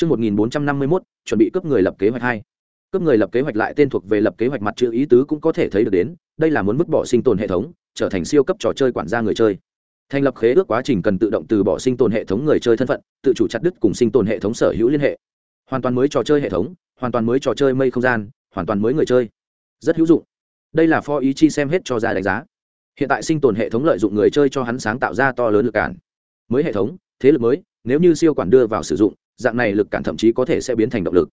Trước 1451, chuẩn bị cấp người lập kế hoạch 2. Cấp người lập kế hoạch lại tên thuộc về lập kế hoạch mặt chữ ý tứ cũng có thể thấy được đến, đây là muốn vứt bỏ sinh tồn hệ thống, trở thành siêu cấp trò chơi quản gia người chơi. Thành lập khế ước quá trình cần tự động từ bỏ sinh tồn hệ thống người chơi thân phận, tự chủ chặt đứt cùng sinh tồn hệ thống sở hữu liên hệ. Hoàn toàn mới trò chơi hệ thống, hoàn toàn mới trò chơi mây không gian, hoàn toàn mới người chơi. Rất hữu dụng. Đây là for ý chi xem hết cho ra đánh giá. Hiện tại sinh tồn hệ thống lợi dụng người chơi cho hắn sáng tạo ra to lớn lực cản. Mới hệ thống, thế lực mới, nếu như siêu quản đưa vào sử dụng, dạng này lực cản thậm chí có thể sẽ biến thành động lực.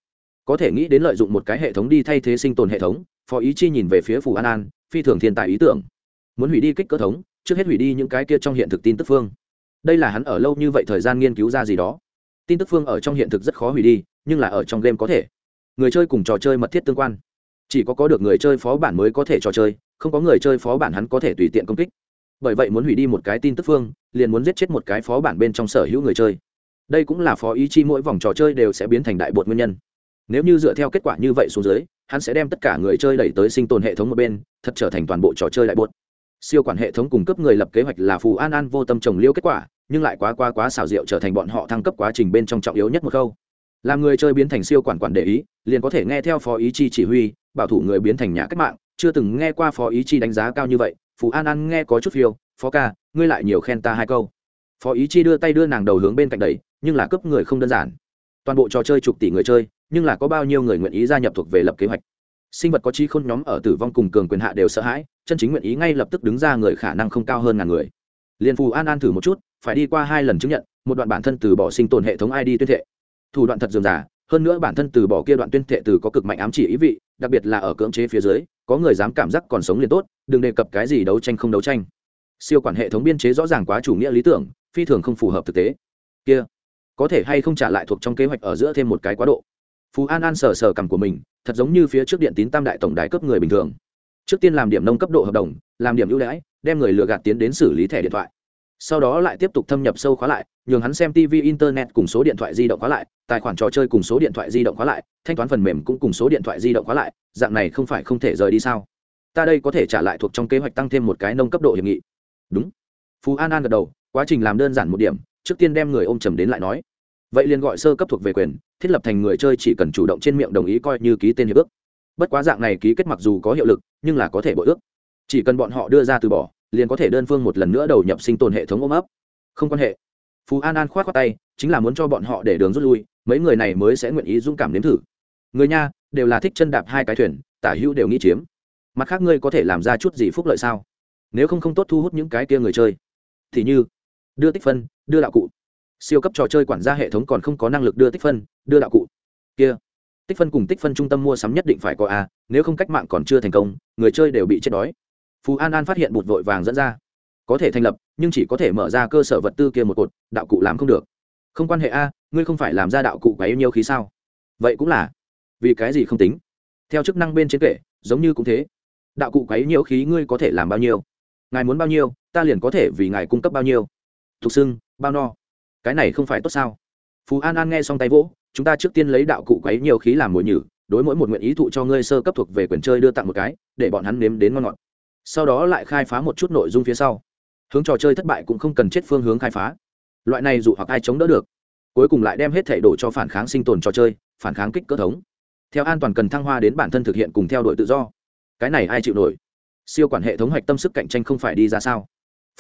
Có thể nghĩ đến lợi dụng một cái hệ thống đi thay thế sinh tồn hệ thống, phó ý chi nhìn về phía phù an an, phi thường thiên tài ý tưởng. Muốn hủy đi kích cỡ thống, trước hết hủy đi những cái kia trong hiện thực tin tức phương. Đây là hắn ở lâu như vậy thời gian nghiên cứu ra gì đó. Tin tức phương ở trong hiện thực rất khó hủy đi, nhưng là ở trong game có thể. Người chơi cùng trò chơi mật thiết tương quan. Chỉ có có được người chơi phó bản mới có thể trò chơi, không có người chơi phó bản hắn có thể tùy tiện công kích. Bởi vậy muốn hủy đi một cái tin tức phương, liền muốn giết chết một cái phó bản bên trong sở hữu người chơi đây cũng là phó ý chi mỗi vòng trò chơi đều sẽ biến thành đại bột nguyên nhân. Nếu như dựa theo kết quả như vậy xuống dưới, hắn sẽ đem tất cả người chơi đẩy tới sinh tồn hệ thống một bên, thật trở thành toàn bộ trò chơi đại bột. Siêu quản hệ thống cung cấp người lập kế hoạch là phù an an vô tâm trồng liêu kết quả, nhưng lại quá quá quá xảo diệu trở thành bọn họ thăng cấp quá trình bên trong trọng yếu nhất một câu làm người chơi biến thành siêu quản quản để ý, liền có thể nghe theo phó ý chi chỉ huy, bảo thủ người biến thành nhà cách mạng. Chưa từng nghe qua phó ý chi đánh giá cao như vậy, phù an an nghe có chút phiêu, phó ca, ngươi lại nhiều khen ta hai câu. Phó ý chi đưa tay đưa nàng đầu hướng bên cạnh đấy nhưng là cấp người không đơn giản. Toàn bộ trò chơi chục tỷ người chơi, nhưng là có bao nhiêu người nguyện ý gia nhập thuộc về lập kế hoạch? Sinh vật có trí khôn nhóm ở tử vong cùng cường quyền hạ đều sợ hãi, chân chính nguyện ý ngay lập tức đứng ra người khả năng không cao hơn ngàn người. Liền phù an an thử một chút, phải đi qua hai lần chứng nhận, một đoạn bản thân từ bỏ sinh tồn hệ thống id tuyên thệ. Thủ đoạn thật dườm giả hơn nữa bản thân từ bỏ kia đoạn tuyên thệ từ có cực mạnh ám chỉ ý vị, đặc biệt là ở cưỡng chế phía dưới, có người dám cảm giác còn sống liền tốt, đừng đề cập cái gì đấu tranh không đấu tranh. Siêu quản hệ thống biên chế rõ ràng quá chủ nghĩa lý tưởng, phi thường không phù hợp thực tế. Kia có thể hay không trả lại thuộc trong kế hoạch ở giữa thêm một cái quá độ. Phú an an sờ sờ cằm của mình, thật giống như phía trước điện tín tam đại tổng đài cấp người bình thường. Trước tiên làm điểm nông cấp độ hợp đồng, làm điểm ưu đãi, đem người lừa gạt tiến đến xử lý thẻ điện thoại. Sau đó lại tiếp tục thâm nhập sâu khóa lại, nhường hắn xem tv internet cùng số điện thoại di động khóa lại, tài khoản trò chơi cùng số điện thoại di động khóa lại, thanh toán phần mềm cũng cùng số điện thoại di động khóa lại, dạng này không phải không thể rời đi sao? Ta đây có thể trả lại thuộc trong kế hoạch tăng thêm một cái nông cấp độ hiệp nghị. Đúng. Phú an an gật đầu, quá trình làm đơn giản một điểm trước tiên đem người ôm trầm đến lại nói. Vậy liền gọi sơ cấp thuộc về quyền, thiết lập thành người chơi chỉ cần chủ động trên miệng đồng ý coi như ký tên hiệp ước. Bất quá dạng này ký kết mặc dù có hiệu lực, nhưng là có thể bội ước. Chỉ cần bọn họ đưa ra từ bỏ, liền có thể đơn phương một lần nữa đầu nhập sinh tồn hệ thống ôm ấp. Không quan hệ. Phú an an k h o á t khoác tay, chính là muốn cho bọn họ để đường rút lui, mấy người này mới sẽ nguyện ý dũng cảm nếm thử. Người nha, đều là thích chân đạp hai cái thuyền, tả hữu đều nghĩ chiếm. Mặt khác ngươi có thể làm ra chút gì phúc lợi sao? Nếu không không tốt thu hút những cái kia người chơi. Thì như đưa tích phân, đưa đạo cụ. Siêu cấp trò chơi quản gia hệ thống còn không có năng lực đưa tích phân, đưa đạo cụ. Kia. Tích phân cùng tích phân trung tâm mua sắm nhất định phải có a, nếu không cách mạng còn chưa thành công, người chơi đều bị chết đói. Phú an an phát hiện bụt vội vàng dẫn ra. Có thể thành lập, nhưng chỉ có thể mở ra cơ sở vật tư kia một cột, đạo cụ làm không được. Không quan hệ a, ngươi không phải làm ra đạo cụ quá yêu nhiều khí sao? Vậy cũng là. Vì cái gì không tính? Theo chức năng bên trên kệ giống như cũng thế. Đạo cụ quấy nhiễu khí ngươi có thể làm bao nhiêu? Ngài muốn bao nhiêu, ta liền có thể vì ngài cung cấp bao nhiêu thục xưng, bao no. Cái này không phải tốt sao? Phú an an nghe xong tay vỗ, chúng ta trước tiên lấy đạo cụ quấy nhiều khí làm mồi nhử, đối mỗi một nguyện ý thụ cho ngươi sơ cấp thuộc về quyền chơi đưa tặng một cái, để bọn hắn nếm đến ngon ngọt. Sau đó lại khai phá một chút nội dung phía sau. Hướng trò chơi thất bại cũng không cần chết phương hướng khai phá. Loại này dụ hoặc ai chống đỡ được. Cuối cùng lại đem hết thể đổ cho phản kháng sinh tồn trò chơi, phản kháng kích cơ thống. Theo an toàn cần thăng hoa đến bản thân thực hiện cùng theo đội tự do. Cái này ai chịu nổi? Siêu quản hệ thống hoạch tâm sức cạnh tranh không phải đi ra sao?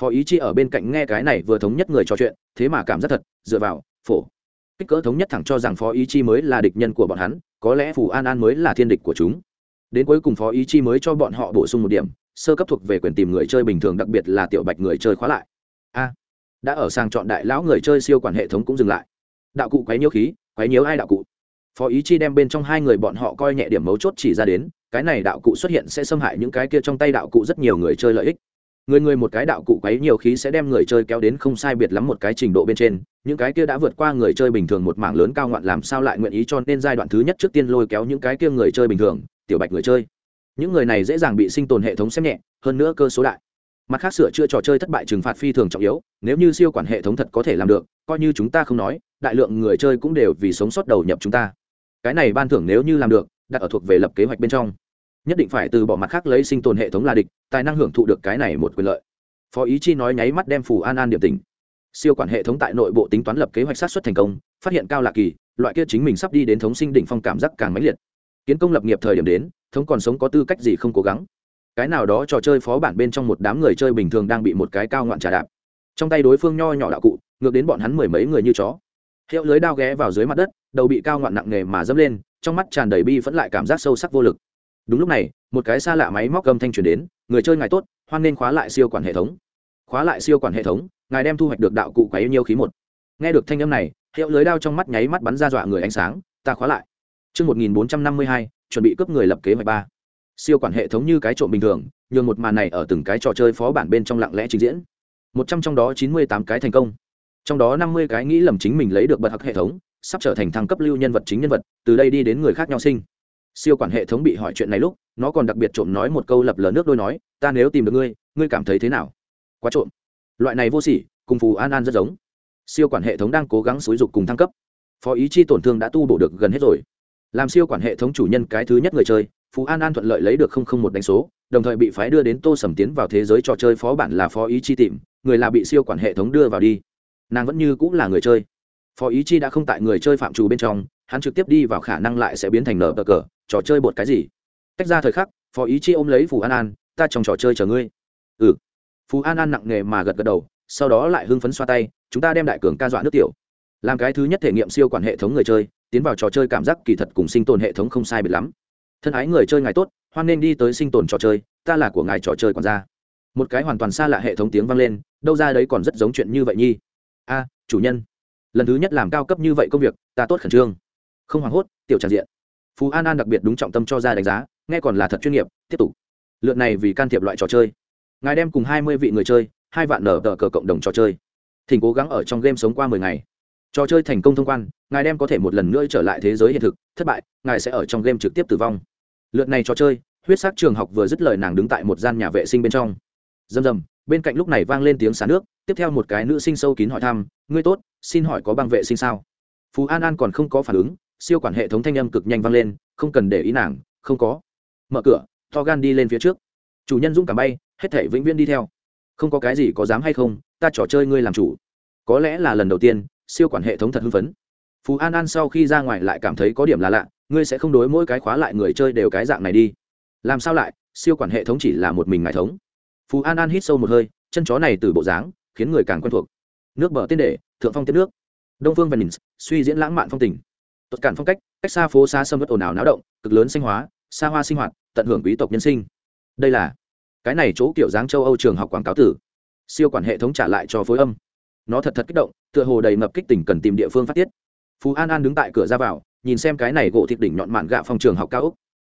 Phó ý chi ở bên cạnh nghe cái này vừa thống nhất người trò chuyện, thế mà cảm giác thật, dựa vào, phổ. Kích cỡ thống nhất thẳng cho rằng phó ý chi mới là địch nhân của bọn hắn, có lẽ phù an an mới là thiên địch của chúng. Đến cuối cùng phó ý chi mới cho bọn họ bổ sung một điểm, sơ cấp thuộc về quyền tìm người chơi bình thường, đặc biệt là tiểu bạch người chơi khóa lại. A, đã ở sang chọn đại lão người chơi siêu quản hệ thống cũng dừng lại. Đạo cụ quấy nhiễu khí, quấy nhiễu ai đạo cụ? Phó ý chi đem bên trong hai người bọn họ coi nhẹ điểm mấu chốt chỉ ra đến, cái này đạo cụ xuất hiện sẽ xâm hại những cái kia trong tay đạo cụ rất nhiều người chơi lợi ích người người một cái đạo cụ quấy nhiều khí sẽ đem người chơi kéo đến không sai biệt lắm một cái trình độ bên trên, những cái kia đã vượt qua người chơi bình thường một mảng lớn cao ngoạn làm sao lại nguyện ý cho nên giai đoạn thứ nhất trước tiên lôi kéo những cái kia người chơi bình thường, tiểu bạch người chơi. Những người này dễ dàng bị sinh tồn hệ thống xem nhẹ, hơn nữa cơ số đại. Mặt khác sửa chữa trò chơi thất bại trừng phạt phi thường trọng yếu, nếu như siêu quản hệ thống thật có thể làm được, coi như chúng ta không nói, đại lượng người chơi cũng đều vì sống sót đầu nhập chúng ta. Cái này ban thưởng nếu như làm được, đặt ở thuộc về lập kế hoạch bên trong nhất định phải từ bỏ mặt khác lấy sinh tồn hệ thống là địch, tài năng hưởng thụ được cái này một quyền lợi. Phó ý chi nói nháy mắt đem phù an an điểm tình siêu quản hệ thống tại nội bộ tính toán lập kế hoạch sát xuất thành công, phát hiện cao lạc kỳ, loại kia chính mình sắp đi đến thống sinh đỉnh phong cảm giác càng mãnh liệt. Kiến công lập nghiệp thời điểm đến, thống còn sống có tư cách gì không cố gắng. Cái nào đó trò chơi phó bản bên trong một đám người chơi bình thường đang bị một cái cao ngoạn trà đạp. Trong tay đối phương nho nhỏ đạo cụ, ngược đến bọn hắn mười mấy người như chó. Hiệu lưới đao ghé vào dưới mặt đất, đầu bị cao ngoạn nặng nề mà dẫm lên, trong mắt tràn đầy bi vẫn lại cảm giác sâu sắc vô lực đúng lúc này một cái xa lạ máy móc âm thanh truyền đến người chơi ngài tốt hoan nên khóa lại siêu quản hệ thống. Khóa lại siêu quản hệ thống ngài đem thu hoạch được đạo cụ quá yêu nhiêu khí một. Nghe được thanh âm này hiệu lưới đao trong mắt nháy mắt bắn ra dọa người ánh sáng ta khóa lại. Trước 1452, chuẩn bị cướp người lập kế hoạch ba. Siêu quản hệ thống như cái trộm bình thường nhường một màn này ở từng cái trò chơi phó bản bên trong lặng lẽ trình diễn. Một trăm trong đó chín mươi tám cái thành công. Trong đó năm mươi cái nghĩ lầm chính mình lấy được bật hắc hệ thống sắp trở thành thăng cấp lưu nhân vật chính nhân vật từ đây đi đến người khác nhau sinh siêu quản hệ thống bị hỏi chuyện này lúc, nó còn đặc biệt trộm nói một câu lập lờ nước đôi nói, ta nếu tìm được ngươi ngươi cảm thấy thế nào? Quá trộm. Loại này vô sỉ, cùng phù an an rất giống. Siêu quản hệ thống đang cố gắng xúi dục cùng thăng cấp. Phó ý chi tổn thương đã tu bổ được gần hết rồi. Làm siêu quản hệ thống chủ nhân cái thứ nhất người chơi phú an an thuận lợi lấy được không không một đánh số, đồng thời bị phái đưa đến tô sầm tiến vào thế giới trò chơi phó bản là phó ý chi tìm, người là bị siêu quản hệ thống đưa vào đi. Nàng vẫn như cũng là người chơi. Phó ý chi đã không tại người chơi phạm trù bên trong, hắn trực tiếp đi vào khả năng lại sẽ biến thành nở bờ cờ trò chơi bột cái gì? Tách ra thời khắc, phó ý chi ôm lấy phù an an, ta trong trò chơi chờ ngươi. Ừ. Phù an an nặng nề mà gật gật đầu, sau đó lại hưng phấn xoa tay, chúng ta đem đại cường ca dọa nước tiểu. Làm cái thứ nhất thể nghiệm siêu quản hệ thống người chơi, tiến vào trò chơi cảm giác kỳ thật cùng sinh tồn hệ thống không sai biệt lắm. Thân ái người chơi ngài tốt, hoan nên đi tới sinh tồn trò chơi, ta là của ngài trò chơi còn ra một cái hoàn toàn xa lạ hệ thống tiếng vang lên, đâu ra đấy còn rất giống chuyện như vậy nhi. A, chủ nhân. Lần thứ nhất làm cao cấp như vậy công việc, ta tốt khẩn trương. Không hoảng hốt, tiểu tràn diện phú an an đặc biệt đúng trọng tâm cho ra đánh giá nghe còn là thật chuyên nghiệp tiếp tục lượt này vì can thiệp loại trò chơi ngài đem cùng hai mươi vị người chơi hai vạn nở tờ cờ cộng đồng trò chơi thỉnh cố gắng ở trong game sống qua mười ngày trò chơi thành công thông quan ngài đem có thể một lần nữa trở lại thế giới hiện thực thất bại ngài sẽ ở trong game trực tiếp tử vong lượt này trò chơi huyết sắc trường học vừa dứt lời nàng đứng tại một gian nhà vệ sinh bên trong rầm rầm bên cạnh lúc này vang lên tiếng xả nước tiếp theo một cái nữ sinh sâu kín hỏi thăm ngươi tốt xin hỏi có băng vệ sinh sao phú an an còn không có phản ứng siêu quản hệ thống thanh âm cực nhanh vang lên, không cần để ý nàng, không có. Mở cửa to gan đi lên phía trước. Chủ nhân dũng cảm bay, hết thể vĩnh viễn đi theo. Không có cái gì có dám hay không, ta trò chơi ngươi làm chủ. Có lẽ là lần đầu tiên, siêu quản hệ thống thật hưng phấn. Phú an an sau khi ra ngoài lại cảm thấy có điểm là lạ, ngươi sẽ không đối mỗi cái khóa lại người chơi đều cái dạng này đi. Làm sao lại, siêu quản hệ thống chỉ là một mình ngài thống? Phú an an hít sâu một hơi, chân chó này từ bộ dáng, khiến người càng quen thuộc. Nước bờ tên để, thượng phong tiếp nước. Đông phương nhìn suy diễn lãng mạn phong tình tốt cản phong cách cách xa phố xa sâm vất ồn ào náo động, cực lớn sinh hóa, xa hoa sinh hoạt, tận hưởng quý tộc nhân sinh. Đây là cái này chỗ kiểu dáng châu âu trường học quảng cáo tử. Siêu quản hệ thống trả lại cho phối âm. Nó thật thật kích động, tựa hồ đầy ngập kích tỉnh cần tìm địa phương phát tiết. Phú an an đứng tại cửa ra vào, nhìn xem cái này gỗ thịt đỉnh nhọn mạn gạ phòng trường học cao úc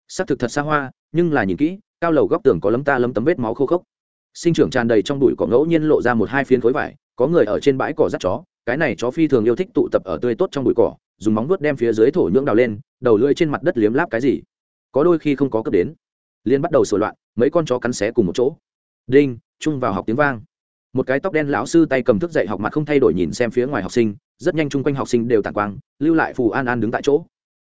xác thực thật xa hoa, nhưng là nhìn kỹ, cao lầu góc tường có lấm ta lấm tấm vết máu khô khốc. Sinh trưởng tràn đầy trong bụi cỏ ngẫu nhiên lộ ra một hai phiến khối vải, có người ở trên bãi cỏ dắt chó, cái này chó phi thường yêu thích tụ tập ở tươi tốt trong bụi cỏ dùng móng vuốt đem phía dưới thổ nhưỡng đào lên, đầu lưỡi trên mặt đất liếm láp cái gì. Có đôi khi không có cấp đến. Liên bắt đầu sửa loạn, mấy con chó cắn xé cùng một chỗ. Đinh, chung vào học tiếng vang. Một cái tóc đen lão sư tay cầm thức dậy học mặt không thay đổi nhìn xem phía ngoài học sinh, rất nhanh chung quanh học sinh đều tản quang, lưu lại phù an an đứng tại chỗ.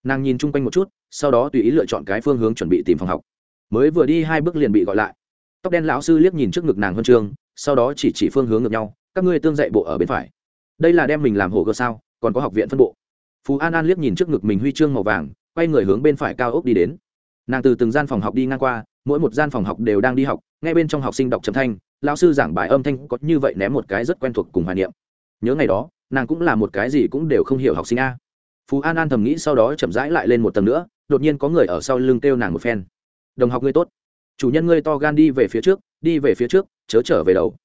Nàng nhìn chung quanh một chút, sau đó tùy ý lựa chọn cái phương hướng chuẩn bị tìm phòng học. Mới vừa đi hai bước liền bị gọi lại. Tóc đen lão sư liếc nhìn trước ngực nàng huân chương sau đó chỉ chỉ phương hướng ngược nhau, các ngươi tương dạy bộ ở bên phải. Đây là đem mình làm hồ cơ sao, còn có học viện phân bộ phú an an liếc nhìn trước ngực mình huy chương màu vàng quay người hướng bên phải cao ốc đi đến nàng từ từng gian phòng học đi ngang qua mỗi một gian phòng học đều đang đi học ngay bên trong học sinh đọc trầm thanh lão sư giảng bài âm thanh có như vậy ném một cái rất quen thuộc cùng hoài niệm nhớ ngày đó nàng cũng là một cái gì cũng đều không hiểu học sinh a phú an an thầm nghĩ sau đó chậm rãi lại lên một tầng nữa đột nhiên có người ở sau lưng kêu nàng một phen đồng học ngươi tốt chủ nhân ngươi to gan đi về phía trước đi về phía trước chớ trở về đầu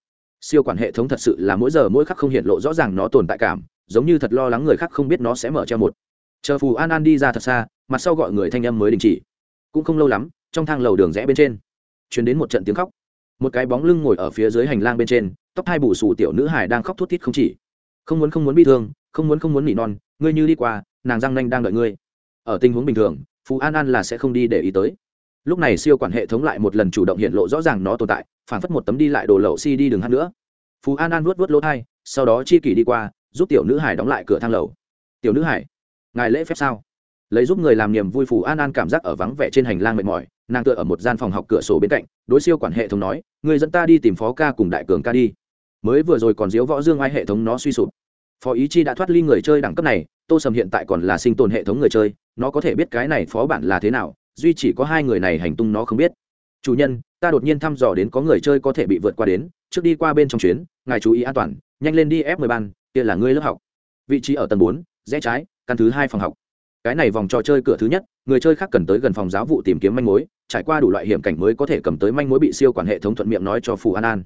siêu quản hệ thống thật sự là mỗi giờ mỗi khắc không hiện lộ rõ ràng nó tồn tại cảm giống như thật lo lắng người khác không biết nó sẽ mở treo một. Chờ phù an an đi ra thật xa, mặt sau gọi người thanh âm mới đình chỉ. Cũng không lâu lắm, trong thang lầu đường rẽ bên trên chuyển đến một trận tiếng khóc. Một cái bóng lưng ngồi ở phía dưới hành lang bên trên, tóc hai bù xù tiểu nữ hải đang khóc thút thít không chỉ. Không muốn không muốn bị thương, không muốn không muốn nỉ non, ngươi như đi qua, nàng răng nanh đang đợi ngươi. Ở tình huống bình thường, phù an an là sẽ không đi để ý tới. Lúc này siêu quản hệ thống lại một lần chủ động hiện lộ rõ ràng nó tồn tại, phản phất một tấm đi lại đồ lậu si đi đường hát nữa. Phù an an vuốt vuốt lỗ thai, sau đó chi kỷ đi qua giúp tiểu nữ hải đóng lại cửa thang lầu. Tiểu nữ hải, ngài lễ phép sao? Lấy giúp người làm niềm vui phù an an cảm giác ở vắng vẻ trên hành lang mệt mỏi, nàng tựa ở một gian phòng học cửa sổ bên cạnh, đối siêu quản hệ thống nói người dẫn ta đi tìm phó ca cùng đại cường ca đi. Mới vừa rồi còn diếu võ dương ai hệ thống nó suy sụp. Phó ý chi đã thoát ly người chơi đẳng cấp này, tô sầm hiện tại còn là sinh tồn hệ thống người chơi, nó có thể biết cái này phó bản là thế nào, duy chỉ có hai người này hành tung nó không biết. Chủ nhân, ta đột nhiên thăm dò đến có người chơi có thể bị vượt qua đến, trước đi qua bên trong chuyến, ngài chú ý an toàn, nhanh lên đi ép mười ban kia là ngươi lớp học. Vị trí ở tầng bốn, rẽ trái, căn thứ hai phòng học. Cái này vòng trò chơi cửa thứ nhất, người chơi khác cần tới gần phòng giáo vụ tìm kiếm manh mối, trải qua đủ loại hiểm cảnh mới có thể cầm tới manh mối bị siêu quản hệ thống thuận miệng nói cho phù an an.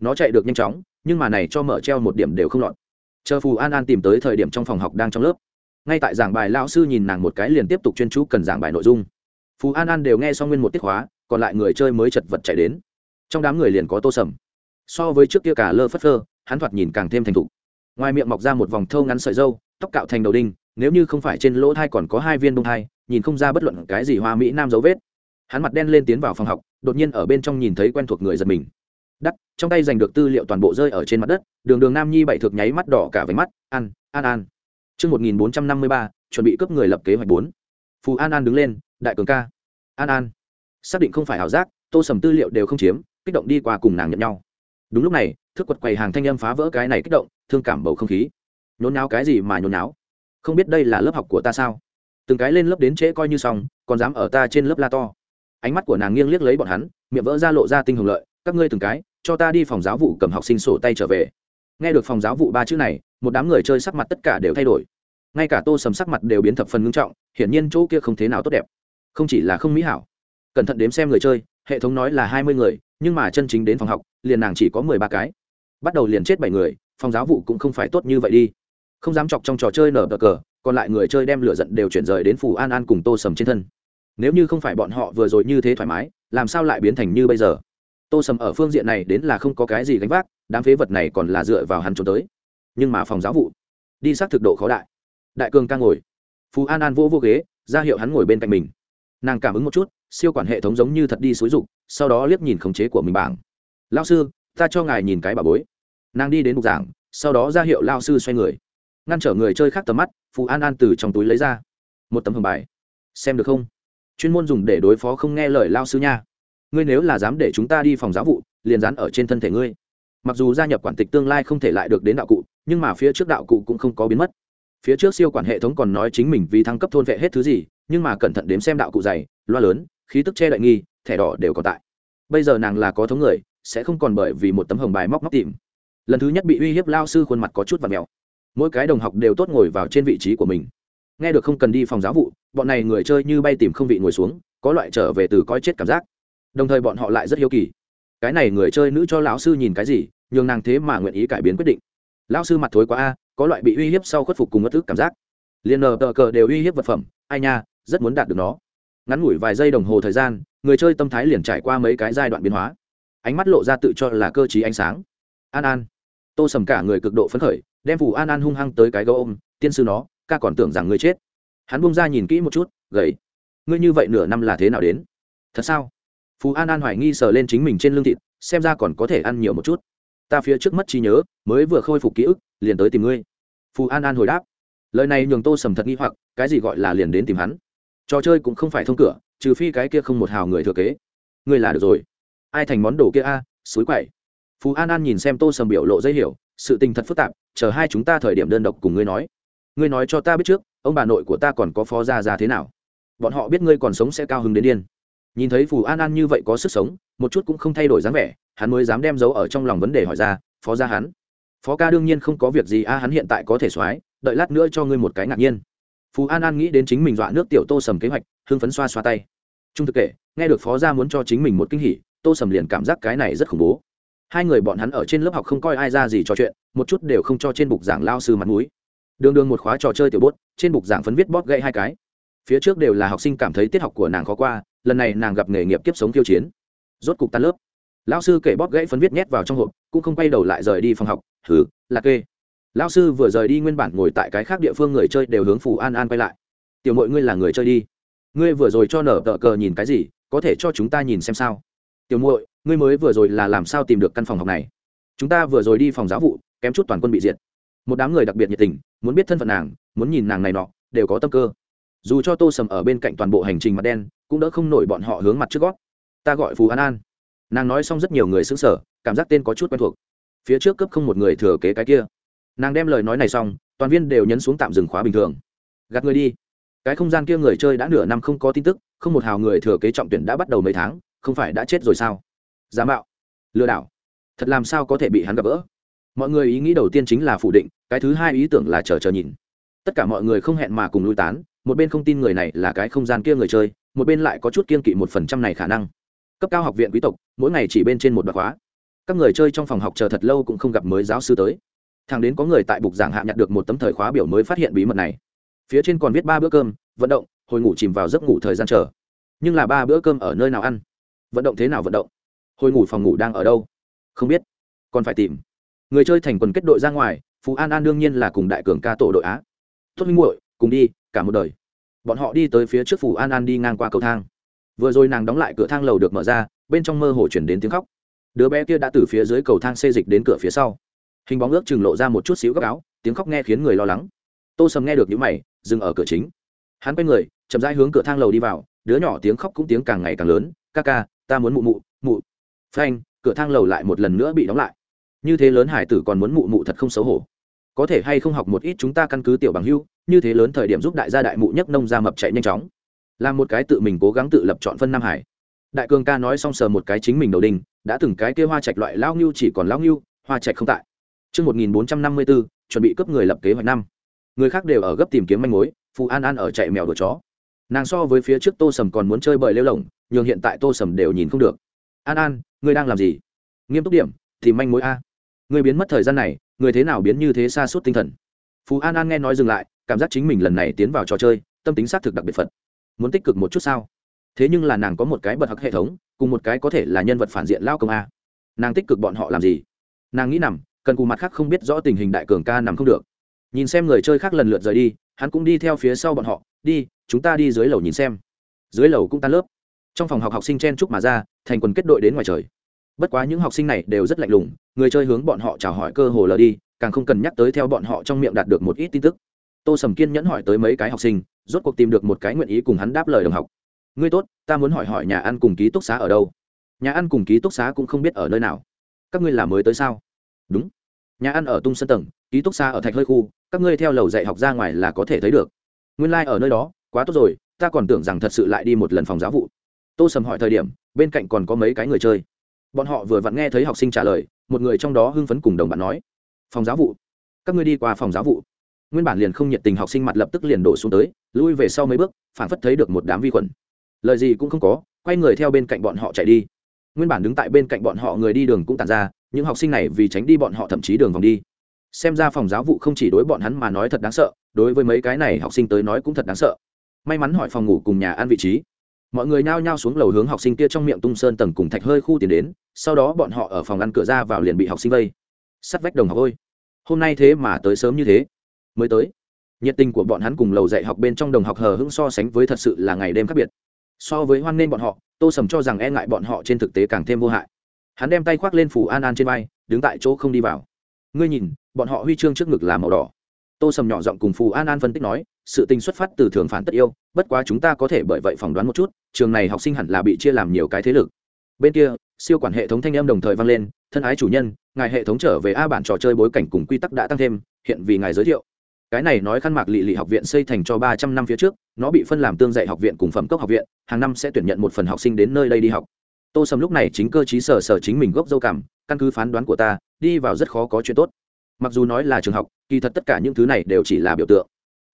Nó chạy được nhanh chóng, nhưng mà này cho mở treo một điểm đều không lọt. Chờ phù an an tìm tới thời điểm trong phòng học đang trong lớp. Ngay tại giảng bài, lão sư nhìn nàng một cái liền tiếp tục chuyên chú cần giảng bài nội dung. Phù an an đều nghe xong nguyên một tiết hóa còn lại người chơi mới chật vật chạy đến. Trong đám người liền có tô sầm. So với trước kia cả lơ phất phơ, hắn thoạt nhìn càng thêm thành thục ngoài miệng mọc ra một vòng thâu ngắn sợi dâu tóc cạo thành đầu đinh nếu như không phải trên lỗ thai còn có hai viên đông thai nhìn không ra bất luận cái gì hoa mỹ nam dấu vết hắn mặt đen lên tiến vào phòng học đột nhiên ở bên trong nhìn thấy quen thuộc người giật mình đắt trong tay giành được tư liệu toàn bộ rơi ở trên mặt đất đường đường nam nhi bảy thực nháy mắt đỏ cả váy mắt an an an Trước 1453, chuẩn bị cướp người lập kế hoạch bốn. Phù An An đứng lên, đại cường ca. An An. Xác định không phải ảo giác, tô sầm tư liệu đều không chiếm, kích động đi qua cùng nàng nhận nhau. Đúng lúc này, thức quật quầy hàng thanh âm phá vỡ cái này kích động, thương cảm bầu không khí. Nhốn náo cái gì mà nhốn náo? Không biết đây là lớp học của ta sao? Từng cái lên lớp đến trễ coi như xong, còn dám ở ta trên lớp la to. Ánh mắt của nàng nghiêng liếc lấy bọn hắn, miệng vỡ ra lộ ra tinh hồng lợi, các ngươi từng cái, cho ta đi phòng giáo vụ cầm học sinh sổ tay trở về nghe được phòng giáo vụ ba chữ này một đám người chơi sắc mặt tất cả đều thay đổi ngay cả tô sầm sắc mặt đều biến thập phần ngưng trọng hiển nhiên chỗ kia không thế nào tốt đẹp không chỉ là không mỹ hảo cẩn thận đếm xem người chơi hệ thống nói là hai mươi người nhưng mà chân chính đến phòng học liền nàng chỉ có mười ba cái bắt đầu liền chết bảy người phòng giáo vụ cũng không phải tốt như vậy đi. Không dám chọc trong trò chơi nở bờ cờ, còn lại người chơi đem lửa giận đều chuyển rời đến phù an an cùng tô sầm trên thân. Nếu như không phải bọn họ vừa rồi như thế thoải mái, làm sao lại biến thành như bây giờ? Tô sầm ở phương diện này đến là không có cái gì gánh vác, đám phế vật này còn là dựa vào hắn trốn tới. Nhưng mà phòng giáo vụ, đi xác thực độ khó đại. Đại cường ca ngồi. Phú an an vô vô ghế, ra hiệu hắn ngồi bên cạnh mình. Nàng cảm ứng một chút, siêu quản hệ thống giống như thật đi xúi rục sau đó liếc nhìn khống chế của mình bảng. Lao sư, ta cho ngài nhìn cái bà bối nàng đi đến bục giảng, sau đó ra hiệu lao sư xoay người, ngăn trở người chơi khác tầm mắt, phù an an từ trong túi lấy ra một tấm hưởng bài. Xem được không? Chuyên môn dùng để đối phó không nghe lời lao sư nha. Ngươi nếu là dám để chúng ta đi phòng giáo vụ, liền dán ở trên thân thể ngươi. Mặc dù gia nhập quản tịch tương lai không thể lại được đến đạo cụ, nhưng mà phía trước đạo cụ cũng không có biến mất. Phía trước siêu quản hệ thống còn nói chính mình vì thăng cấp thôn vệ hết thứ gì, nhưng mà cẩn thận đếm xem đạo cụ dày, loa lớn, khí tức che đại nghi, thẻ đỏ đều còn tại. Bây giờ nàng là có thống người, sẽ không còn bởi vì một tấm hồng bài móc móc tìm lần thứ nhất bị uy hiếp lao sư khuôn mặt có chút và mẹo mỗi cái đồng học đều tốt ngồi vào trên vị trí của mình. Nghe được không cần đi phòng giáo vụ, bọn này người chơi như bay tìm không vị ngồi xuống, có loại trở về từ coi chết cảm giác. Đồng thời bọn họ lại rất hiếu kỳ. Cái này người chơi nữ cho lão sư nhìn cái gì, nhường nàng thế mà nguyện ý cải biến quyết định. Lão sư mặt thối quá a, có loại bị uy hiếp sau khuất phục cùng ngất thức cảm giác. Liền nờ tờ cờ đều uy hiếp vật phẩm, ai nha, rất muốn đạt được nó. Ngắn ngủi vài giây đồng hồ thời gian, người chơi tâm thái liền trải qua mấy cái giai đoạn biến hóa. Ánh mắt lộ ra tự cho là cơ t ánh sáng. An an tô sầm cả người cực độ phấn khởi đem phù an an hung hăng tới cái gấu ôm tiên sư nó ca còn tưởng rằng ngươi chết. Hắn bung ra nhìn kỹ một chút gầy ngươi như vậy nửa năm là thế nào đến? Thật sao? Phù an an hoài nghi sờ lên chính mình trên lưng thịt xem ra còn có thể ăn nhiều một chút. Ta phía trước mất trí nhớ mới vừa khôi phục ký ức liền tới tìm ngươi. Phù an an hồi đáp lời này nhường tô sầm thật nghi hoặc cái gì gọi là liền đến tìm hắn? Trò chơi cũng không phải thông cửa trừ phi cái kia không một hào người thừa kế. Ngươi là được rồi. Ai thành món đồ kia a à, suối quậy phú an an nhìn xem tô sầm biểu lộ dây hiểu, sự tình thật phức tạp, chờ hai chúng ta thời điểm đơn độc cùng ngươi nói. Ngươi nói cho ta biết trước, ông bà nội của ta còn có phó gia ra thế nào? Bọn họ biết ngươi còn sống sẽ cao hứng đến điên. Nhìn thấy phù an an như vậy có sức sống, một chút cũng không thay đổi dáng vẻ, hắn mới dám đem dấu ở trong lòng vấn đề hỏi ra, phó gia hắn? Phó ca đương nhiên không có việc gì a, hắn hiện tại có thể soái, đợi lát nữa cho ngươi một cái ngạc nhiên. Phù an an nghĩ đến chính mình dọa nước tiểu tô sầm kế hoạch, hưng phấn xoa xoa tay. Trung thực kể, nghe được phó gia muốn cho chính mình một kinh hỉ, tô sầm liền cảm giác cái này rất khủng bố hai người bọn hắn ở trên lớp học không coi ai ra gì trò chuyện, một chút đều không cho trên bục giảng lao sư mặt mũi. Đường đường một khóa trò chơi tiểu bốt, trên bục giảng phấn viết bóp gãy hai cái. Phía trước đều là học sinh cảm thấy tiết học của nàng khó qua, lần này nàng gặp nghề nghiệp kiếp sống tiêu chiến. Rốt cục tan lớp. Lão sư kể bóp gãy phấn viết nhét vào trong hộp, cũng không quay đầu lại rời đi phòng học. Thử là kê. Lão sư vừa rời đi nguyên bản ngồi tại cái khác địa phương người chơi đều hướng phù an an quay lại. Tiểu mội ngươi là người chơi đi. Ngươi vừa rồi cho nở tờ cờ nhìn cái gì, có thể cho chúng ta nhìn xem sao? Tiểu muội ngươi mới vừa rồi là làm sao tìm được căn phòng học này? Chúng ta vừa rồi đi phòng giáo vụ, kém chút toàn quân bị diệt. Một đám người đặc biệt nhiệt tình, muốn biết thân phận nàng, muốn nhìn nàng này nọ, đều có tâm cơ. Dù cho tô sầm ở bên cạnh toàn bộ hành trình mặt đen, cũng đỡ không nổi bọn họ hướng mặt trước gót. Ta gọi phù an an. Nàng nói xong rất nhiều người xứng sở cảm giác tên có chút quen thuộc. Phía trước cấp không một người thừa kế cái kia. Nàng đem lời nói này xong, toàn viên đều nhấn xuống tạm dừng khóa bình thường. Gạt người đi. Cái không gian kia người chơi đã nửa năm không có tin tức, không một hào người thừa kế trọng tuyển đã bắt đầu mấy tháng, không phải đã chết rồi sao? Giả mạo. Lừa đảo. Thật làm sao có thể bị hắn gặp gỡ? Mọi người ý nghĩ đầu tiên chính là phủ định, cái thứ hai ý tưởng là chờ chờ nhìn. Tất cả mọi người không hẹn mà cùng lui tán, một bên không tin người này là cái không gian kia người chơi, một bên lại có chút kiên kỵ một phần trăm này khả năng. Cấp cao học viện quý tộc, mỗi ngày chỉ bên trên một đoạn khóa. Các người chơi trong phòng học chờ thật lâu cũng không gặp mới giáo sư tới. Thằng đến có người tại bục giảng hạ nhặt được một tấm thời khóa biểu mới phát hiện bí mật này. Phía trên còn viết ba bữa cơm, vận động, hồi ngủ chìm vào giấc ngủ thời gian chờ. Nhưng là ba bữa cơm ở nơi nào ăn? Vận động thế nào vận động? Hồi ngủ phòng ngủ đang ở đâu? Không biết. Còn phải tìm. Người chơi thành quần kết đội ra ngoài, phú an an đương nhiên là cùng đại cường ca tổ đội á. Tốt minh muội, cùng đi, cả một đời. Bọn họ đi tới phía trước phủ an an đi ngang qua cầu thang. Vừa rồi nàng đóng lại cửa thang lầu được mở ra, bên trong mơ hồ chuyển đến tiếng khóc. Đứa bé kia đã từ phía dưới cầu thang xê dịch đến cửa phía sau. Hình bóng ước chừng lộ ra một chút xíu góc áo, tiếng khóc nghe khiến người lo lắng. Tô sầm nghe được những mày, dừng ở cửa chính. Hắn quay người, chậm rãi hướng cửa thang lầu đi vào, đứa nhỏ tiếng khóc cũng tiếng càng ngày càng lớn. Ca ca, ta muốn mụ mụ mụ phanh cửa thang lầu lại một lần nữa bị đóng lại như thế lớn hải tử còn muốn mụ mụ thật không xấu hổ có thể hay không học một ít chúng ta căn cứ tiểu bằng hưu như thế lớn thời điểm giúp đại gia đại mụ nhấc nông ra mập chạy nhanh chóng là một cái tự mình cố gắng tự lập chọn phân nam hải đại cường ca nói xong sờ một cái chính mình đầu đình đã từng cái kia hoa trạch loại lao ngưu chỉ còn lao ngưu hoa trạch không tại Trước 1454, chuẩn bị cấp người lập kế hoạch năm. Người khác đều ở gấp tìm kiếm manh mối, Phù An An ở chạy mèo đuổi chó. Nàng so với phía trước Tô Sầm còn muốn chơi bời lêu lỏng, nhưng hiện tại Tô Sầm đều nhìn không được. An An, ngươi đang làm gì? Nghiêm túc điểm, tìm manh mối a. Người biến mất thời gian này, người thế nào biến như thế xa suốt tinh thần. Phú An An nghe nói dừng lại, cảm giác chính mình lần này tiến vào trò chơi, tâm tính xác thực đặc biệt phật. Muốn tích cực một chút sao? thế nhưng là nàng có một cái bật hặc hệ thống cùng một cái có thể là nhân vật phản diện lao công a nàng tích cực bọn họ làm gì nàng nghĩ nằm cần cù mặt khác không biết rõ tình hình đại cường ca nằm không được nhìn xem người chơi khác lần lượt rời đi hắn cũng đi theo phía sau bọn họ đi chúng ta đi dưới lầu nhìn xem dưới lầu cũng tan lớp trong phòng học học sinh chen chúc mà ra, thành quần kết đội đến ngoài trời. Bất quá những học sinh này đều rất lạnh lùng, người chơi hướng bọn họ chào hỏi cơ hồ lờ đi, càng không cần nhắc tới theo bọn họ trong miệng đạt được một ít tin tức. Tô sầm kiên nhẫn hỏi tới mấy cái học sinh, rốt cuộc tìm được một cái nguyện ý cùng hắn đáp lời đồng học. Ngươi tốt, ta muốn hỏi hỏi nhà ăn cùng ký túc xá ở đâu? Nhà ăn cùng ký túc xá cũng không biết ở nơi nào. Các ngươi làm mới tới sao? Đúng. Nhà ăn ở tung sân tầng, ký túc xá ở thạch hơi khu, các ngươi theo lầu dạy học ra ngoài là có thể thấy được. Nguyên lai、like、ở nơi đó, quá tốt rồi, ta còn tưởng rằng thật sự lại đi một lần phòng giáo vụ tô sầm hỏi thời điểm, bên cạnh còn có mấy cái người chơi. Bọn họ vừa vặn nghe thấy học sinh trả lời, một người trong đó hưng phấn cùng đồng bạn nói, phòng giáo vụ, các ngươi đi qua phòng giáo vụ. Nguyên bản liền không nhiệt tình học sinh mặt lập tức liền đổ xuống tới, lui về sau mấy bước phản phất thấy được một đám vi khuẩn. Lời gì cũng không có, quay người theo bên cạnh bọn họ chạy đi. Nguyên bản đứng tại bên cạnh bọn họ người đi đường cũng tàn ra, những học sinh này vì tránh đi bọn họ thậm chí đường vòng đi. Xem ra phòng giáo vụ không chỉ đối bọn hắn mà nói thật đáng sợ, đối với mấy cái này học sinh tới nói cũng thật đáng sợ. May mắn hỏi phòng ngủ cùng nhà ăn vị trí mọi người nhao nhao xuống lầu hướng học sinh kia trong miệng tung sơn tầng cùng thạch hơi khu tiến đến, sau đó bọn họ ở phòng ăn cửa ra vào liền bị học sinh vây. Sắt vách đồng học ôi hôm nay thế mà tới sớm như thế. Mới tới. Nhiệt tình của bọn hắn cùng lầu dạy học bên trong đồng học hờ hững so sánh với thật sự là ngày đêm khác biệt. So với hoan nghênh bọn họ, tô sầm cho rằng e ngại bọn họ trên thực tế càng thêm vô hại. Hắn đem tay khoác lên phủ an an trên vai, đứng tại chỗ không đi vào. Ngươi nhìn, bọn họ huy chương trước ngực là màu đỏ tô sầm nhỏ giọng cùng phù an an phân tích nói, sự tình xuất phát từ thường phản tất yêu, bất quá chúng ta có thể bởi vậy phỏng đoán một chút, trường này học sinh hẳn là bị chia làm nhiều cái thế lực. Bên kia, siêu quản hệ thống thanh âm đồng thời vang lên, thân ái chủ nhân, ngài hệ thống trở về a bản trò chơi bối cảnh cùng quy tắc đã tăng thêm, hiện vì ngài giới thiệu. Cái này nói khăn mạc lị lị học viện xây thành cho ba trăm năm phía trước, nó bị phân làm tương dạy học viện cùng phẩm cấp học viện, hàng năm sẽ tuyển nhận một phần học sinh đến nơi đây đi học. Tô sầm lúc này chính cơ chí sở sở chính mình gốc dâu cảm, căn cứ phán đoán của ta, đi vào rất khó có chuyện tốt mặc dù nói là trường học, kỳ thật tất cả những thứ này đều chỉ là biểu tượng.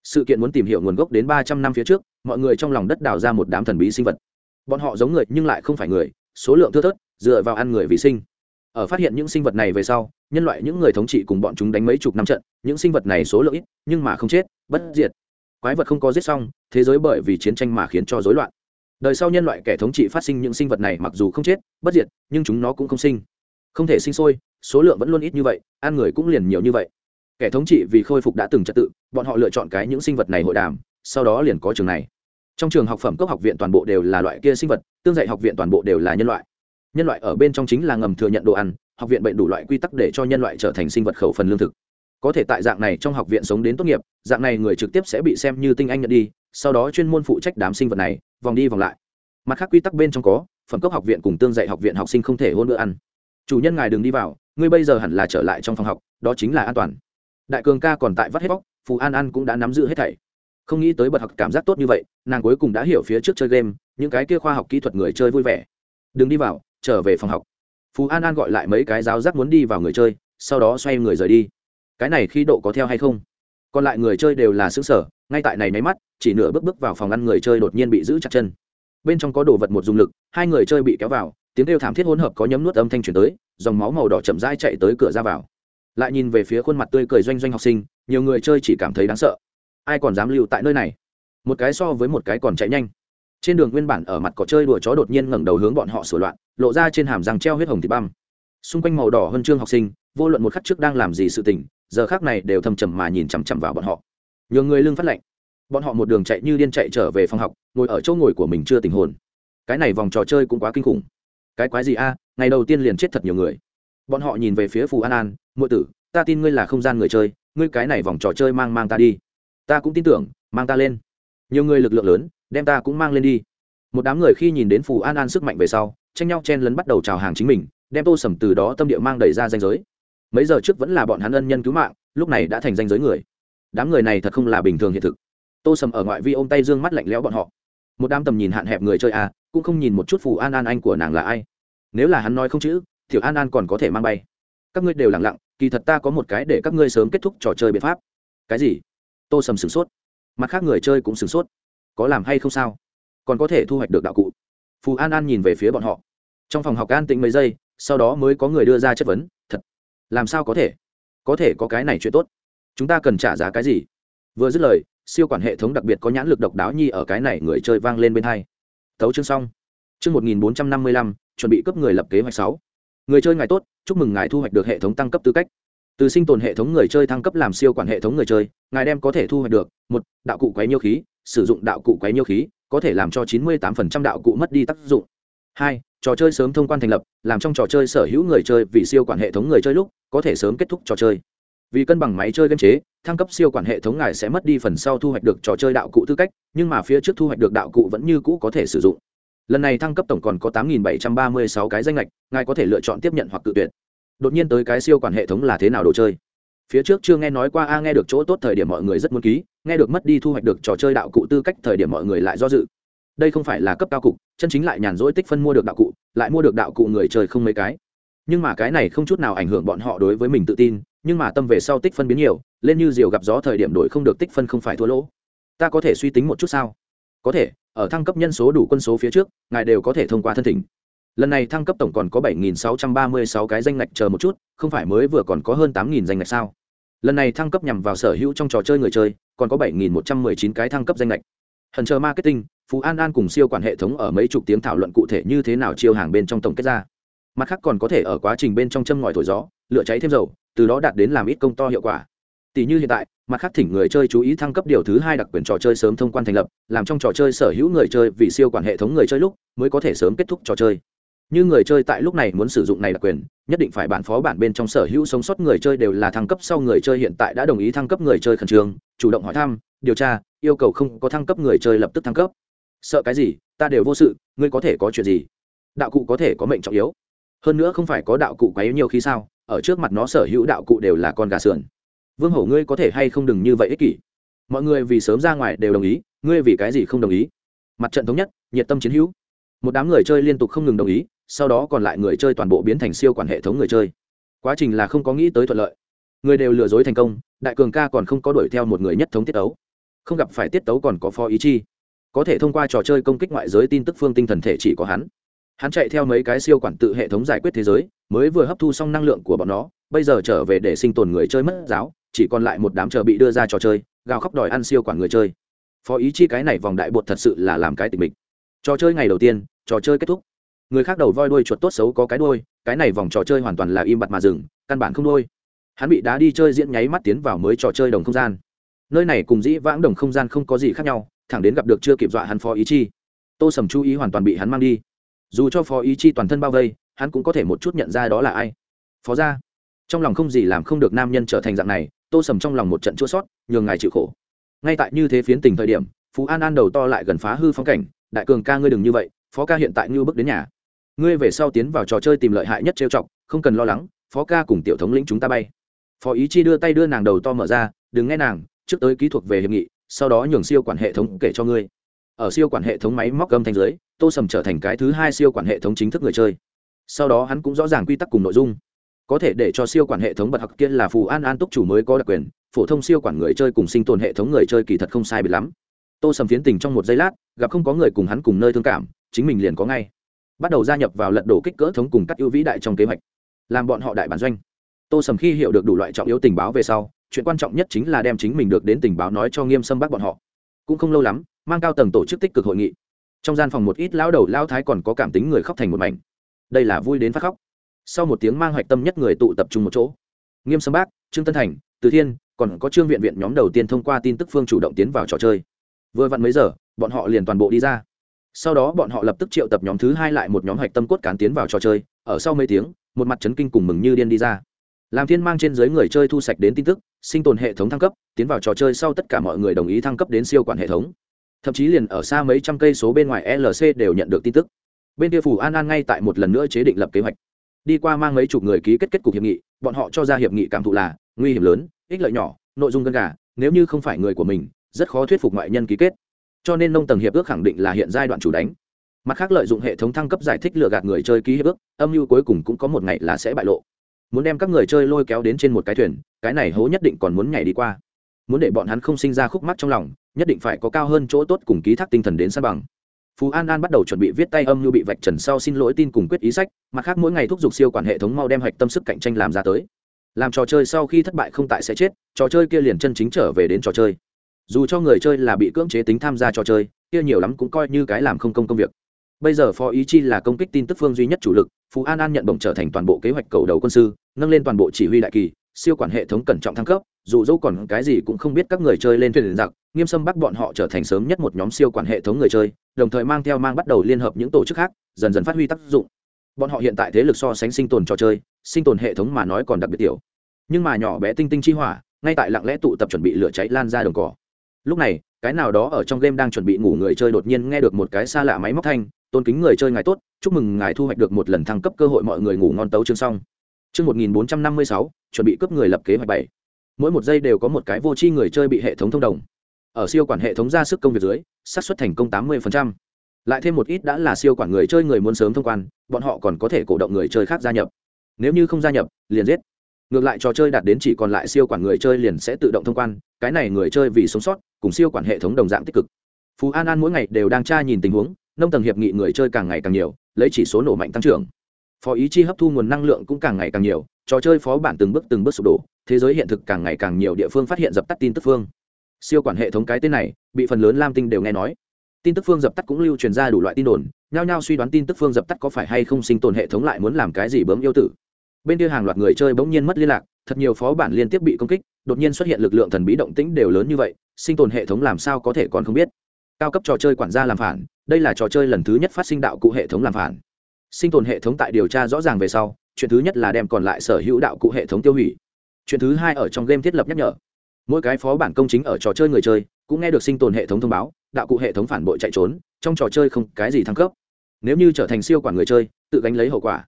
Sự kiện muốn tìm hiểu nguồn gốc đến ba trăm năm phía trước, mọi người trong lòng đất đào ra một đám thần bí sinh vật. Bọn họ giống người, nhưng lại không phải người, số lượng thưa thớt, dựa vào ăn người vì sinh. Ở phát hiện những sinh vật này về sau, nhân loại những người thống trị cùng bọn chúng đánh mấy chục năm trận, những sinh vật này số lượng ít, nhưng mà không chết, bất diệt. Quái vật không có giết xong, thế giới bởi vì chiến tranh mà khiến cho rối loạn. Đời sau nhân loại kẻ thống trị phát sinh những sinh vật này mặc dù không chết, bất diệt, nhưng chúng nó cũng không sinh. Không thể sinh sôi số lượng vẫn luôn ít như vậy, ăn người cũng liền nhiều như vậy. Kẻ thống trị vì khôi phục đã từng trật tự, bọn họ lựa chọn cái những sinh vật này hội đàm, sau đó liền có trường này. Trong trường học phẩm cấp học viện toàn bộ đều là loại kia sinh vật, tương dạy học viện toàn bộ đều là nhân loại. Nhân loại ở bên trong chính là ngầm thừa nhận đồ ăn, học viện bệnh đủ loại quy tắc để cho nhân loại trở thành sinh vật khẩu phần lương thực. Có thể tại dạng này trong học viện sống đến tốt nghiệp, dạng này người trực tiếp sẽ bị xem như tinh anh nhận đi, sau đó chuyên môn phụ trách đám sinh vật này, vòng đi vòng lại. Mặt khác quy tắc bên trong có, phẩm cấp học viện cùng tương dạy học viện học sinh không thể hôn bữa ăn. Chủ nhân ngài đừng đi vào ngươi bây giờ hẳn là trở lại trong phòng học, đó chính là an toàn. Đại cường ca còn tại vắt hết bóc phù an an cũng đã nắm giữ hết thảy. Không nghĩ tới bật học cảm giác tốt như vậy, nàng cuối cùng đã hiểu phía trước chơi game, những cái kia khoa học kỹ thuật người chơi vui vẻ. Đừng đi vào, trở về phòng học. Phù an an gọi lại mấy cái giáo giác muốn đi vào người chơi, sau đó xoay người rời đi. Cái này khi độ có theo hay không? Còn lại người chơi đều là xứ sở ngay tại này nháy mắt, chỉ nửa bước bước vào phòng ăn người chơi đột nhiên bị giữ chặt chân. Bên trong có đồ vật một dùng lực, hai người chơi bị kéo vào, tiếng kêu thảm thiết hỗn hợp có nhấm nuốt âm thanh truyền tới dòng máu màu đỏ chậm rãi chạy tới cửa ra vào. Lại nhìn về phía khuôn mặt tươi cười doanh doanh học sinh, nhiều người chơi chỉ cảm thấy đáng sợ. Ai còn dám lưu tại nơi này? Một cái so với một cái còn chạy nhanh. Trên đường nguyên bản ở mặt cỏ chơi đùa chó đột nhiên ngẩng đầu hướng bọn họ sửa loạn, lộ ra trên hàm răng treo huyết hồng thịt băm. Xung quanh màu đỏ hơn trương học sinh, vô luận một khắc trước đang làm gì sự tình, giờ khác này đều thầm trầm mà nhìn chằm chằm vào bọn họ. Nhường người lưng phát lệnh bọn họ một đường chạy như điên chạy trở về phòng học, ngồi ở chỗ ngồi của mình chưa tình hồn. Cái này vòng trò chơi cũng quá kinh khủng. Cái quái gì a? Ngày đầu tiên liền chết thật nhiều người. Bọn họ nhìn về phía phù an an, muội tử, ta tin ngươi là không gian người chơi, ngươi cái này vòng trò chơi mang mang ta đi. Ta cũng tin tưởng, mang ta lên. Nhiều người lực lượng lớn, đem ta cũng mang lên đi. Một đám người khi nhìn đến phù an an sức mạnh về sau, tranh nhau chen lấn bắt đầu chào hàng chính mình, đem tô sầm từ đó tâm địa mang đẩy ra danh giới. Mấy giờ trước vẫn là bọn hắn ân nhân cứu mạng, lúc này đã thành danh giới người. Đám người này thật không là bình thường hiện thực. Tô sầm ở ngoại vi ôm tay dương mắt lạnh lẽo bọn họ. Một đám tầm nhìn hạn hẹp người chơi à cũng không nhìn một chút phù an an anh của nàng là ai nếu là hắn nói không chữ thiểu an an còn có thể mang bay. Các ngươi đều lặng lặng, kỳ thật ta có một cái để các ngươi sớm kết thúc trò chơi biện pháp. Cái gì? Tô sầm sửng sốt. Mặt khác người chơi cũng sửng sốt. Có làm hay không sao? Còn có thể thu hoạch được đạo cụ. Phù an an nhìn về phía bọn họ. Trong phòng học an tĩnh mấy giây, sau đó mới có người đưa ra chất vấn, thật? Làm sao có thể? Có thể có cái này chuyện tốt. Chúng ta cần trả giá cái gì? Vừa dứt lời, siêu quản hệ thống đặc biệt có nhãn lực độc đáo nhi ở cái này người chơi vang lên bên hai. Thấu chương xong. Chương một nghìn bốn trăm năm mươi lăm chuẩn bị cấp người lập kế hoạch sáu. Người chơi ngài tốt, chúc mừng ngài thu hoạch được hệ thống tăng cấp tư cách. Từ sinh tồn hệ thống người chơi thăng cấp làm siêu quản hệ thống người chơi, ngài đem có thể thu hoạch được, một, đạo cụ quấy nhiêu khí, sử dụng đạo cụ quấy nhiêu khí, có thể làm cho chín mươi tám đạo cụ mất đi tác dụng. Hai, trò chơi sớm thông quan thành lập, làm trong trò chơi sở hữu người chơi vì siêu quản hệ thống người chơi lúc, có thể sớm kết thúc trò chơi. Vì cân bằng máy chơi game chế, thăng cấp siêu quản hệ thống ngài sẽ mất đi phần sau thu hoạch được trò chơi đạo cụ tư cách, nhưng mà phía trước thu hoạch được đạo cụ vẫn như cũ có thể sử dụng lần này thăng cấp tổng còn có tám bảy trăm ba mươi sáu cái danh lệch ngài có thể lựa chọn tiếp nhận hoặc tự tuyển. Đột nhiên tới cái siêu quản hệ thống là thế nào đồ chơi? Phía trước chưa nghe nói qua, a, nghe được chỗ tốt thời điểm mọi người rất muốn ký, nghe được mất đi thu hoạch được trò chơi đạo cụ tư cách thời điểm mọi người lại do dự. Đây không phải là cấp cao cục, chân chính lại nhàn rỗi tích phân mua được đạo cụ, lại mua được đạo cụ người chơi không mấy cái. Nhưng mà cái này không chút nào ảnh hưởng bọn họ đối với mình tự tin, nhưng mà tâm về sau tích phân biến nhiều, lên như diều gặp gió thời điểm đổi không được tích phân không phải thua lỗ. Ta có thể suy tính một chút sao? Có thể ở thăng cấp nhân số đủ quân số phía trước, ngài đều có thể thông qua thân thỉnh. Lần này thăng cấp tổng còn có 7.636 cái danh ngạch chờ một chút, không phải mới vừa còn có hơn 8.000 danh ngạch sao? Lần này thăng cấp nhằm vào sở hữu trong trò chơi người chơi, còn có 7.119 cái thăng cấp danh ngạch. Hần chờ marketing, phú an an cùng siêu quản hệ thống ở mấy chục tiếng thảo luận cụ thể như thế nào chiêu hàng bên trong tổng kết ra. Mặt khác còn có thể ở quá trình bên trong châm ngòi thổi gió lựa cháy thêm dầu, từ đó đạt đến làm ít công to hiệu quả tỷ như hiện tại, mặt khác thỉnh người chơi chú ý thăng cấp điều thứ hai đặc quyền trò chơi sớm thông quan thành lập, làm trong trò chơi sở hữu người chơi vì siêu quản hệ thống người chơi lúc mới có thể sớm kết thúc trò chơi. Như người chơi tại lúc này muốn sử dụng này đặc quyền, nhất định phải bản phó bản bên trong sở hữu sống sót người chơi đều là thăng cấp sau người chơi hiện tại đã đồng ý thăng cấp người chơi khẩn trương, chủ động hỏi thăm, điều tra, yêu cầu không có thăng cấp người chơi lập tức thăng cấp. Sợ cái gì? Ta đều vô sự, ngươi có thể có chuyện gì? Đạo cụ có thể có mệnh trọng yếu. Hơn nữa không phải có đạo cụ quá yếu nhiều khi sao, ở trước mặt nó sở hữu đạo cụ đều là con gà sườn vương hổ ngươi có thể hay không đừng như vậy ích kỷ. Mọi người vì sớm ra ngoài đều đồng ý, ngươi vì cái gì không đồng ý? Mặt trận thống nhất, nhiệt tâm chiến hữu. Một đám người chơi liên tục không ngừng đồng ý, sau đó còn lại người chơi toàn bộ biến thành siêu quản hệ thống người chơi. Quá trình là không có nghĩ tới thuận lợi. Người đều lừa dối thành công, đại cường ca còn không có đuổi theo một người nhất thống tiết tấu. Không gặp phải tiết tấu còn có phó ý chi. Có thể thông qua trò chơi công kích ngoại giới tin tức phương tinh thần thể chỉ có hắn. Hắn chạy theo mấy cái siêu quản tự hệ thống giải quyết thế giới, mới vừa hấp thu xong năng lượng của bọn nó, bây giờ trở về để sinh tồn người chơi mất giáo chỉ còn lại một đám chờ bị đưa ra trò chơi, gào khóc đòi ăn siêu quản người chơi. Phó ý chi cái này vòng đại bột thật sự là làm cái tình mình trò chơi ngày đầu tiên, trò chơi kết thúc. Người khác đầu voi đuôi chuột tốt xấu có cái đuôi, cái này vòng trò chơi hoàn toàn là im bặt mà dừng, căn bản không đuôi. Hắn bị đá đi chơi diễn nháy mắt tiến vào mới trò chơi đồng không gian. Nơi này cùng dĩ vãng đồng không gian không có gì khác nhau, thẳng đến gặp được chưa kịp dọa hắn phó ý chi. Tô sầm chú ý hoàn toàn bị hắn mang đi. Dù cho phó ý chi toàn thân bao vây, hắn cũng có thể một chút nhận ra đó là ai. Phó ra trong lòng không gì làm không được nam nhân trở thành dạng này tô sầm trong lòng một trận chua sót, nhường ngài chịu khổ. Ngay tại như thế phiến tình thời điểm, phú an an đầu to lại gần phá hư phong cảnh, đại cường ca ngươi đừng như vậy, phó ca hiện tại như bước đến nhà. Ngươi về sau tiến vào trò chơi tìm lợi hại nhất trêu chọc, không cần lo lắng, phó ca cùng tiểu thống lĩnh chúng ta bay. Phó ý chi đưa tay đưa nàng đầu to mở ra, đừng nghe nàng, trước tới ký thuộc về hiệp nghị, sau đó nhường siêu quản hệ thống kể cho ngươi. Ở siêu quản hệ thống máy móc gâm thanh dưới, tô sầm trở thành cái thứ hai siêu quản hệ thống chính thức người chơi. Sau đó hắn cũng rõ ràng quy tắc cùng nội dung có thể để cho siêu quản hệ thống bật học kia là phù an an túc chủ mới có đặc quyền, phổ thông siêu quản người chơi cùng sinh tồn hệ thống người chơi kỳ thật không sai biệt lắm. Tô sầm phiến tình trong một giây lát, gặp không có người cùng hắn cùng nơi thương cảm, chính mình liền có ngay. Bắt đầu gia nhập vào lật đổ kích cỡ thống cùng các ưu vĩ đại trong kế hoạch. Làm bọn họ đại bản doanh. Tô sầm khi hiểu được đủ loại trọng yếu tình báo về sau, chuyện quan trọng nhất chính là đem chính mình được đến tình báo nói cho nghiêm sâm bắt bọn họ. Cũng không lâu lắm, mang cao tầng tổ chức tích cực hội nghị. Trong gian phòng một ít lão đầu, lão thái còn có cảm tính người khóc thành một mảnh. Đây là vui đến phát khóc sau một tiếng mang hoạch tâm nhất người tụ tập trung một chỗ. Nghiêm sâm bác, trương tân thành, từ thiên, còn có trương viện viện nhóm đầu tiên thông qua tin tức phương chủ động tiến vào trò chơi. Vừa vặn mấy giờ, bọn họ liền toàn bộ đi ra. Sau đó bọn họ lập tức triệu tập nhóm thứ hai lại một nhóm hoạch tâm cốt cán tiến vào trò chơi. Ở sau mấy tiếng, một mặt chấn kinh cùng mừng như điên đi ra. Làm thiên mang trên giới người chơi thu sạch đến tin tức, sinh tồn hệ thống thăng cấp, tiến vào trò chơi sau tất cả mọi người đồng ý thăng cấp đến siêu quản hệ thống. Thậm chí liền ở xa mấy trăm cây số bên ngoài lc đều nhận được tin tức. Bên kia phủ an an ngay tại một lần nữa chế định lập kế hoạch đi qua mang mấy chục người ký kết kết cục hiệp nghị, bọn họ cho ra hiệp nghị cảm thụ là nguy hiểm lớn, ích lợi nhỏ, nội dung gân gà, nếu như không phải người của mình, rất khó thuyết phục ngoại nhân ký kết. Cho nên nông tầng hiệp ước khẳng định là hiện giai đoạn chủ đánh. Mặt khác lợi dụng hệ thống thăng cấp giải thích lừa gạt người chơi ký hiệp ước, âm mưu cuối cùng cũng có một ngày là sẽ bại lộ. Muốn đem các người chơi lôi kéo đến trên một cái thuyền, cái này hố nhất định còn muốn nhảy đi qua. Muốn để bọn hắn không sinh ra khúc mắc trong lòng, nhất định phải có cao hơn chỗ tốt cùng ký thác tinh thần đến sa bằng phú an an bắt đầu chuẩn bị viết tay âm như bị vạch trần sau xin lỗi tin cùng quyết ý sách, mặt khác mỗi ngày thúc giục siêu quản hệ thống mau đem hạch tâm sức cạnh tranh làm ra tới. Làm trò chơi sau khi thất bại không tại sẽ chết, trò chơi kia liền chân chính trở về đến trò chơi. Dù cho người chơi là bị cưỡng chế tính tham gia trò chơi, kia nhiều lắm cũng coi như cái làm không công công việc. Bây giờ phó ý chi là công kích tin tức phương duy nhất chủ lực, phú an an nhận bổng trở thành toàn bộ kế hoạch cầu đầu quân sư, nâng lên toàn bộ chỉ huy đại kỳ, siêu quản hệ thống cẩn trọng thăng cấp dù dẫu còn cái gì cũng không biết các người chơi lên thuyền giặc, nghiêm sâm bắt bọn họ trở thành sớm nhất một nhóm siêu quản hệ thống người chơi, đồng thời mang theo mang bắt đầu liên hợp những tổ chức khác, dần dần phát huy tác dụng. Bọn họ hiện tại thế lực so sánh sinh tồn trò chơi, sinh tồn hệ thống mà nói còn đặc biệt tiểu. Nhưng mà nhỏ bé tinh tinh chi hỏa, ngay tại lặng lẽ tụ tập chuẩn bị lửa cháy lan ra đồng cỏ. Lúc này, cái nào đó ở trong game đang chuẩn bị ngủ người chơi đột nhiên nghe được một cái xa lạ máy móc thanh, tôn kính người chơi ngài tốt, chúc mừng ngài thu hoạch được một lần thăng cấp cơ hội mọi người ngủ ngon tấu chương xong. Chương một nghìn bốn trăm năm mươi sáu, chuẩn bị cướp người lập kế hoạch bảy mỗi một giây đều có một cái vô tri người chơi bị hệ thống thông đồng. Ở siêu quản hệ thống ra sức công việc dưới, xác suất thành công tám mươi lại thêm một ít đã là siêu quản người chơi người muốn sớm thông quan, bọn họ còn có thể cổ động người chơi khác gia nhập. Nếu như không gia nhập, liền giết. Ngược lại trò chơi đạt đến chỉ còn lại siêu quản người chơi liền sẽ tự động thông quan, cái này người chơi vì sống sót, cùng siêu quản hệ thống đồng dạng tích cực. Phú an an mỗi ngày đều đang tra nhìn tình huống, nông tầng hiệp nghị người chơi càng ngày càng nhiều, lấy chỉ số nổ mạnh tăng trưởng. Phó ý chi hấp thu nguồn năng lượng cũng càng ngày càng nhiều trò chơi phó bản từng bước từng bước sụp đổ, thế giới hiện thực càng ngày càng nhiều địa phương phát hiện dập tắt tin tức phương. Siêu quản hệ thống cái tên này, bị phần lớn lam tinh đều nghe nói. Tin tức phương dập tắt cũng lưu truyền ra đủ loại tin đồn, nhao nhao suy đoán tin tức phương dập tắt có phải hay không sinh tồn hệ thống lại muốn làm cái gì bấm yêu tử. Bên kia hàng loạt người chơi bỗng nhiên mất liên lạc, thật nhiều phó bản liên tiếp bị công kích, đột nhiên xuất hiện lực lượng thần bí động tĩnh đều lớn như vậy, sinh tồn hệ thống làm sao có thể còn không biết? Cao cấp trò chơi quản gia làm phản, đây là trò chơi lần thứ nhất phát sinh đạo cụ hệ thống làm phản. Sinh tồn hệ thống tại điều tra rõ ràng về sau chuyện thứ nhất là đem còn lại sở hữu đạo cụ hệ thống tiêu hủy. Chuyện thứ hai ở trong game thiết lập nhắc nhở. Mỗi cái phó bản công chính ở trò chơi người chơi cũng nghe được sinh tồn hệ thống thông báo, đạo cụ hệ thống phản bội chạy trốn, trong trò chơi không cái gì thăng cấp. Nếu như trở thành siêu quản người chơi, tự gánh lấy hậu quả.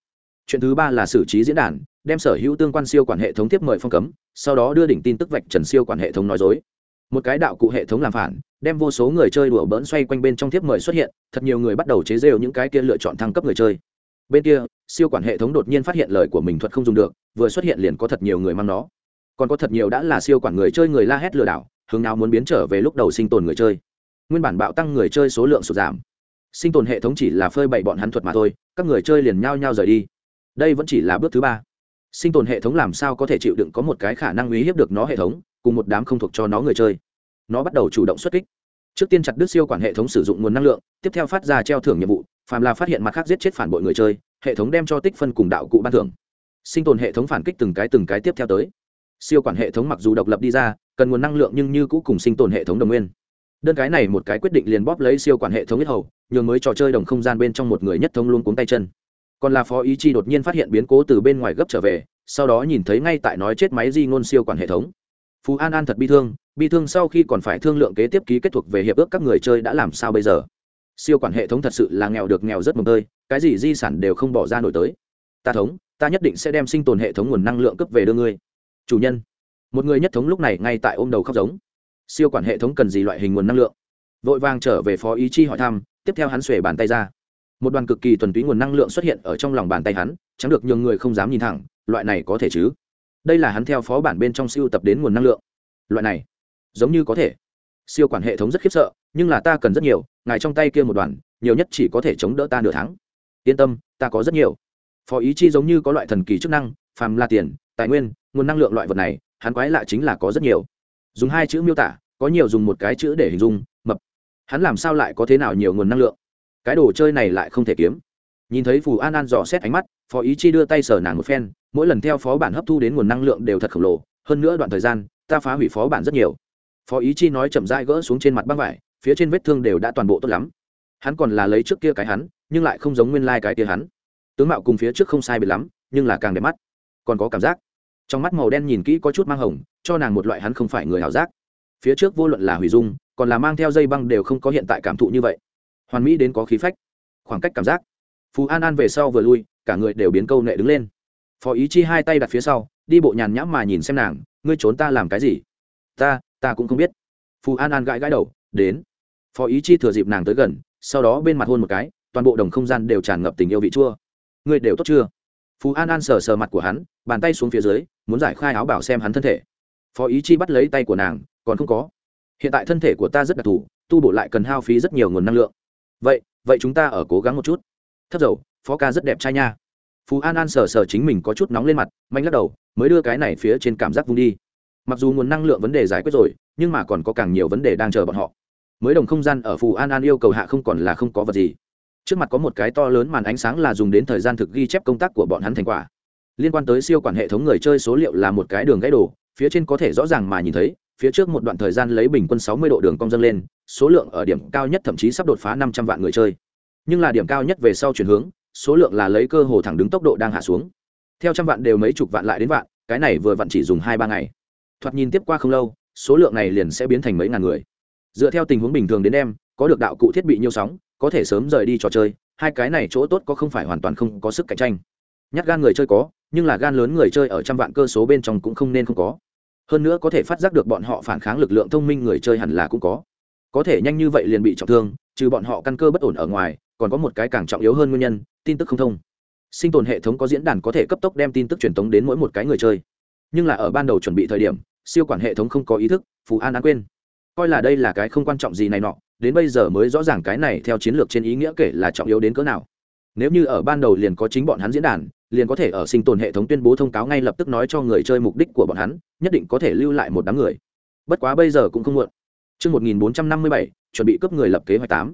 Chuyện thứ ba là xử trí diễn đàn, đem sở hữu tương quan siêu quản hệ thống tiếp mời phong cấm, sau đó đưa đỉnh tin tức vạch trần siêu quản hệ thống nói dối. Một cái đạo cụ hệ thống làm phản, đem vô số người chơi đùa bỡn xoay quanh bên trong tiếp mời xuất hiện, thật nhiều người bắt đầu chế rêu những cái kia lựa chọn thăng cấp người chơi. Bên kia siêu quản hệ thống đột nhiên phát hiện lời của mình thuật không dùng được, vừa xuất hiện liền có thật nhiều người mang nó. Còn có thật nhiều đã là siêu quản người chơi người la hét lừa đảo, hướng nào muốn biến trở về lúc đầu sinh tồn người chơi. Nguyên bản bạo tăng người chơi số lượng sụt giảm. Sinh tồn hệ thống chỉ là phơi bày bọn hắn thuật mà thôi, các người chơi liền nhao nhao rời đi. Đây vẫn chỉ là bước thứ ba. Sinh tồn hệ thống làm sao có thể chịu đựng có một cái khả năng uy hiếp được nó hệ thống, cùng một đám không thuộc cho nó người chơi? Nó bắt đầu chủ động xuất kích. Trước tiên chặt đứt siêu quản hệ thống sử dụng nguồn năng lượng, tiếp theo phát ra treo thưởng nhiệm vụ, phàm là phát hiện mặt khác giết chết phản bội người chơi hệ thống đem cho tích phân cùng đạo cụ ban thưởng. Sinh tồn hệ thống phản kích từng cái từng cái tiếp theo tới. Siêu quản hệ thống mặc dù độc lập đi ra, cần nguồn năng lượng nhưng như cũ cùng sinh tồn hệ thống đồng nguyên. Đơn cái này một cái quyết định liền bóp lấy siêu quản hệ thống nhất hầu, nhường mới trò chơi đồng không gian bên trong một người nhất thống luôn cuống tay chân. Còn là phó ý chi đột nhiên phát hiện biến cố từ bên ngoài gấp trở về, sau đó nhìn thấy ngay tại nói chết máy di ngôn siêu quản hệ thống. Phú an an thật bi thương bi thương sau khi còn phải thương lượng kế tiếp ký kết thuộc về hiệp ước các người chơi đã làm sao bây giờ? Siêu quản hệ thống thật sự là nghèo được nghèo rất mồm tơi, cái gì di sản đều không bỏ ra nổi tới. Ta thống, ta nhất định sẽ đem sinh tồn hệ thống nguồn năng lượng cấp về đưa ngươi. Chủ nhân, một người nhất thống lúc này ngay tại ôm đầu khóc giống. Siêu quản hệ thống cần gì loại hình nguồn năng lượng? Vội vàng trở về phó ý chi hỏi thăm, tiếp theo hắn xuề bàn tay ra. Một đoàn cực kỳ thuần túy nguồn năng lượng xuất hiện ở trong lòng bàn tay hắn, chẳng được nhiều người không dám nhìn thẳng, loại này có thể chứ? Đây là hắn theo phó bản bên trong siêu tập đến nguồn năng lượng. Loại này, giống như có thể. Siêu quản hệ thống rất khiếp sợ, nhưng là ta cần rất nhiều ngài trong tay kia một đoàn, nhiều nhất chỉ có thể chống đỡ ta nửa tháng. Yên tâm, ta có rất nhiều. Phó ý chi giống như có loại thần kỳ chức năng, phàm là tiền, tài nguyên, nguồn năng lượng loại vật này, hắn quái lạ chính là có rất nhiều. Dùng hai chữ miêu tả, có nhiều dùng một cái chữ để hình dung, mập. Hắn làm sao lại có thế nào nhiều nguồn năng lượng? Cái đồ chơi này lại không thể kiếm. Nhìn thấy phù an an dò xét ánh mắt, phó ý chi đưa tay sờ nàng một phen, mỗi lần theo phó bản hấp thu đến nguồn năng lượng đều thật khổng lồ, hơn nữa đoạn thời gian, ta phá hủy phó bản rất nhiều. Phó ý chi nói chậm rãi gỡ xuống trên mặt băng vải phía trên vết thương đều đã toàn bộ tốt lắm. Hắn còn là lấy trước kia cái hắn, nhưng lại không giống nguyên lai、like、cái kia hắn. Tướng mạo cùng phía trước không sai biệt lắm, nhưng là càng đẹp mắt. Còn có cảm giác. Trong mắt màu đen nhìn kỹ có chút mang hồng, cho nàng một loại hắn không phải người hảo giác. Phía trước vô luận là hủy dung, còn là mang theo dây băng đều không có hiện tại cảm thụ như vậy. Hoàn mỹ đến có khí phách. Khoảng cách cảm giác. Phú an an về sau vừa lui, cả người đều biến câu nệ đứng lên. Phó ý chi hai tay đặt phía sau, đi bộ nhàn nhãm mà nhìn xem nàng, ngươi trốn ta làm cái gì? Ta ta cũng không biết. Phù an an gãi gãi đầu, đến phó ý chi thừa dịp nàng tới gần, sau đó bên mặt hôn một cái, toàn bộ đồng không gian đều tràn ngập tình yêu vị chua. Ngươi đều tốt chưa? Phú an an sờ sờ mặt của hắn, bàn tay xuống phía dưới, muốn giải khai áo bảo xem hắn thân thể. Phó ý chi bắt lấy tay của nàng, còn không có. Hiện tại thân thể của ta rất đặc thù, tu bổ lại cần hao phí rất nhiều nguồn năng lượng. Vậy vậy chúng ta ở cố gắng một chút. Thất dầu, phó ca rất đẹp trai nha. Phú an an sờ sờ chính mình có chút nóng lên mặt manh lắc đầu, mới đưa cái này phía trên cảm giác vung đi. Mặc dù nguồn năng lượng vấn đề giải quyết rồi, nhưng mà còn có càng nhiều vấn đề đang chờ bọn họ mới đồng không gian ở phù an an yêu cầu hạ không còn là không có vật gì. Trước mặt có một cái to lớn màn ánh sáng là dùng đến thời gian thực ghi chép công tác của bọn hắn thành quả. Liên quan tới siêu quản hệ thống người chơi số liệu là một cái đường gãy đổ, phía trên có thể rõ ràng mà nhìn thấy, phía trước một đoạn thời gian lấy bình quân 60 độ đường cong dâng lên, số lượng ở điểm cao nhất thậm chí sắp đột phá 500 vạn người chơi. Nhưng là điểm cao nhất về sau chuyển hướng, số lượng là lấy cơ hồ thẳng đứng tốc độ đang hạ xuống. Theo trăm vạn đều mấy chục vạn lại đến vạn, cái này vừa vặn chỉ dùng hai ba ngày. Thoạt nhìn tiếp qua không lâu, số lượng này liền sẽ biến thành mấy ngàn người dựa theo tình huống bình thường đến em, có được đạo cụ thiết bị nhiều sóng, có thể sớm rời đi trò chơi, hai cái này chỗ tốt có không phải hoàn toàn không có sức cạnh tranh. Nhát gan người chơi có, nhưng là gan lớn người chơi ở trăm vạn cơ số bên trong cũng không nên không có. Hơn nữa có thể phát giác được bọn họ phản kháng lực lượng thông minh người chơi hẳn là cũng có. Có thể nhanh như vậy liền bị trọng thương, trừ bọn họ căn cơ bất ổn ở ngoài, còn có một cái càng trọng yếu hơn nguyên nhân, tin tức không thông. Sinh tồn hệ thống có diễn đàn có thể cấp tốc đem tin tức truyền tống đến mỗi một cái người chơi. Nhưng là ở ban đầu chuẩn bị thời điểm, siêu quản hệ thống không có ý thức, phù an đã quên coi là đây là cái không quan trọng gì này nọ đến bây giờ mới rõ ràng cái này theo chiến lược trên ý nghĩa kể là trọng yếu đến cỡ nào nếu như ở ban đầu liền có chính bọn hắn diễn đàn liền có thể ở sinh tồn hệ thống tuyên bố thông cáo ngay lập tức nói cho người chơi mục đích của bọn hắn nhất định có thể lưu lại một đám người bất quá bây giờ cũng không muộn Trước 1457, chuẩn bị cấp người lập kế hoạch 8.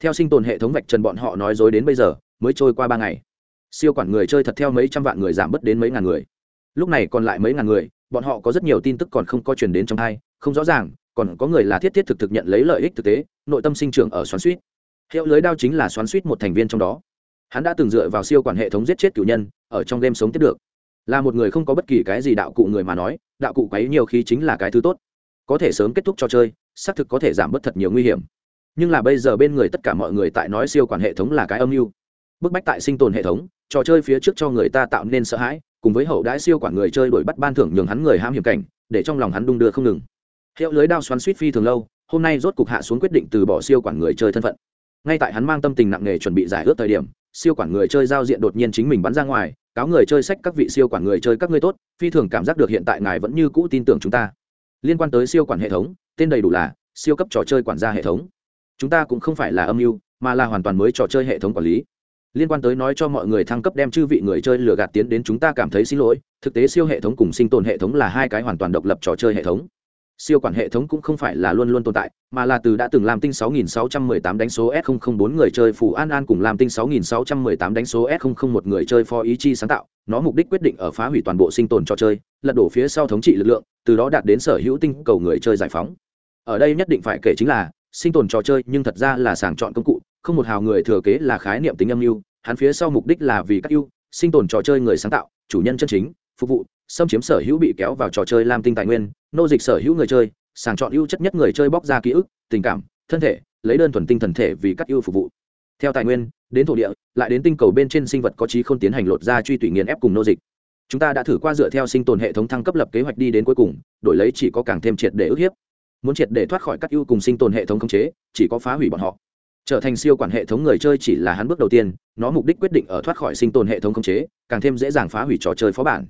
Theo sinh tồn hệ thống vạch trần bọn họ nói dối đến bây giờ, mới trôi qua 3 ngày. Siêu quản người chơi thật theo mấy trăm vạn người giảm bớt đến mấy ngàn người. Lúc này còn lại mấy ngàn người, bọn họ có rất nhiều tin tức còn không có truyền đến trong hai, không rõ ràng, còn có người là thiết thiết thực thực nhận lấy lợi ích thực tế, nội tâm sinh trưởng ở xoắn suýt. Hiệu lưới đao chính là xoắn suýt một thành viên trong đó. Hắn đã từng dựa vào siêu quản hệ thống giết chết cử nhân, ở trong game sống tiếp được. Là một người không có bất kỳ cái gì đạo cụ người mà nói, đạo cụ quấy nhiều khi chính là cái thứ tốt. Có thể sớm kết thúc trò chơi, xác thực có thể giảm bớt thật nhiều nguy hiểm. Nhưng là bây giờ bên người tất cả mọi người tại nói siêu quản hệ thống là cái âm mưu. Bức bách tại sinh tồn hệ thống, trò chơi phía trước cho người ta tạo nên sợ hãi, cùng với hậu đãi siêu quản người chơi đổi bắt ban thưởng nhường hắn người ham hiểm cảnh, để trong lòng hắn đung đưa không ngừng hiệu lưới đao xoắn suýt phi thường lâu, hôm nay rốt cục hạ xuống quyết định từ bỏ siêu quản người chơi thân phận. Ngay tại hắn mang tâm tình nặng nề chuẩn bị giải ước thời điểm, siêu quản người chơi giao diện đột nhiên chính mình bắn ra ngoài, cáo người chơi sách các vị siêu quản người chơi các ngươi tốt, phi thường cảm giác được hiện tại ngài vẫn như cũ tin tưởng chúng ta. Liên quan tới siêu quản hệ thống, tên đầy đủ là siêu cấp trò chơi quản gia hệ thống. Chúng ta cũng không phải là âm mưu, mà là hoàn toàn mới trò chơi hệ thống quản lý. Liên quan tới nói cho mọi người thăng cấp đem chư vị người chơi lừa gạt tiến đến chúng ta cảm thấy xin lỗi, thực tế siêu hệ thống cùng sinh tồn hệ thống là hai cái hoàn toàn độc lập trò chơi hệ thống siêu quản hệ thống cũng không phải là luôn luôn tồn tại, mà là từ đã từng làm tinh 6618 đánh số s 004 người chơi phủ an an cùng làm tinh 6618 đánh số s 001 người chơi phó ý chi sáng tạo, nó mục đích quyết định ở phá hủy toàn bộ sinh tồn trò chơi, lật đổ phía sau thống trị lực lượng, từ đó đạt đến sở hữu tinh cầu người chơi giải phóng. Ở đây nhất định phải kể chính là, sinh tồn trò chơi nhưng thật ra là sàng chọn công cụ, không một hào người thừa kế là khái niệm tính âm mưu, hắn phía sau mục đích là vì các ưu, sinh tồn trò chơi người sáng tạo, chủ nhân chân chính, phục vụ xâm chiếm sở hữu bị kéo vào trò chơi làm tinh tài nguyên, nô dịch sở hữu người chơi, sàng chọn ưu chất nhất người chơi bóc ra ký ức, tình cảm, thân thể, lấy đơn thuần tinh thần thể vì các ưu phục vụ. Theo tài nguyên, đến thổ địa, lại đến tinh cầu bên trên sinh vật có trí không tiến hành lột ra truy tủy nghiền ép cùng nô dịch. Chúng ta đã thử qua dựa theo sinh tồn hệ thống thăng cấp lập kế hoạch đi đến cuối cùng, đổi lấy chỉ có càng thêm triệt để ức hiếp. Muốn triệt để thoát khỏi các ưu cùng sinh tồn hệ thống khống chế, chỉ có phá hủy bọn họ. Trở thành siêu quản hệ thống người chơi chỉ là hắn bước đầu tiên, nó mục đích quyết định ở thoát khỏi sinh tồn hệ thống khống chế, càng thêm dễ dàng phá hủy trò chơi phó bản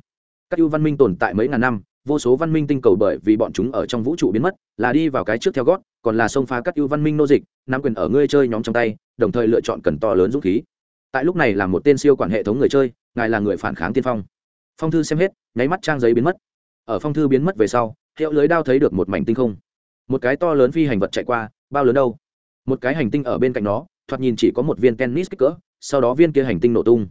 các ưu văn minh tồn tại mấy ngàn năm, vô số văn minh tinh cầu bởi vì bọn chúng ở trong vũ trụ biến mất, là đi vào cái trước theo gót, còn là xông phá các ưu văn minh nô dịch, nắm quyền ở ngươi chơi nhóm trong tay, đồng thời lựa chọn cần to lớn dũng khí. Tại lúc này là một tên siêu quản hệ thống người chơi, ngài là người phản kháng tiên phong. Phong thư xem hết, nháy mắt trang giấy biến mất. Ở phong thư biến mất về sau, hiệu lưới đao thấy được một mảnh tinh không. Một cái to lớn phi hành vật chạy qua, bao lớn đâu? Một cái hành tinh ở bên cạnh nó, thoạt nhìn chỉ có một viên tennis kích cỡ, sau đó viên kia hành tinh nổ tung.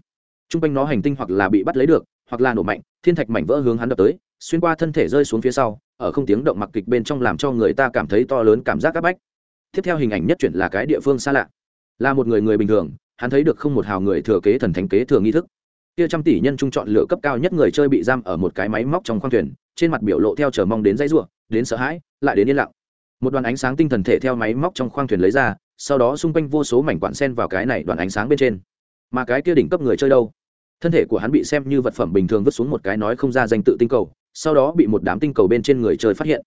T r u n g quanh nó hành tinh hoặc là bị bắt lấy được hoặc là nổ mạnh, thiên thạch mảnh vỡ hướng hắn đập tới, xuyên qua thân thể rơi xuống phía sau, ở không tiếng động mặc kịch bên trong làm cho người ta cảm thấy to lớn cảm giác áp bách. Tiếp theo hình ảnh nhất chuyển là cái địa phương xa lạ. Là một người người bình thường, hắn thấy được không một hào người thừa kế thần thánh kế thừa nghi thức. Kia trăm tỷ nhân trung chọn lựa cấp cao nhất người chơi bị giam ở một cái máy móc trong khoang thuyền, trên mặt biểu lộ theo chờ mong đến dãy ruộng đến sợ hãi, lại đến yên lặng. Một đoàn ánh sáng tinh thần thể theo máy móc trong khoang thuyền lấy ra, sau đó xung quanh vô số mảnh quản sen vào cái này đoàn ánh sáng bên trên. Mà cái kia đỉnh cấp người chơi đâu? Thân thể của hắn bị xem như vật phẩm bình thường vứt xuống một cái nói không ra danh tự tinh cầu, sau đó bị một đám tinh cầu bên trên người chơi phát hiện.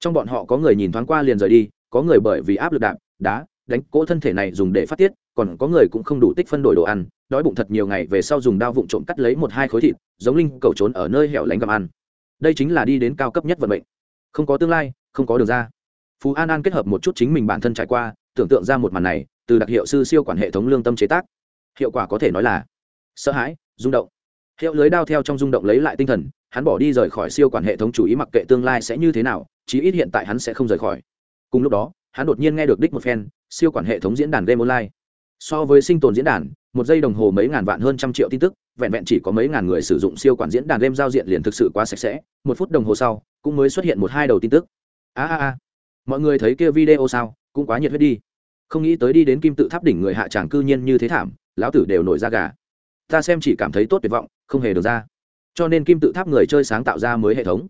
Trong bọn họ có người nhìn thoáng qua liền rời đi, có người bởi vì áp lực đạp, đá, đánh cỗ thân thể này dùng để phát tiết, còn có người cũng không đủ tích phân đổi đồ ăn, đói bụng thật nhiều ngày về sau dùng đao vụn trộm cắt lấy một hai khối thịt, giống linh cầu trốn ở nơi hẻo lánh gặm ăn. Đây chính là đi đến cao cấp nhất vận mệnh. Không có tương lai, không có đường ra. Phú an an kết hợp một chút chính mình bản thân trải qua, tưởng tượng ra một màn này, từ đặc hiệu sư siêu quản hệ thống lương tâm chế tác. Hiệu quả có thể nói là sợ hãi, rung động. Hiệu lưới đao theo trong rung động lấy lại tinh thần, hắn bỏ đi rời khỏi siêu quản hệ thống chủ ý mặc kệ tương lai sẽ như thế nào, chí ít hiện tại hắn sẽ không rời khỏi. Cùng lúc đó, hắn đột nhiên nghe được đích một phen, siêu quản hệ thống diễn đàn game online. So với sinh tồn diễn đàn, một giây đồng hồ mấy ngàn vạn hơn trăm triệu tin tức, vẹn vẹn chỉ có mấy ngàn người sử dụng siêu quản diễn đàn game giao diện liền thực sự quá sạch sẽ, một phút đồng hồ sau, cũng mới xuất hiện một hai đầu tin tức. A a a. Mọi người thấy kia video sao, cũng quá nhiệt huyết đi. Không nghĩ tới đi đến kim tự tháp đỉnh người hạ tràng cư nhiên như thế thảm, lão tử đều nổi ra gà ta xem chỉ cảm thấy tốt tuyệt vọng, không hề được ra. Cho nên kim tự tháp người chơi sáng tạo ra mới hệ thống.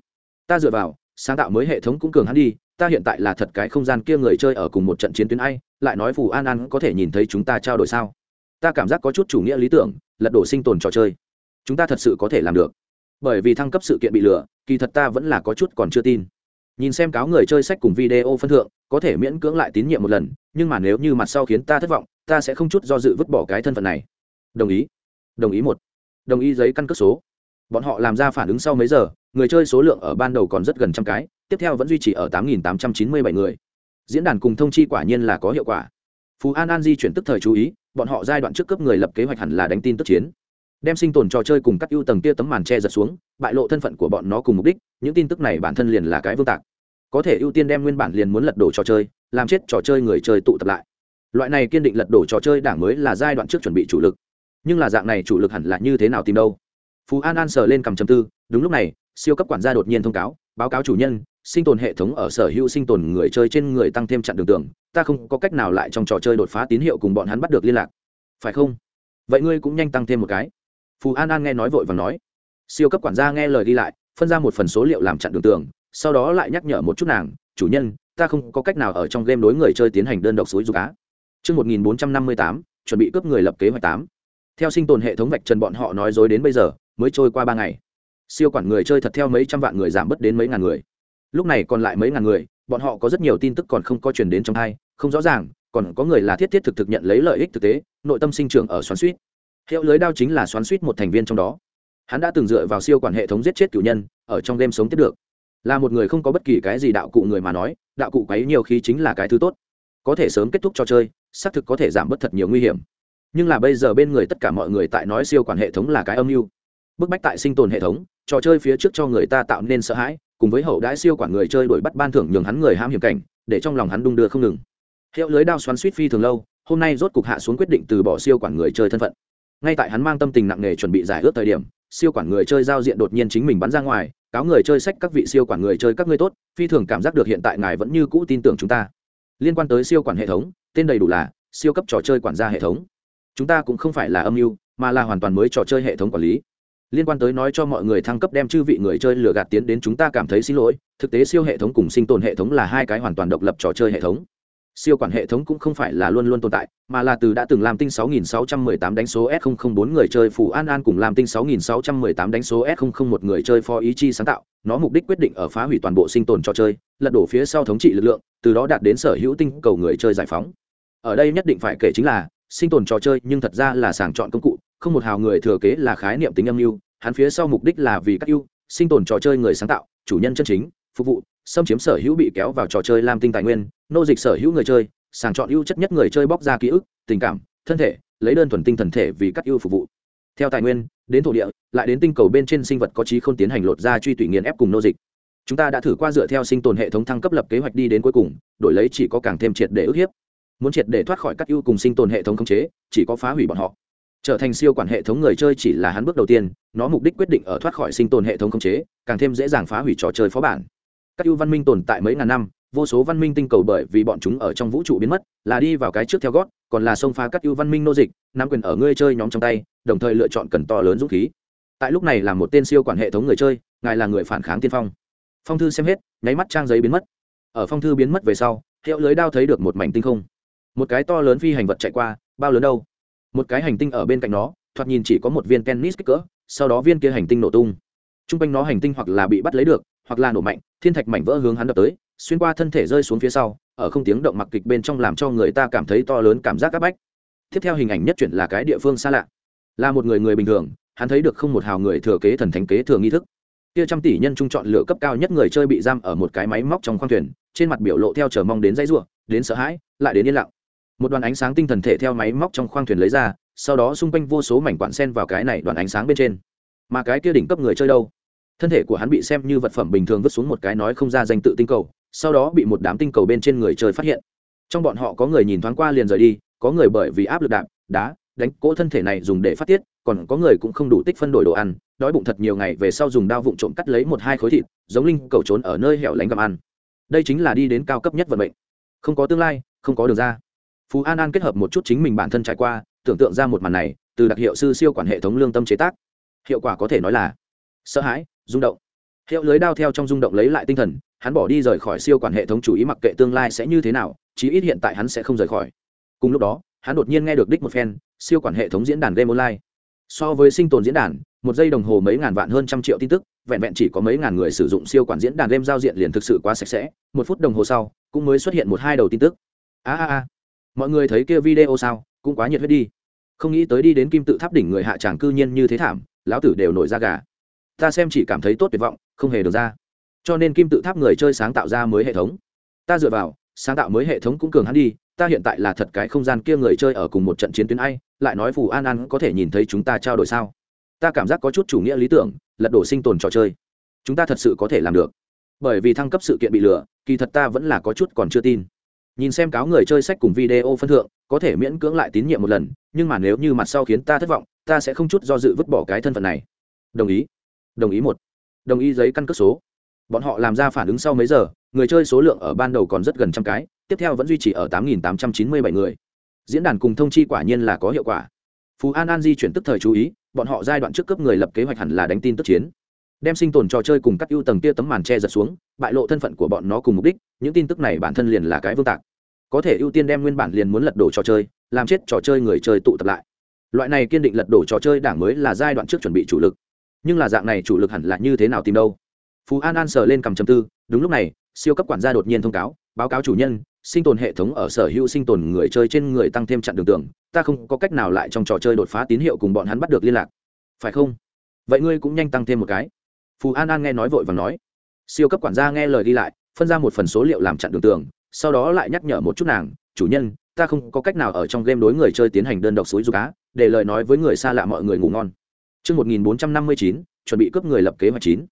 Ta dựa vào, sáng tạo mới hệ thống cũng cường hắn đi, ta hiện tại là thật cái không gian kia người chơi ở cùng một trận chiến tuyến ai, lại nói phù an an có thể nhìn thấy chúng ta trao đổi sao? Ta cảm giác có chút chủ nghĩa lý tưởng, lật đổ sinh tồn trò chơi. Chúng ta thật sự có thể làm được. Bởi vì thăng cấp sự kiện bị lừa, kỳ thật ta vẫn là có chút còn chưa tin. Nhìn xem cáo người chơi sách cùng video phân thượng, có thể miễn cưỡng lại tín nhiệm một lần, nhưng mà nếu như mặt sau khiến ta thất vọng, ta sẽ không chút do dự vứt bỏ cái thân phận này. Đồng ý đồng ý một. Đồng ý giấy căn cước số. Bọn họ làm ra phản ứng sau mấy giờ, người chơi số lượng ở ban đầu còn rất gần trăm cái, tiếp theo vẫn duy trì ở tám nghìn tám trăm chín mươi bảy người. Diễn đàn cùng thông chi quả nhiên là có hiệu quả. Phú an an di chuyển tức thời chú ý, bọn họ giai đoạn trước cấp người lập kế hoạch hẳn là đánh tin tức chiến. Đem sinh tồn trò chơi cùng các ưu tầng kia tấm màn che giật xuống, bại lộ thân phận của bọn nó cùng mục đích, những tin tức này bản thân liền là cái vương tạc. Có thể ưu tiên đem nguyên bản liền muốn lật đổ trò chơi, làm chết trò chơi người chơi tụ tập lại. Loại này kiên định lật đổ trò chơi đảng mới là giai đoạn trước chuẩn bị chủ lực nhưng là dạng này chủ lực hẳn là như thế nào tìm đâu phú an an sờ lên cầm chầm tư đúng lúc này siêu cấp quản gia đột nhiên thông cáo báo cáo chủ nhân sinh tồn hệ thống ở sở hữu sinh tồn người chơi trên người tăng thêm chặn đường tưởng. ta không có cách nào lại trong trò chơi đột phá tín hiệu cùng bọn hắn bắt được liên lạc phải không vậy ngươi cũng nhanh tăng thêm một cái phù an an nghe nói vội và nói siêu cấp quản gia nghe lời đi lại phân ra một phần số liệu làm chặn đường tưởng. sau đó lại nhắc nhở một chút nàng chủ nhân ta không có cách nào ở trong game đối người chơi tiến hành đơn độc suối dục á Trước 1458, chuẩn bị cướp người lập kế hoạch tám. Theo sinh tồn hệ thống vạch trần bọn họ nói dối đến bây giờ, mới trôi qua ba ngày. Siêu quản người chơi thật theo mấy trăm vạn người giảm bớt đến mấy ngàn người. Lúc này còn lại mấy ngàn người, bọn họ có rất nhiều tin tức còn không có truyền đến trong hai, không rõ ràng, còn có người là thiết thiết thực thực nhận lấy lợi ích thực tế, nội tâm sinh trưởng ở xoắn suýt. Hiệu lưới đao chính là xoắn suýt một thành viên trong đó. Hắn đã từng dựa vào siêu quản hệ thống giết chết cử nhân ở trong game sống tiếp được. Là một người không có bất kỳ cái gì đạo cụ người mà nói đạo cụ quấy nhiều khi chính là cái thứ tốt. Có thể sớm kết thúc trò chơi xác thực có thể giảm bớt thật nhiều nguy hiểm nhưng là bây giờ bên người tất cả mọi người tại nói siêu quản hệ thống là cái âm mưu. Bức bách tại sinh tồn hệ thống, trò chơi phía trước cho người ta tạo nên sợ hãi, cùng với hậu đãi siêu quản người chơi đuổi bắt ban thưởng nhường hắn người ham hiểm cảnh, để trong lòng hắn đung đưa không ngừng. Hiệu lưới đao xoắn suýt phi thường lâu, hôm nay rốt cục hạ xuống quyết định từ bỏ siêu quản người chơi thân phận. Ngay tại hắn mang tâm tình nặng nề chuẩn bị giải ước thời điểm, siêu quản người chơi giao diện đột nhiên chính mình bắn ra ngoài, cáo người chơi sách các vị siêu quản người chơi các ngươi tốt, phi thường cảm giác được hiện tại ngài vẫn như cũ tin tưởng chúng ta. Liên quan tới siêu quản hệ thống, tên đầy đủ là siêu cấp trò chơi quản gia hệ thống chúng ta cũng không phải là âm mưu, mà là hoàn toàn mới trò chơi hệ thống quản lý. Liên quan tới nói cho mọi người thăng cấp đem chư vị người chơi lừa gạt tiến đến chúng ta cảm thấy xin lỗi, thực tế siêu hệ thống cùng sinh tồn hệ thống là hai cái hoàn toàn độc lập trò chơi hệ thống. Siêu quản hệ thống cũng không phải là luôn luôn tồn tại, mà là từ đã từng làm tinh 6618 đánh số s 004 người chơi phủ an an cùng làm tinh 6618 đánh số s 001 người chơi phó ý chi sáng tạo, nó mục đích quyết định ở phá hủy toàn bộ sinh tồn trò chơi, lật đổ phía sau thống trị lực lượng, từ đó đạt đến sở hữu tinh cầu người chơi giải phóng. Ở đây nhất định phải kể chính là sinh tồn trò chơi, nhưng thật ra là sàng chọn công cụ, không một hào người thừa kế là khái niệm tính âm mưu. Hắn phía sau mục đích là vì các ưu, sinh tồn trò chơi người sáng tạo, chủ nhân chân chính, phục vụ, xâm chiếm sở hữu bị kéo vào trò chơi làm tinh tài nguyên, nô dịch sở hữu người chơi, sàng chọn ưu chất nhất người chơi bóc ra ký ức, tình cảm, thân thể, lấy đơn thuần tinh thần thể vì các ưu phục vụ. Theo tài nguyên, đến thổ địa, lại đến tinh cầu bên trên sinh vật có trí không tiến hành lột ra truy tủy nghiền ép cùng nô dịch. Chúng ta đã thử qua dựa theo sinh tồn hệ thống thăng cấp lập kế hoạch đi đến cuối cùng, đổi lấy chỉ có càng thêm triệt để ức hiếp muốn triệt để thoát khỏi các ưu cùng sinh tồn hệ thống khống chế, chỉ có phá hủy bọn họ. Trở thành siêu quản hệ thống người chơi chỉ là hắn bước đầu tiên, nó mục đích quyết định ở thoát khỏi sinh tồn hệ thống khống chế, càng thêm dễ dàng phá hủy trò chơi phó bản. Các ưu văn minh tồn tại mấy ngàn năm, vô số văn minh tinh cầu bởi vì bọn chúng ở trong vũ trụ biến mất, là đi vào cái trước theo gót, còn là xông phá các ưu văn minh nô dịch, nắm quyền ở ngươi chơi nhóm trong tay, đồng thời lựa chọn cần to lớn dũng khí. Tại lúc này là một tên siêu quản hệ thống người chơi, ngài là người phản kháng tiên phong. Phong thư xem hết, nháy mắt trang giấy biến mất. Ở phong thư biến mất về sau, hiệu lưới đao thấy được một mảnh tinh không một cái to lớn phi hành vật chạy qua, bao lớn đâu? Một cái hành tinh ở bên cạnh nó, thoạt nhìn chỉ có một viên tennis kích cỡ, sau đó viên kia hành tinh nổ tung. T r u n g quanh nó hành tinh hoặc là bị bắt lấy được, hoặc là nổ mạnh, thiên thạch mảnh vỡ hướng hắn đập tới, xuyên qua thân thể rơi xuống phía sau, ở không tiếng động mặc kịch bên trong làm cho người ta cảm thấy to lớn cảm giác áp bách. Tiếp theo hình ảnh nhất chuyển là cái địa phương xa lạ. Là một người người bình thường, hắn thấy được không một hào người thừa kế thần thánh kế thừa nghi thức. Kia trăm tỷ nhân trung chọn lựa cấp cao nhất người chơi bị giam ở một cái máy móc trong khoang thuyền, trên mặt biểu lộ theo chờ mong đến dãy ruộng đến sợ hãi, lại đến yên lặng một đoàn ánh sáng tinh thần thể theo máy móc trong khoang thuyền lấy ra, sau đó xung quanh vô số mảnh quản sen vào cái này đoàn ánh sáng bên trên. Mà cái kia đỉnh cấp người chơi đâu? Thân thể của hắn bị xem như vật phẩm bình thường vứt xuống một cái nói không ra danh tự tinh cầu, sau đó bị một đám tinh cầu bên trên người chơi phát hiện. Trong bọn họ có người nhìn thoáng qua liền rời đi, có người bởi vì áp lực đạp, đá, đánh cỗ thân thể này dùng để phát tiết, còn có người cũng không đủ tích phân đổi đồ ăn, đói bụng thật nhiều ngày về sau dùng đao vụn trộm cắt lấy một hai khối thịt, giống linh cầu trốn ở nơi hẻo lánh gặm ăn. Đây chính là đi đến cao cấp nhất vận mệnh. Không có tương lai, không có đường ra phú an an kết hợp một chút chính mình bản thân trải qua, tưởng tượng ra một màn này, từ đặc hiệu sư siêu quản hệ thống lương tâm chế tác. Hiệu quả có thể nói là sợ hãi, rung động. Hiệu lưới đao theo trong rung động lấy lại tinh thần, hắn bỏ đi rời khỏi siêu quản hệ thống chủ ý mặc kệ tương lai sẽ như thế nào, chí ít hiện tại hắn sẽ không rời khỏi. Cùng lúc đó, hắn đột nhiên nghe được đích một phen, siêu quản hệ thống diễn đàn game online. So với sinh tồn diễn đàn, một giây đồng hồ mấy ngàn vạn hơn trăm triệu tin tức, vẹn vẹn chỉ có mấy ngàn người sử dụng siêu quản diễn đàn game giao diện liền thực sự quá sạch sẽ, một phút đồng hồ sau, cũng mới xuất hiện một hai đầu tin tức. A a a mọi người thấy kia video sao? Cũng quá nhiệt huyết đi. Không nghĩ tới đi đến kim tự tháp đỉnh người hạ tràng cư nhiên như thế thảm, lão tử đều nổi ra gà. Ta xem chỉ cảm thấy tốt tuyệt vọng, không hề được ra. Cho nên kim tự tháp người chơi sáng tạo ra mới hệ thống. Ta dựa vào, sáng tạo mới hệ thống cũng cường hắn đi, ta hiện tại là thật cái không gian kia người chơi ở cùng một trận chiến tuyến ai, lại nói phù an an có thể nhìn thấy chúng ta trao đổi sao? Ta cảm giác có chút chủ nghĩa lý tưởng, lật đổ sinh tồn trò chơi. Chúng ta thật sự có thể làm được. Bởi vì thăng cấp sự kiện bị lừa, kỳ thật ta vẫn là có chút còn chưa tin nhìn xem cáo người chơi sách cùng video phân thượng, có thể miễn cưỡng lại tín nhiệm một lần, nhưng mà nếu như mặt sau khiến ta thất vọng, ta sẽ không chút do dự vứt bỏ cái thân phận này. Đồng ý. Đồng ý một. Đồng ý giấy căn cước số. Bọn họ làm ra phản ứng sau mấy giờ, người chơi số lượng ở ban đầu còn rất gần trăm cái, tiếp theo vẫn duy trì ở tám nghìn tám trăm chín mươi bảy người. Diễn đàn cùng thông chi quả nhiên là có hiệu quả. Phú an an di chuyển tức thời chú ý, bọn họ giai đoạn trước cấp người lập kế hoạch hẳn là đánh tin tức chiến đem sinh tồn trò chơi cùng các ưu tầng kia tấm màn che giật xuống, bại lộ thân phận của bọn nó cùng mục đích, những tin tức này bản thân liền là cái vương tạc. Có thể ưu tiên đem nguyên bản liền muốn lật đổ trò chơi, làm chết trò chơi người chơi tụ tập lại. Loại này kiên định lật đổ trò chơi đảng mới là giai đoạn trước chuẩn bị chủ lực. Nhưng là dạng này chủ lực hẳn là như thế nào tìm đâu? Phú an an sờ lên cầm chầm tư, đúng lúc này, siêu cấp quản gia đột nhiên thông cáo, báo cáo chủ nhân, sinh tồn hệ thống ở sở hữu sinh tồn người chơi trên người tăng thêm chặn đường tưởng, ta không có cách nào lại trong trò chơi đột phá tín hiệu cùng bọn hắn bắt được liên lạc. Phải không? Vậy ngươi cũng nhanh tăng thêm một cái phù an an nghe nói vội và nói siêu cấp quản gia nghe lời đi lại phân ra một phần số liệu làm chặn đường tường sau đó lại nhắc nhở một chút nàng chủ nhân ta không có cách nào ở trong game đối người chơi tiến hành đơn độc suối du cá để lời nói với người xa lạ mọi người ngủ ngon Trước 1459, chuẩn bị cướp người lập kế hoạch 9.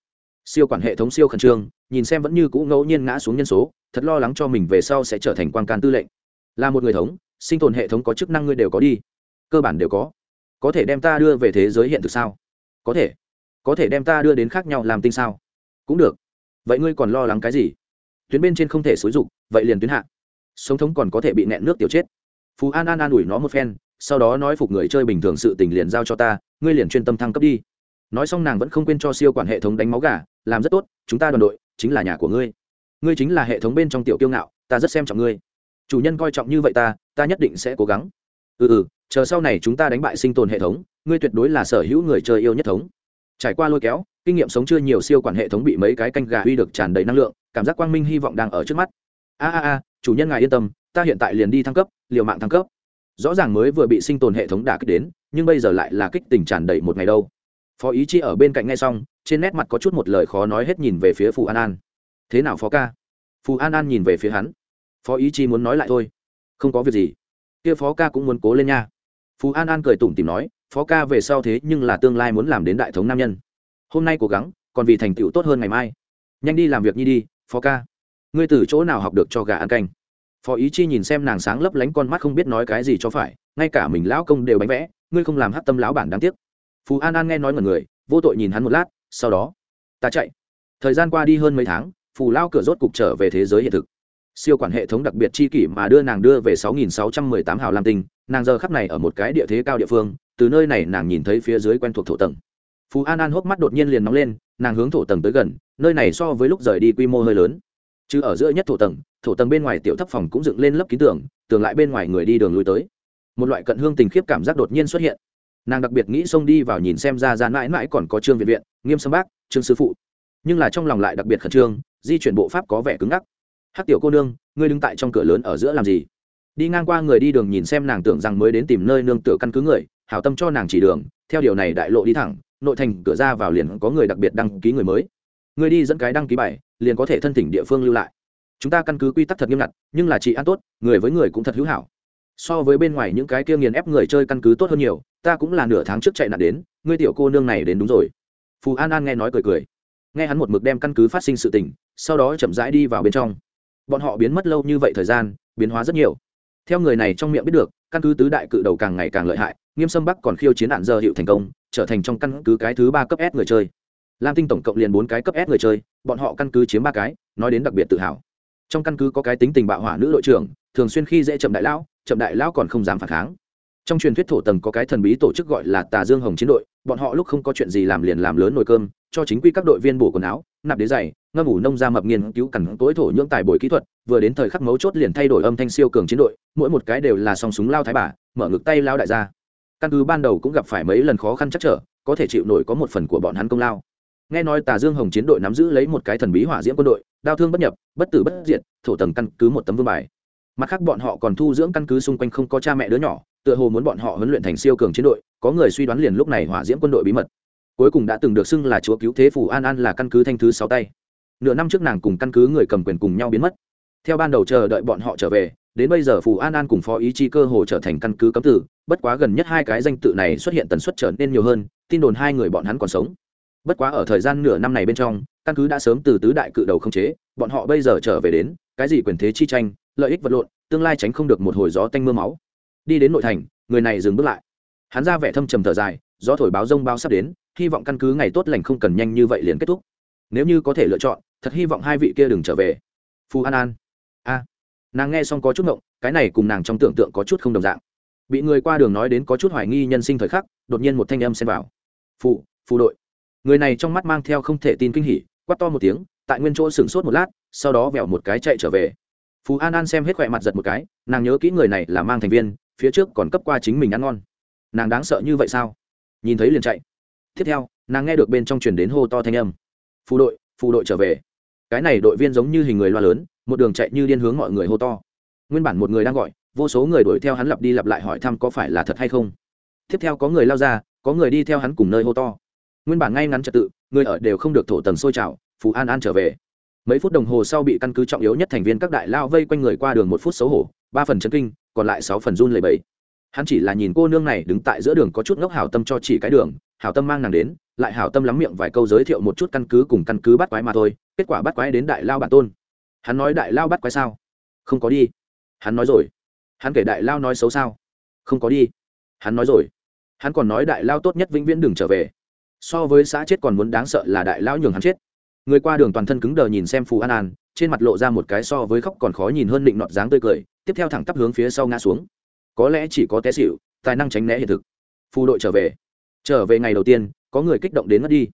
Siêu quản hệ thống siêu khẩn trương, nhìn xem vẫn như cũ ngẫu nhiên ngã xuống nhân số, thật lo lắng cho mình về sau sẽ trở thành quan can tư lệnh. Là một người thống, sinh tồn hệ thống có chức năng ngươi đều có đi. Cơ bản đều có. Có thể đem ta đưa về thế giới hiện thực sao? Có thể có thể đem ta đưa đến khác nhau làm tinh sao? Cũng được. Vậy ngươi còn lo lắng cái gì? Tuyến bên trên không thể xúi dục, vậy liền tuyến hạ. Sống thống còn có thể bị nẹn nước tiểu chết. Phú an an an ủi nó một phen, sau đó nói phục người chơi bình thường sự tình liền giao cho ta, ngươi liền chuyên tâm thăng cấp đi. Nói xong nàng vẫn không quên cho siêu quản hệ thống đánh máu gà, làm rất tốt, chúng ta đoàn đội chính là nhà của ngươi. Ngươi chính là hệ thống bên trong tiểu kiêu ngạo, ta rất xem trọng ngươi. Chủ nhân coi trọng như vậy ta ta nhất định sẽ cố gắng. Ừ ừ chờ sau này chúng ta đánh bại sinh tồn hệ thống, ngươi tuyệt đối là sở hữu người chơi yêu nhất thống trải qua lôi kéo, kinh nghiệm sống chưa nhiều siêu quản hệ thống bị mấy cái canh gà huy được tràn đầy năng lượng, cảm giác quang minh hy vọng đang ở trước mắt. A a a, chủ nhân ngài yên tâm, ta hiện tại liền đi thăng cấp, liều mạng thăng cấp. Rõ ràng mới vừa bị sinh tồn hệ thống đả kích đến, nhưng bây giờ lại là kích tình tràn đầy một ngày đâu. Phó ý chi ở bên cạnh ngay xong, trên nét mặt có chút một lời khó nói hết nhìn về phía phù an an. Thế nào phó ca? Phù an an nhìn về phía hắn. Phó ý chi muốn nói lại thôi. Không có việc gì. Kia phó ca cũng muốn cố lên nha. Phù an an cười tủm tìm nói phó ca về sau thế nhưng là tương lai muốn làm đến đại thống nam nhân. Hôm nay cố gắng, còn vì thành tựu tốt hơn ngày mai. Nhanh đi làm việc nhi đi, phó ca. Ngươi từ chỗ nào học được cho gà ăn canh? Phó ý chi nhìn xem nàng sáng lấp lánh con mắt không biết nói cái gì cho phải, ngay cả mình lão công đều bánh vẽ, ngươi không làm hát tâm lão bản đáng tiếc. Phú an an nghe nói một người, vô tội nhìn hắn một lát, sau đó, ta chạy. Thời gian qua đi hơn mấy tháng, phù lao cửa rốt cục trở về thế giới hiện thực. Siêu quản hệ thống đặc biệt chi kỷ mà đưa nàng đưa về 6.618 hào lam tinh, nàng giờ khắp này ở một cái địa thế cao địa phương từ nơi này nàng nhìn thấy phía dưới quen thuộc thổ tầng. Phú an an hốc mắt đột nhiên liền nóng lên, nàng hướng thổ tầng tới gần, nơi này so với lúc rời đi quy mô hơi lớn. Chứ ở giữa nhất thổ tầng thổ tầng bên ngoài tiểu thấp phòng cũng dựng lên lớp ký tường tường lại bên ngoài người đi đường lui tới. Một loại cận hương tình khiếp cảm giác đột nhiên xuất hiện. Nàng đặc biệt nghĩ xông đi vào nhìn xem ra ra mãi mãi còn có trương viện viện, nghiêm sâm bác, trương sư phụ. Nhưng là trong lòng lại đặc biệt khẩn trương, di chuyển bộ pháp có vẻ cứng ngắc. Hắc tiểu cô nương, ngươi đứng tại trong cửa lớn ở giữa làm gì? Đi ngang qua người đi đường nhìn xem nàng tưởng rằng mới đến tìm nơi nương tựa căn cứ người hảo tâm cho nàng chỉ đường, theo điều này đại lộ đi thẳng, nội thành cửa ra vào liền có người đặc biệt đăng ký người mới. Người đi dẫn cái đăng ký bài, liền có thể thân thỉnh địa phương lưu lại. Chúng ta căn cứ quy tắc thật nghiêm ngặt, nhưng là chị ăn tốt, người với người cũng thật hữu hảo. So với bên ngoài những cái kia nghiền ép người chơi căn cứ tốt hơn nhiều, ta cũng là nửa tháng trước chạy nạn đến ngươi tiểu cô nương này đến đúng rồi. Phù an an nghe nói cười cười. Nghe hắn một mực đem căn cứ phát sinh sự tình, sau đó chậm rãi đi vào bên trong. Bọn họ biến mất lâu như vậy thời gian, biến hóa rất nhiều. Theo người này trong miệng biết được, căn cứ tứ đại cự đầu càng ngày càng lợi hại nghiêm sâm bắc còn khiêu chiến nạn giờ hiệu thành công, trở thành trong căn cứ cái thứ ba cấp s người chơi. Lam tinh tổng cộng liền bốn cái cấp s người chơi, bọn họ căn cứ chiếm ba cái, nói đến đặc biệt tự hào. Trong căn cứ có cái tính tình bạo hỏa nữ đội trưởng, thường xuyên khi dễ chậm đại lão, chậm đại lão còn không dám phản kháng. Trong truyền thuyết thổ tầng có cái thần bí tổ chức gọi là tà dương hồng chiến đội, bọn họ lúc không có chuyện gì làm liền làm lớn nồi cơm, cho chính quy các đội viên bổ quần áo, nạp đế giày, ngâm ủ nông ra mập nghiên cứu cẳng tối thổ nhưỡng tài bồi kỹ thuật, vừa đến thời khắc mấu chốt liền thay đổi âm thanh siêu cường chiến đội, mỗi một cái đều là song súng lao thái bà, mở ngực tay lao đại gia căn cứ ban đầu cũng gặp phải mấy lần khó khăn chắc trở, có thể chịu nổi có một phần của bọn hắn công lao. Nghe nói tà dương hồng chiến đội nắm giữ lấy một cái thần bí hỏa diễm quân đội, đao thương bất nhập, bất tử bất diệt, thổ tầng căn cứ một tấm vương bài. Mặt khác bọn họ còn thu dưỡng căn cứ xung quanh không có cha mẹ đứa nhỏ, tựa hồ muốn bọn họ huấn luyện thành siêu cường chiến đội, có người suy đoán liền lúc này hỏa diễm quân đội bí mật. Cuối cùng đã từng được xưng là chúa cứu thế phủ an an là căn cứ thanh thứ sáu tay. Nửa năm trước nàng cùng căn cứ người cầm quyền cùng nhau biến mất. Theo ban đầu chờ đợi bọn họ trở về đến bây giờ phù an an cùng phó ý chi cơ hồ trở thành căn cứ cấm tử, bất quá gần nhất hai cái danh tự này xuất hiện tần suất trở nên nhiều hơn, tin đồn hai người bọn hắn còn sống. Bất quá ở thời gian nửa năm này bên trong, căn cứ đã sớm từ tứ đại cự đầu không chế, bọn họ bây giờ trở về đến, cái gì quyền thế chi tranh, lợi ích vật lộn, tương lai tránh không được một hồi gió tanh mưa máu. Đi đến nội thành, người này dừng bước lại. Hắn ra vẻ thâm trầm thở dài, gió thổi báo rông bao sắp đến, hy vọng căn cứ ngày tốt lành không cần nhanh như vậy liền kết thúc. Nếu như có thể lựa chọn, thật hy vọng hai vị kia đừng trở về. Phù an an. A nàng nghe xong có chút ngộng, cái này cùng nàng trong tưởng tượng có chút không đồng dạng. Bị người qua đường nói đến có chút hoài nghi nhân sinh thời khắc, đột nhiên một thanh âm xen vào. Phụ phụ đội. Người này trong mắt mang theo không thể tin kinh hỉ quắt to một tiếng, tại nguyên chỗ sửng sốt một lát, sau đó vẹo một cái chạy trở về. Phú an an xem hết khỏe mặt giật một cái, nàng nhớ kỹ người này là mang thành viên, phía trước còn cấp qua chính mình ăn ngon. Nàng đáng sợ như vậy sao? Nhìn thấy liền chạy. Tiếp theo, nàng nghe được bên trong truyền đến hô to thanh âm. Phù đội phù đội trở về. Cái này đội viên giống như hình người loa lớn một đường chạy như điên hướng mọi người hô to. Nguyên bản một người đang gọi, vô số người đuổi theo hắn lặp đi lặp lại hỏi thăm có phải là thật hay không. Tiếp theo có người lao ra, có người đi theo hắn cùng nơi hô to. Nguyên bản ngay ngắn trật tự, người ở đều không được thổ tầng sôi trào, phù an an trở về. Mấy phút đồng hồ sau bị căn cứ trọng yếu nhất thành viên các đại lao vây quanh người qua đường một phút xấu hổ, ba phần chấn kinh, còn lại sáu phần run lầy bẫy hắn chỉ là nhìn cô nương này đứng tại giữa đường có chút ngốc hảo tâm cho chỉ cái đường, hảo tâm mang nàng đến, lại hảo tâm lắm miệng vài câu giới thiệu một chút căn cứ cùng căn cứ bắt quái mà thôi, kết quả bắt quái đến đại lao bản tôn hắn nói đại lao bắt quái sao? Không có đi. Hắn nói rồi. Hắn kể đại lao nói xấu sao? Không có đi. Hắn nói rồi. Hắn còn nói đại lao tốt nhất vĩnh viễn đừng trở về. So với xã chết còn muốn đáng sợ là đại lao nhường hắn chết. Người qua đường toàn thân cứng đờ nhìn xem phù an an, trên mặt lộ ra một cái so với khóc còn khó nhìn hơn định nọt dáng tươi cười, tiếp theo thẳng tắp hướng phía sau ngã xuống. Có lẽ chỉ có té xịu tài năng tránh né hiện thực. Phù đội trở về. Trở về ngày đầu tiên, có người kích động đến mất đi.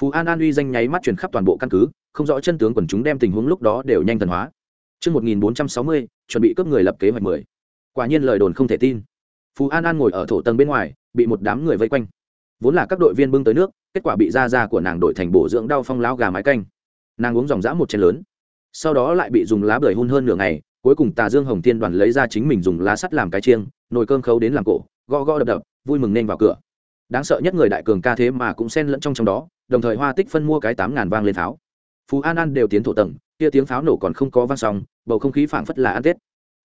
Phú an an uy danh nháy mắt truyền khắp toàn bộ căn cứ không rõ chân tướng quần chúng đem tình huống lúc đó đều nhanh thần hóa Trước 1460, chuẩn bị cướp người lập kế hoạch 10. Quả nhiên lời đồn không thể tin. Phú An An ngồi ở thổ tầng bên ngoài, bị một đám người vây quanh. Vốn là các đội viên bưng tới nước, kết quả bị da da của nàng đổi thành bổ dưỡng đau phong lão gà mái canh. Nàng uống dòng dã một chén lớn. Sau đó lại bị dùng lá bưởi hun hơn nửa ngày, cuối cùng Tà Dương Hồng Thiên đoàn lấy ra chính mình dùng lá sắt làm cái chiêng, nồi cơm khấu đến làm cổ, gõ gõ đập đập, vui mừng nên vào cửa. Đáng sợ nhất người đại cường ca thế mà cũng xen lẫn trong trong đó, đồng thời Hoa Tích phân mua cái tám ngàn vang lên pháo. Phú An An đều tiến thổ tầng, kia tiếng pháo nổ còn không có vang xong, bầu không khí phảng phất là ăn Tết.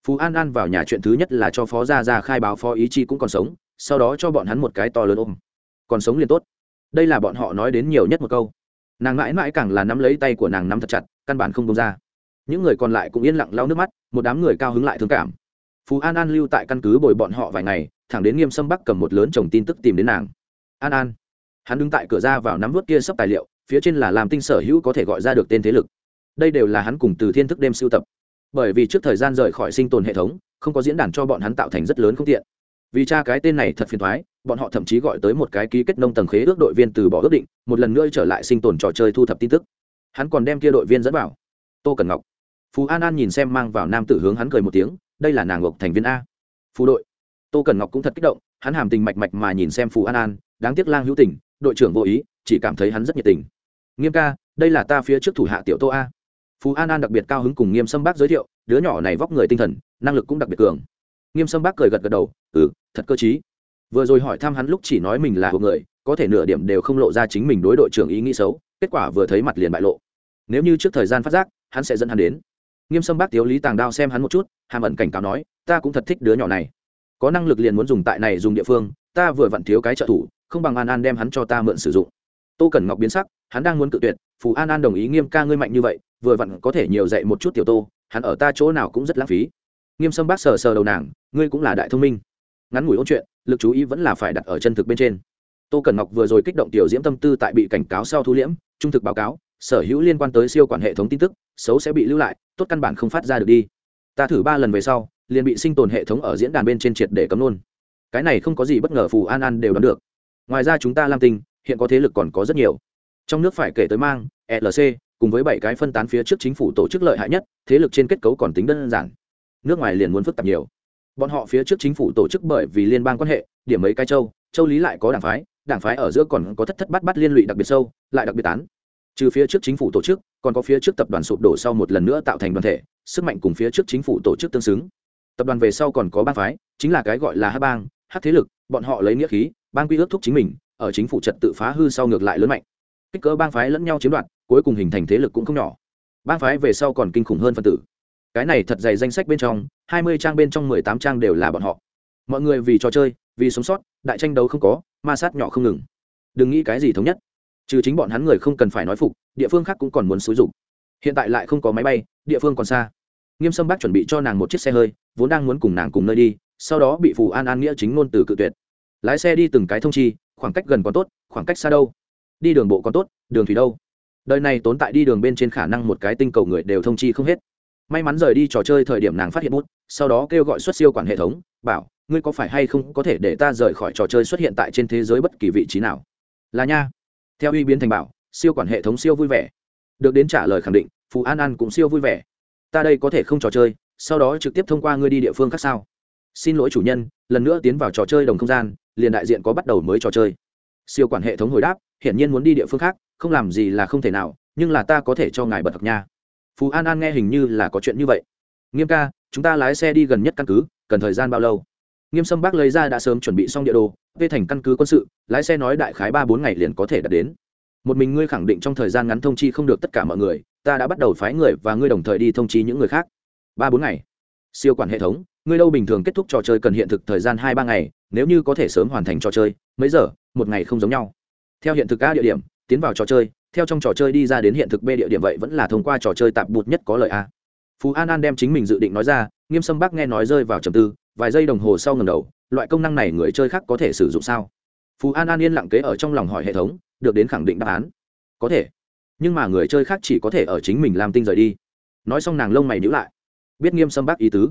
Phú An An vào nhà chuyện thứ nhất là cho Phó Gia Gia khai báo Phó Ý Chi cũng còn sống, sau đó cho bọn hắn một cái to lớn ôm. Còn sống liền tốt. Đây là bọn họ nói đến nhiều nhất một câu. Nàng mãi mãi càng là nắm lấy tay của nàng nắm thật chặt, căn bản không buông ra. Những người còn lại cũng yên lặng lau nước mắt, một đám người cao hứng lại thương cảm. Phú An An lưu tại căn cứ bồi bọn họ vài ngày, thẳng đến Nghiêm Sâm Bắc cầm một lớn chồng tin tức tìm đến nàng. An An. Hắn đứng tại cửa ra vào nắm vớt kia sắp tài liệu, phía trên là làm tinh sở hữu có thể gọi ra được tên thế lực. Đây đều là hắn cùng từ thiên thức đêm sưu tập. Bởi vì trước thời gian rời khỏi sinh tồn hệ thống không có diễn đàn cho bọn hắn tạo thành rất lớn không tiện. Vì cha cái tên này thật phiền thoái bọn họ thậm chí gọi tới một cái ký kết nông tầng khế ước đội viên từ bỏ ước định một lần nữa trở lại sinh tồn trò chơi thu thập tin tức. Hắn còn đem kia đội viên dẫn vào. Tô cần ngọc. Phú an an nhìn xem mang vào nam tử hướng hắn cười một tiếng đây là nàng ngọc thành viên a. Phù đội. Tô cần ngọc cũng thật kích động, hắn hàm tình mạch mạch mà nhìn xem phù an an, đáng tiếc lang hữu tình, đội trưởng vô ý, chỉ cảm thấy hắn rất nhiệt tình. Nghiêm ca, đây là ta phía trước thủ hạ tiểu tô a. Phú an an đặc biệt cao hứng cùng nghiêm sâm bác giới thiệu, đứa nhỏ này vóc người tinh thần, năng lực cũng đặc biệt cường. Nghiêm sâm bác cười gật gật đầu ừ thật cơ t vừa rồi hỏi thăm hắn lúc chỉ nói mình là một người, có thể nửa điểm đều không lộ ra chính mình đối đội trưởng ý nghĩ xấu, kết quả vừa thấy mặt liền bại lộ. Nếu như trước thời gian phát giác, hắn sẽ dẫn hắn đến nghiêm sâm bác tiếu lý tàng đao xem hắn một chút, hàm ẩn cảnh cáo nói, ta cũng thật thích đứa nhỏ này. Có năng lực liền muốn dùng tại này dùng địa phương, ta vừa vặn thiếu cái trợ thủ, không bằng an an đem hắn cho ta mượn sử dụng. Tô cẩn ngọc biến sắc, hắn đang muốn cự tuyệt, phù an an đồng ý nghiêm ca ngươi mạnh như vậy, vừa vặn có thể nhiều dạy một chút tiểu tô, hắn ở ta chỗ nào cũng rất lãng phí. Nghiêm sâm bác sờ sờ đầu nàng, ngươi cũng là đại thông minh. Ngắn ngủi ôn chuyện, lực chú ý vẫn là phải đặt ở chân thực bên trên. Tô cẩn ngọc vừa rồi kích động tiểu diễm tâm tư tại bị cảnh cáo sau thu liễm, trung thực báo cáo, sở hữu liên quan tới siêu quản hệ thống tin tức xấu sẽ bị lưu lại, tốt căn bản không phát ra được đi. Ta thử ba lần về sau, liền bị sinh tồn hệ thống ở diễn đàn bên trên triệt để cấm luôn. Cái này không có gì bất ngờ phù an an đều đoán được. Ngoài ra chúng ta lam tinh, hiện có thế lực còn có rất nhiều. Trong nước phải kể tới mang lc cùng với bảy cái phân tán phía trước chính phủ tổ chức lợi hại nhất, thế lực trên kết cấu còn tính đơn giản. Nước ngoài liền muốn phức tạp nhiều. Bọn họ phía trước chính phủ tổ chức bởi vì liên bang quan hệ, điểm mấy cái châu châu lý lại có đảng phái đảng phái ở giữa còn có thất thất bát bát liên lụy đặc biệt sâu, lại đặc biệt tán. Trừ phía trước chính phủ tổ chức còn có phía trước tập đoàn sụp đổ sau một lần nữa tạo thành đoàn thể, sức mạnh cùng phía trước chính phủ tổ chức tương xứng. Tập đoàn về sau còn có bang phái, chính là cái gọi là hát bang, hát thế lực, bọn họ lấy nghĩa khí, bang quy ước thúc chính mình, ở chính phủ trật tự phá hư sau ngược lại lớn mạnh. Kích cỡ bang phái lẫn nhau chiếm đoạt, cuối cùng hình thành thế lực cũng không nhỏ. Bang phái về sau còn kinh khủng hơn phân tử. Cái này thật dày danh sách bên trong, hai mươi trang bên trong mười tám trang đều là bọn họ. Mọi người vì trò chơi, vì sống sót, đại tranh đấu không có, ma sát nhỏ không ngừng. Đừng nghĩ cái gì thống nhất. Trừ chính bọn hắn người không cần phải nói phục địa phương khác cũng còn muốn xúi dục. Hiện tại lại không có máy bay, địa phương còn xa. Nghiêm sâm bác chuẩn bị cho nàng một chiếc xe hơi, vốn đang muốn cùng nàng cùng nơi đi, sau đó bị phù an an nghĩa chính ngôn từ cự tuyệt. Lái xe đi từng cái thông chi, khoảng cách gần còn tốt, khoảng cách xa đâu? Đi đường bộ còn tốt, đường thủy đâu? Đời này tốn tại đi đường bên trên khả năng một cái tinh cầu người đều thông chi không hết. May mắn rời đi trò chơi thời điểm nàng phát hiện bút, sau đó kêu gọi xuất siêu quản hệ thống, bảo, ngươi có phải hay không có thể để ta rời khỏi trò chơi xuất hiện tại trên thế giới bất kỳ vị trí nào? Là nha. Theo uy biến thành bảo siêu quản hệ thống siêu vui vẻ. Được đến trả lời khẳng định phú an an cũng siêu vui vẻ. Ta đây có thể không trò chơi, sau đó trực tiếp thông qua ngươi đi địa phương khác sao? Xin lỗi chủ nhân, lần nữa tiến vào trò chơi đồng không gian, liền đại diện có bắt đầu mới trò chơi. Siêu quản hệ thống hồi đáp, hiển nhiên muốn đi địa phương khác, không làm gì là không thể nào, nhưng là ta có thể cho ngài bật học nha. Phú an an nghe hình như là có chuyện như vậy. Nghiêm ca, chúng ta lái xe đi gần nhất căn cứ, cần thời gian bao lâu? Nghiêm sâm bác lấy ra đã sớm chuẩn bị xong địa đồ về thành căn cứ quân sự, lái xe nói đại khái ba bốn ngày liền có thể đạt đến một mình ngươi khẳng định trong thời gian ngắn thông chi không được tất cả mọi người, ta đã bắt đầu phái người và ngươi đồng thời đi thông chi những người khác. Ba bốn ngày. Siêu quản hệ thống, ngươi đâu bình thường kết thúc trò chơi cần hiện thực thời gian hai ba ngày, nếu như có thể sớm hoàn thành trò chơi, mấy giờ, một ngày không giống nhau. Theo hiện thực a địa điểm, tiến vào trò chơi, theo trong trò chơi đi ra đến hiện thực b địa điểm vậy vẫn là thông qua trò chơi tạp bụt nhất có lợi a. Phú an an đem chính mình dự định nói ra, nghiêm sâm bắc nghe nói rơi vào trầm tư, vài giây đồng hồ sau ngầm đầu, loại công năng này người chơi khác có thể sử dụng sao? Phú an an yên lặng kế ở trong lòng hỏi hệ thống được đến khẳng định đáp án. Có thể. Nhưng mà người chơi khác chỉ có thể ở chính mình làm tinh rời đi. Nói xong nàng lông mày nhữ lại. Biết nghiêm sâm bác ý tứ.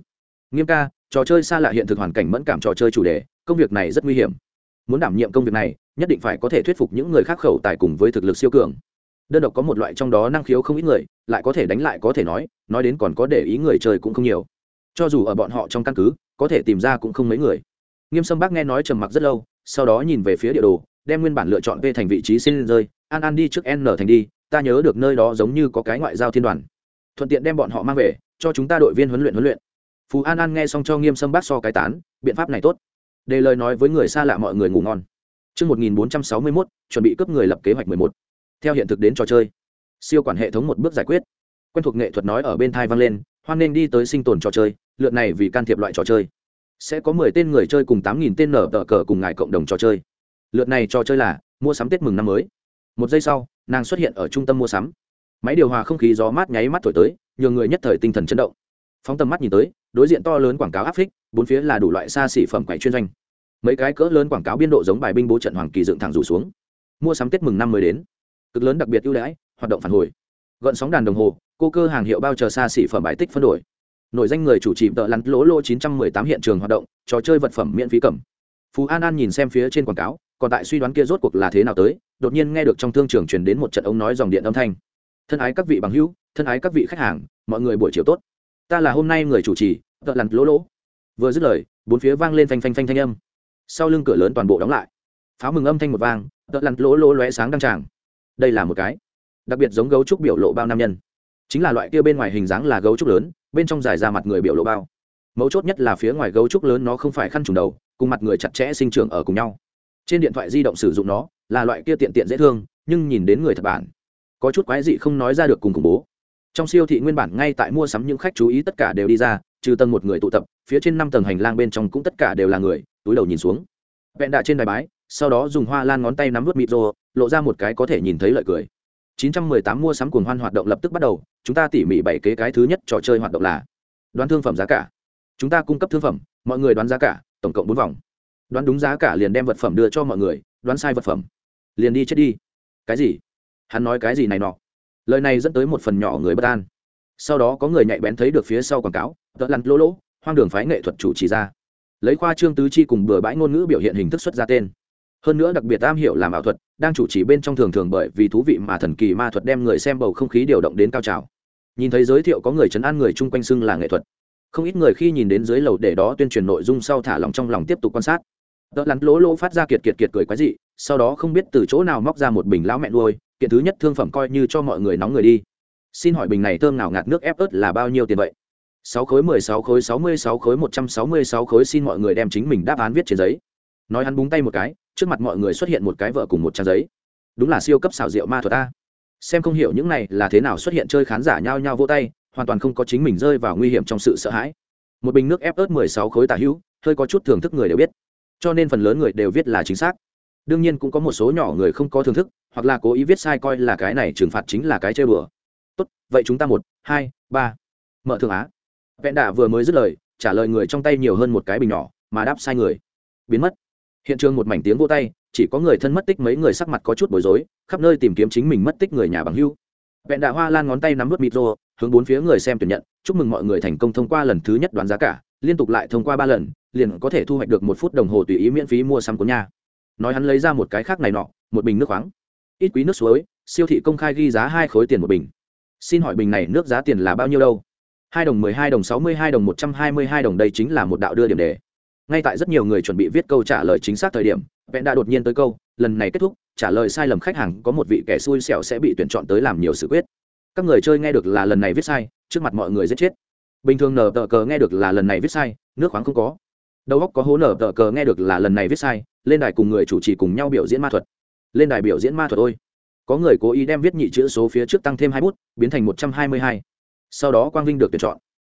Nghiêm ca, trò chơi xa lạ hiện thực hoàn cảnh mẫn cảm trò chơi chủ đề, công việc này rất nguy hiểm. Muốn đảm nhiệm công việc này, nhất định phải có thể thuyết phục những người khác khẩu tài cùng với thực lực siêu cường. Đơn độc có một loại trong đó năng khiếu không ít người, lại có thể đánh lại có thể nói nói đến còn có để ý người chơi cũng không nhiều. Cho dù ở bọn họ trong căn cứ, có thể tìm ra cũng không mấy người. Nghiêm sâm bác nghe nói trầm mặc rất lâu, sau đó nhìn về phía địa đồ đem nguyên bản lựa chọn p thành vị trí xin rơi an an đi trước n thành đi ta nhớ được nơi đó giống như có cái ngoại giao thiên đoàn thuận tiện đem bọn họ mang về cho chúng ta đội viên huấn luyện huấn luyện phú an an nghe xong cho nghiêm sâm bác so cái tán biện pháp này tốt đề lời nói với người xa lạ mọi người ngủ ngon Trước 1461, chuẩn bị cấp người lập kế hoạch 11. Theo hiện thực đến trò chơi, siêu quản hệ thống một bước giải quyết. Quen thuộc nghệ thuật nói ở bên thai vang lên, hoan nên đi tới sinh tồn trò chơi, lượt này vì can thiệp loại trò chơi. Sẽ có 10 tên người chơi cùng 8000 tên nở tờ cờ cùng ngài cộng đồng trò chơi. Lượt này trò chơi là mua sắm Tết mừng năm mới. Một giây sau, nàng xuất hiện ở trung tâm mua sắm. Máy điều hòa không khí gió mát nháy mắt thổi tới, nhiều người nhất thời tinh thần chấn động. Phóng tầm mắt nhìn tới, đối diện to lớn quảng cáo áp phích, bốn phía là đủ loại xa xỉ phẩm quầy chuyên doanh mấy cái cỡ lớn quảng cáo biên độ giống bài binh bố trận hoàng kỳ dựng thẳng rủ xuống mua sắm tết mừng năm mới đến cực lớn đặc biệt ưu đãi hoạt động phản hồi gợn sóng đàn đồng hồ cô cơ hàng hiệu bao chờ xa xỉ phẩm bài tích phân đổi nội danh người chủ trì tợ lắn lỗ lô 918 hiện trường hoạt động trò chơi vật phẩm miễn phí cầm phú an an nhìn xem phía trên quảng cáo còn tại suy đoán kia rốt cuộc là thế nào tới, đột nhiên nghe được trong thương trường truyền đến một trận ông nói dòng điện âm thanh. Thân ái các vị bằng hữu, thân ái các vị khách hàng, mọi người buổi chiều tốt. Ta là hôm nay người chủ trì, tợ lặn lỗ lỗ. Vừa dứt lời, bốn phía vang lên phanh phanh phanh thanh âm. Sau lưng cửa lớn toàn bộ đóng lại. Pháo mừng âm thanh một vang, tợ lặn lỗ lỗ lóe sáng đăng tràng. Đây là một cái đặc biệt giống gấu trúc biểu lộ bao nam nhân. Chính là loại kia bên ngoài hình dáng là gấu trúc lớn, bên trong dài ra mặt người biểu lộ bao. Mấu chốt nhất là phía ngoài gấu trúc lớn nó không phải khăn trùng đầu, cùng mặt người chặt chẽ sinh trưởng ở cùng nhau trên điện thoại di động sử dụng nó là loại kia tiện tiện dễ thương, nhưng nhìn đến người thật bản. Có chút quái dị không nói ra được cùng khủng bố. Trong siêu thị nguyên bản ngay tại mua sắm những khách chú ý tất cả đều đi ra, trừ tầng một người tụ tập, phía trên năm tầng hành lang bên trong cũng tất cả đều là người, túi đầu nhìn xuống. Vẹn đạ trên đài bái, sau đó dùng hoa lan ngón tay nắm vớt mịt rô lộ ra một cái có thể nhìn thấy lợi cười. 918 mua sắm cuồng hoan hoạt động lập tức bắt đầu, chúng ta tỉ mỉ bảy kế cái thứ nhất trò chơi hoạt động là đoán thương phẩm giá cả. Chúng ta cung cấp thương phẩm, mọi người đoán giá cả, tổng cộng bốn vòng đoán đúng giá cả liền đem vật phẩm đưa cho mọi người, đoán sai vật phẩm. Liền đi chết đi. Cái gì? Hắn nói cái gì này nọ? Lời này dẫn tới một phần nhỏ người bất an. Sau đó có người nhạy bén thấy được phía sau quảng cáo tợ lăn lỗ lỗ, hoang đường phái nghệ thuật chủ trì ra. Lấy khoa trương tứ chi cùng bừa bãi ngôn ngữ biểu hiện hình thức xuất ra tên. Hơn nữa đặc biệt am hiểu làm ảo thuật, đang chủ trì bên trong thường thường bởi vì thú vị mà thần kỳ ma thuật đem người xem bầu không khí điều động đến cao trào. Nhìn thấy giới thiệu có người chấn an người chung quanh xưng là nghệ thuật. Không ít người khi nhìn đến dưới lầu để đó tuyên truyền nội dung sau thả lòng trong lòng tiếp tục quan sát đợt lắn lỗ lỗ phát ra kiệt kiệt kiệt cười quái dị, sau đó không biết từ chỗ nào móc ra một bình lão mẹ nuôi, kiện thứ nhất thương phẩm coi như cho mọi người nóng người đi. Xin hỏi bình này thơm nào ngạt nước ép ớt là bao nhiêu tiền vậy? Sáu khối mười, sáu khối sáu mươi, sáu khối một trăm sáu mươi, sáu khối xin mọi người đem chính mình đáp án viết trên giấy. Nói hắn búng tay một cái, trước mặt mọi người xuất hiện một cái vợ cùng một trang giấy. Đúng là siêu cấp xảo rượu ma thuật ta xem không hiểu những này là thế nào xuất hiện chơi khán giả nhao nhao vô tay, hoàn toàn không có chính mình rơi vào nguy hiểm trong sự sợ hãi. Một bình nước ép ớt mười sáu khối tả hữu, hơi có chút thưởng thức người đều biết cho nên phần lớn người đều viết là chính xác. Đương nhiên cũng có một số nhỏ người không có thưởng thức, hoặc là cố ý viết sai coi là cái này trừng phạt chính là cái chơi bừa tốt, vậy chúng ta một, hai, ba. Mở thượng á. Vẹn đạ vừa mới dứt lời, trả lời người trong tay nhiều hơn một cái bình nhỏ, mà đáp sai người. Biến mất. Hiện trường một mảnh tiếng vô tay, chỉ có người thân mất tích mấy người sắc mặt có chút bối rối, khắp nơi tìm kiếm chính mình mất tích người nhà bằng hưu. Vẹn đạ hoa lan ngón tay nắm vớt mịt rô, hướng bốn phía người xem tuyển nhận, chúc mừng mọi người thành công thông qua lần thứ nhất đoán giá cả, liên tục lại thông qua ba lần liền có thể thu hoạch được một phút đồng hồ tùy ý miễn phí mua sắm của nhà. Nói hắn lấy ra một cái khác này nọ, một bình nước khoáng. Ít quý nước suối, siêu thị công khai ghi giá hai khối tiền một bình. Xin hỏi bình này nước giá tiền là bao nhiêu đâu? Hai đồng mười hai đồng sáu mươi hai đồng một trăm hai mươi hai đồng đây chính là một đạo đưa điểm đề. Ngay tại rất nhiều người chuẩn bị viết câu trả lời chính xác thời điểm, vẹn đã đột nhiên tới câu, lần này kết thúc, trả lời sai lầm khách hàng, có một vị kẻ xui xẻo sẽ bị tuyển chọn tới làm nhiều sự quyết. Các người chơi nghe được là lần này viết sai, trước mặt mọi người giết chết. Bình thường nở tờ cờ nghe được là lần này viết sai, nước khoáng không có đầu góc có hố nở tờ cờ nghe được là lần này viết sai, lên đài cùng người chủ trì cùng nhau biểu diễn ma thuật. Lên đài biểu diễn ma thuật ôi. Có người cố ý đem viết nhị chữ số phía trước tăng thêm hai bút, biến thành một trăm hai mươi hai. Sau đó quang vinh được tuyển chọn.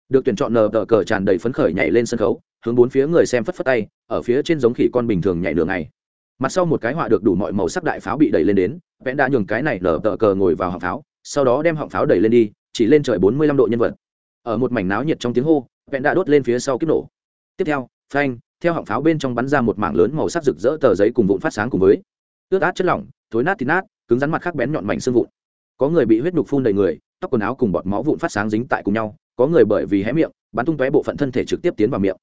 Được tuyển chọn nờ tờ cờ tràn đầy phấn khởi nhảy lên sân khấu, hướng bốn phía người xem phất phất tay, ở phía trên giống khỉ con bình thường nhảy đường này mặt sau một cái họa được đủ mọi màu sắc đại pháo bị đẩy lên đến, vẽ đã nhường cái này nở tờ cờ ngồi vào họng pháo, sau đó đem họng pháo đẩy lên đi, chỉ lên trời bốn mươi lăm độ nhân vật. Ở một mảnh náo nhiệt trong tiếng hô, vẽ đã đốt lên phía sau kiếp nổ. Tiếp theo phanh, theo họng pháo bên trong bắn ra một mảng lớn màu sắc rực rỡ tờ giấy cùng vụn phát sáng cùng với. Ướt át chất lỏng, thối nát thì nát, cứng rắn mặt khác bén nhọn mảnh xương vụn. Có người bị huyết nhục phun đầy người, tóc quần áo cùng bọt máu vụn phát sáng dính tại cùng nhau, có người bởi vì hé miệng, bắn tung tóe bộ phận thân thể trực tiếp tiến vào miệng.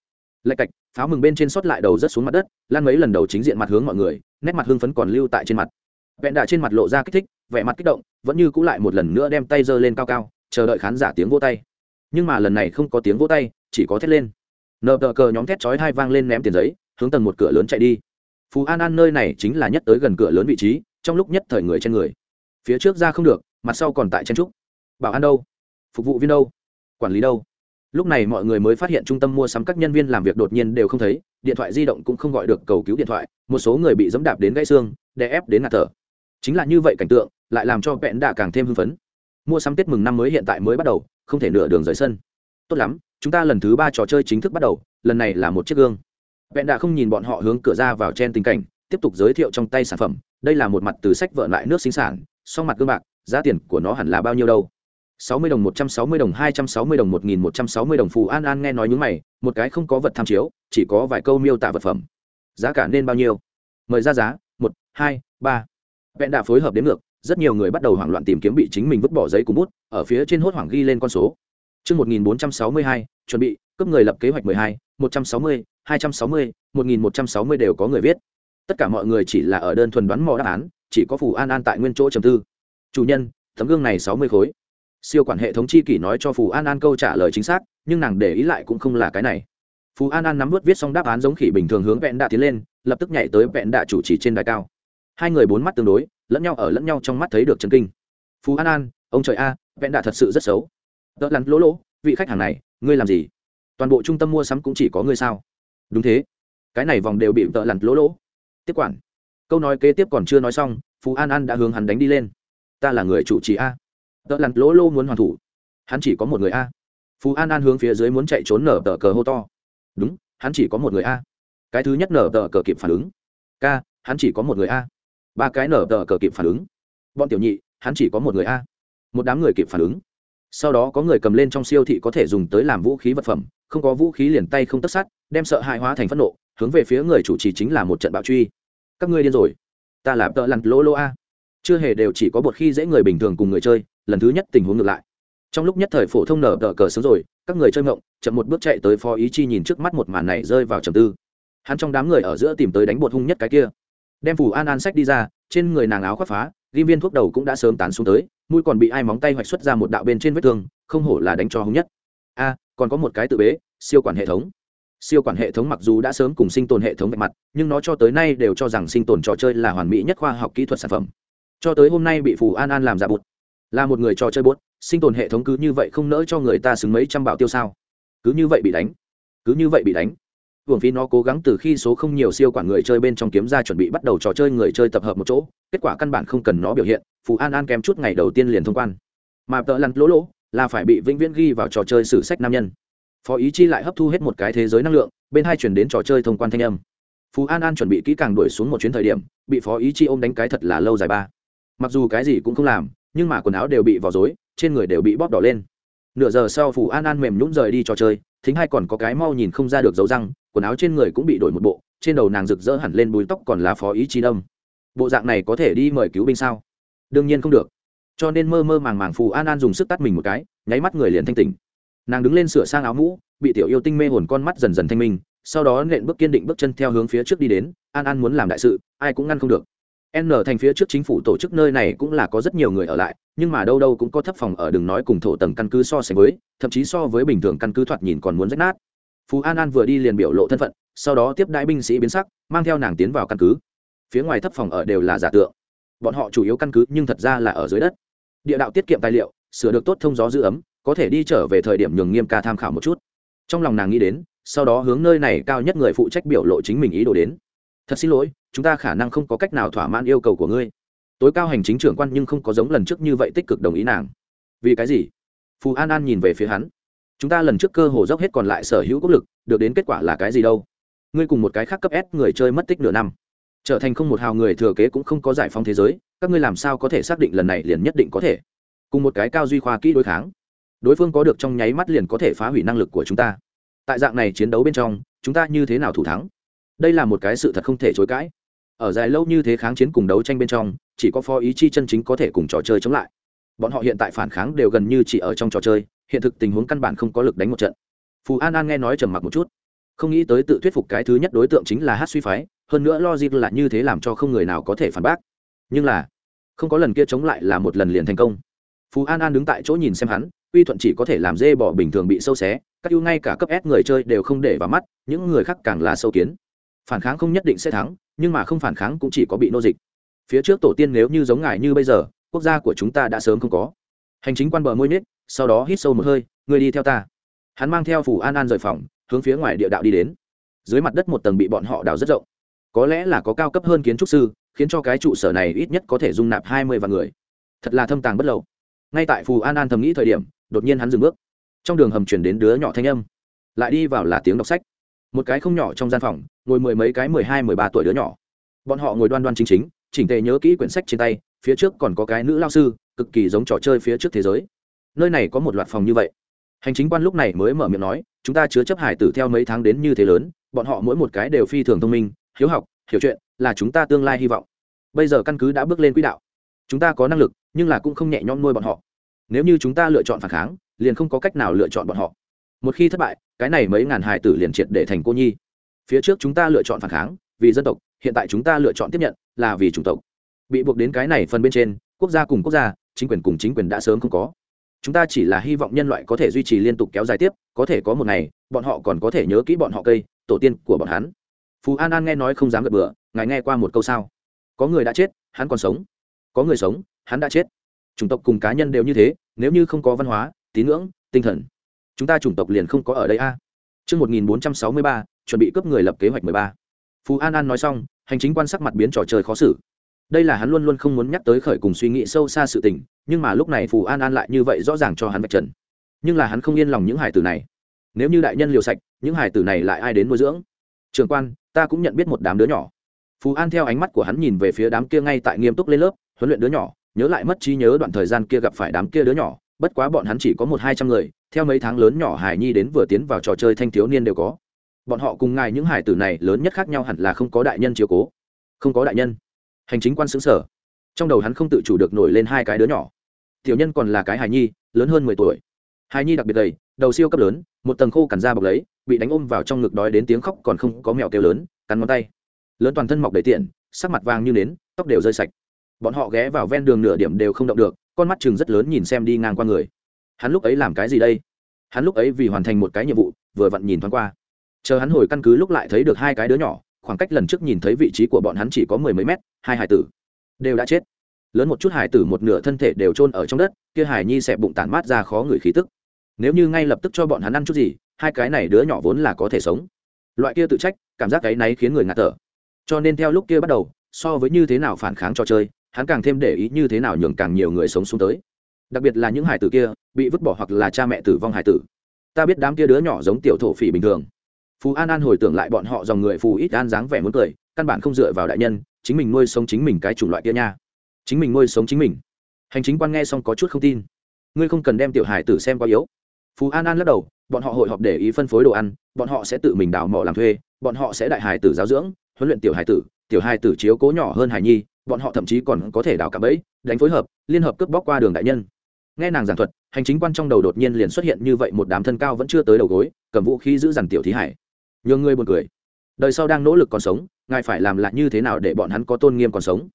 Lạch cạch, pháo mừng bên trên sót lại đầu rất xuống mặt đất lan mấy lần đầu chính diện mặt hướng mọi người, nét mặt hưng phấn còn lưu tại trên mặt. Vẹn đạ trên mặt lộ ra kích thích, vẻ mặt kích động, vẫn như cũ lại một lần nữa đem tay giơ lên cao cao, chờ đợi khán giả tiếng vỗ tay. Nhưng mà lần này không có tiếng vỗ tay, chỉ có thét lên nợ tờ cờ nhóm thét chói hai vang lên ném tiền giấy, hướng tầng một cửa lớn chạy đi. Phú an an nơi này chính là nhất tới gần cửa lớn vị trí, trong lúc nhất thời người trên người. Phía trước ra không được, mặt sau còn tại chen trúc. Bảo an đâu? Phục vụ viên đâu? Quản lý đâu? Lúc này mọi người mới phát hiện trung tâm mua sắm các nhân viên làm việc đột nhiên đều không thấy, điện thoại di động cũng không gọi được cầu cứu điện thoại, một số người bị dẫm đạp đến gãy xương, đè ép đến ngạt thở. Chính là như vậy cảnh tượng, lại làm cho vẹn đạ càng thêm hưng phấn. Mua sắm tết mừng năm mới hiện tại mới bắt đầu, không thể nửa đường rời sân tốt lắm, chúng ta lần thứ ba trò chơi chính thức bắt đầu, lần này là một chiếc gương. Vẹn đã không nhìn bọn họ hướng cửa ra vào trên tình cảnh, tiếp tục giới thiệu trong tay sản phẩm. Đây là một mặt từ sách vợ lại nước sinh sản sau mặt gương bạc, giá tiền của nó hẳn là bao nhiêu đâu? Sáu mươi đồng một trăm sáu mươi đồng, hai trăm sáu mươi đồng một nghìn một trăm sáu mươi đồng, phù an an nghe nói những mày, một cái không có vật tham chiếu, chỉ có vài câu miêu tả vật phẩm. Giá cả nên bao nhiêu? Mời ra giá, một, hai, ba. Vẹn đã phối hợp đến ngược, rất nhiều người bắt đầu hoảng loạn tìm kiếm bị chính mình vứt bỏ giấy cùng bút, ở phía trên hốt hoảng ghi lên con số. Trước 1462, chuẩn bị, cấp người lập kế hoạch 12, 160, 260, 1160 đều có người viết. Tất cả mọi người chỉ là ở đơn thuần đoán mò đáp án, chỉ có Phù An An tại nguyên chỗ trầm tư. Chủ nhân, tấm gương này 60 khối. Siêu quản hệ thống chi kỷ nói cho Phù An An câu trả lời chính xác, nhưng nàng để ý lại cũng không là cái này. Phù An An nắm bút viết xong đáp án giống khỉ bình thường hướng vẹn đạ tiến lên, lập tức nhảy tới vẹn đạ chủ trì trên đài cao. Hai người bốn mắt tương đối, lẫn nhau ở lẫn nhau trong mắt thấy được chấn kinh. Phù An An, ông trời a, vẹn đạ thật sự rất xấu đỡ lắn lỗ lỗ, vị khách hàng này, ngươi làm gì? Toàn bộ trung tâm mua sắm cũng chỉ có ngươi sao? Đúng thế. Cái này vòng đều bị tợ lặn lỗ lỗ. Tiếp quản. Câu nói kế tiếp còn chưa nói xong, phú an an đã hướng hắn đánh đi lên. Ta là người chủ trì a. Tợ lặn lỗ lỗ muốn hoàn thủ. Hắn chỉ có một người a. Phú an an hướng phía dưới muốn chạy trốn nở tờ cờ hô to. Đúng, hắn chỉ có một người a. Cái thứ nhất nở tờ cờ kịp phản ứng. K, hắn chỉ có một người a. Ba cái nở tờ cờ kịp phản ứng. Bọn tiểu nhị, hắn chỉ có một người a. Một đám người kịp phản ứng sau đó có người cầm lên trong siêu thị có thể dùng tới làm vũ khí vật phẩm, không có vũ khí liền tay không tất sát, đem sợ hãi hóa thành phẫn nộ, hướng về phía người chủ trì chính là một trận bạo truy. Các ngươi điên rồi. Ta là tợ lặn lô lô a. Chưa hề đều chỉ có một khi dễ người bình thường cùng người chơi, lần thứ nhất tình huống ngược lại. Trong lúc nhất thời phổ thông nở tờ cờ sớm rồi, các người chơi mộng chậm một bước chạy tới phó ý chi nhìn trước mắt một màn này rơi vào trầm tư. Hắn trong đám người ở giữa tìm tới đánh bột hung nhất cái kia. Đem phủ an an sách đi ra, trên người nàng áo khoác phá, ghim viên thuốc đầu cũng đã sớm tán xuống tới mũi còn bị ai móng tay hoạch xuất ra một đạo bên trên vết thương, không hổ là đánh cho hung nhất. A, còn có một cái tự bế, siêu quản hệ thống. Siêu quản hệ thống mặc dù đã sớm cùng sinh tồn hệ thống vạch mặt, nhưng nó cho tới nay đều cho rằng sinh tồn trò chơi là hoàn mỹ nhất khoa học kỹ thuật sản phẩm. Cho tới hôm nay bị phù an an làm giả bụt là một người trò chơi bút, sinh tồn hệ thống cứ như vậy không nỡ cho người ta xứng mấy trăm bảo tiêu sao? Cứ như vậy bị đánh. Cứ như vậy bị đánh. Vương phí nó cố gắng từ khi số không nhiều siêu quản người chơi bên trong kiếm ra chuẩn bị bắt đầu trò chơi người chơi tập hợp một chỗ, kết quả căn bản không cần nó biểu hiện, Phù An An kém chút ngày đầu tiên liền thông quan. Mà tợ lăn lỗ lỗ là phải bị vĩnh viễn ghi vào trò chơi sử sách nam nhân. Phó ý chi lại hấp thu hết một cái thế giới năng lượng, bên hai chuyển đến trò chơi thông quan thanh âm. Phú An An chuẩn bị kỹ càng đuổi xuống một chuyến thời điểm, bị Phó ý chi ôm đánh cái thật là lâu dài ba. Mặc dù cái gì cũng không làm, nhưng mà quần áo đều bị vò rối, trên người đều bị bóp đỏ lên. Nửa giờ sau Phù An An mềm nhũn rời đi trò chơi, thính hai còn có cái mau nhìn không ra được dấu răng, quần áo trên người cũng bị đổi một bộ trên đầu nàng rực rỡ hẳn lên bùi tóc còn là phó ý chi đông. Bộ dạng này có thể đi mời cứu binh sao? Đương nhiên không được. Cho nên mơ mơ màng màng phù an an dùng sức tắt mình một cái nháy mắt người liền thanh tỉnh. Nàng đứng lên sửa sang áo mũ bị tiểu yêu tinh mê hồn con mắt dần dần thanh minh sau đó nện bước kiên định bước chân theo hướng phía trước đi đến an an muốn làm đại sự ai cũng ngăn không được n thành phía trước chính phủ tổ chức nơi này cũng là có rất nhiều người ở lại, nhưng mà đâu đâu cũng có thấp phòng ở đừng nói cùng thổ tầng căn cứ so sánh với, thậm chí so với bình thường căn cứ thoạt nhìn còn muốn rách nát. Phú an an vừa đi liền biểu lộ thân phận, sau đó tiếp đại binh sĩ biến sắc, mang theo nàng tiến vào căn cứ. Phía ngoài thấp phòng ở đều là giả tượng. Bọn họ chủ yếu căn cứ nhưng thật ra là ở dưới đất. Địa đạo tiết kiệm tài liệu, sửa được tốt thông gió giữ ấm, có thể đi trở về thời điểm nhường nghiêm ca tham khảo một chút. Trong lòng nàng nghĩ đến, sau đó hướng nơi này cao nhất người phụ trách biểu lộ chính mình ý đồ đến. Thật xin lỗi chúng ta khả năng không có cách nào thỏa mãn yêu cầu của ngươi. Tối cao hành chính trưởng quan nhưng không có giống lần trước như vậy tích cực đồng ý nàng. Vì cái gì? Phù an an nhìn về phía hắn. Chúng ta lần trước cơ hồ dốc hết còn lại sở hữu quốc lực, được đến kết quả là cái gì đâu? Ngươi cùng một cái khác cấp s người chơi mất tích nửa năm. Trở thành không một hào người thừa kế cũng không có giải phóng thế giới, các ngươi làm sao có thể xác định lần này liền nhất định có thể? Cùng một cái cao duy khoa kỹ đối kháng, đối phương có được trong nháy mắt liền có thể phá hủy năng lực của chúng ta. Tại dạng này chiến đấu bên trong, chúng ta như thế nào thủ thắng? Đây là một cái sự thật không thể chối cãi ở dài lâu như thế kháng chiến cùng đấu tranh bên trong, chỉ có phó ý chi chân chính có thể cùng trò chơi chống lại. Bọn họ hiện tại phản kháng đều gần như chỉ ở trong trò chơi, hiện thực tình huống căn bản không có lực đánh một trận. Phù an an nghe nói trầm mặc một chút, không nghĩ tới tự thuyết phục cái thứ nhất đối tượng chính là hát suy phái, hơn nữa logic là như thế làm cho không người nào có thể phản bác. Nhưng là, không có lần kia chống lại là một lần liền thành công. Phú an an đứng tại chỗ nhìn xem hắn, uy thuận chỉ có thể làm dê bỏ bình thường bị sâu xé, các ưu ngay cả cấp s người chơi đều không để vào mắt, những người khác càng là sâu kiến. Phản kháng không nhất định sẽ thắng nhưng mà không phản kháng cũng chỉ có bị nô dịch. Phía trước tổ tiên nếu như giống ngài như bây giờ, quốc gia của chúng ta đã sớm không có. Hành chính quan bờ môi nết sau đó hít sâu một hơi người đi theo ta. Hắn mang theo phủ an an rời phòng, hướng phía ngoài địa đạo đi đến. Dưới mặt đất một tầng bị bọn họ đào rất rộng. Có lẽ là có cao cấp hơn kiến trúc sư, khiến cho cái trụ sở này ít nhất có thể dung nạp hai mươi vạn người. Thật là thâm tàng bất lậu. Ngay tại phù an an thầm nghĩ thời điểm, đột nhiên hắn dừng bước. Trong đường hầm chuyển đến đứa nhỏ thanh âm. Lại đi vào là tiếng đọc sách. Một cái không nhỏ trong gian phòng ngồi mười mấy cái mười hai, mười ba tuổi đứa nhỏ. Bọn họ ngồi đoan đoan chính chính, chỉnh tề nhớ kỹ quyển sách trên tay, phía trước còn có cái nữ lao sư, cực kỳ giống trò chơi phía trước thế giới. Nơi này có một loạt phòng như vậy. Hành chính quan lúc này mới mở miệng nói, chúng ta chứa chấp hải tử theo mấy tháng đến như thế lớn, bọn họ mỗi một cái đều phi thường thông minh, hiếu học, hiểu chuyện, là chúng ta tương lai hy vọng. Bây giờ căn cứ đã bước lên quỹ đạo. Chúng ta có năng lực, nhưng là cũng không nhẹ nhõm nuôi bọn họ. Nếu như chúng ta lựa chọn phản kháng, liền không có cách nào lựa chọn bọn họ. Một khi thất bại, cái này mấy ngàn hải tử liền triệt để thành cô nhi phía trước chúng ta lựa chọn phản kháng, vì dân tộc, hiện tại chúng ta lựa chọn tiếp nhận, là vì chủng tộc. Bị buộc đến cái này phần bên trên, quốc gia cùng quốc gia, chính quyền cùng chính quyền đã sớm không có. Chúng ta chỉ là hy vọng nhân loại có thể duy trì liên tục kéo dài tiếp, có thể có một ngày, bọn họ còn có thể nhớ kỹ bọn họ cây, tổ tiên của bọn hắn. Phú an an nghe nói không dám gật bừa, ngài nghe qua một câu sao? Có người đã chết, hắn còn sống. Có người sống, hắn đã chết. Chủng tộc cùng cá nhân đều như thế, nếu như không có văn hóa, tín ngưỡng, tinh thần, chúng ta chủng tộc liền không có ở đây a. à. Chương 1463, chuẩn bị cướp người lập kế hoạch 13. Phú An An nói xong, hành chính quan sắc mặt biến trò chơi khó xử. Đây là hắn luôn luôn không muốn nhắc tới khởi cùng suy nghĩ sâu xa sự tình, nhưng mà lúc này Phù An An lại như vậy rõ ràng cho hắn vạch trần. Nhưng là hắn không yên lòng những hải tử này. Nếu như đại nhân liều sạch, những hải tử này lại ai đến nuôi dưỡng? Trường quan, ta cũng nhận biết một đám đứa nhỏ. Phù An theo ánh mắt của hắn nhìn về phía đám kia ngay tại nghiêm túc lên lớp, huấn luyện đứa nhỏ, nhớ lại mất trí nhớ đoạn thời gian kia gặp phải đám kia đứa nhỏ, bất quá bọn hắn chỉ có một hai trăm người, theo mấy tháng lớn nhỏ hải nhi đến vừa tiến vào trò chơi thanh thiếu niên đều có. Bọn họ cùng ngài những hải tử này lớn nhất khác nhau hẳn là không có đại nhân chiếu cố. Không có đại nhân. Hành chính quan xứng sở. Trong đầu hắn không tự chủ được nổi lên hai cái đứa nhỏ. Tiểu nhân còn là cái hải nhi lớn hơn mười tuổi. Hải nhi đặc biệt đầy đầu siêu cấp lớn một tầng khô cằn da bọc lấy bị đánh ôm vào trong ngực đói đến tiếng khóc còn không có mèo kêu lớn cắn ngón tay. Lớn toàn thân mọc đầy tiện sắc mặt vàng như nến tóc đều rơi sạch. Bọn họ ghé vào ven đường nửa điểm đều không động được con mắt chừng rất lớn nhìn xem đi ngang qua người. Hắn lúc ấy làm cái gì đây? Hắn lúc ấy vì hoàn thành một cái nhiệm vụ, vừa vặn nhìn thoáng qua. Chờ hắn hồi căn cứ lúc lại thấy được hai cái đứa nhỏ, khoảng cách lần trước nhìn thấy vị trí của bọn hắn chỉ có mười mấy mét, hai hải tử đều đã chết. Lớn một chút hải tử một nửa thân thể đều trôn ở trong đất, kia hải nhi xẹp bụng tản mát ra khó người khí tức. Nếu như ngay lập tức cho bọn hắn ăn chút gì, hai cái này đứa nhỏ vốn là có thể sống. Loại kia tự trách, cảm giác cái náy khiến người ngạt thở. Cho nên theo lúc kia bắt đầu, so với như thế nào phản kháng cho chơi hắn càng thêm để ý như thế nào nhường càng nhiều người sống xuống tới. Đặc biệt là những hải tử kia, bị vứt bỏ hoặc là cha mẹ tử vong hải tử. Ta biết đám kia đứa nhỏ giống tiểu thổ phỉ bình thường. Phú an an hồi tưởng lại bọn họ dòng người phù ít an dáng vẻ muốn cười, căn bản không dựa vào đại nhân, chính mình nuôi sống chính mình cái chủng loại kia nha. Chính mình nuôi sống chính mình. Hành chính quan nghe xong có chút không tin. Ngươi không cần đem tiểu hải tử xem quá yếu. Phú an an lắc đầu, bọn họ hội họp để ý phân phối đồ ăn, bọn họ sẽ tự mình đào mỏ làm thuê, bọn họ sẽ đại hải tử giáo dưỡng, huấn luyện tiểu hải tử, tiểu hải tử chiếu cố nhỏ hơn hải nhi bọn họ thậm chí còn có thể đào cả bẫy, đánh phối hợp, liên hợp cướp bóc qua đường đại nhân. Nghe nàng giảng thuật, hành chính quan trong đầu đột nhiên liền xuất hiện như vậy một đám thân cao vẫn chưa tới đầu gối, cầm vũ khí giữ dằn tiểu thí hải. Nhường ngươi buồn cười. Đời sau đang nỗ lực còn sống, ngài phải làm lại như thế nào để bọn hắn có tôn nghiêm còn sống?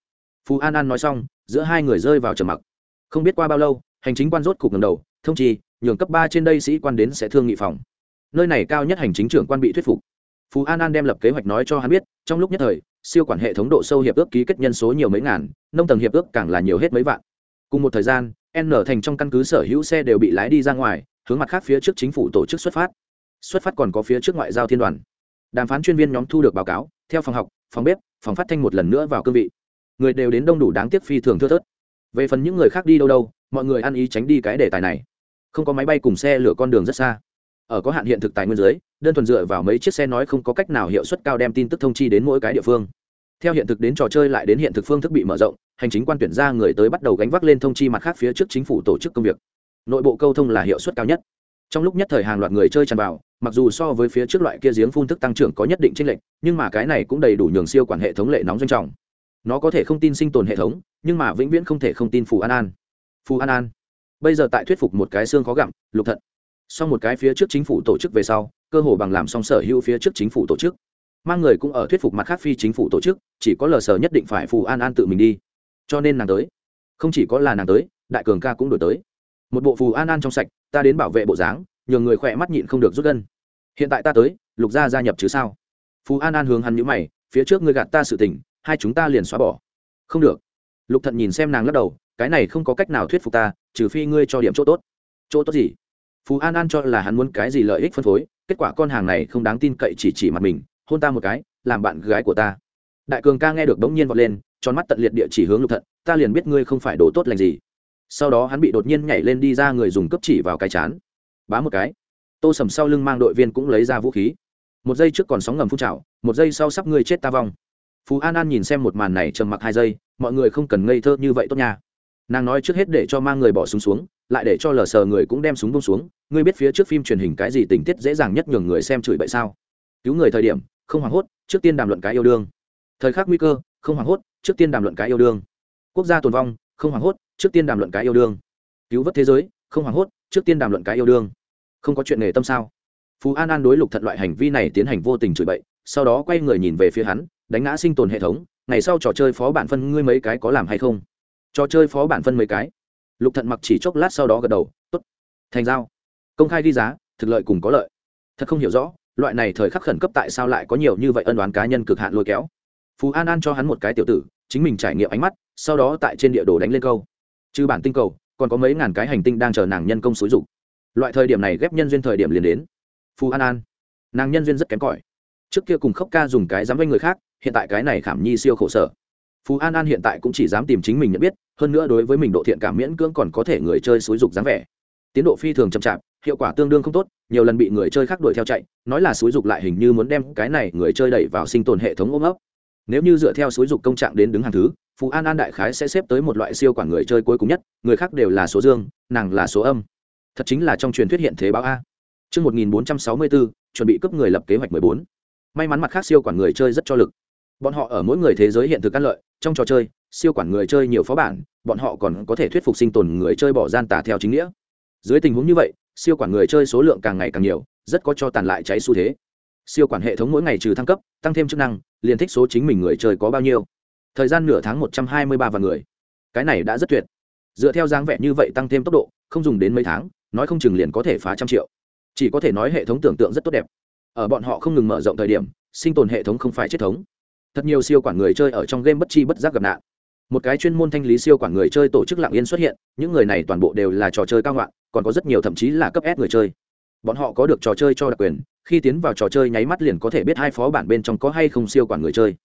Phú an an nói xong, giữa hai người rơi vào trầm mặc. Không biết qua bao lâu, hành chính quan rốt cục ngầm đầu, thông trì nhường cấp ba trên đây sĩ quan đến sẽ thương nghị phòng. Nơi này cao nhất hành chính trưởng quan bị thuyết phục. Phú an an đem lập kế hoạch nói cho hắn biết, trong lúc nhất thời siêu quản hệ thống độ sâu hiệp ước ký kết nhân số nhiều mấy ngàn, nông tầng hiệp ước càng là nhiều hết mấy vạn. Cùng một thời gian, n thành trong căn cứ sở hữu xe đều bị lái đi ra ngoài, hướng mặt khác phía trước chính phủ tổ chức xuất phát. Xuất phát còn có phía trước ngoại giao thiên đoàn. Đàm phán chuyên viên nhóm thu được báo cáo, theo phòng học, phòng bếp, phòng phát thanh một lần nữa vào cương vị. Người đều đến đông đủ đáng tiếc phi thường thưa thớt. Về phần những người khác đi đâu đâu, mọi người ăn ý tránh đi cái đề tài này. Không có máy bay cùng xe lửa con đường rất xa ở có hạn hiện thực tài nguyên dưới, đơn thuần dựa vào mấy chiếc xe nói không có cách nào hiệu suất cao đem tin tức thông chi đến mỗi cái địa phương. Theo hiện thực đến trò chơi lại đến hiện thực phương thức bị mở rộng, hành chính quan tuyển ra người tới bắt đầu gánh vác lên thông chi mặt khác phía trước chính phủ tổ chức công việc. Nội bộ câu thông là hiệu suất cao nhất. Trong lúc nhất thời hàng loạt người chơi tràn vào, mặc dù so với phía trước loại kia giếng phun thức tăng trưởng có nhất định tranh lệch, nhưng mà cái này cũng đầy đủ nhường siêu quản hệ thống lệ nóng doanh trọng. Nó có thể không tin sinh tồn hệ thống, nhưng mà vĩnh viễn không thể không tin phù an an. Phù an an. Bây giờ tại thuyết phục một cái xương khó gặm, lục thận sau một cái phía trước chính phủ tổ chức về sau, cơ hồ bằng làm xong sở hữu phía trước chính phủ tổ chức. Mang người cũng ở thuyết phục mặt khác phi chính phủ tổ chức, chỉ có lờ sở nhất định phải phù an an tự mình đi. Cho nên nàng tới. Không chỉ có là nàng tới, đại cường ca cũng đổi tới. Một bộ phù an an trong sạch, ta đến bảo vệ bộ dáng nhường người khỏe mắt nhịn không được rút gân. Hiện tại ta tới, lục gia gia nhập chứ sao? Phù an an hướng hắn nhữ mày, phía trước ngươi gạt ta sự tình, hai chúng ta liền xóa bỏ. Không được. Lục thận nhìn xem nàng lắc đầu, cái này không có cách nào thuyết phục ta, trừ phi ngươi cho điểm chỗ tốt. Chỗ tốt gì? Phú an an cho là hắn muốn cái gì lợi ích phân phối, kết quả con hàng này không đáng tin cậy chỉ chỉ mặt mình, hôn ta một cái, làm bạn gái của ta. Đại cường ca nghe được bỗng nhiên vọt lên, tròn mắt tận liệt địa chỉ hướng lục thận, ta liền biết ngươi không phải đồ tốt lành gì. Sau đó hắn bị đột nhiên nhảy lên đi ra người dùng cấp chỉ vào cái chán. Bá một cái. Tô sầm sau lưng mang đội viên cũng lấy ra vũ khí. Một giây trước còn sóng ngầm phun trào, một giây sau sắp ngươi chết ta vong. Phú an an nhìn xem một màn này trầm mặc hai giây, mọi người không cần ngây thơ như vậy tốt nha nàng nói trước hết để cho mang người bỏ súng xuống, lại để cho lờ sờ người cũng đem súng bông xuống. Ngươi biết phía trước phim truyền hình cái gì tình tiết dễ dàng nhất nhường người xem chửi bậy sao? Cứu người thời điểm, không hoảng hốt, trước tiên đàm luận cái yêu đương. Thời khắc nguy cơ, không hoảng hốt, trước tiên đàm luận cái yêu đương. Quốc gia tồn vong, không hoảng hốt, trước tiên đàm luận cái yêu đương. Cứu vớt thế giới, không hoảng hốt, trước tiên đàm luận cái yêu đương. Không có chuyện nghề tâm sao? Phú an an đối lục thật loại hành vi này tiến hành vô tình chửi bậy, sau đó quay người nhìn về phía hắn, đánh ngã sinh tồn hệ thống. Ngày sau trò chơi phó bản phân ngươi mấy cái có làm hay không? Trò chơi phó bản phân mấy cái. Lục thận mặc chỉ chốc lát sau đó gật đầu t ố t thành giao. Công khai ghi giá, thực lợi cùng có lợi. Thật không hiểu rõ, loại này thời khắc khẩn cấp tại sao lại có nhiều như vậy ân đoán cá nhân cực hạn lôi kéo. Phú an an cho hắn một cái tiểu tử, chính mình trải nghiệm ánh mắt, sau đó tại trên địa đồ đánh lên câu. Trừ bản tinh cầu, còn có mấy ngàn cái hành tinh đang chờ nàng nhân công xúi dục. Loại thời điểm này ghép nhân duyên thời điểm liền đến. Phú an an, nàng nhân duyên rất kém cỏi. Trước kia cùng khốc ca dùng cái dám với người khác, hiện tại cái này khảm nhi siêu khổ sở. Phú an an hiện tại cũng chỉ dám tìm chính mình nhận biết hơn nữa đối với mình độ thiện cảm miễn cưỡng còn có thể người chơi xúi dục dáng vẻ tiến độ phi thường chậm chạp hiệu quả tương đương không tốt nhiều lần bị người chơi khác đuổi theo chạy nói là xúi dục lại hình như muốn đem cái này người chơi đẩy vào sinh tồn hệ thống ôm ấp nếu như dựa theo xúi dục công trạng đến đứng hàng thứ phú an an đại khái sẽ xếp tới một loại siêu quản người chơi cuối cùng nhất người khác đều là số dương nàng là số âm thật chính là trong truyền thuyết hiện thế báo a Trước 1464, chuẩn bị cấp người lập kế hoạch 14. May mắn mặt khác siêu quản người chơi rất cho lực. Bọn họ ở mỗi người thế giới hiện thực căn lợi, trong trò chơi, siêu quản người chơi nhiều phó bản bọn họ còn có thể thuyết phục sinh tồn người chơi bỏ gian tà theo chính nghĩa. Dưới tình huống như vậy siêu quản người chơi số lượng càng ngày càng nhiều rất có cho tàn lại cháy xu thế. Siêu quản hệ thống mỗi ngày trừ thăng cấp tăng thêm chức năng liền thích số chính mình người chơi có bao nhiêu. Thời gian nửa tháng một trăm hai mươi ba vạn người. Cái này đã rất tuyệt. Dựa theo dáng vẻ như vậy tăng thêm tốc độ không dùng đến mấy tháng nói không chừng liền có thể phá trăm triệu. Chỉ có thể nói hệ thống tưởng tượng rất tốt đẹp. Ở bọn họ không ngừng mở rộng thời điểm sinh tồn hệ thống không phải chết thống thật nhiều siêu quản người chơi ở trong game bất chi bất giác gặp nạn. Một cái chuyên môn thanh lý siêu quản người chơi tổ chức lặng yên xuất hiện, những người này toàn bộ đều là trò chơi cao ngoạn, còn có rất nhiều thậm chí là cấp s người chơi. Bọn họ có được trò chơi cho đặc quyền, khi tiến vào trò chơi nháy mắt liền có thể biết hai phó bản bên trong có hay không siêu quản người chơi.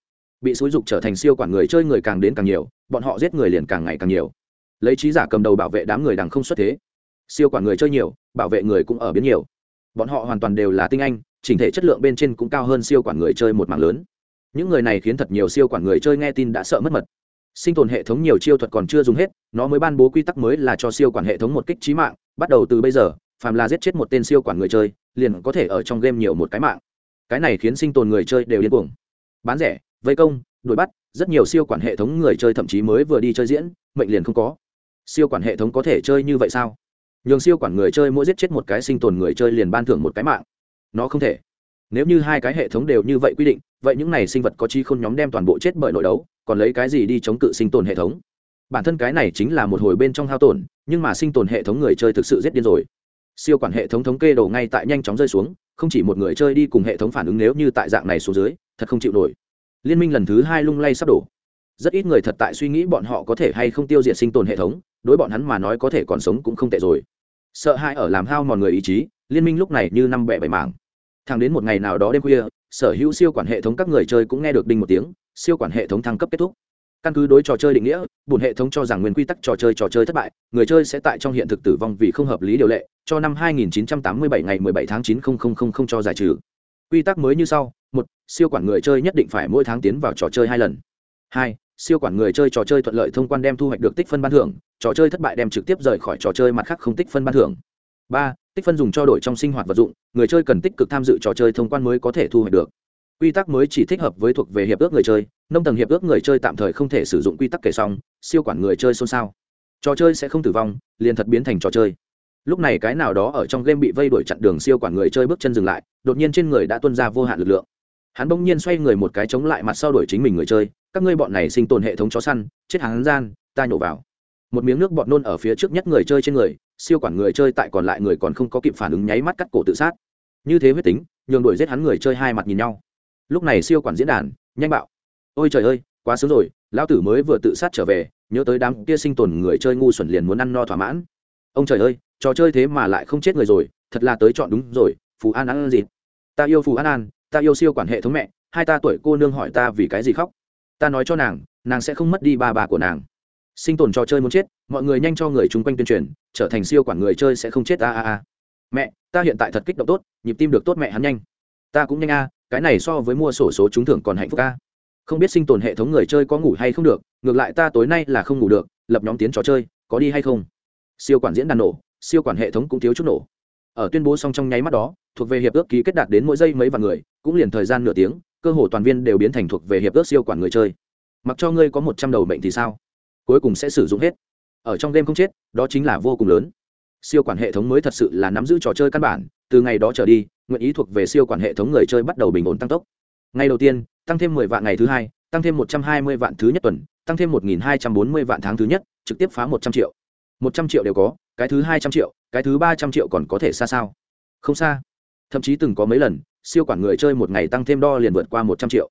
Bị xúi dục trở thành siêu quản người chơi người càng đến càng nhiều, bọn họ giết người liền càng ngày càng nhiều. Lấy trí giả cầm đầu bảo vệ đám người đằng không xuất thế. Siêu quản người chơi nhiều, bảo vệ người cũng ở biến nhiều. Bọn họ hoàn toàn đều là tinh anh, chỉnh thể chất lượng bên trên cũng cao hơn siêu quản người chơi một mạng lớn những người này khiến thật nhiều siêu quản người chơi nghe tin đã sợ mất mật. Sinh tồn hệ thống nhiều chiêu thuật còn chưa dùng hết, nó mới ban bố quy tắc mới là cho siêu quản hệ thống một kích trí mạng, bắt đầu từ bây giờ, phàm là giết chết một tên siêu quản người chơi, liền có thể ở trong game nhiều một cái mạng. Cái này khiến sinh tồn người chơi đều điên cuồng. Bán rẻ, vây công, đuổi bắt, rất nhiều siêu quản hệ thống người chơi thậm chí mới vừa đi chơi diễn, mệnh liền không có. Siêu quản hệ thống có thể chơi như vậy sao? Nhường siêu quản người chơi mỗi giết chết một cái sinh tồn người chơi liền ban thưởng một cái mạng. Nó không thể. Nếu như hai cái hệ thống đều như vậy quy định vậy những này sinh vật có chi khôn nhóm đem toàn bộ chết bởi nội đấu, còn lấy cái gì đi chống cự sinh tồn hệ thống? Bản thân cái này chính là một hồi bên trong hao tổn, nhưng mà sinh tồn hệ thống người chơi thực sự rất điên rồi. Siêu quản hệ thống thống kê đồ ngay tại nhanh chóng rơi xuống, không chỉ một người chơi đi cùng hệ thống phản ứng nếu như tại dạng này xuống dưới, thật không chịu nổi. Liên minh lần thứ hai lung lay sắp đổ. Rất ít người thật tại suy nghĩ bọn họ có thể hay không tiêu diệt sinh tồn hệ thống, đối bọn hắn mà nói có thể còn sống cũng không tệ rồi. Sợ hãi ở làm hao mòn người ý chí, liên minh lúc này như năm bẻ bảy mảng thẳng đến một ngày nào đó đêm khuya, sở hữu siêu quản hệ thống các người chơi cũng nghe được đinh một tiếng, siêu quản hệ thống thăng cấp kết thúc. Căn cứ đối trò chơi định nghĩa, bùn hệ thống cho rằng nguyên quy tắc trò chơi trò chơi thất bại, người chơi sẽ tại trong hiện thực tử vong vì không hợp lý điều lệ, cho năm 2987 ngày 17 tháng 90000 cho giải trừ. Quy tắc mới như sau, một, siêu quản người chơi nhất định phải mỗi tháng tiến vào trò chơi hai lần. Hai, siêu quản người chơi trò chơi thuận lợi thông quan đem thu hoạch được tích phân ban thưởng, trò chơi thất bại đem trực tiếp rời khỏi trò chơi mặt khác không tích phân ban thưởng. Ba tích phân dùng cho đổi trong sinh hoạt vật dụng, người chơi cần tích cực tham dự trò chơi thông quan mới có thể thu hoạch được. Quy tắc mới chỉ thích hợp với thuộc về hiệp ước người chơi, nông tầng hiệp ước người chơi tạm thời không thể sử dụng quy tắc kể xong, siêu quản người chơi xôn xao. Trò chơi sẽ không tử vong, liền thật biến thành trò chơi. Lúc này cái nào đó ở trong game bị vây đuổi chặn đường siêu quản người chơi bước chân dừng lại, đột nhiên trên người đã tuân ra vô hạn lực lượng. Hắn bỗng nhiên xoay người một cái chống lại mặt sau đuổi chính mình người chơi, các ngươi bọn này sinh tồn hệ thống chó săn, chết hắn gian, ta nhổ vào. Một miếng nước bọt nôn ở phía trước nhất người chơi trên người siêu quản người chơi tại còn lại người còn không có kịp phản ứng nháy mắt cắt cổ tự sát. Như thế huyết tính, nhường đuổi giết hắn người chơi hai mặt nhìn nhau. Lúc này siêu quản diễn đàn, nhanh bạo. Ôi trời ơi, quá sớm rồi, lão tử mới vừa tự sát trở về, nhớ tới đám kia sinh tồn người chơi ngu xuẩn liền muốn ăn no thỏa mãn. Ông trời ơi, trò chơi thế mà lại không chết người rồi, thật là tới chọn đúng rồi, phù an ăn gì? Ta yêu phù an an ta yêu siêu quản hệ thống mẹ, hai ta tuổi cô nương hỏi ta vì cái gì khóc. Ta nói cho nàng nàng sẽ không mất đi ba bà của nàng sinh tồn trò chơi muốn chết, mọi người nhanh cho người chung quanh tuyên truyền, trở thành siêu quản người chơi sẽ không chết, a a a. Mẹ, ta hiện tại thật kích động tốt, nhịp tim được tốt mẹ hắn nhanh. Ta cũng nhanh, a, cái này so với mua sổ số trúng thưởng còn hạnh phúc, a. Không biết sinh tồn hệ thống người chơi có ngủ hay không được, ngược lại ta tối nay là không ngủ được, lập nhóm tiến trò chơi, có đi hay không? Siêu quản diễn đàn nổ, siêu quản hệ thống cũng thiếu chút nổ. Ở tuyên bố xong trong nháy mắt đó, thuộc về hiệp ước ký kết đạt đến mỗi giây mấy vạn người, cũng liền thời gian nửa tiếng, cơ hồ toàn viên đều biến thành thuộc về hiệp ước siêu quản người chơi. Mặc cho ngươi có một trăm đầu bệnh thì sao? Cuối cùng sẽ sử dụng hết. Ở trong game không chết, đó chính là vô cùng lớn. Siêu quản hệ thống mới thật sự là nắm giữ trò chơi căn bản, từ ngày đó trở đi, nguyện ý thuộc về siêu quản hệ thống người chơi bắt đầu bình ổn tăng tốc. Ngày đầu tiên, tăng thêm mười vạn ngày thứ hai, tăng thêm một trăm hai mươi vạn thứ nhất tuần, tăng thêm một nghìn hai trăm bốn mươi vạn tháng thứ nhất, trực tiếp phá một trăm triệu. một trăm triệu đều có, cái thứ hai trăm triệu, cái thứ ba trăm triệu còn có thể xa sao? Không xa. Thậm chí từng có mấy lần, siêu quản người chơi một ngày tăng thêm đo liền vượt qua một trăm triệu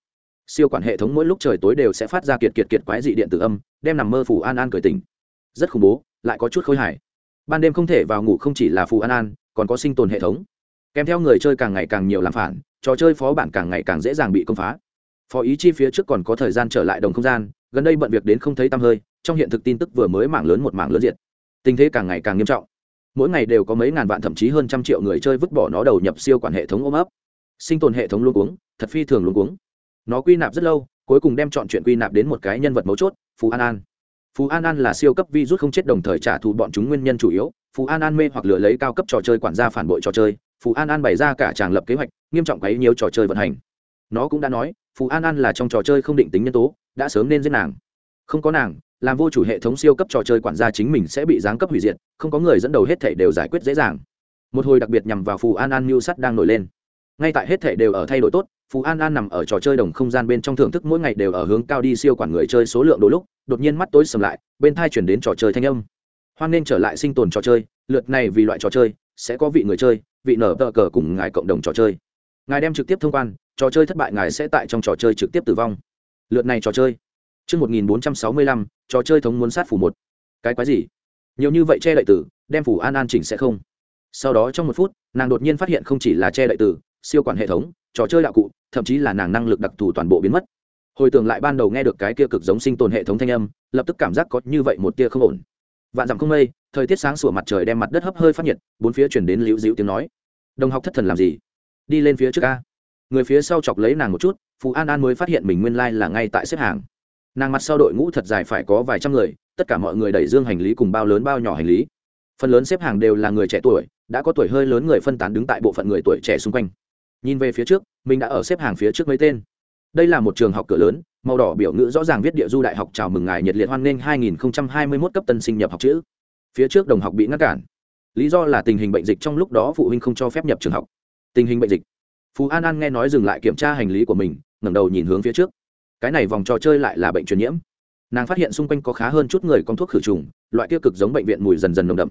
siêu quản hệ thống mỗi lúc trời tối đều sẽ phát ra kiệt kiệt kiệt quái dị điện tử âm, đem nằm mơ phù an an cười tỉnh. Rất khủng bố, lại có chút khôi hài. Ban đêm không thể vào ngủ không chỉ là phù an an, còn có sinh tồn hệ thống. Kèm theo người chơi càng ngày càng nhiều làm phản, trò chơi phó bản càng ngày càng dễ dàng bị công phá. Phó ý chi phía trước còn có thời gian trở lại đồng không gian, gần đây bận việc đến không thấy tăm hơi, trong hiện thực tin tức vừa mới mảng lớn một mảng lớn diệt. Tình thế càng ngày càng nghiêm trọng. Mỗi ngày đều có mấy ngàn vạn thậm chí hơn trăm triệu người chơi vứt bỏ nó đầu nhập siêu quản hệ thống ôm ấp. Sinh tồn hệ thống luôn uống thật phi thường luôn uống nó quy nạp rất lâu, cuối cùng đem chọn chuyện quy nạp đến một cái nhân vật mấu chốt, phú an an. Phú an an là siêu cấp vi rút không chết đồng thời trả thù bọn chúng nguyên nhân chủ yếu. Phú an an mê hoặc lừa lấy cao cấp trò chơi quản gia phản bội trò chơi. Phú an an bày ra cả tràng lập kế hoạch, nghiêm trọng quấy nhiều trò chơi vận hành. Nó cũng đã nói, phú an an là trong trò chơi không định tính nhân tố, đã sớm nên giết nàng. Không có nàng, làm vô chủ hệ thống siêu cấp trò chơi quản gia chính mình sẽ bị giáng cấp hủy diệt, không có người dẫn đầu hết thể đều giải quyết dễ dàng. Một hồi đặc biệt nhằm vào phù an an mưu sắt đang nổi lên. Ngay tại hết thể đều ở thay đổi tốt phù an an nằm ở trò chơi đồng không gian bên trong thưởng thức mỗi ngày đều ở hướng cao đi siêu quản người chơi số lượng đôi lúc đột nhiên mắt tối sầm lại bên thai chuyển đến trò chơi thanh âm hoan nên trở lại sinh tồn trò chơi lượt này vì loại trò chơi sẽ có vị người chơi vị nở tờ cờ cùng ngài cộng đồng trò chơi ngài đem trực tiếp thông quan trò chơi thất bại ngài sẽ tại trong trò chơi trực tiếp tử vong lượt này trò chơi Trước 1465, trò chơi thống muốn sát phủ một. Cái quái gì? Nhiều như vậy che đậy tử, đem phủ an an chỉnh sẽ không. Sau đó trong một phút, nàng đột nhiên phát hiện không chỉ là che đậy tử, siêu quản hệ thống, trò chơi đạo cụ, thậm chí là nàng năng lực đặc thù toàn bộ biến mất. Hồi tưởng lại ban đầu nghe được cái kia cực giống sinh tồn hệ thống thanh âm, lập tức cảm giác có như vậy một tia không ổn. Vạn dặm không mây, thời tiết sáng sủa mặt trời đem mặt đất hấp hơi phát nhiệt, bốn phía truyền đến liễu dịu tiếng nói. Đồng học thất thần làm gì? Đi lên phía trước a. Người phía sau chọc lấy nàng một chút, Phù An An mới phát hiện mình nguyên lai là ngay tại xếp hàng nàng mặt sau đội ngũ thật dài phải có vài trăm người tất cả mọi người đẩy dương hành lý cùng bao lớn bao nhỏ hành lý phần lớn xếp hàng đều là người trẻ tuổi đã có tuổi hơi lớn người phân tán đứng tại bộ phận người tuổi trẻ xung quanh nhìn về phía trước, mình đã ở xếp hàng phía trước mấy tên. Đây là một trường học cửa lớn, màu đỏ biểu ngữ rõ ràng viết địa du đại học chào mừng ngài nhiệt liệt hoan nghênh 2021 cấp tân sinh nhập học chữ. Phía trước đồng học bị ngăn cản. Lý do là tình hình bệnh dịch trong lúc đó phụ huynh không cho phép nhập trường học. Tình hình bệnh dịch. Phú an an nghe nói dừng lại kiểm tra hành lý của mình, ngẩng đầu nhìn hướng phía trước. Cái này vòng trò chơi lại là bệnh truyền nhiễm. Nàng phát hiện xung quanh có khá hơn chút người con thuốc khử trùng, loại tiêu cực giống bệnh viện mùi dần dần nồng đậm.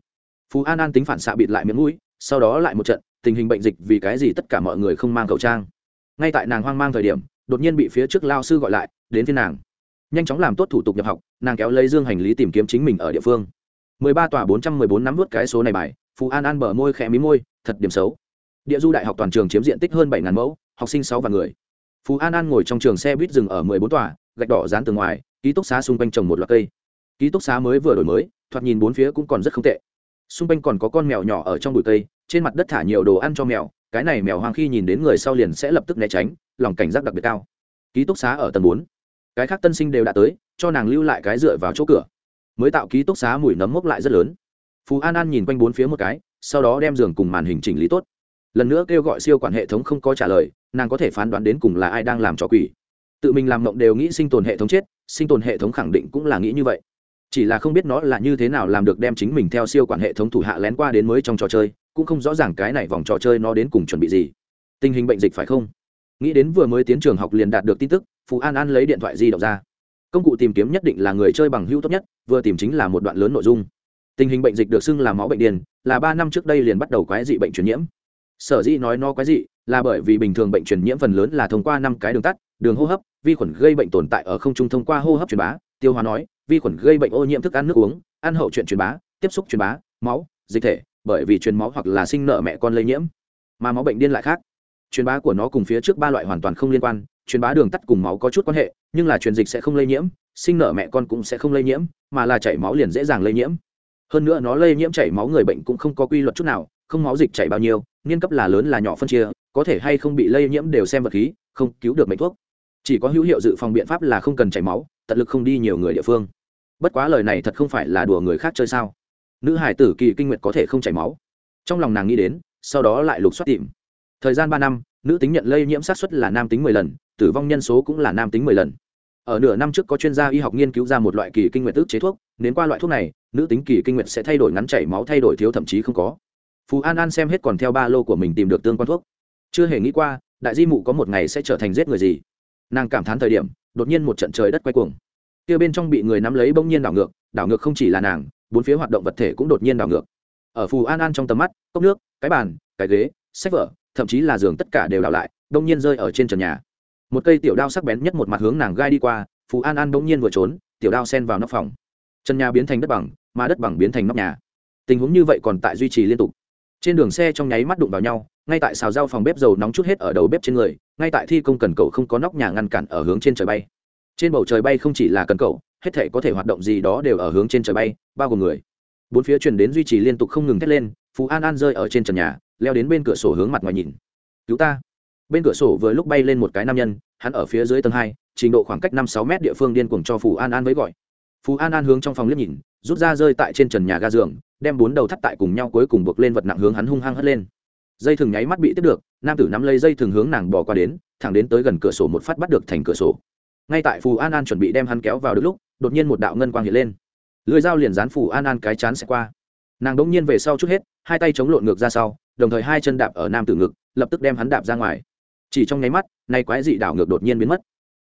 Phú an an tính phản xạ bịt lại miệng mũi, sau đó lại một trận tình hình bệnh dịch vì cái gì tất cả mọi người không mang khẩu trang. Ngay tại nàng hoang mang thời điểm, đột nhiên bị phía trước lao sư gọi lại, đến phiên nàng. Nhanh chóng làm tốt thủ tục nhập học, nàng kéo lấy dương hành lý tìm kiếm chính mình ở địa phương. Mười ba tòa bốn trăm mười bốn nắm vút cái số này bài, phú an an bờ môi khẽ mí môi, thật điểm xấu. Địa du đại học toàn trường chiếm diện tích hơn bảy ngàn mẫu, học sinh sáu vạn người. Phú an an ngồi trong trường xe buýt dừng ở mười bốn tòa, gạch đỏ dán từ ngoài, ký túc xá xung quanh trồng một loạt cây. Ký túc xá mới vừa đổi mới, thoạt nhìn bốn phía cũng còn rất không tệ. Xung quanh còn có con mèo nhỏ ở trong bụi cây trên mặt đất thả nhiều đồ ăn cho mèo, cái này mèo hoang khi nhìn đến người sau liền sẽ lập tức né tránh, lòng cảnh giác đặc biệt cao. Ký túc xá ở tầng bốn. Cái khác tân sinh đều đã tới, cho nàng lưu lại cái dựa vào chỗ cửa. Mới tạo ký túc xá mùi nấm mốc lại rất lớn. Phú an an nhìn quanh bốn phía một cái, sau đó đem giường cùng màn hình chỉnh lý tốt. Lần nữa kêu gọi siêu quản hệ thống không có trả lời, nàng có thể phán đoán đến cùng là ai đang làm trò quỷ. Tự mình làm mộng đều nghĩ sinh tồn hệ thống chết, sinh tồn hệ thống khẳng định cũng là nghĩ như vậy chỉ là không biết nó là như thế nào làm được đem chính mình theo siêu quản hệ thống thủ hạ lén qua đến mới trong trò chơi, cũng không rõ ràng cái này vòng trò chơi nó đến cùng chuẩn bị gì. Tình hình bệnh dịch phải không? Nghĩ đến vừa mới tiến trường học liền đạt được tin tức phú an an lấy điện thoại di động ra. Công cụ tìm kiếm nhất định là người chơi bằng hữu tốt nhất, vừa tìm chính là một đoạn lớn nội dung. Tình hình bệnh dịch được xưng là máu bệnh điền, là ba năm trước đây liền bắt đầu quái dị bệnh truyền nhiễm. Sở dĩ nói nó quái dị, là bởi vì bình thường bệnh truyền nhiễm phần lớn là thông qua năm cái đường tắt, đường hô hấp, vi khuẩn gây bệnh tồn tại ở không trung thông qua hô hấp truyền bá tiêu hóa nói, vi khuẩn gây bệnh ô nhiễm thức ăn, nước uống, ăn hậu chuyện truyền bá, tiếp xúc truyền bá, máu, dịch thể, bởi vì truyền máu hoặc là sinh nợ mẹ con lây nhiễm, mà máu bệnh điên lại khác. Truyền bá của nó cùng phía trước ba loại hoàn toàn không liên quan, truyền bá đường tắt cùng máu có chút quan hệ, nhưng là truyền dịch sẽ không lây nhiễm, sinh nở mẹ con cũng sẽ không lây nhiễm, mà là chảy máu liền dễ dàng lây nhiễm. Hơn nữa nó lây nhiễm chảy máu người bệnh cũng không có quy luật chút nào, không máu dịch chảy bao nhiêu, niên cấp là lớn là nhỏ phân chia, có thể hay không bị lây nhiễm đều xem vật khí, không cứu được mệnh thuốc. Chỉ có hữu hiệu dự phòng biện pháp là không cần chảy máu tận lực không đi nhiều người địa phương. Bất quá lời này thật không phải là đùa người khác chơi sao? Nữ hải tử kỳ kinh nguyệt có thể không chảy máu. Trong lòng nàng nghĩ đến, sau đó lại lục soát tìm. Thời gian ba năm, nữ tính nhận lây nhiễm sát xuất là nam tính mười lần, tử vong nhân số cũng là nam tính mười lần. Ở nửa năm trước có chuyên gia y học nghiên cứu ra một loại kỳ kinh nguyệt ức chế thuốc nếu qua loại thuốc này, nữ tính kỳ kinh nguyệt sẽ thay đổi ngắn chảy máu, thay đổi thiếu thậm chí không có. Phú an an xem hết còn theo ba lô của mình tìm được tương quan thuốc. Chưa hề nghĩ qua, đại di mụ có một ngày sẽ trở thành giết người gì. Nàng cảm thán thời điểm đột nhiên một trận trời đất quay cuồng. Kia bên trong bị người nắm lấy bỗng nhiên đảo ngược đảo ngược không chỉ là nàng, bốn phía hoạt động vật thể cũng đột nhiên đảo ngược. Ở phù an an trong tầm mắt, cốc nước, cái bàn, cái ghế, sách vở, thậm chí là giường tất cả đều đảo lại đông nhiên rơi ở trên trần nhà. Một cây tiểu đao sắc bén nhất một mặt hướng nàng gai đi qua, phù an an bỗng nhiên vừa trốn, tiểu đao sen vào nóc phòng. Trần nhà biến thành đất bằng, mà đất bằng biến thành nóc nhà. Tình huống như vậy còn tại duy trì liên tục. Trên đường xe trong nháy mắt đụng vào nhau ngay tại xào rau phòng bếp dầu nóng chút hết ở đầu bếp trên người, ngay tại thi công cần cầu không có nóc nhà ngăn cản ở hướng trên trời bay. Trên bầu trời bay không chỉ là cần cầu, hết thể có thể hoạt động gì đó đều ở hướng trên trời bay, bao gồm người. Bốn phía truyền đến duy trì liên tục không ngừng thét lên, phú an an rơi ở trên trần nhà, leo đến bên cửa sổ hướng mặt ngoài nhìn. Cứu ta. Bên cửa sổ vừa lúc bay lên một cái nam nhân, hắn ở phía dưới tầng hai, trình độ khoảng cách năm sáu mét địa phương điên cuồng cho phù an an với gọi. Phú an an hướng trong phòng liếc nhìn, rút ra rơi tại trên trần nhà ga giường, đem bốn đầu thắt tại cùng nhau cuối cùng buộc lên vật nặng hướng hắn hung hăng hất lên dây thừng nháy mắt bị tiếp được, nam tử nắm lấy dây thừng hướng nàng bỏ qua đến, thẳng đến tới gần cửa sổ một phát bắt được thành cửa sổ. Ngay tại phù an an chuẩn bị đem hắn kéo vào được lúc, đột nhiên một đạo ngân quang hiện lên. Lưới dao liền dán phù an an cái chán xẹt qua. Nàng đ ỗ n g nhiên về sau chút hết, hai tay chống lộn ngược ra sau, đồng thời hai chân đạp ở nam tử ngực, lập tức đem hắn đạp ra ngoài. Chỉ trong nháy mắt, nay quái dị đảo ngược đột nhiên biến mất.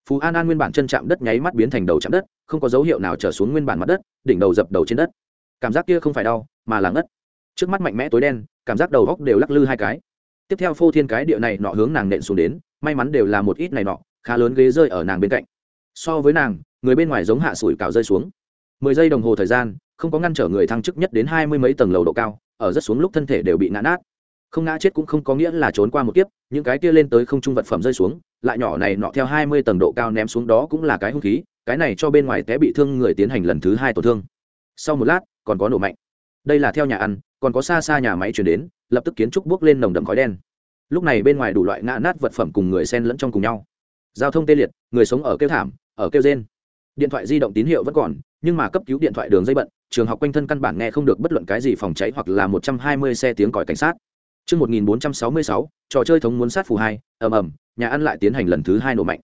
Phú an an nguyên bản chân chạm đất nháy mắt biến thành đầu chạm đất, không có dấu hiệu nào trở xuống nguyên bản mặt đất, đỉnh đầu dập đầu trên đất. Cảm giác kia không phải đau, mà là ngất trước mắt mạnh mẽ tối đen, cảm giác đầu góc đều lắc lư hai cái. Tiếp theo phô thiên cái địa này nọ hướng nàng nện xuống đến, may mắn đều là một ít này nọ, khá lớn ghế rơi ở nàng bên cạnh. So với nàng, người bên ngoài giống hạ sủi cào rơi xuống. Mười giây đồng hồ thời gian, không có ngăn trở người thăng chức nhất đến hai mươi mấy tầng lầu độ cao, ở rất xuống lúc thân thể đều bị ngã nát. Không ngã chết cũng không có nghĩa là trốn qua một kiếp, những cái kia lên tới không trung vật phẩm rơi xuống, lại nhỏ này nọ theo hai mươi tầng độ cao ném xuống đó cũng là cái hung khí, cái này cho bên ngoài té bị thương người tiến hành lần thứ hai tổn thương. Sau một lát, còn có nổ mạnh. Đây là theo nhà ăn còn có xa xa nhà máy chuyển đến lập tức kiến trúc bước lên nồng đậm khói đen lúc này bên ngoài đủ loại ngã nát vật phẩm cùng người sen lẫn trong cùng nhau giao thông tê liệt người sống ở kêu thảm ở kêu rên điện thoại di động tín hiệu vẫn còn nhưng mà cấp cứu điện thoại đường dây bận trường học quanh thân căn bản nghe không được bất luận cái gì phòng cháy hoặc là một trăm hai mươi xe tiếng còi cảnh sát Trước 1466, trò chơi thống muốn sát phù hai, ầm ầm, nhà ăn lại tiến hành lần thứ hai nổ mạnh.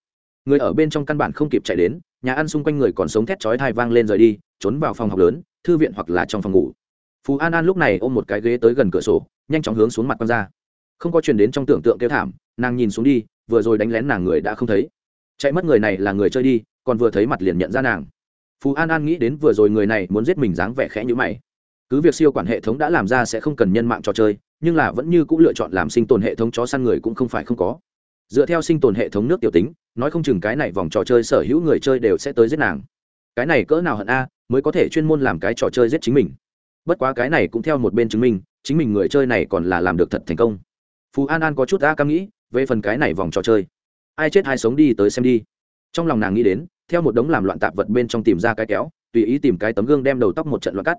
Người ở bên trong căn bản không kịp chạy đến, nhà ăn xung quanh người còn sống thét chói tai vang lên rời đi, trốn vào phòng học lớn, thư viện hoặc là trong phòng ngủ. Phú An An lúc này ôm một cái ghế tới gần cửa sổ, nhanh chóng hướng xuống mặt quan ra. Không có chuyện đến trong tưởng tượng kêu thảm, nàng nhìn xuống đi, vừa rồi đánh lén nàng người đã không thấy. Chạy mất người này là người chơi đi, còn vừa thấy mặt liền nhận ra nàng. Phú An An nghĩ đến vừa rồi người này muốn giết mình dáng vẻ khẽ như mày. Cứ việc siêu quản hệ thống đã làm ra sẽ không cần nhân mạng trò chơi, nhưng là vẫn như cũng lựa chọn làm sinh tồn hệ thống chó săn người cũng không phải không có dựa theo sinh tồn hệ thống nước tiểu tính nói không chừng cái này vòng trò chơi sở hữu người chơi đều sẽ tới giết nàng cái này cỡ nào hận a mới có thể chuyên môn làm cái trò chơi giết chính mình bất quá cái này cũng theo một bên chứng minh, chính mình người chơi này còn là làm được thật thành công. Phú an an có chút a cam nghĩ, về phần cái này vòng trò chơi. Ai chết ai sống đi tới xem đi. Trong lòng nàng nghĩ đến, theo một đống làm loạn tạp vật bên trong tìm ra cái kéo, tùy ý tìm cái tấm gương đem đầu tóc một trận loạn cắt.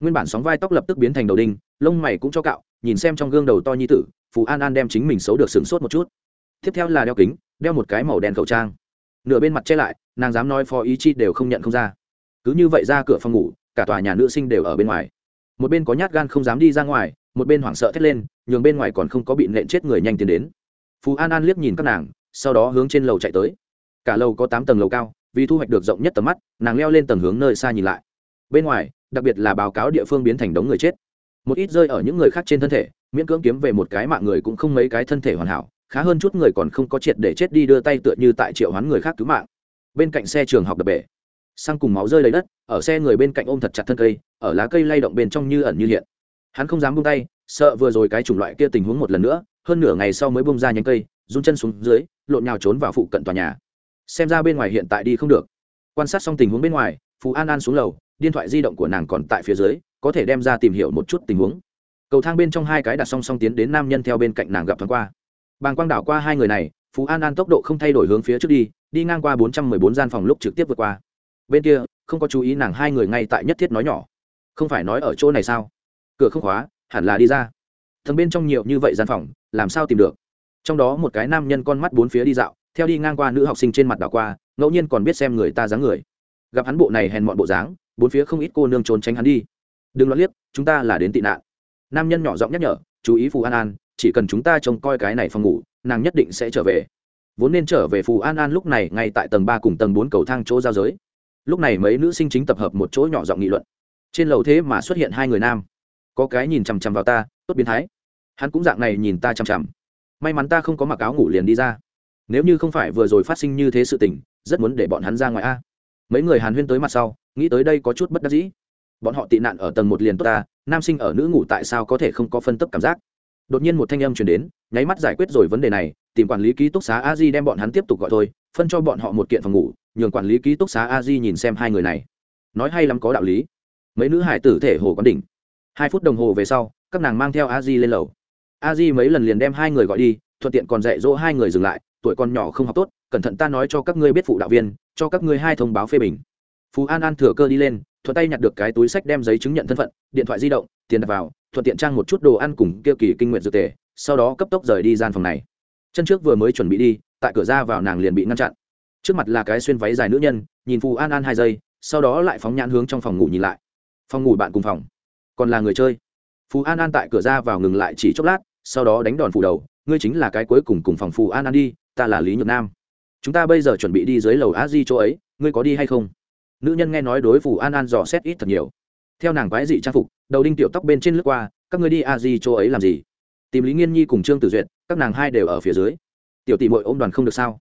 Nguyên bản sóng vai tóc lập tức biến thành đầu đinh, lông mày cũng cho cạo, nhìn xem trong gương đầu to như tử, phù an an đem chính mình xấu được sửng sốt một chút. Tiếp theo là đeo kính, đeo một cái màu đen khẩu trang. Nửa bên mặt che lại, nàng dám nói phó ý chi đều không nhận không ra. Cứ như vậy ra cửa phòng ngủ, cả tòa nhà nữ sinh đều ở bên ngoài một bên có nhát gan không dám đi ra ngoài, một bên hoảng sợ thét lên, nhường bên ngoài còn không có bị nện chết người nhanh tiến đến. Phú an an liếc nhìn các nàng, sau đó hướng trên lầu chạy tới. Cả lầu có tám tầng lầu cao, vì thu hoạch được rộng nhất tầm mắt, nàng leo lên tầng hướng nơi xa nhìn lại. Bên ngoài, đặc biệt là báo cáo địa phương biến thành đống người chết. Một ít rơi ở những người khác trên thân thể, miễn cưỡng kiếm về một cái mạng người cũng không mấy cái thân thể hoàn hảo, khá hơn chút người còn không có triệt để chết đi đưa tay tựa như tại triệu hoán người khác cứu mạng. Bên cạnh xe trường học đập bể sang cùng máu rơi lấy đất, ở xe người bên cạnh ôm thật chặt thân cây, ở lá cây lay động bên trong như ẩn như hiện. Hắn không dám buông tay, sợ vừa rồi cái chủng loại kia tình huống một lần nữa, hơn nửa ngày sau mới bông ra nhánh cây, run chân xuống dưới, lộn nhào trốn vào phụ cận tòa nhà. Xem ra bên ngoài hiện tại đi không được. Quan sát xong tình huống bên ngoài phú an an xuống lầu, điện thoại di động của nàng còn tại phía dưới, có thể đem ra tìm hiểu một chút tình huống. Cầu thang bên trong hai cái đặt song song tiến đến nam nhân theo bên cạnh nàng gặp thoáng qua. Bàng quang đảo qua hai người này phú an an tốc độ không thay đổi hướng phía trước đi đi ngang qua bốn trăm mười bốn gian phòng lúc trực tiếp vượt qua bên kia, không có chú ý nàng hai người ngay tại nhất thiết nói nhỏ. Không phải nói ở chỗ này sao? Cửa không khóa, hẳn là đi ra. Thằng bên trong nhiều như vậy gian phòng, làm sao tìm được? Trong đó một cái nam nhân con mắt bốn phía đi dạo, theo đi ngang qua nữ học sinh trên mặt đảo qua, ngẫu nhiên còn biết xem người ta dáng người. Gặp hắn bộ này hèn mọn bộ dáng, bốn phía không ít cô nương trốn tránh hắn đi. Đừng lo liếc, chúng ta là đến tị nạn. Nam nhân nhỏ giọng nhắc nhở, chú ý phù an an, chỉ cần chúng ta trông coi cái này phòng ngủ, nàng nhất định sẽ trở về. Vốn nên trở về phù an an lúc này ngay tại tầng ba cùng tầng bốn cầu thang chỗ giao giới lúc này mấy nữ sinh chính tập hợp một chỗ nhỏ giọng nghị luận. Trên lầu thế mà xuất hiện hai người nam. Có cái nhìn chằm chằm vào ta, tốt biến thái. Hắn cũng dạng này nhìn ta chằm chằm. May mắn ta không có mặc áo ngủ liền đi ra. Nếu như không phải vừa rồi phát sinh như thế sự tình, rất muốn để bọn hắn ra ngoài a. Mấy người hàn huyên tới mặt sau, nghĩ tới đây có chút bất đắc dĩ. Bọn họ tị nạn ở tầng một liền tốt ta, nam sinh ở nữ ngủ tại sao có thể không có phân tấp cảm giác? Đột nhiên một thanh âm chuyển đến, nháy mắt giải quyết rồi vấn đề này, tìm quản lý ký túc xá a di đem bọn hắn tiếp tục gọi thôi phân cho bọn họ một kiện phòng ngủ, nhường quản lý ký túc xá a di nhìn xem hai người này. Nói hay lắm có đạo lý. Mấy nữ hải tử thể hồ quán đỉnh. Hai phút đồng hồ về sau, các nàng mang theo a di lên lầu. A di mấy lần liền đem hai người gọi đi, thuận tiện còn dạy dỗ hai người dừng lại, tuổi con nhỏ không học tốt, cẩn thận ta nói cho các ngươi biết phụ đạo viên, cho các ngươi hai thông báo phê bình. Phú an an thừa cơ đi lên, thuận tay nhặt được cái túi sách đem giấy chứng nhận thân phận, điện thoại di động, tiền đặt vào, thuận tiện trang một chút đồ ăn cùng kia kỳ kinh nguyện dược tề, sau đó cấp tốc rời đi gian phòng này. Chân trước vừa mới chuẩn bị đi tại cửa ra vào nàng liền bị ngăn chặn. Trước mặt là cái xuyên váy dài nữ nhân, nhìn phù an an hai giây, sau đó lại phóng nhãn hướng trong phòng ngủ nhìn lại. Phòng ngủ bạn cùng phòng. Còn là người chơi. Phù an an tại cửa ra vào ngừng lại chỉ chốc lát, sau đó đánh đòn phủ đầu, ngươi chính là cái cuối cùng cùng phòng phù an an đi, ta là lý nhược nam. Chúng ta bây giờ chuẩn bị đi dưới lầu a di chỗ ấy, ngươi có đi hay không? Nữ nhân nghe nói đối phù an an dò xét ít thật nhiều. Theo nàng quái dị trang phục, đầu đinh tiểu tóc bên trên lướt qua, các ngươi đi a di chỗ ấy làm gì? Tìm lý nghiên nhi cùng trương tử duyệt, các nàng hai đều ở phía dưới tiểu tỷ mội ôm đoàn không được sao?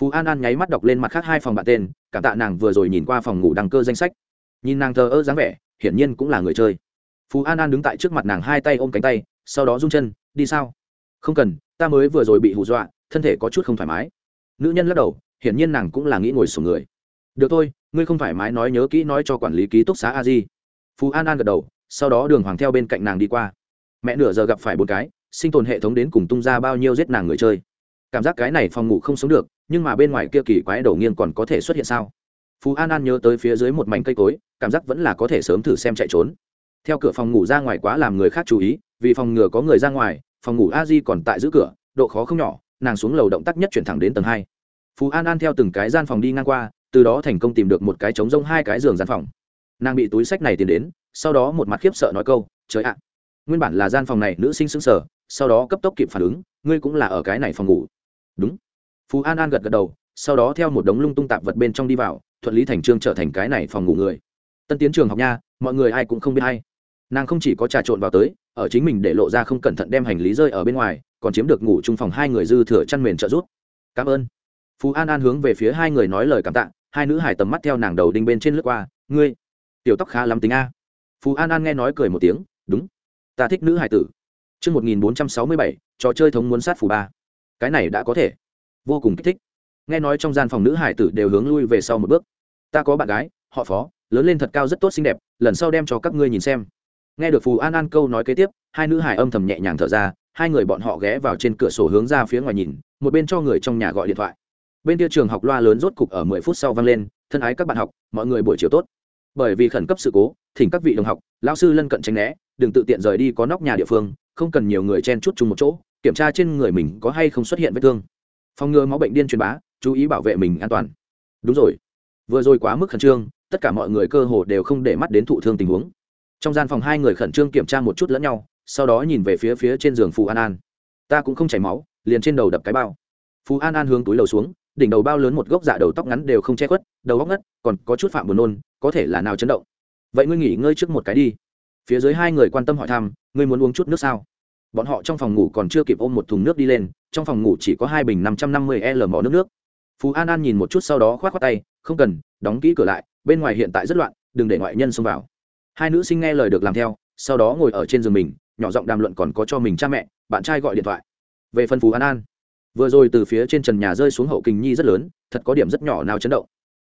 Phú an an nháy mắt đọc lên mặt khác hai phòng bạn tên, cảm tạ nàng vừa rồi nhìn qua phòng ngủ đăng cơ danh sách. Nhìn nàng thờ ơ dáng vẻ, hiển nhiên cũng là người chơi. Phú an an đứng tại trước mặt nàng hai tay ôm cánh tay, sau đó rung chân, đi sao? Không cần, ta mới vừa rồi bị hù dọa, thân thể có chút không thoải mái. Nữ nhân lắc đầu, hiển nhiên nàng cũng là nghĩ ngồi sổ người. Được thôi, ngươi không thoải mái nói nhớ kỹ nói cho quản lý ký túc xá a di. Phú an an gật đầu, sau đó đường hoàng theo bên cạnh nàng đi qua. Mẹ nửa giờ gặp phải bốn cái, sinh tồn hệ thống đến cùng tung ra bao nhiêu giết nàng người chơi cảm giác cái này phòng ngủ không sống được, nhưng mà bên ngoài kia kỳ quái đầu nghiêng còn có thể xuất hiện sao? Phú an an nhớ tới phía dưới một mảnh cây cối, cảm giác vẫn là có thể sớm thử xem chạy trốn. Theo cửa phòng ngủ ra ngoài quá làm người khác chú ý, vì phòng ngừa có người ra ngoài, phòng ngủ a di còn tại giữ cửa, độ khó không nhỏ, nàng xuống lầu động tác nhất chuyển thẳng đến tầng hai. Phú an an theo từng cái gian phòng đi ngang qua, từ đó thành công tìm được một cái trống rông hai cái giường gian phòng. Nàng bị túi sách này tìm đến, sau đó một mặt khiếp sợ nói câu, trời ạ, nguyên bản là gian phòng này nữ sinh xứng sở sau đó cấp tốc kịp phản ứng, ngươi cũng là ở cái này phòng ngủ đúng. Phú an an gật gật đầu sau đó theo một đống lung tung tạp vật bên trong đi vào thuận lý thành trương trở thành cái này phòng ngủ người. Tân tiến trường học nha mọi người ai cũng không biết hay nàng không chỉ có trà trộn vào tới ở chính mình để lộ ra không cẩn thận đem hành lý rơi ở bên ngoài còn chiếm được ngủ chung phòng hai người dư thừa chăn mền trợ giúp. Cảm ơn. Phú an an hướng về phía hai người nói lời cảm tạ hai nữ hải tầm mắt theo nàng đầu đinh bên trên lướt qua ngươi tiểu tóc khá lắm tính a. Phú an an nghe nói cười một tiếng đúng ta thích nữ hải tử. Trước 1467, trò chơi thống muốn sát phù ba. Cái này đã có thể. Vô cùng kích thích. Nghe nói trong gian phòng nữ hải tử đều hướng lui về sau một bước. Ta có bạn gái, họ phó, lớn lên thật cao rất tốt xinh đẹp, lần sau đem cho các ngươi nhìn xem. Nghe được Phù An An câu nói kế tiếp, hai nữ hải âm thầm nhẹ nhàng thở ra, hai người bọn họ ghé vào trên cửa sổ hướng ra phía ngoài nhìn, một bên cho người trong nhà gọi điện thoại. Bên kia trường học loa lớn rốt cục ở mười phút sau vang lên, thân ái các bạn học, mọi người buổi chiều tốt. Bởi vì khẩn cấp sự cố, thỉnh các vị đồng học, lao sư lân cận tránh né, đừng tự tiện rời đi có nóc nhà địa phương không cần nhiều người chen chúc chung một chỗ kiểm tra trên người mình có hay không xuất hiện vết thương. Phòng ngừa máu bệnh điên truyền bá, chú ý bảo vệ mình an toàn. Đúng rồi. Vừa rồi quá mức khẩn trương, tất cả mọi người cơ hồ đều không để mắt đến thụ thương tình huống. Trong gian phòng hai người khẩn trương kiểm tra một chút lẫn nhau, sau đó nhìn về phía phía trên giường phù an an. Ta cũng không chảy máu, liền trên đầu đập cái bao. Phù an an hướng túi đầu xuống, đỉnh đầu bao lớn một gốc dạ đầu tóc ngắn đều không che khuất, đầu góc ngất, còn có chút phạm buồn nôn, có thể là nào chấn động. Vậy ngươi nghỉ ngơi trước một cái đi. Phía dưới hai người quan tâm hỏi thăm, ngươi muốn uống chút nước sao? Bọn họ trong phòng ngủ còn chưa kịp ôm một thùng nước đi lên, trong phòng ngủ chỉ có hai bình năm trăm năm mươi l mỏ nước nước. Phú an an nhìn một chút sau đó k h o á t khoác tay, không cần, đóng kỹ cửa lại, bên ngoài hiện tại rất loạn, đừng để ngoại nhân xông vào. Hai nữ sinh nghe lời được làm theo, sau đó ngồi ở trên giường mình, nhỏ giọng đàm luận còn có cho mình cha mẹ, bạn trai gọi điện thoại. Về phần phú an an, vừa rồi từ phía trên trần nhà rơi xuống hậu kình nhi rất lớn, thật có điểm rất nhỏ nào chấn động.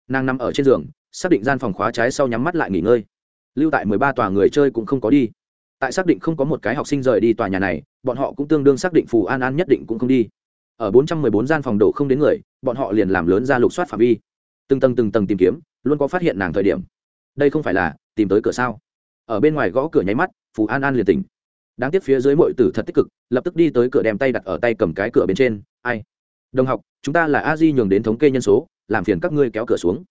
Nàng nằm ở trên giường, xác định gian phòng khóa trái sau nhắm mắt lại nghỉ ngơi. Lưu tại mười ba tòa người chơi cũng không có đi tại xác định không có một cái học sinh rời đi tòa nhà này, bọn họ cũng tương đương xác định phù an an nhất định cũng không đi. Ở bốn trăm mười bốn gian phòng đổ không đến người, bọn họ liền làm lớn ra lục soát phạm vi. Từng tầng từng tầng tìm kiếm, luôn có phát hiện nàng thời điểm. Đây không phải là, tìm tới cửa sao? Ở bên ngoài gõ cửa nháy mắt, phù an an liền tỉnh. Đáng tiếc phía dưới mọi tử thật tích cực, lập tức đi tới cửa đem tay đặt ở tay cầm cái cửa bên trên. Ai? Đồng học, chúng ta là a di nhường đến thống kê nhân số, làm phiền các ngươi kéo cửa xuống.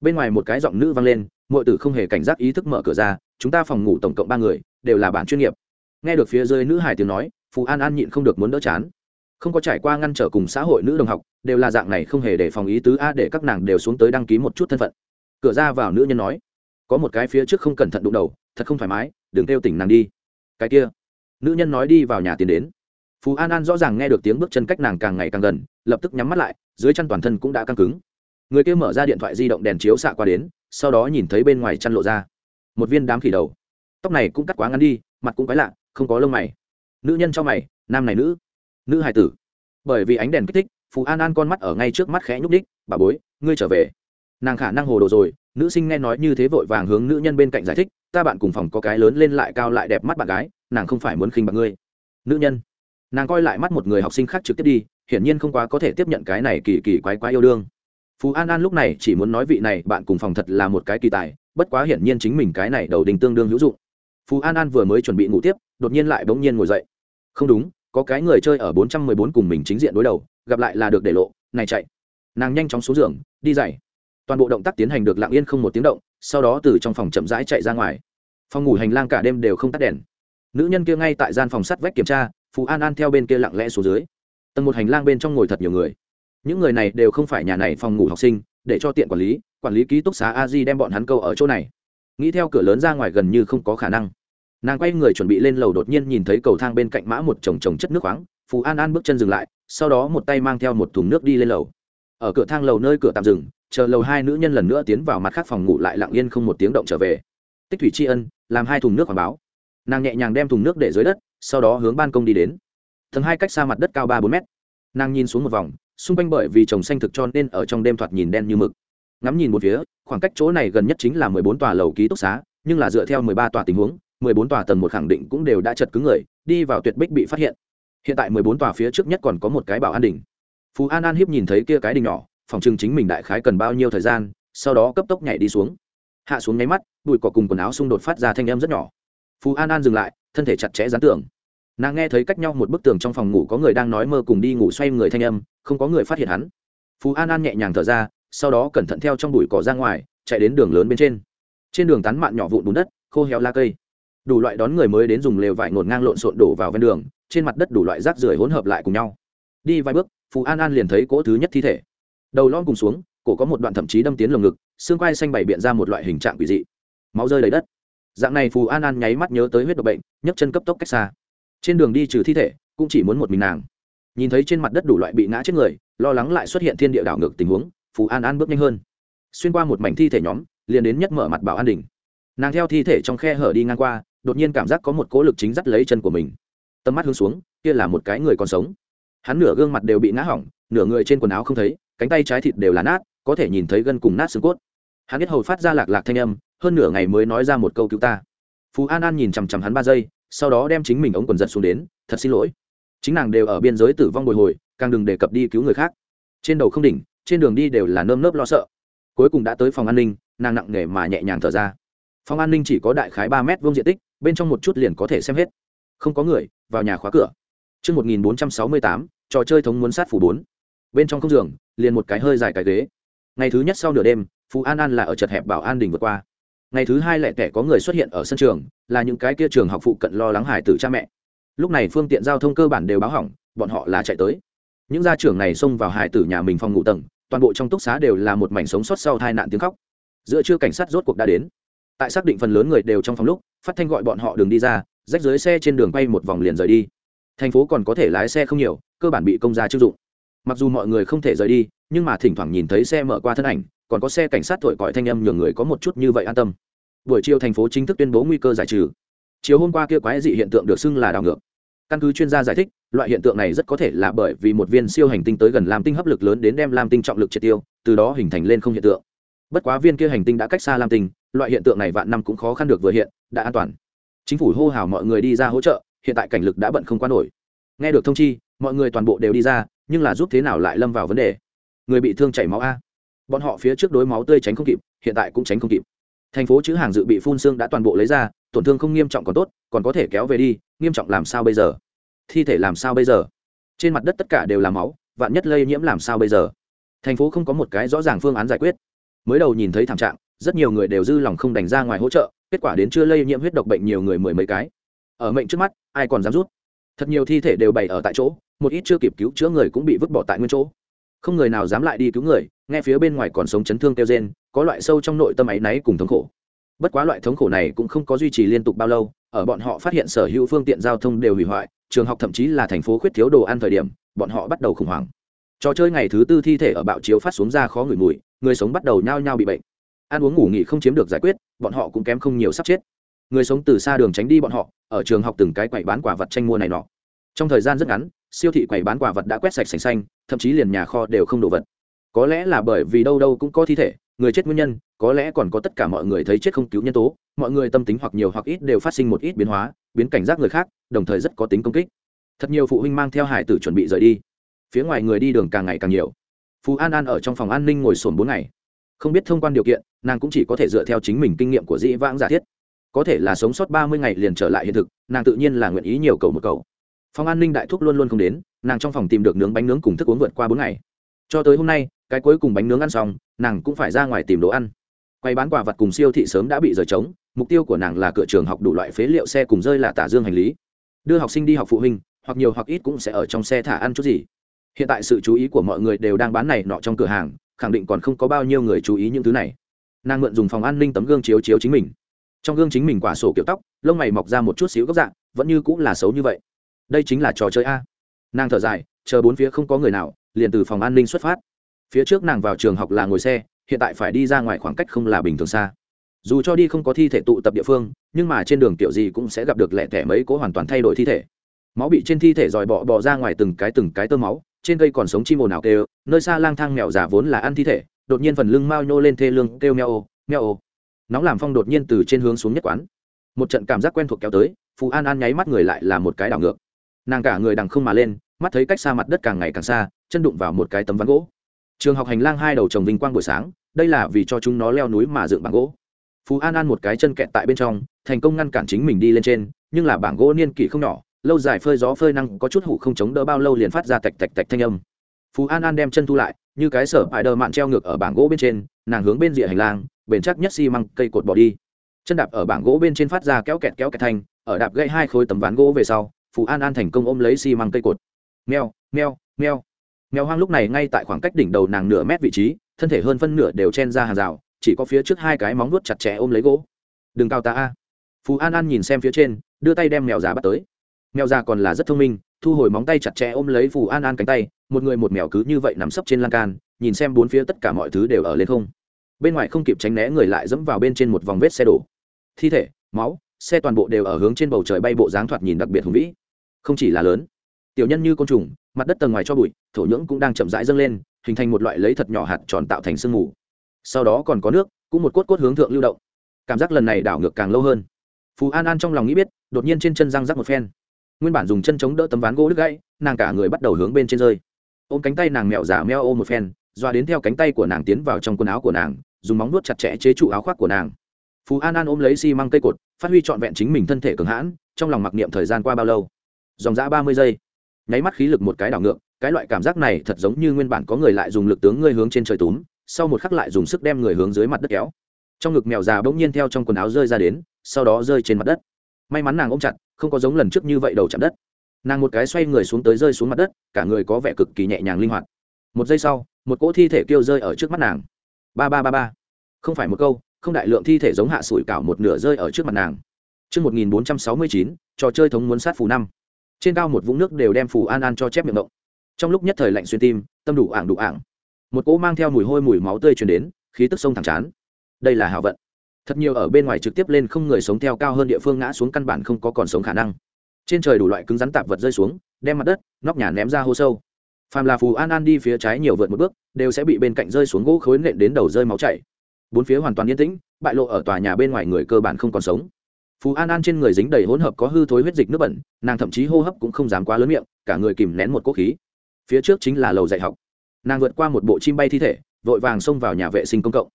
Bên ngoài một cái giọng nữ vang lên, mọi tử không hề cảnh giác ý thức mở cửa ra, chúng ta phòng ngủ tổng cộng ba người đều là bản chuyên nghiệp. Nghe được phía dưới nữ hải tiếng nói, phù an an nhịn không được muốn đỡ chán. Không có trải qua ngăn trở cùng xã hội nữ đồng học, đều là dạng này không hề để phòng ý tứ a để các nàng đều xuống tới đăng ký một chút thân phận. Cửa ra vào nữ nhân nói, có một cái phía trước không cẩn thận đụng đầu, thật không thoải mái, đừng kêu tỉnh nàng đi. Cái kia, nữ nhân nói đi vào nhà tiến đến. Phú an an rõ ràng nghe được tiếng bước chân cách nàng càng ngày càng gần, lập tức nhắm mắt lại, dưới chân toàn thân cũng đã căng cứng. Người kia mở ra điện thoại di động đèn chiếu xạ qua đến, sau đó nhìn thấy bên ngoài chăn lộ ra. Một viên đám khỉ đầu tóc này cũng cắt quá ngắn đi, mặt cũng quái lạ, không có lông mày. Nữ nhân cho mày, nam này nữ. Nữ hài tử. Bởi vì ánh đèn kích thích, phù an an con mắt ở ngay trước mắt khẽ nhúc đích bà bối, ngươi trở về. Nàng khả năng hồ đồ rồi, nữ sinh nghe nói như thế vội vàng hướng nữ nhân bên cạnh giải thích, ta bạn cùng phòng có cái lớn lên lại cao lại đẹp mắt bạn gái, nàng không phải muốn khinh bạc ngươi. Nữ nhân. Nàng coi lại mắt một người học sinh khác trực tiếp đi, hiển nhiên không quá có thể tiếp nhận cái này kỳ kỳ quái quái yêu đương. Phú an an lúc này chỉ muốn nói vị này bạn cùng phòng thật là một cái kỳ tài, bất quá hiển nhiên chính mình cái này đầu đình tương đương hữu dụng phú an an vừa mới chuẩn bị ngủ tiếp, đột nhiên lại bỗng nhiên ngồi dậy. Không đúng, có cái người chơi ở bốn trăm mười bốn cùng mình chính diện đối đầu, gặp lại là được để lộ, này chạy. Nàng nhanh chóng xuống giường, đi dậy. Toàn bộ động tác tiến hành được lặng yên không một tiếng động, sau đó từ trong phòng chậm rãi chạy ra ngoài. Phòng ngủ hành lang cả đêm đều không tắt đèn. Nữ nhân kia ngay tại gian phòng sắt vách kiểm tra, phú an an theo bên kia lặng lẽ xuống dưới. Tầng một hành lang bên trong ngồi thật nhiều người. Những người này đều không phải nhà này phòng ngủ học sinh, để cho tiện quản lý quản lý ký túc xá a di đem bọn hắn câu ở chỗ này. Nghĩ theo cửa lớn ra ngoài gần như không có khả năng nàng quay người chuẩn bị lên lầu đột nhiên nhìn thấy cầu thang bên cạnh mã một chồng chồng chất nước khoáng. Phù an an bước chân dừng lại, sau đó một tay mang theo một thùng nước đi lên lầu. Ở cửa thang lầu nơi cửa tạm dừng, chờ lầu hai nữ nhân lần nữa tiến vào mặt khác phòng ngủ lại lặng yên không một tiếng động trở về. Tích thủy tri ân, làm hai thùng nước quảng báo. Nàng nhẹ nhàng đem thùng nước để dưới đất, sau đó hướng ban công đi đến. Tầng hai cách xa mặt đất cao ba bốn mét. Nàng nhìn xuống một vòng, xung quanh bởi vì trồng xanh thực cho nên ở trong đêm thoạt nhìn đen như mực. Ngắm nhìn một phía, khoảng cách chỗ này gần nhất chính là mười bốn tòa lầu ký túc xá, nhưng là dựa theo mười ba tòa tình huống mười bốn tòa tầng một khẳng định cũng đều đã chật cứng người, đi vào tuyệt bích bị phát hiện. Hiện tại mười bốn tòa phía trước nhất còn có một cái bảo an đình phú an an hiếp nhìn thấy kia cái đình nhỏ, phòng chừng chính mình đại khái cần bao nhiêu thời gian, sau đó cấp tốc nhảy đi xuống. Hạ xuống nháy mắt, bụi cỏ cùng quần áo xung đột phát ra thanh âm rất nhỏ. Phú an an dừng lại, thân thể chặt chẽ dán tường. Nàng nghe thấy cách nhau một bức tường trong phòng ngủ có người đang nói mơ cùng đi ngủ xoay người thanh âm, không có người phát hiện hắn. Phú an an nhẹ nhàng thở ra, sau đó cẩn thận theo trong bụi cỏ ra ngoài, chạy đến đường lớn bên trên. Trên đường tán mạn nhỏ vụn bùn đất, khô héo la cây đủ loại đón người mới đến dùng lều vải ngổn ngang lộn xộn đổ vào ven đường, trên mặt đất đủ loại rác rưởi hỗn hợp lại cùng nhau. Đi vài bước, phù an an liền thấy cỗ thứ nhất thi thể. Đầu lon cùng xuống, cổ có một đoạn thậm chí đâm tiến lồng ngực, xương quai xanh bày biện ra một loại hình trạng quỷ dị. Máu rơi đầy đất. Dạng này phù an an nháy mắt nhớ tới huyết độc bệnh, nhấc chân cấp tốc cách xa. Trên đường đi trừ thi thể, cũng chỉ muốn một mình nàng. Nhìn thấy trên mặt đất đủ loại bị ngã chết người, lo lắng lại xuất hiện thiên địa đảo ngược tình huống, phù an an bước nhanh hơn. Xuyên qua một mảnh thi thể nhóm, liền đến nhất mở mặt bảo an đình nàng theo thi thể trong khe hở đi ngang qua đột nhiên cảm giác có một cố lực chính dắt lấy chân của mình. Tầm mắt hướng xuống, kia là một cái người còn sống. Hắn nửa gương mặt đều bị ngã hỏng, nửa người trên quần áo không thấy, cánh tay trái thịt đều là nát, có thể nhìn thấy gân cùng nát xương cốt. Hắn biết hầu phát ra lạc lạc thanh âm, hơn nửa ngày mới nói ra một câu cứu ta. Phú an an nhìn chằm chằm hắn ba giây, sau đó đem chính mình ống quần giật xuống đến, thật xin lỗi. Chính nàng đều ở biên giới tử vong bồi hồi, càng đừng đề cập đi cứu người khác. Trên đầu không đỉnh, trên đường đi đều là nơm nớp lo sợ. Cuối cùng đã tới phòng an ninh, nàng nặng nề mà nhẹ nhàng thở ra. Phòng an ninh chỉ có đại khái ba mét vuông diện tích bên trong một chút liền có thể xem hết không có người vào nhà khóa cửa Trước 1468, trò chơi thống muốn sát phủ bốn. Bên trong không giường, liền một cái hơi dài cái ghế. Ngày thứ nhất sau nửa đêm, Phú An An là ở chật hẹp bảo an đình vượt qua. Ngày thứ hai lẻ tẻ có người xuất hiện ở sân trường, là những cái kia trường học phụ cận lo lắng hải tử cha mẹ. Lúc này phương tiện giao thông cơ bản đều báo hỏng, bọn họ là chạy tới. Những gia trưởng này xông vào hải tử nhà mình phòng ngủ tầng, toàn bộ trong túc xá đều là một mảnh sống sót sau tai nạn tiếng khóc. Giữa trưa cảnh sát rốt cuộc đã đến. Tại xác định phần lớn người đều trong phòng lúc, phát thanh gọi bọn họ đường đi ra, rách dưới xe trên đường quay một vòng liền rời đi. Thành phố còn có thể lái xe không nhiều cơ bản bị công gia chưng dụng. Mặc dù mọi người không thể rời đi nhưng mà thỉnh thoảng nhìn thấy xe mở qua thân ảnh còn có xe cảnh sát thổi còi thanh âm nhường người có một chút như vậy an tâm. Buổi chiều thành phố chính thức tuyên bố nguy cơ giải trừ. Chiều hôm qua kia quái dị hiện tượng được xưng là đảo ngược. Căn cứ chuyên gia giải thích loại hiện tượng này rất có thể là bởi vì một viên siêu hành tinh tới gần lam tinh hấp lực lớn đến đem lam tinh trọng lực triệt tiêu từ đó hình thành lên không hiện tượng. Bất quá viên kia hành tinh đã cách xa lam tinh loại hiện tượng này vạn năm cũng khó khăn được vừa hiện, đã an toàn. Chính phủ hô hào mọi người đi ra hỗ trợ, hiện tại cảnh lực đã bận không qua nổi. Nghe được thông chi, mọi người toàn bộ đều đi ra, nhưng là giúp thế nào lại lâm vào vấn đề? Người bị thương chảy máu a. Bọn họ phía trước đối máu tươi tránh không kịp, hiện tại cũng tránh không kịp. Thành phố chữ hàng dự bị phun xương đã toàn bộ lấy ra, tổn thương không nghiêm trọng còn tốt, còn có thể kéo về đi, nghiêm trọng làm sao bây giờ? Thi thể làm sao bây giờ? Trên mặt đất tất cả đều là máu, vạn nhất lây nhiễm làm sao bây giờ? Thành phố không có một cái rõ ràng phương án giải quyết. Mới đầu nhìn thấy thảm trạng rất nhiều người đều dư lòng không đành ra ngoài hỗ trợ, kết quả đến chưa lây nhiễm huyết độc bệnh nhiều người mười mấy cái. Ở mệnh trước mắt, ai còn dám rút? Thật nhiều thi thể đều bày ở tại chỗ, một ít chưa kịp cứu chữa người cũng bị vứt bỏ tại nguyên chỗ. Không người nào dám lại đi cứu người, nghe phía bên ngoài còn sống chấn thương kêu rên, có loại sâu trong nội tâm áy náy cùng thống khổ. Bất quá loại thống khổ này cũng không có duy trì liên tục bao lâu, ở bọn họ phát hiện sở hữu phương tiện giao thông đều hủy hoại, trường học thậm chí là thành phố khuyết thiếu đồ ăn thời điểm, bọn họ bắt đầu khủng hoảng. Trò chơi ngày thứ tư thi thể ở bạo chiếu phát xuống ra khó ngửi mùi, người sống bắt đầu nhao nhao bị bệnh ăn uống ngủ nghỉ không chiếm được giải quyết, bọn họ cũng kém không nhiều sắp chết. Người sống từ xa đường tránh đi bọn họ, ở trường học từng cái quầy bán quả vật tranh mua này nọ. Trong thời gian rất ngắn, siêu thị quầy bán quả vật đã quét sạch sành xanh, thậm chí liền nhà kho đều không đồ vật. Có lẽ là bởi vì đâu đâu cũng có thi thể, người chết nguyên nhân, có lẽ còn có tất cả mọi người thấy chết không cứu nhân tố, mọi người tâm tính hoặc nhiều hoặc ít đều phát sinh một ít biến hóa, biến cảnh giác người khác, đồng thời rất có tính công kích. Thật nhiều phụ huynh mang theo hải tử chuẩn bị rời đi. Phía ngoài người đi đường càng ngày càng nhiều. Phú an an ở trong phòng an ninh ngồi sồn bốn ngày. Không biết thông quan điều kiện nàng cũng chỉ có thể dựa theo chính mình kinh nghiệm của dĩ vãng giả thiết. Có thể là sống sót ba mươi ngày liền trở lại hiện thực, nàng tự nhiên là nguyện ý nhiều cầu một cầu. Phòng an ninh đại thúc luôn luôn không đến, nàng trong phòng tìm được nướng bánh nướng cùng thức uống vượt qua bốn ngày. Cho tới hôm nay, cái cuối cùng bánh nướng ăn xong, nàng cũng phải ra ngoài tìm đồ ăn. Quay bán quả vật cùng siêu thị sớm đã bị rời trống, mục tiêu của nàng là cửa trường học đủ loại phế liệu xe cùng rơi là tả dương hành lý. Đưa học sinh đi học phụ huynh, hoặc nhiều hoặc ít cũng sẽ ở trong xe thả ăn chút gì. Hiện tại sự chú ý của mọi người đều đang bán này nọ trong cửa hàng, khẳng định còn không có bao nhiêu người chú ý những thứ này nàng mượn dùng phòng an ninh tấm gương chiếu chiếu chính mình. Trong gương chính mình quả sổ kiểu tóc, lông mày mọc ra một chút xíu góc dạng, vẫn như cũng là xấu như vậy. Đây chính là trò chơi a. Nàng thở dài, chờ bốn phía không có người nào, liền từ phòng an ninh xuất phát. Phía trước nàng vào trường học là ngồi xe, hiện tại phải đi ra ngoài khoảng cách không là bình thường xa. Dù cho đi không có thi thể tụ tập địa phương, nhưng mà trên đường kiểu gì cũng sẽ gặp được lẻ tẻ mấy cố hoàn toàn thay đổi thi thể. Máu bị trên thi thể dòi bọ bọ ra ngoài từng cái từng cái tơ máu, trên cây còn sống chim ồn ào kêu, nơi xa lang thang mèo già vốn là ăn thi thể đột nhiên phần lưng mao nhô lên thê lương, kêu meo ô meo. Ô nóng làm phong đột nhiên từ trên hướng xuống nhất quán. Một trận cảm giác quen thuộc kéo tới, phù an an nháy mắt người lại là một cái đảo ngược. Nàng cả người đằng không mà lên, mắt thấy cách xa mặt đất càng ngày càng xa, chân đụng vào một cái tấm ván gỗ. Trường học hành lang hai đầu trồng vinh quang buổi sáng, đây là vì cho chúng nó leo núi mà dựng bảng gỗ. Phú an an một cái chân kẹt tại bên trong, thành công ngăn cản chính mình đi lên trên, nhưng là bảng gỗ niên kỷ không nhỏ, lâu dài phơi gió phơi năng có chút hủ không chống đỡ bao lâu liền phát ra tạch tạch tạch thanh âm. Phú an an đem chân thu lại như cái sở hại đờ mạn treo ngược ở bảng gỗ bên trên, nàng hướng bên rìa hành lang, bền chắc nhất xi măng, cây cột bỏ đi. Chân đạp ở bảng gỗ bên trên phát ra kéo kẹt kéo kẹt thanh, ở đạp gãy hai khối tấm ván gỗ về sau, phù an an thành công ôm lấy xi măng cây cột. Meo meo meo mèo hoang lúc này ngay tại khoảng cách đỉnh đầu nàng nửa mét vị trí, thân thể hơn phân nửa đều chen ra hàng rào, chỉ có phía trước hai cái móng nuốt chặt chẽ ôm lấy gỗ. Đừng cao ta a. Phú an an nhìn xem phía trên, đưa tay đem mèo già bắt tới. Mèo già còn là rất thông minh thu hồi móng tay chặt chẽ ôm lấy phù an an cánh tay, một người một mèo cứ như vậy nằm sấp trên lan can, nhìn xem bốn phía tất cả mọi thứ đều ở lên không. Bên ngoài không kịp tránh né người lại dẫm vào bên trên một vòng vết xe đổ. Thi thể, máu, xe toàn bộ đều ở hướng trên bầu trời bay bộ dáng thoạt nhìn đặc biệt hùng vĩ. Không chỉ là lớn, tiểu nhân như côn trùng, mặt đất tầng ngoài cho bụi, thổ nhưỡng cũng đang chậm rãi dâng lên, hình thành một loại lấy thật nhỏ hạt tròn tạo thành sương mù. Sau đó còn có nước, cũng một cốt cốt hướng thượng lưu động. Cảm giác lần này đảo ngược càng lâu hơn. Phú an an trong lòng nghĩ biết, đột nhiên trên chân răng rắc một phen nguyên bản dùng chân chống đỡ tấm ván gỗ đứt gãy, nàng cả người bắt đầu hướng bên trên rơi. Ôm cánh tay nàng mẹo giả meo ôm một phen, doa đến theo cánh tay của nàng tiến vào trong quần áo của nàng, dùng móng nuốt chặt chẽ chế trụ áo khoác của nàng. Phú an an ôm lấy xi măng cây cột, phát huy trọn vẹn chính mình thân thể cường hãn, trong lòng mặc niệm thời gian qua bao lâu? Dòng dã ba mươi giây. Nháy mắt khí lực một cái đảo ngược, cái loại cảm giác này thật giống như nguyên bản có người lại dùng lực tướng ngươi hướng trên trời túm, sau một khắc lại dùng sức đem người hướng dưới mặt đất kéo. Trong ngực mèo già bỗng nhiên theo trong quần áo rơi ra đến, sau đó rơi trên mặt đất may mắn nàng ôm chặt không có giống lần trước như vậy đầu chạm đất. Nàng một cái xoay người xuống tới rơi xuống mặt đất cả người có vẻ cực kỳ nhẹ nhàng linh hoạt. Một giây sau một cỗ thi thể kêu rơi ở trước mắt nàng. Ba ba ba ba. Không phải một câu không đại lượng thi thể giống hạ sủi cảo một nửa rơi ở trước mặt nàng. Trước 1469, trò chơi thống muốn sát phù năm. Trên cao một vũng nước đều đem phù an an cho chép miệng động. Trong lúc nhất thời lạnh xuyên tim tâm đủ ảng đủ ảng. Một cỗ mang theo mùi hôi mùi máu tươi truyền đến khí tức sông thẳng chán. Đây là hào vận thật nhiều ở bên ngoài trực tiếp lên không người sống theo cao hơn địa phương ngã xuống căn bản không có còn sống khả năng. Trên trời đủ loại cứng rắn tạp vật rơi xuống, đem mặt đất, nóc nhà ném ra hô sâu. Phàm là phù an an đi phía trái nhiều vượt một bước, đều sẽ bị bên cạnh rơi xuống gỗ khối nện đến đầu rơi máu chảy. Bốn phía hoàn toàn yên tĩnh, bại lộ ở tòa nhà bên ngoài người cơ bản không còn sống. Phù an an trên người dính đầy hỗn hợp có hư thối huyết dịch nước bẩn, nàng thậm chí hô hấp cũng không dám quá lớn miệng, cả người kìm nén một cỗ khí. Phía trước chính là lầu dạy học. Nàng vượt qua một bộ chim bay thi thể, vội vàng xông vào nhà vệ sinh công cộng.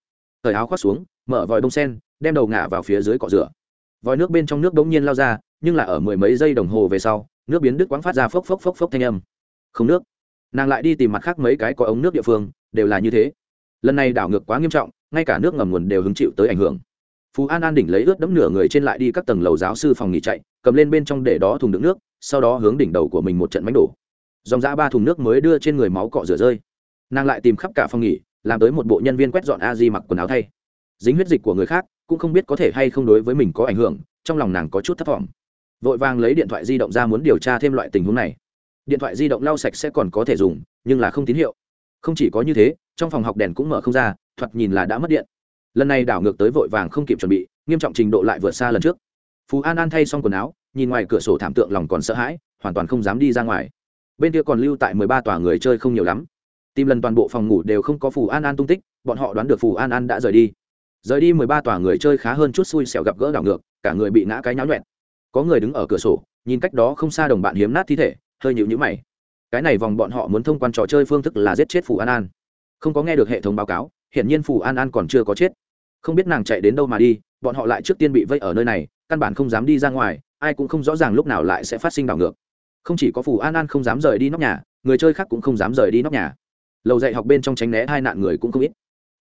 Thời áo khoác xuống mở vòi bông sen, đem đầu ngả vào phía dưới cọ rửa. Vòi nước bên trong nước bỗng nhiên lao ra, nhưng là ở mười mấy giây đồng hồ về sau, nước biến đứt quãng phát ra phốc phốc phốc phốc thanh âm. Không nước. Nàng lại đi tìm mặt khác mấy cái có ống nước địa phương, đều là như thế. Lần này đảo ngược quá nghiêm trọng, ngay cả nước ngầm nguồn đều hứng chịu tới ảnh hưởng. Phú an an đỉnh lấy ướt đẫm nửa người trên lại đi các tầng lầu giáo sư phòng nghỉ chạy, cầm lên bên trong để đó thùng đựng nước, sau đó hướng đỉnh đầu của mình một trận mánh đổ. Dòng ra ba thùng nước mới đưa trên người máu cọ rửa rơi. Nàng lại tìm khắp cả phòng nghỉ, làm tới một bộ nhân viên quét dọn a di mặc quần áo thay dính huyết dịch của người khác, cũng không biết có thể hay không đối với mình có ảnh hưởng, trong lòng nàng có chút thất vọng vội vàng lấy điện thoại di động ra muốn điều tra thêm loại tình huống này. Điện thoại di động lau sạch sẽ còn có thể dùng, nhưng là không tín hiệu. Không chỉ có như thế, trong phòng học đèn cũng mở không ra, thoạt nhìn là đã mất điện. Lần này đảo ngược tới vội vàng không kịp chuẩn bị, nghiêm trọng trình độ lại vượt xa lần trước. Phú an an thay xong quần áo, nhìn ngoài cửa sổ thảm tượng lòng còn sợ hãi, hoàn toàn không dám đi ra ngoài. Bên kia còn lưu tại mười ba tòa người chơi không nhiều lắm. Tìm lần toàn bộ phòng ngủ đều không có phù an an tung tích, bọn họ đoán được phù an an đã rời đi rời đi mười ba tòa người chơi khá hơn chút xui xẻo gặp gỡ đảo ngược, cả người bị ngã cái nháo nhuẹn có người đứng ở cửa sổ, nhìn cách đó không xa đồng bạn hiếm nát thi thể, hơi nhịu nhữ mày. Cái này vòng bọn họ muốn thông quan trò chơi phương thức là giết chết phù an an. Không có nghe được hệ thống báo cáo hiện nhiên phù an an còn chưa có chết. Không biết nàng chạy đến đâu mà đi, bọn họ lại trước tiên bị vây ở nơi này, căn bản không dám đi ra ngoài, ai cũng không rõ ràng lúc nào lại sẽ phát sinh đảo ngược. Không chỉ có phù an an không dám rời đi nóc nhà, người chơi khác cũng không dám rời đi nóc nhà. Lầu dạy học bên trong tránh né hai nạn người cũng không ít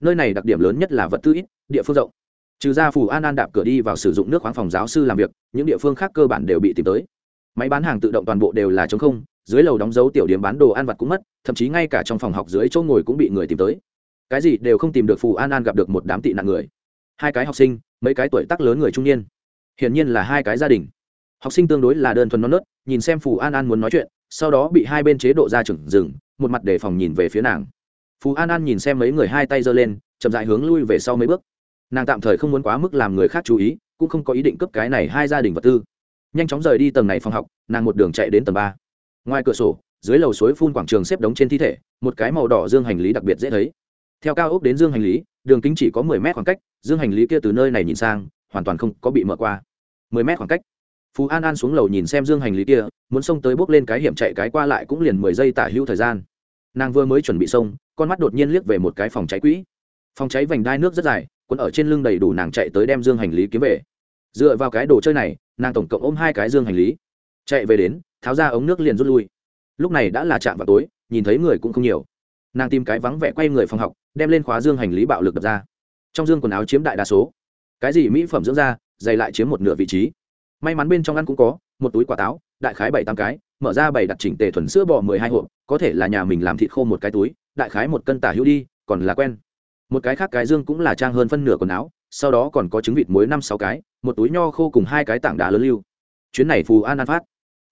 nơi này đặc điểm lớn nhất là vật tư ít, địa phương rộng. Trừ ra phù an an đạp cửa đi vào sử dụng nước khoáng phòng giáo sư làm việc, những địa phương khác cơ bản đều bị tìm tới. Máy bán hàng tự động toàn bộ đều là chống không, dưới lầu đóng dấu tiểu điểm bán đồ ăn vặt cũng mất, thậm chí ngay cả trong phòng học dưới chỗ ngồi cũng bị người tìm tới. Cái gì đều không tìm được phù an an gặp được một đám tị nạn người. Hai cái học sinh, mấy cái tuổi tác lớn người trung niên. Hiển nhiên là hai cái gia đình. Học sinh tương đối là đơn thuần non nớt, nhìn xem phù an an muốn nói chuyện, sau đó bị hai bên chế độ ra trưởng dừng, một mặt đề phòng nhìn về phía nàng. Phú an an nhìn xem mấy người hai tay giơ lên, chậm dại hướng lui về sau mấy bước. Nàng tạm thời không muốn quá mức làm người khác chú ý, cũng không có ý định cấp cái này hai gia đình vật tư. Nhanh chóng rời đi tầng này phòng học, nàng một đường chạy đến tầng ba. Ngoài cửa sổ, dưới lầu suối phun quảng trường xếp đống trên thi thể, một cái màu đỏ dương hành lý đặc biệt dễ thấy. Theo cao ốc đến dương hành lý, đường kính chỉ có mười mét khoảng cách, dương hành lý kia từ nơi này nhìn sang, hoàn toàn không có bị mở qua. Mười mét khoảng cách. Phú an an xuống lầu nhìn xem dương hành lý kia, muốn xông tới bốc lên cái hiểm chạy cái qua lại cũng liền mười giây tả hữu thời gian. Nàng vừa mới chuẩn bị xông con mắt đột nhiên liếc về một cái phòng cháy quỹ. Phòng cháy vành đai nước rất dài quấn ở trên lưng đầy đủ nàng chạy tới đem dương hành lý kiếm về. Dựa vào cái đồ chơi này, nàng tổng cộng ôm hai cái dương hành lý. Chạy về đến, tháo ra ống nước liền rút lui. Lúc này đã là chạm vào tối, nhìn thấy người cũng không nhiều. Nàng tìm cái vắng vẻ quay người phòng học, đem lên khóa dương hành lý bạo lực đập ra. Trong dương quần áo chiếm đại đa số. Cái gì mỹ phẩm dưỡng da dày lại chiếm một nửa vị trí. May mắn bên trong ăn cũng có, một túi quả táo, đại khái bảy tám cái mở ra bảy đặt chỉnh tề thuần sữa bò mười hai hộp, có thể là nhà mình làm thịt khô một cái túi, đại khái một cân tả hữu đi, còn là quen. Một cái khác cái dương cũng là trang hơn phân nửa quần áo, sau đó còn có trứng vịt muối năm sáu cái, một túi nho khô cùng hai cái tảng đá lớn lưu. Chuyến này phù an an phát.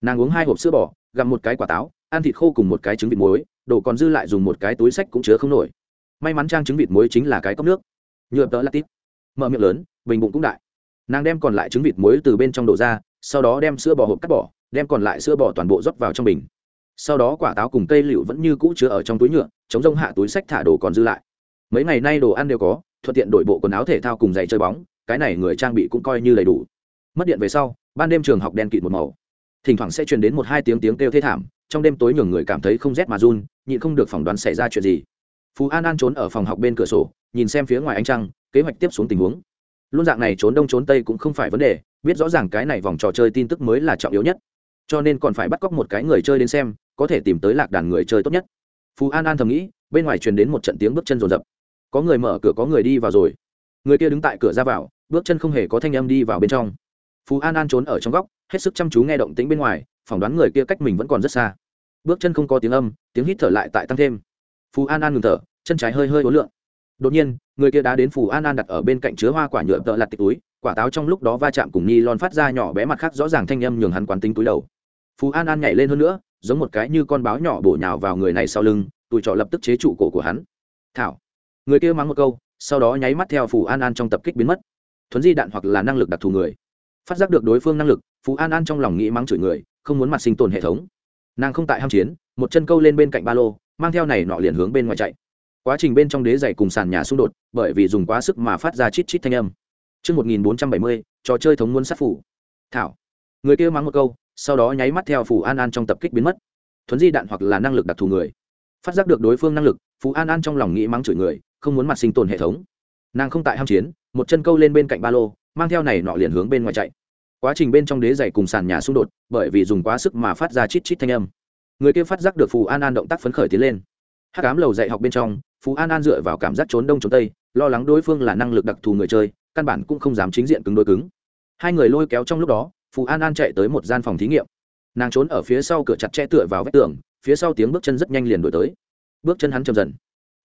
Nàng uống hai hộp sữa bò, gặm một cái quả táo, ăn thịt khô cùng một cái trứng vịt muối, đồ còn dư lại dùng một cái túi sách cũng chứa không nổi. May mắn trang trứng vịt muối chính là cái cốc nước. Nhựa tớ là tít. Mở miệng lớn, bình bụng cũng đại. Nàng đem còn lại trứng vịt muối từ bên trong đổ ra, sau đó đem sữa bò hộp cắt bỏ đem còn lại sữa bò toàn bộ rót vào trong bình. Sau đó quả táo cùng cây liệu vẫn như cũ chứa ở trong túi nhựa, chống rông hạ túi sách thả đồ còn dư lại. Mấy ngày nay đồ ăn đều có, thuận tiện đổi bộ quần áo thể thao cùng giày chơi bóng, cái này người trang bị cũng coi như đầy đủ. Mất điện về sau, ban đêm trường học đen kịt một màu. Thỉnh thoảng sẽ truyền đến một hai tiếng tiếng kêu thê thảm, trong đêm tối nhường người cảm thấy không rét mà run, nhịn không được phỏng đoán xảy ra chuyện gì. Phú an an trốn ở phòng học bên cửa sổ, nhìn xem phía ngoài ánh trăng, kế hoạch tiếp xuống tình huống. Luôn dạng này trốn đông trốn tây cũng không phải vấn đề, biết rõ ràng cái này vòng trò chơi tin tức mới là trọng yếu nhất cho nên còn phải bắt cóc một cái người chơi đến xem, có thể tìm tới lạc đàn người chơi tốt nhất. Phú an an thầm nghĩ, bên ngoài truyền đến một trận tiếng bước chân rồn rập. Có người mở cửa, có người đi vào rồi. Người kia đứng tại cửa ra vào, bước chân không hề có thanh âm đi vào bên trong. Phú an an trốn ở trong góc, hết sức chăm chú nghe động tĩnh bên ngoài, phỏng đoán người kia cách mình vẫn còn rất xa. Bước chân không có tiếng âm, tiếng hít thở lại tại tăng thêm. Phú an an ngừng thở, chân trái hơi hơi ố lượng đột nhiên, người kia đã đến phù an an đặt ở bên cạnh chứa hoa quả nhựa tợ lặt tịch túi, quả táo trong lúc đó va chạm cùng ni lon phát ra nhỏ bé mặt khác rõ ràng thanh âm nhường hắn quán tính túi đầu phú an an nhảy lên hơn nữa giống một cái như con báo nhỏ bổ nhào vào người này sau lưng tụi trọ lập tức chế trụ cổ của hắn thảo người kia mắng một câu sau đó nháy mắt theo phù an an trong tập kích biến mất thuấn di đạn hoặc là năng lực đặc thù người phát giác được đối phương năng lực phú an an trong lòng nghĩ mắng chửi người không muốn mặt sinh tồn hệ thống nàng không tại ham chiến một chân câu lên bên cạnh ba lô mang theo này nọ liền hướng bên ngoài chạy quá trình bên trong đế giày cùng sàn nhà xung đột bởi vì dùng quá sức mà phát ra chít chít thanh âm Trước 1470, trò chơi thống muốn sát phủ. Thảo. Người kia mắng một câu, sau đó nháy mắt theo Phù An An trong tập kích biến mất. Thuấn di đạn hoặc là năng lực đặc thù người. Phát giác được đối phương năng lực, Phù An An trong lòng nghĩ mắng chửi người, không muốn mặt sinh tồn hệ thống. Nàng không tại ham chiến, một chân câu lên bên cạnh ba lô, mang theo này nọ liền hướng bên ngoài chạy. Quá trình bên trong đế giày cùng sàn nhà xung đột, bởi vì dùng quá sức mà phát ra chít chít thanh âm. Người kia phát giác được Phù An An động tác phấn khởi tiến lên. Hắc cám lầu dạy học bên trong, Phù An An dựa vào cảm giác trốn đông trốn tây, lo lắng đối phương là năng lực đặc thù người chơi, căn bản cũng không dám chính diện cứng đối cứng hai người lôi kéo trong lúc đó phù an an chạy tới một gian phòng thí nghiệm. Nàng trốn ở phía sau cửa chặt che tựa vào vách tường, phía sau tiếng bước chân rất nhanh liền đổi tới. Bước chân hắn chậm dần,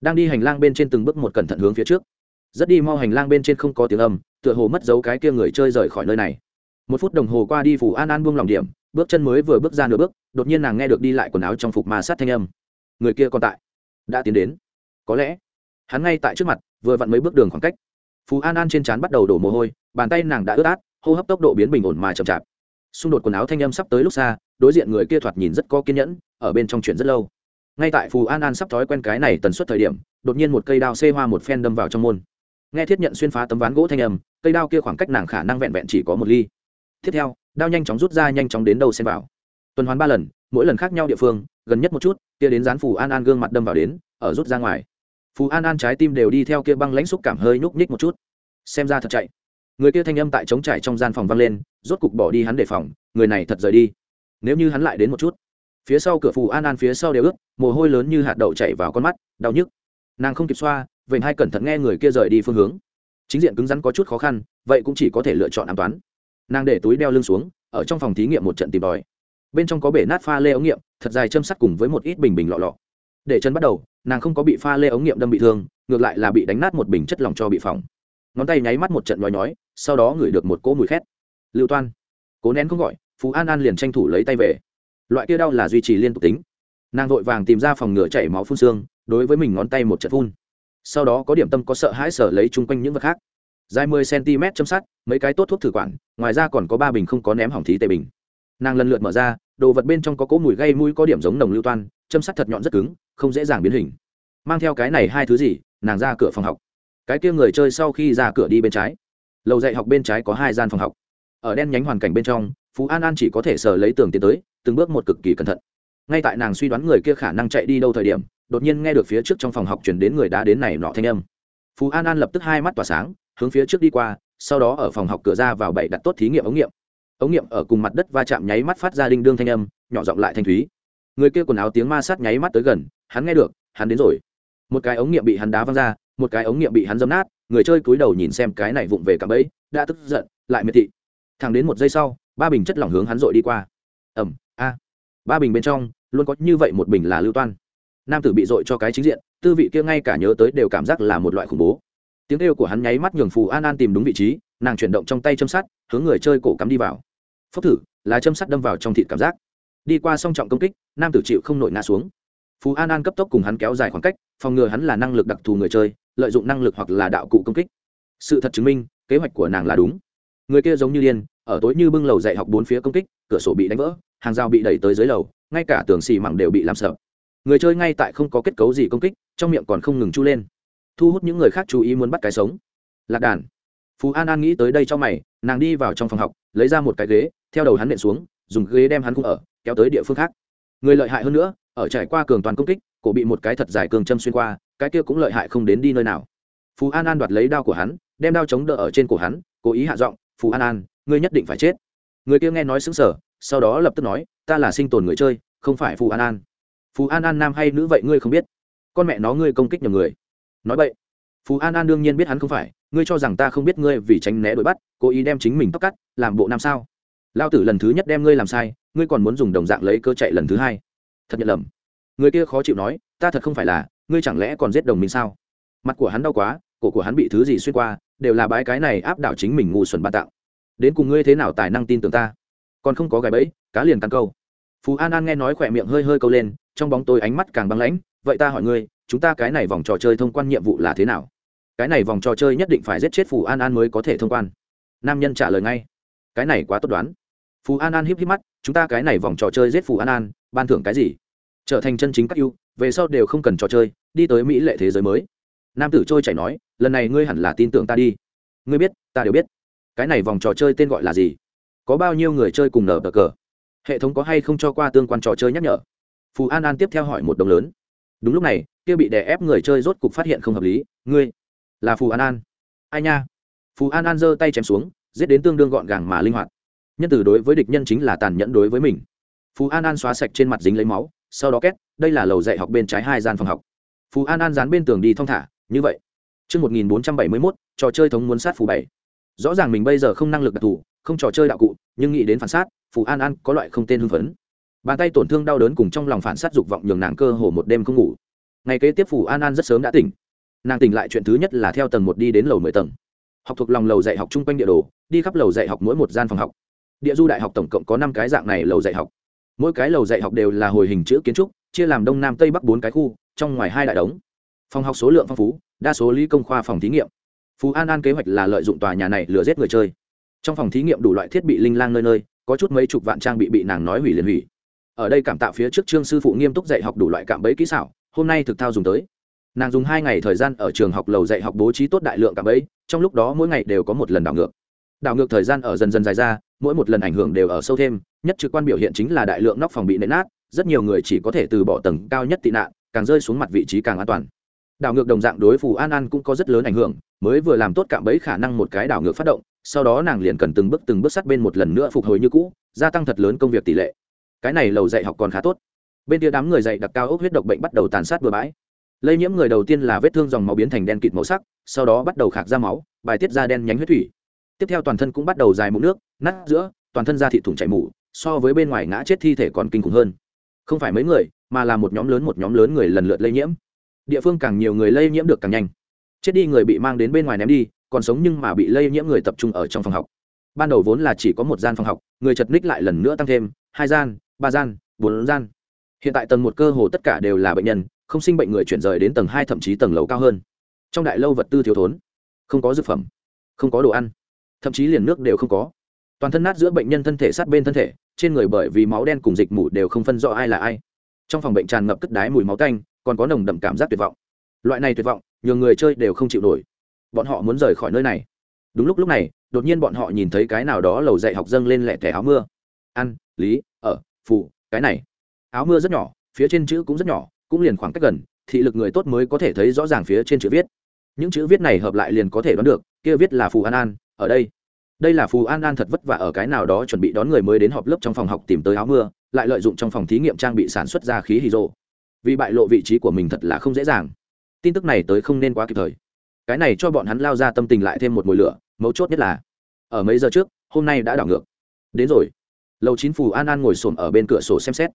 đang đi hành lang bên trên từng bước một cẩn thận hướng phía trước. Rất đi mau hành lang bên trên không có tiếng âm, tựa hồ mất dấu cái kia người chơi rời khỏi nơi này. Một phút đồng hồ qua đi phù an an buông lòng điểm, bước chân mới vừa bước ra nửa bước, đột nhiên nàng nghe được đi lại quần áo trong phục mà sát thanh âm. Người kia còn tại. Đã tiến đến. Có lẽ, hắn ngay tại trước mặt, vừa vặn mấy bước đường khoảng cách. Phú an an trên trán bắt đầu đổ mồ hôi, bàn tay nàng đã ướt át hô hấp tốc độ biến bình ổn mà chậm chạp. Xung đột quần áo thanh âm sắp tới lúc xa, đối diện người kia thoạt nhìn rất có kiên nhẫn, ở bên trong chuyện rất lâu. Ngay tại phù an an sắp thói quen cái này tần suất thời điểm, đột nhiên một cây đao xê hoa một phen đâm vào trong môn. Nghe thiết nhận xuyên phá tấm ván gỗ thanh âm, cây đao kia khoảng cách nàng khả năng vẹn vẹn chỉ có một ly. Tiếp theo, đao nhanh chóng rút ra nhanh chóng đến đầu xem vào. Tuần hoàn ba lần, mỗi lần khác nhau địa phương, gần nhất một chút, kia đến dán phù an an gương mặt đâm vào đến, ở rút ra ngoài. Phù an an trái tim đều đi theo kia băng lãnh xúc cảm hơi nhúc nhích một chút. Xem ra thật chạy người kia thanh âm tại trống trải trong gian phòng vang lên, rốt cục bỏ đi hắn đề phòng, người này thật rời đi. Nếu như hắn lại đến một chút, phía sau cửa phù an an phía sau đều ướt, mồ hôi lớn như hạt đậu chảy vào con mắt, đau nhức. Nàng không kịp xoa vậy hai cẩn thận nghe người kia rời đi phương hướng. Chính diện cứng rắn có chút khó khăn, vậy cũng chỉ có thể lựa chọn an toán nàng để túi đeo lưng xuống, ở trong phòng thí nghiệm một trận tìm tòi. Bên trong có bể nát pha lê ống nghiệm, thật dài châm sắt cùng với một ít bình bình lọ lọ. Để chân bắt đầu, nàng không có bị pha lê ống nghiệm đâm bị thương, ngược lại là bị đánh nát một bình chất lỏng cho bị phỏng. Ngón tay nháy mắt một trận nhói nhói sau đó ngửi được một cỗ mùi khét. Lưu toan cố nén không gọi phú an an liền tranh thủ lấy tay về. Loại kia đau là duy trì liên tục tính. Nàng vội vàng tìm ra phòng ngựa chảy máu phun xương đối với mình ngón tay một trận phun. Sau đó có điểm tâm có sợ hãi sở lấy chung quanh những vật khác. Dài mười cm châm sắt, mấy cái tốt thuốc thử quản ngoài ra còn có ba bình không có ném hỏng thí tệ bình. Nàng lần lượt mở ra đồ vật bên trong có cỗ mùi gây mũi có điểm giống nồng lưu toan châm sắt thật nhọn rất cứng không dễ dàng biến hình. Mang theo cái này hai thứ gì nàng ra cửa phòng học. Cái kia người chơi sau khi ra cửa đi bên trái lầu dạy học bên trái có hai gian phòng học. Ở đen nhánh hoàn cảnh bên trong, phú an an chỉ có thể sờ lấy tường tiến tới, từng bước một cực kỳ cẩn thận. Ngay tại nàng suy đoán người kia khả năng chạy đi đâu thời điểm, đột nhiên nghe được phía trước trong phòng học chuyển đến người đã đến này nọ thanh âm. Phú an an lập tức hai mắt tỏa sáng, hướng phía trước đi qua, sau đó ở phòng học cửa ra vào bảy đặt tốt thí nghiệm ống nghiệm. Ống nghiệm ở cùng mặt đất va chạm nháy mắt phát ra đinh đương thanh âm, nhỏ giọng lại thanh thúy. Người kia quần áo tiếng ma sát nháy mắt tới gần, hắn nghe được, hắn đến rồi. Một cái ống nghiệm bị hắn đá văng ra, một cái ống nghiệm bị hắn dấm nát người chơi cúi đầu nhìn xem cái này vụng về cả bẫy, đã tức giận, lại miệt thị. Thẳng đến một giây sau, ba bình chất lỏng hướng hắn dội đi qua. Ẩm a. Ba bình bên trong, luôn có như vậy một bình là lưu toan. Nam tử bị dội cho cái chính diện, tư vị kia ngay cả nhớ tới đều cảm giác là một loại khủng bố. Tiếng kêu của hắn nháy mắt nhường phù an an tìm đúng vị trí, nàng chuyển động trong tay châm sắt, hướng người chơi cổ cắm đi vào. Phốc thử, là châm sắt đâm vào trong thịt cảm giác. Đi qua song trọng công kích, nam tử chịu không nổi ngã xuống. Phú an an cấp tốc cùng hắn kéo dài khoảng cách, phòng ngừa hắn là năng lực đặc thù người chơi lợi dụng năng lực hoặc là đạo cụ công kích. Sự thật chứng minh, kế hoạch của nàng là đúng. Người kia giống như điên, ở tối như bưng lầu dạy học bốn phía công kích, cửa sổ bị đánh vỡ, hàng rào bị đẩy tới dưới lầu, ngay cả tường xì mẳng đều bị làm sợ. Người chơi ngay tại không có kết cấu gì công kích, trong miệng còn không ngừng chu lên. Thu hút những người khác chú ý muốn bắt cái sống. Lạc đàn. Phú an an nghĩ tới đây cho mày, nàng đi vào trong phòng học, lấy ra một cái ghế, theo đầu hắn nện xuống, dùng ghế đem hắn cung ở, kéo tới địa phương khác. Người lợi hại hơn nữa, ở trải qua cường toàn công kích, cổ bị một cái thật dài cường châm xuyên qua cái kia cũng lợi hại không đến đi nơi nào. Phú an an đoạt lấy đao của hắn, đem đao chống đỡ ở trên cổ hắn, cố ý hạ giọng phú an an, ngươi nhất định phải chết. Người kia nghe nói xứng sở sau đó lập tức nói, ta là sinh tồn người chơi, không phải phú an an. Phú an an nam hay nữ vậy ngươi không biết. Con mẹ nó ngươi công kích nhầm người. Nói vậy phú an an đương nhiên biết hắn không phải, ngươi cho rằng ta không biết ngươi vì tránh né đuổi bắt, cố ý đem chính mình tóc cắt, làm bộ nam sao? Lao tử lần thứ nhất đem ngươi làm sai, ngươi còn muốn dùng đồng dạng lấy cơ chạy lần thứ hai. Thật nhận lầm. Người kia khó chịu nói, ta thật không phải là ngươi chẳng lẽ còn giết đồng minh sao? Mặt của hắn đau quá, cổ của hắn bị thứ gì xuyên qua, đều là bái cái này áp đảo chính mình ngu xuẩn ban tạo đến cùng ngươi thế nào tài năng tin tưởng ta? Còn không có gài bẫy, cá liền căn câu. Phú an an nghe nói khỏe miệng hơi hơi câu lên, trong bóng tôi ánh mắt càng băng lãnh, vậy ta hỏi ngươi, chúng ta cái này vòng trò chơi thông quan nhiệm vụ là thế nào? Cái này vòng trò chơi nhất định phải giết chết phù an an mới có thể thông quan. Nam nhân trả lời ngay. Cái này quá tốt đoán. Phù an an híp híp mắt, chúng ta cái này vòng trò chơi giết phù an an, ban thưởng cái gì? Trở thành chân chính các ưu về sau đều không cần trò chơi, đi tới mỹ lệ thế giới mới. Nam tử trôi chảy nói, lần này ngươi hẳn là tin tưởng ta đi. Ngươi biết, ta đều biết. Cái này vòng trò chơi tên gọi là gì? Có bao nhiêu người chơi cùng nở bờ cờ? Hệ thống có hay không cho qua tương quan trò chơi nhắc nhở? Phù an an tiếp theo hỏi một đồng lớn. Đúng lúc này, kia bị đè ép người chơi rốt cục phát hiện không hợp lý. Ngươi là phù an an. Ai nha? Phù an an giơ tay chém xuống, giết đến tương đương gọn gàng mà linh hoạt. Nhân tử đối với địch nhân chính là tàn nhẫn đối với mình. Phù an an xóa sạch trên mặt dính lấy máu sau đó két đây là lầu dạy học bên trái hai gian phòng học phù an an dán bên tường đi thong thả như vậy Trước 1471, trò chơi thống muốn sát phù bảy. Rõ ràng mình bây giờ không năng lực đặc thù, không trò chơi đạo cụ, nhưng nghĩ đến phản sát, phù an an có loại không tên hưng phấn. Bàn tay tổn thương đau đớn cùng trong lòng phản sát dục vọng nhường nàng cơ hồ một đêm không ngủ. Ngày kế tiếp phù an an rất sớm đã tỉnh. Nàng tỉnh lại chuyện thứ nhất là theo tầng một đi đến lầu mười tầng. Học thuộc lòng lầu dạy học chung quanh địa đồ, đi khắp lầu dạy học mỗi một gian phòng học. Địa du đại học tổng cộng có năm cái dạng này lầu dạy học. Mỗi cái lầu dạy học đều là hồi hình chữ kiến trúc, chia làm đông nam tây bắc bốn cái khu, trong ngoài hai đại đống. Phòng học số lượng phong phú, đa số lý công khoa phòng thí nghiệm. Phú an an kế hoạch là lợi dụng tòa nhà này lừa giết người chơi. Trong phòng thí nghiệm đủ loại thiết bị linh lang nơi nơi có chút mấy chục vạn trang bị bị nàng nói hủy liền hủy. Ở đây cảm tạo phía trước trương sư phụ nghiêm túc dạy học đủ loại cạm bẫy kỹ xảo hôm nay thực thao dùng tới. Nàng dùng hai ngày thời gian ở trường học lầu dạy học bố trí tốt đại lượng cạm bẫy trong lúc đó mỗi ngày đều có một lần đảo ngược. Đảo ngược thời gian ở dần dần dài ra mỗi một lần ảnh hưởng đều ở sâu thêm nhất trực quan biểu hiện chính là đại lượng nóc phòng bị nện nát, rất nhiều người chỉ có thể từ bỏ tầng cao nhất tị nạn, càng rơi xuống mặt vị trí càng an toàn. Đảo ngược đồng dạng đối phù an an cũng có rất lớn ảnh hưởng, mới vừa làm tốt cạm bẫy khả năng một cái đảo ngược phát động, sau đó nàng liền cần từng bước từng bước sát bên một lần nữa phục hồi như cũ, gia tăng thật lớn công việc tỷ lệ. Cái này lầu dạy học còn khá tốt. Bên kia đám người dạy đặc cao ốc huyết độc bệnh bắt đầu tàn sát bừa bãi. Lây nhiễm người đầu tiên là vết thương dòng máu biến thành đen kịt màu sắc, sau đó bắt đầu khạc ra máu, bài tiết ra đen nhánh huyết thủy. Tiếp theo toàn thân cũng bắt đầu dài mụn nước, nát giữa, toàn thân da thị thủng chảy mủ so với bên ngoài ngã chết thi thể còn kinh khủng hơn. Không phải mấy người, mà là một nhóm lớn một nhóm lớn người lần lượt lây nhiễm. Địa phương càng nhiều người lây nhiễm được càng nhanh. Chết đi người bị mang đến bên ngoài ném đi, còn sống nhưng mà bị lây nhiễm người tập trung ở trong phòng học. Ban đầu vốn là chỉ có một gian phòng học, người chật ních lại lần nữa tăng thêm, hai gian, ba gian, bốn gian. Hiện tại tầng một cơ hồ tất cả đều là bệnh nhân, không sinh bệnh người chuyển rời đến tầng hai thậm chí tầng lầu cao hơn. Trong đại lâu vật tư thiếu thốn, không có dược phẩm, không có đồ ăn, thậm chí liền nước đều không có. Toàn thân nát giữa bệnh nhân thân thể sát bên thân thể trên người bởi vì máu đen cùng dịch mủ đều không phân rõ ai là ai. Trong phòng bệnh tràn ngập cất đái mùi máu tanh, còn có nồng đậm cảm giác tuyệt vọng. Loại này tuyệt vọng nhiều người chơi đều không chịu nổi. Bọn họ muốn rời khỏi nơi này. Đúng lúc lúc này, đột nhiên bọn họ nhìn thấy cái nào đó lầu dạy học dâng lên lẹ thẻ áo mưa. Ăn, lý, ở phụ cái này. Áo mưa rất nhỏ, phía trên chữ cũng rất nhỏ, cũng liền khoảng cách gần, thị lực người tốt mới có thể thấy rõ ràng phía trên chữ viết. Những chữ viết này hợp lại liền có thể đoán được, kia viết là phù an an, ở đây đây là phù an an thật vất vả ở cái nào đó chuẩn bị đón người mới đến họp lớp trong phòng học tìm tới áo mưa, lại lợi dụng trong phòng thí nghiệm trang bị sản xuất ra khí hydro. Vì bại lộ vị trí của mình thật là không dễ dàng. Tin tức này tới không nên quá kịp thời. Cái này cho bọn hắn lao ra tâm tình lại thêm một mùi lửa, mấu chốt nhất là, ở mấy giờ trước, hôm nay đã đảo ngược. Đến rồi. Lầu chín phù an an ngồi xổm ở bên cửa sổ xem xét.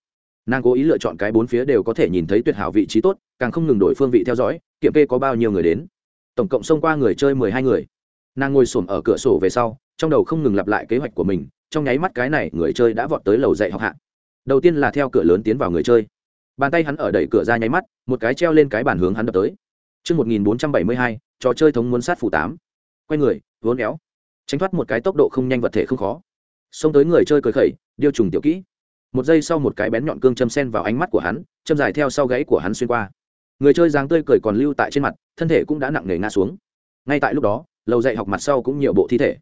Nàng cố ý lựa chọn cái bốn phía đều có thể nhìn thấy tuyệt hảo vị trí tốt, càng không ngừng đổi phương vị theo dõi, kiểm kê có bao nhiêu người đến. Tổng cộng xông qua người chơi mười hai người nàng ngồi xổm ở cửa sổ về sau trong đầu không ngừng lặp lại kế hoạch của mình trong nháy mắt cái này người chơi đã vọt tới lầu dạy học hạ đầu tiên là theo cửa lớn tiến vào người chơi bàn tay hắn ở đẩy cửa ra nháy mắt một cái treo lên cái bàn hướng hắn đập tới Trước 1472, trò chơi thống muốn sát phủ tám. Quay người, vốn éo. Tránh thoát một cái tốc độ không nhanh vật thể không khó. Xông tới người chơi cười khẩy, điêu trùng tiểu kỹ. Một giây sau một cái bén nhọn cương châm sen vào ánh mắt của hắn, châm dài theo sau gáy của hắn xuyên qua. Người chơi dáng tươi cười còn lưu tại trên mặt, thân thể cũng đã nặng nề ngã xuống. Ngay tại lúc đó, lầu dạy học mặt sau cũng nhiều bộ thi thể.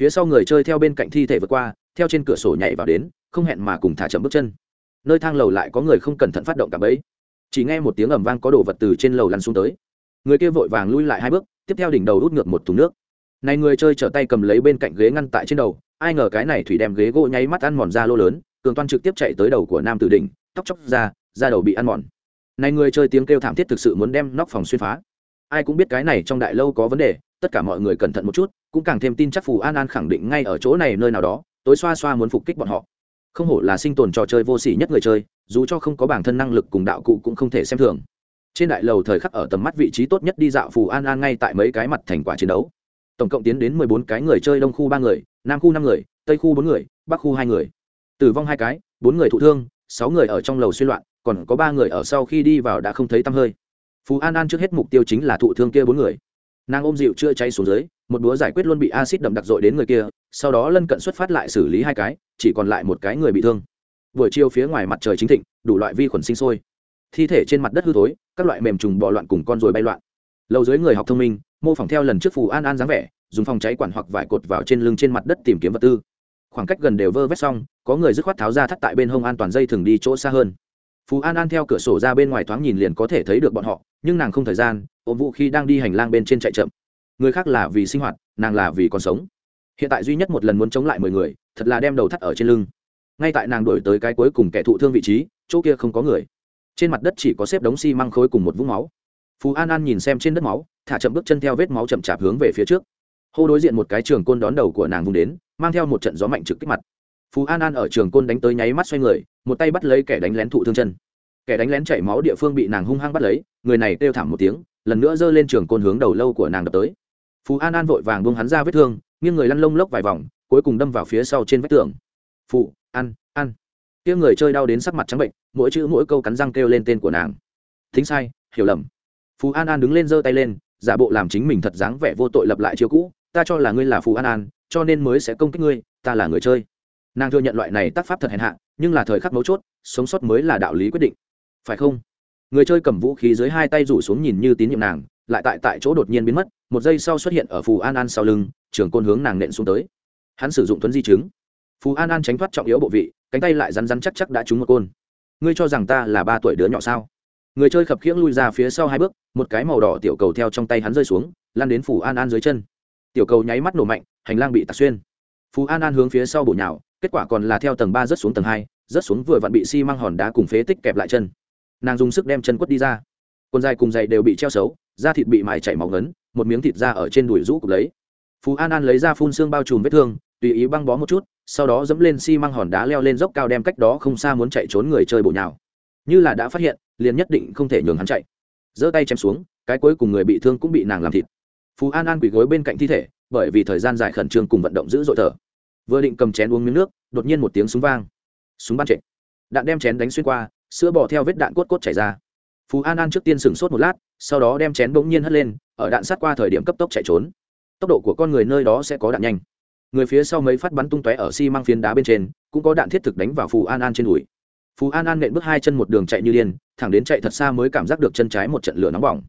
Phía sau người chơi theo bên cạnh thi thể vượt qua, theo trên cửa sổ nhảy vào đến, không hẹn mà cùng thả chậm bước chân. Nơi thang lầu lại có người không cẩn thận phát động cả bẫy. Chỉ nghe một tiếng ầm vang có đồ vật từ trên lầu lăn xuống tới. Người kia vội vàng lui lại hai bước tiếp theo đỉnh đầu hút ngược một thùng nước. Này người chơi trở tay cầm lấy bên cạnh ghế ngăn tại trên đầu ai ngờ cái này thủy đem ghế gỗ nháy mắt ăn mòn ra lô lớn cường toan trực tiếp chạy tới đầu của nam tử đỉnh tóc chóc ra da đầu bị ăn mòn. Này người chơi tiếng kêu thảm thiết thực sự muốn đem nóc phòng xuyên phá. Ai cũng biết cái này trong đại lâu có vấn đề tất cả mọi người cẩn thận một chút, cũng càng thêm tin chắc phù an an khẳng định ngay ở chỗ này nơi nào đó, tối xoa xoa muốn phục kích bọn họ. Không hổ là sinh tồn trò chơi vô sỉ nhất người chơi, dù cho không có bản thân năng lực cùng đạo cụ cũng không thể xem thường. Trên đại lầu thời khắc ở tầm mắt vị trí tốt nhất đi dạo phù an an ngay tại mấy cái mặt thành quả chiến đấu. Tổng cộng tiến đến mười bốn cái người chơi, đông khu ba người, nam khu năm người, tây khu bốn người, bắc khu hai người. Tử vong hai cái, bốn người thụ thương, sáu người ở trong lầu suy loạn, còn có ba người ở sau khi đi vào đã không thấy tăm hơi. Phú an an trước hết mục tiêu chính là thụ thương kia bốn người nàng ôm dịu chưa cháy xuống dưới, một búa giải quyết luôn bị acid đậm đặc dội đến người kia, sau đó lân cận xuất phát lại xử lý hai cái, chỉ còn lại một cái người bị thương. Buổi chiều phía ngoài mặt trời chính thịnh, đủ loại vi khuẩn sinh sôi. Thi thể trên mặt đất hư thối, các loại mềm trùng bò loạn cùng con ruồi bay loạn. Lâu dưới người học thông minh, mô phỏng theo lần trước phù an an dáng vẻ, dùng phòng cháy quản hoặc vải cột vào trên lưng trên mặt đất tìm kiếm vật tư. Khoảng cách gần đều vơ vét xong, có người dứt khoát tháo ra thắt tại bên hông an toàn dây thường đi chỗ xa hơn. Phú an an theo cửa sổ ra bên ngoài thoáng nhìn liền có thể thấy được bọn họ, nhưng nàng không thời gian ôm vũ khi đang đi hành lang bên trên chạy chậm. Người khác là vì sinh hoạt, nàng là vì còn sống. Hiện tại duy nhất một lần muốn chống lại mười người, thật là đem đầu thắt ở trên lưng. Ngay tại nàng đổi tới cái cuối cùng kẻ thụ thương vị trí, chỗ kia không có người. Trên mặt đất chỉ có xếp đống xi、si、măng khối cùng một vũng máu. Phú an an nhìn xem trên đất máu, thả chậm bước chân theo vết máu chậm chạp hướng về phía trước. Hô đối diện một cái trường côn đón đầu của nàng vùng đến, mang theo một trận gió mạnh trực kích mặt. Phú an an ở trường côn đánh tới nháy mắt xoay người, một tay bắt lấy kẻ đánh lén thụ thương chân. Kẻ đánh lén chảy máu địa phương bị nàng hung hăng bắt lấy, người này kêu thảm một tiếng lần nữa giơ lên trường côn hướng đầu lâu của nàng đập tới. Phú an an vội vàng buông hắn ra vết thương, nghiêng người lăn lông lốc vài vòng, cuối cùng đâm vào phía sau trên vách tường. Phụ ăn ăn kia người chơi đau đến sắc mặt trắng bệnh, mỗi chữ mỗi câu cắn răng kêu lên tên của nàng. Thính sai, hiểu lầm. Phú an an đứng lên giơ tay lên, giả bộ làm chính mình thật dáng vẻ vô tội lập lại chiếu cũ, ta cho là ngươi là phú an an, cho nên mới sẽ công kích ngươi, ta là người chơi. Nàng thừa nhận loại này tác pháp thật hèn hạ, nhưng là thời khắc mấu chốt, sống sót mới là đạo lý quyết định. Phải không? Người chơi cầm vũ khí dưới hai tay rủ xuống nhìn như tín nhiệm nàng, lại tại tại chỗ đột nhiên biến mất, một giây sau xuất hiện ở phù an an sau lưng, trường côn hướng nàng nện xuống tới. Hắn sử dụng thuấn di chứng. Phù an an tránh thoát trọng yếu bộ vị, cánh tay lại rắn rắn chắc chắc đã trúng một côn. Ngươi cho rằng ta là ba tuổi đứa nhỏ sao? Người chơi khập khiễng lui ra phía sau hai bước, một cái màu đỏ tiểu cầu theo trong tay hắn rơi xuống lan đến phù an an dưới chân. Tiểu cầu nháy mắt nổ mạnh, hành lang bị tạc xuyên. Phù an an hướng phía sau bổ nhào, kết quả còn là theo tầng ba rớt xuống tầng hai, rớt xuống vừa vặn bị xi măng hòn đá cùng phế tích kẹp lại chân nàng dùng sức đem chân quất đi ra. Quần dài cùng giày đều bị treo xấu, da thịt bị mài chảy máu ngấn, một miếng thịt ra ở trên đùi rũ cục lấy. Phú an an lấy ra phun xương bao trùm vết thương, tùy ý băng bó một chút, sau đó dẫm lên xi măng hòn đá leo lên dốc cao đem cách đó không xa muốn chạy trốn người chơi bổ nhào. Như là đã phát hiện, liền nhất định không thể nhường hắn chạy. Giơ tay chém xuống, cái cuối cùng người bị thương cũng bị nàng làm thịt. Phú an an quỳ gối bên cạnh thi thể, bởi vì thời gian dài khẩn trương cùng vận động dữ dội thở. Vừa định cầm chén uống miếng nước, đột nhiên một tiếng súng vang. Súng bắn trệ. Đạn đem chén đánh xuyên qua sữa bò theo vết đạn cốt cốt chảy ra. Phú an an trước tiên sừng sốt một lát, sau đó đem chén bỗng nhiên hất lên, ở đạn sát qua thời điểm cấp tốc chạy trốn. Tốc độ của con người nơi đó sẽ có đạn nhanh. Người phía sau mấy phát bắn tung tóe ở xi、si、măng phiến đá bên trên, cũng có đạn thiết thực đánh vào phù an an trên đùi. Phù an an nện bước hai chân một đường chạy như điên, thẳng đến chạy thật xa mới cảm giác được chân trái một trận lửa nóng bỏng.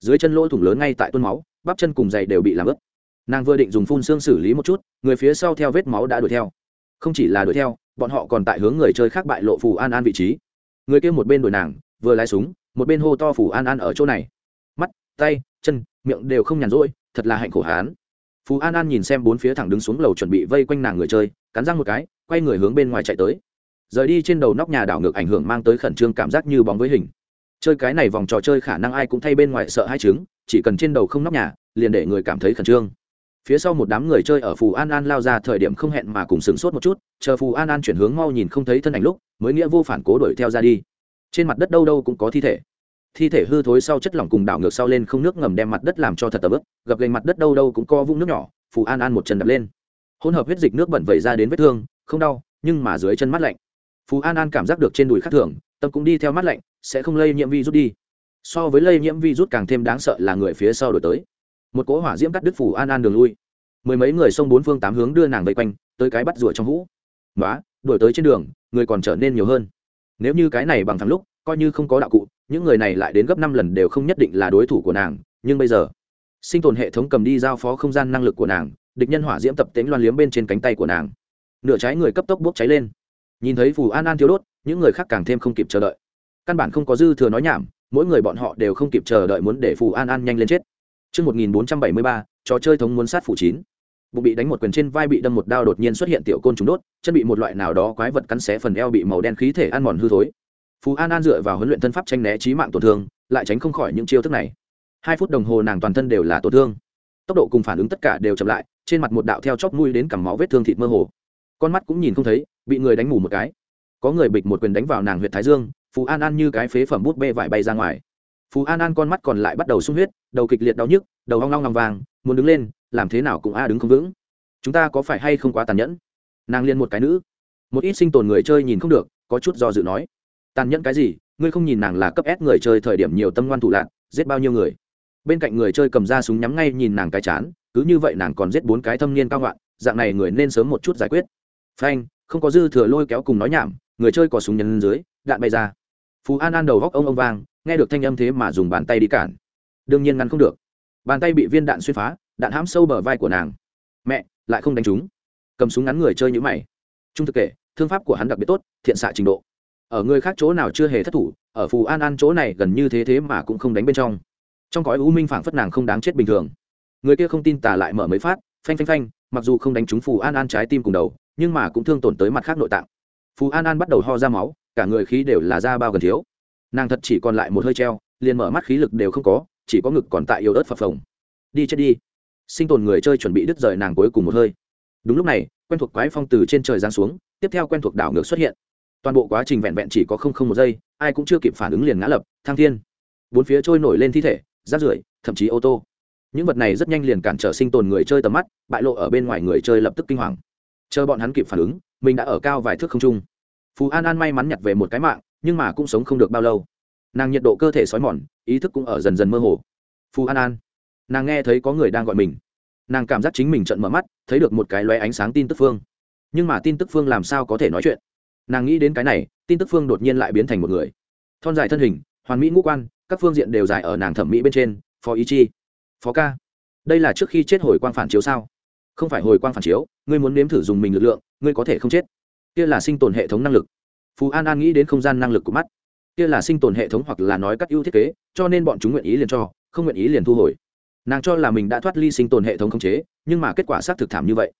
Dưới chân lỗ thủng lớn ngay tại tuôn máu, bắp chân cùng giày đều bị làm ướt. Nàng vừa định dùng phun xương xử lý một chút, người phía sau theo vết máu đã đuổi theo. Không chỉ là đuổi theo, bọn họ còn tại hướng người chơi khác bại lộ phù an an vị trí người kia một bên đuổi nàng, vừa lái súng, một bên hô to phù an an ở chỗ này. Mắt, tay, chân, miệng đều không nhàn rỗi, thật là hạnh khổ hán. Phù an an nhìn xem bốn phía thẳng đứng xuống lầu chuẩn bị vây quanh nàng người chơi, cắn răng một cái, quay người hướng bên ngoài chạy tới. Rời đi trên đầu nóc nhà đảo ngược ảnh hưởng mang tới khẩn trương cảm giác như bóng với hình. Chơi cái này vòng trò chơi khả năng ai cũng thay bên ngoài sợ hai chứng, chỉ cần trên đầu không nóc nhà, liền để người cảm thấy khẩn trương phía sau một đám người chơi ở phù an an lao ra thời điểm không hẹn mà cùng sửng sốt một chút, chờ phù an an chuyển hướng mau nhìn không thấy thân ảnh lúc, mới nghĩa vô phản cố đuổi theo ra đi. Trên mặt đất đâu đâu cũng có thi thể. Thi thể hư thối sau chất lỏng cùng đảo ngược sau lên không nước ngầm đem mặt đất làm cho thật tầm ướp gập gành mặt đất đâu đâu cũng co vũng nước nhỏ, phù an an một chân đập lên. Hỗn hợp huyết dịch nước bẩn vẩy ra đến vết thương, không đau, nhưng mà dưới chân mắt lạnh. Phù an an cảm giác được trên đùi khắc thường tâm cũng đi theo mắt lạnh, sẽ không lây nhiễm vi rút đi. So với lây nhiễm vi rút càng thêm đáng sợ là người phía sau đổi tới một cỗ hỏa diễm cắt đứt phù an an đường lui. Mười mấy người xông bốn phương tám hướng đưa nàng vây quanh, tới cái bắt rủa trong hũ. Nói đổi tới trên đường, người còn trở nên nhiều hơn. Nếu như cái này bằng thẳng lúc, coi như không có đạo cụ, những người này lại đến gấp năm lần đều không nhất định là đối thủ của nàng, nhưng bây giờ, sinh tồn hệ thống cầm đi giao phó không gian năng lực của nàng, địch nhân hỏa diễm tập tính loan liếm bên trên cánh tay của nàng. Nửa trái người cấp tốc bốc cháy lên. Nhìn thấy phù an an thiếu đốt, những người khác càng thêm không kịp chờ đợi. Căn bản không có dư thừa nói nhảm, mỗi người bọn họ đều không kịp chờ đợi muốn để phù an an nhanh lên chết. Trước 1473, trò chơi thống muốn sát phủ chín. Bụng bị đánh một quyền trên vai bị đâm một đao đột nhiên xuất hiện tiểu côn trùng đốt chân bị một loại nào đó quái vật cắn xé phần eo bị màu đen khí thể ăn mòn hư thối. Phú an an dựa vào huấn luyện thân pháp tranh né trí mạng tổn thương lại tránh không khỏi những chiêu thức này. Hai phút đồng hồ nàng toàn thân đều là tổn thương. Tốc độ cùng phản ứng tất cả đều chậm lại trên mặt một đạo theo chóp mũi đến cằm máu vết thương thịt mơ hồ. Con mắt cũng nhìn không thấy bị người đánh ngủ một cái. Có người bịch một quyền đánh vào nàng huyệt thái dương phú an an như cái phế phẩm bút bê vải bay ra ngoài phú an an con mắt còn lại bắt đầu sung huyết, đầu kịch liệt đau nhức, đầu hoang long lòng vàng, muốn đứng lên, làm thế nào cũng a đứng không vững. Chúng ta có phải hay không quá tàn nhẫn? Nàng liên một cái nữ. Một ít sinh tồn người chơi nhìn không được, có chút do dự nói. Tàn nhẫn cái gì? Ngươi không nhìn nàng là cấp ép người chơi thời điểm nhiều tâm ngoan thủ lạc giết bao nhiêu người? Bên cạnh người chơi cầm ra súng nhắm ngay nhìn nàng cái chán, cứ như vậy nàng còn giết bốn cái thâm niên cao ngoạn dạng này người nên sớm một chút giải quyết. Phanh, không có dư thừa lôi kéo cùng nói nhảm, người chơi có súng nhấn dưới, đạn bay ra phú an an đầu góc ông ông vang, nghe được thanh âm thế mà dùng bàn tay đi cản. Đương nhiên ngăn không được. Bàn tay bị viên đạn xuyên phá, đạn hãm sâu bờ vai của nàng. Mẹ, lại không đánh trúng cầm súng ngắn người chơi như mày. Trung thực kể, thương pháp của hắn đặc biệt tốt, thiện xạ trình độ. Ở người khác chỗ nào chưa hề thất thủ, ở phù an an chỗ này gần như thế thế mà cũng không đánh bên trong. Trong cõi u minh phảng phất nàng không đáng chết bình thường. Người kia không tin tả lại mở mấy phát, phanh phanh phanh, mặc dù không đánh trúng phù an an trái tim cùng đầu, nhưng mà cũng thương tổn tới mặt khác nội tạng. Phù an an bắt đầu ho ra máu cả người khí đều là da bao gần thiếu. Nàng thật chỉ còn lại một hơi treo, liền mở mắt khí lực đều không có, chỉ có ngực còn tại yếu ớt phập phồng. Đi chết đi. Sinh tồn người chơi chuẩn bị đứt rời nàng cuối cùng một hơi. Đúng lúc này, quen thuộc quái phong từ trên trời giáng xuống, tiếp theo quen thuộc đảo ngược xuất hiện. Toàn bộ quá trình vẹn vẹn chỉ có không không một giây, ai cũng chưa kịp phản ứng liền ngã lập thang thiên. Bốn phía trôi nổi lên thi thể, rác rưởi, thậm chí ô tô. Những vật này rất nhanh liền cản trở sinh tồn người chơi tầm mắt, bại lộ ở bên ngoài người chơi lập tức kinh hoàng. Chờ bọn hắn kịp phản ứng, mình đã ở cao vài thước không trung phú an an may mắn nhặt về một cái mạng, nhưng mà cũng sống không được bao lâu. Nàng nhiệt độ cơ thể xói mòn, ý thức cũng ở dần dần mơ hồ. Phú an an, nàng nghe thấy có người đang gọi mình. Nàng cảm giác chính mình trận mở mắt, thấy được một cái loé ánh sáng tin tức phương. Nhưng mà tin tức phương làm sao có thể nói chuyện? Nàng nghĩ đến cái này, tin tức phương đột nhiên lại biến thành một người. Thon dài thân hình, hoàn mỹ ngũ quan, các phương diện đều dài ở nàng thẩm mỹ bên trên. Phó ý chi, phó ca, đây là trước khi chết hồi quang phản chiếu sao? Không phải hồi quang phản chiếu, ngươi muốn nếm thử dùng mình lực lượng, ngươi có thể không chết kia là sinh tồn hệ thống năng lực. Phú an an nghĩ đến không gian năng lực của mắt. Kia là sinh tồn hệ thống hoặc là nói các ưu thiết kế cho nên bọn chúng nguyện ý liền cho không nguyện ý liền thu hồi. Nàng cho là mình đã thoát ly sinh tồn hệ thống khống chế nhưng mà kết quả xác thực thảm như vậy.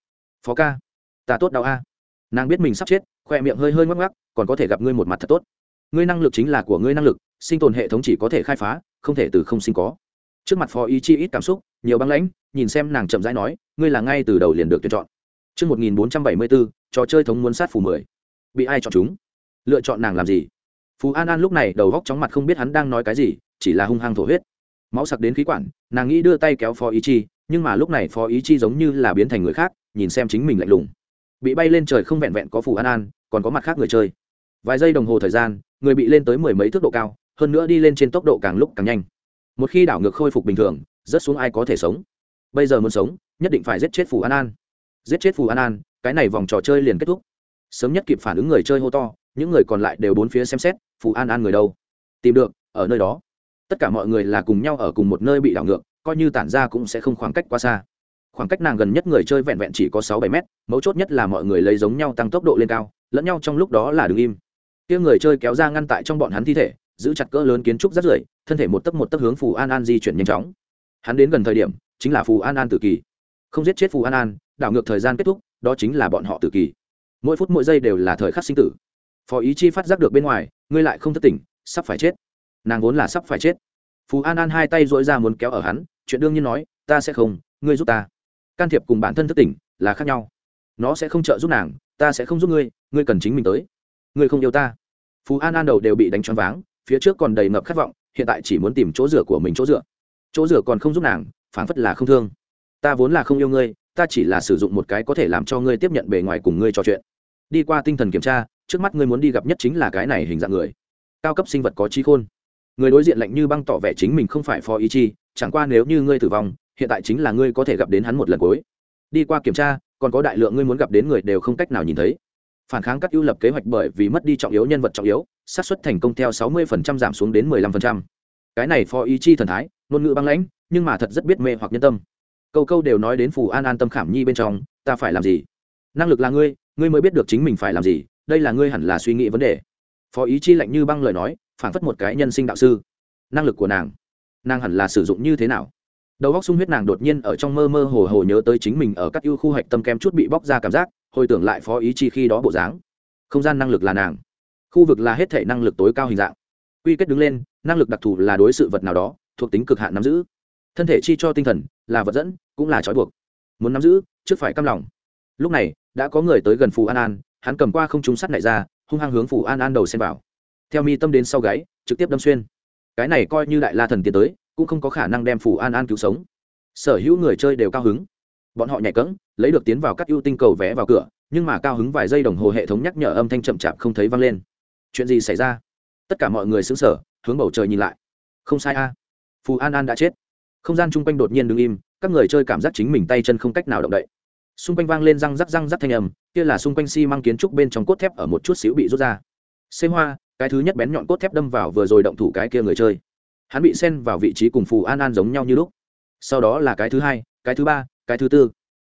Phó ca ta tốt đau a. Nàng biết mình sắp chết khoe miệng hơi hơi ngoắc ngoắc còn có thể gặp ngươi một mặt thật tốt. Ngươi năng lực chính là của ngươi năng lực sinh tồn hệ thống chỉ có thể khai phá không thể từ không sinh có. Trước mặt phó ý chi ít cảm xúc nhiều băng lãnh nhìn xem nàng chậm rãi nói ngươi là ngay từ đầu liền được tuyển chọn. Trước 1474, trò chơi thống muốn sát phù mười. Bị ai chọn chúng? Lựa chọn nàng làm gì? Phú an an lúc này đầu góc chóng mặt không biết hắn đang nói cái gì, chỉ là hung hăng thổ huyết. Máu sặc đến khí quản, nàng nghĩ đưa tay kéo phó ý chi, nhưng mà lúc này phó ý chi giống như là biến thành người khác, nhìn xem chính mình lạnh lùng. Bị bay lên trời không vẹn vẹn có phù an an, còn có mặt khác người chơi. Vài giây đồng hồ thời gian, người bị lên tới mười mấy thước độ cao, hơn nữa đi lên trên tốc độ càng lúc càng nhanh. Một khi đảo ngược khôi phục bình thường rất xuống ai có thể sống? Bây giờ muốn sống, nhất định phải giết chết phù an an giết chết phù an an, cái này vòng trò chơi liền kết thúc. Sớm nhất kịp phản ứng người chơi hô to, những người còn lại đều bốn phía xem xét, phù an an người đâu? Tìm được, ở nơi đó. Tất cả mọi người là cùng nhau ở cùng một nơi bị đảo ngược, coi như tản ra cũng sẽ không khoảng cách quá xa. Khoảng cách nàng gần nhất người chơi vẹn vẹn chỉ có sáu bảy mét, mấu chốt nhất là mọi người lấy giống nhau tăng tốc độ lên cao, lẫn nhau trong lúc đó là đứng im. Kia người chơi kéo ra ngăn tại trong bọn hắn thi thể, giữ chặt cỡ lớn kiến trúc rất rưởi thân thể một tấc một tấc hướng phù an an di chuyển nhanh chóng. Hắn đến gần thời điểm, chính là phù an an tử kỳ. Không giết chết phù an an đảo ngược thời gian kết thúc, đó chính là bọn họ tử kỳ. Mỗi phút mỗi giây đều là thời khắc sinh tử. Phó ý chi phát giác được bên ngoài, ngươi lại không thất tỉnh sắp phải chết. Nàng vốn là sắp phải chết. Phú an an hai tay dỗi ra muốn kéo ở hắn, chuyện đương nhiên nói, ta sẽ không, ngươi giúp ta. Can thiệp cùng bản thân thất tỉnh là khác nhau. Nó sẽ không trợ giúp nàng, ta sẽ không giúp ngươi ngươi cần chính mình tới. Ngươi không yêu ta. Phú an an đầu đều bị đánh choáng váng, phía trước còn đầy ngập khát vọng, hiện tại chỉ muốn tìm chỗ dựa của mình chỗ dựa. Chỗ dựa còn không giúp nàng phán phất là không thương. Ta vốn là không yêu ngươi ta chỉ là sử dụng một cái có thể làm cho ngươi tiếp nhận bề ngoài cùng ngươi trò chuyện. Đi qua tinh thần kiểm tra, trước mắt ngươi muốn đi gặp nhất chính là cái này hình dạng người. Cao cấp sinh vật có trí khôn. Người đối diện lạnh như băng tỏ vẻ chính mình không phải phó ý chi, chẳng qua nếu như ngươi tử vong, hiện tại chính là ngươi có thể gặp đến hắn một lần cuối. Đi qua kiểm tra, còn có đại lượng ngươi muốn gặp đến người đều không cách nào nhìn thấy. Phản kháng các ưu lập kế hoạch bởi vì mất đi trọng yếu nhân vật trọng yếu, xác suất thành công theo 60% giảm xuống đến 15%. cái này phó ý chi thần thái, ngôn ngữ băng lãnh, nhưng mà thật rất biết mê hoặc nhân tâm câu câu đều nói đến phù an an tâm khảm nhi bên trong, ta phải làm gì? Năng lực là ngươi ngươi mới biết được chính mình phải làm gì, đây là ngươi hẳn là suy nghĩ vấn đề. Phó ý chi lạnh như băng lời nói phản phất một cái nhân sinh đạo sư. Năng lực của nàng nàng hẳn là sử dụng như thế nào? Đầu góc sung huyết nàng đột nhiên ở trong mơ mơ hồ hồ nhớ tới chính mình ở các ưu khu hạch tâm kem chút bị bóc ra cảm giác, hồi tưởng lại phó ý chi khi đó bộ dáng. Không gian năng lực là nàng. Khu vực là hết thể năng lực tối cao hình dạng. Quy kết đứng lên, năng lực đặc thù là đối sự vật nào đó, thuộc tính cực hạn nắm giữ thân thể chi cho tinh thần, là vật dẫn, cũng là trói buộc. Muốn nắm giữ, trước phải căm lòng. Lúc này, đã có người tới gần phù an an, hắn cầm qua không trúng sắt này ra, hung hăng hướng phù an an đầu xem vào. Theo mi tâm đến sau gáy, trực tiếp đâm xuyên. Cái này coi như đại la thần tiến tới, cũng không có khả năng đem phù an an cứu sống. Sở hữu người chơi đều cao hứng. Bọn họ nhảy cẫng, lấy được tiến vào các ưu tinh cầu vé vào cửa, nhưng mà cao hứng vài giây đồng hồ hệ thống nhắc nhở âm thanh chậm chạp không thấy vang lên. Chuyện gì xảy ra? Tất cả mọi người xứng sở hướng bầu trời nhìn lại. Không sai a. Phù an an đã chết không gian chung quanh đột nhiên đứng im, các người chơi cảm giác chính mình tay chân không cách nào động đậy. Xung quanh vang lên răng rắc răng rắc thanh âm, kia là xung quanh xi、si、măng kiến trúc bên trong cốt thép ở một chút xíu bị rút ra. Xê hoa, cái thứ nhất bén nhọn cốt thép đâm vào vừa rồi động thủ cái kia người chơi. Hắn bị xen vào vị trí cùng phù an an giống nhau như lúc. Sau đó là cái thứ hai, cái thứ ba, cái thứ tư.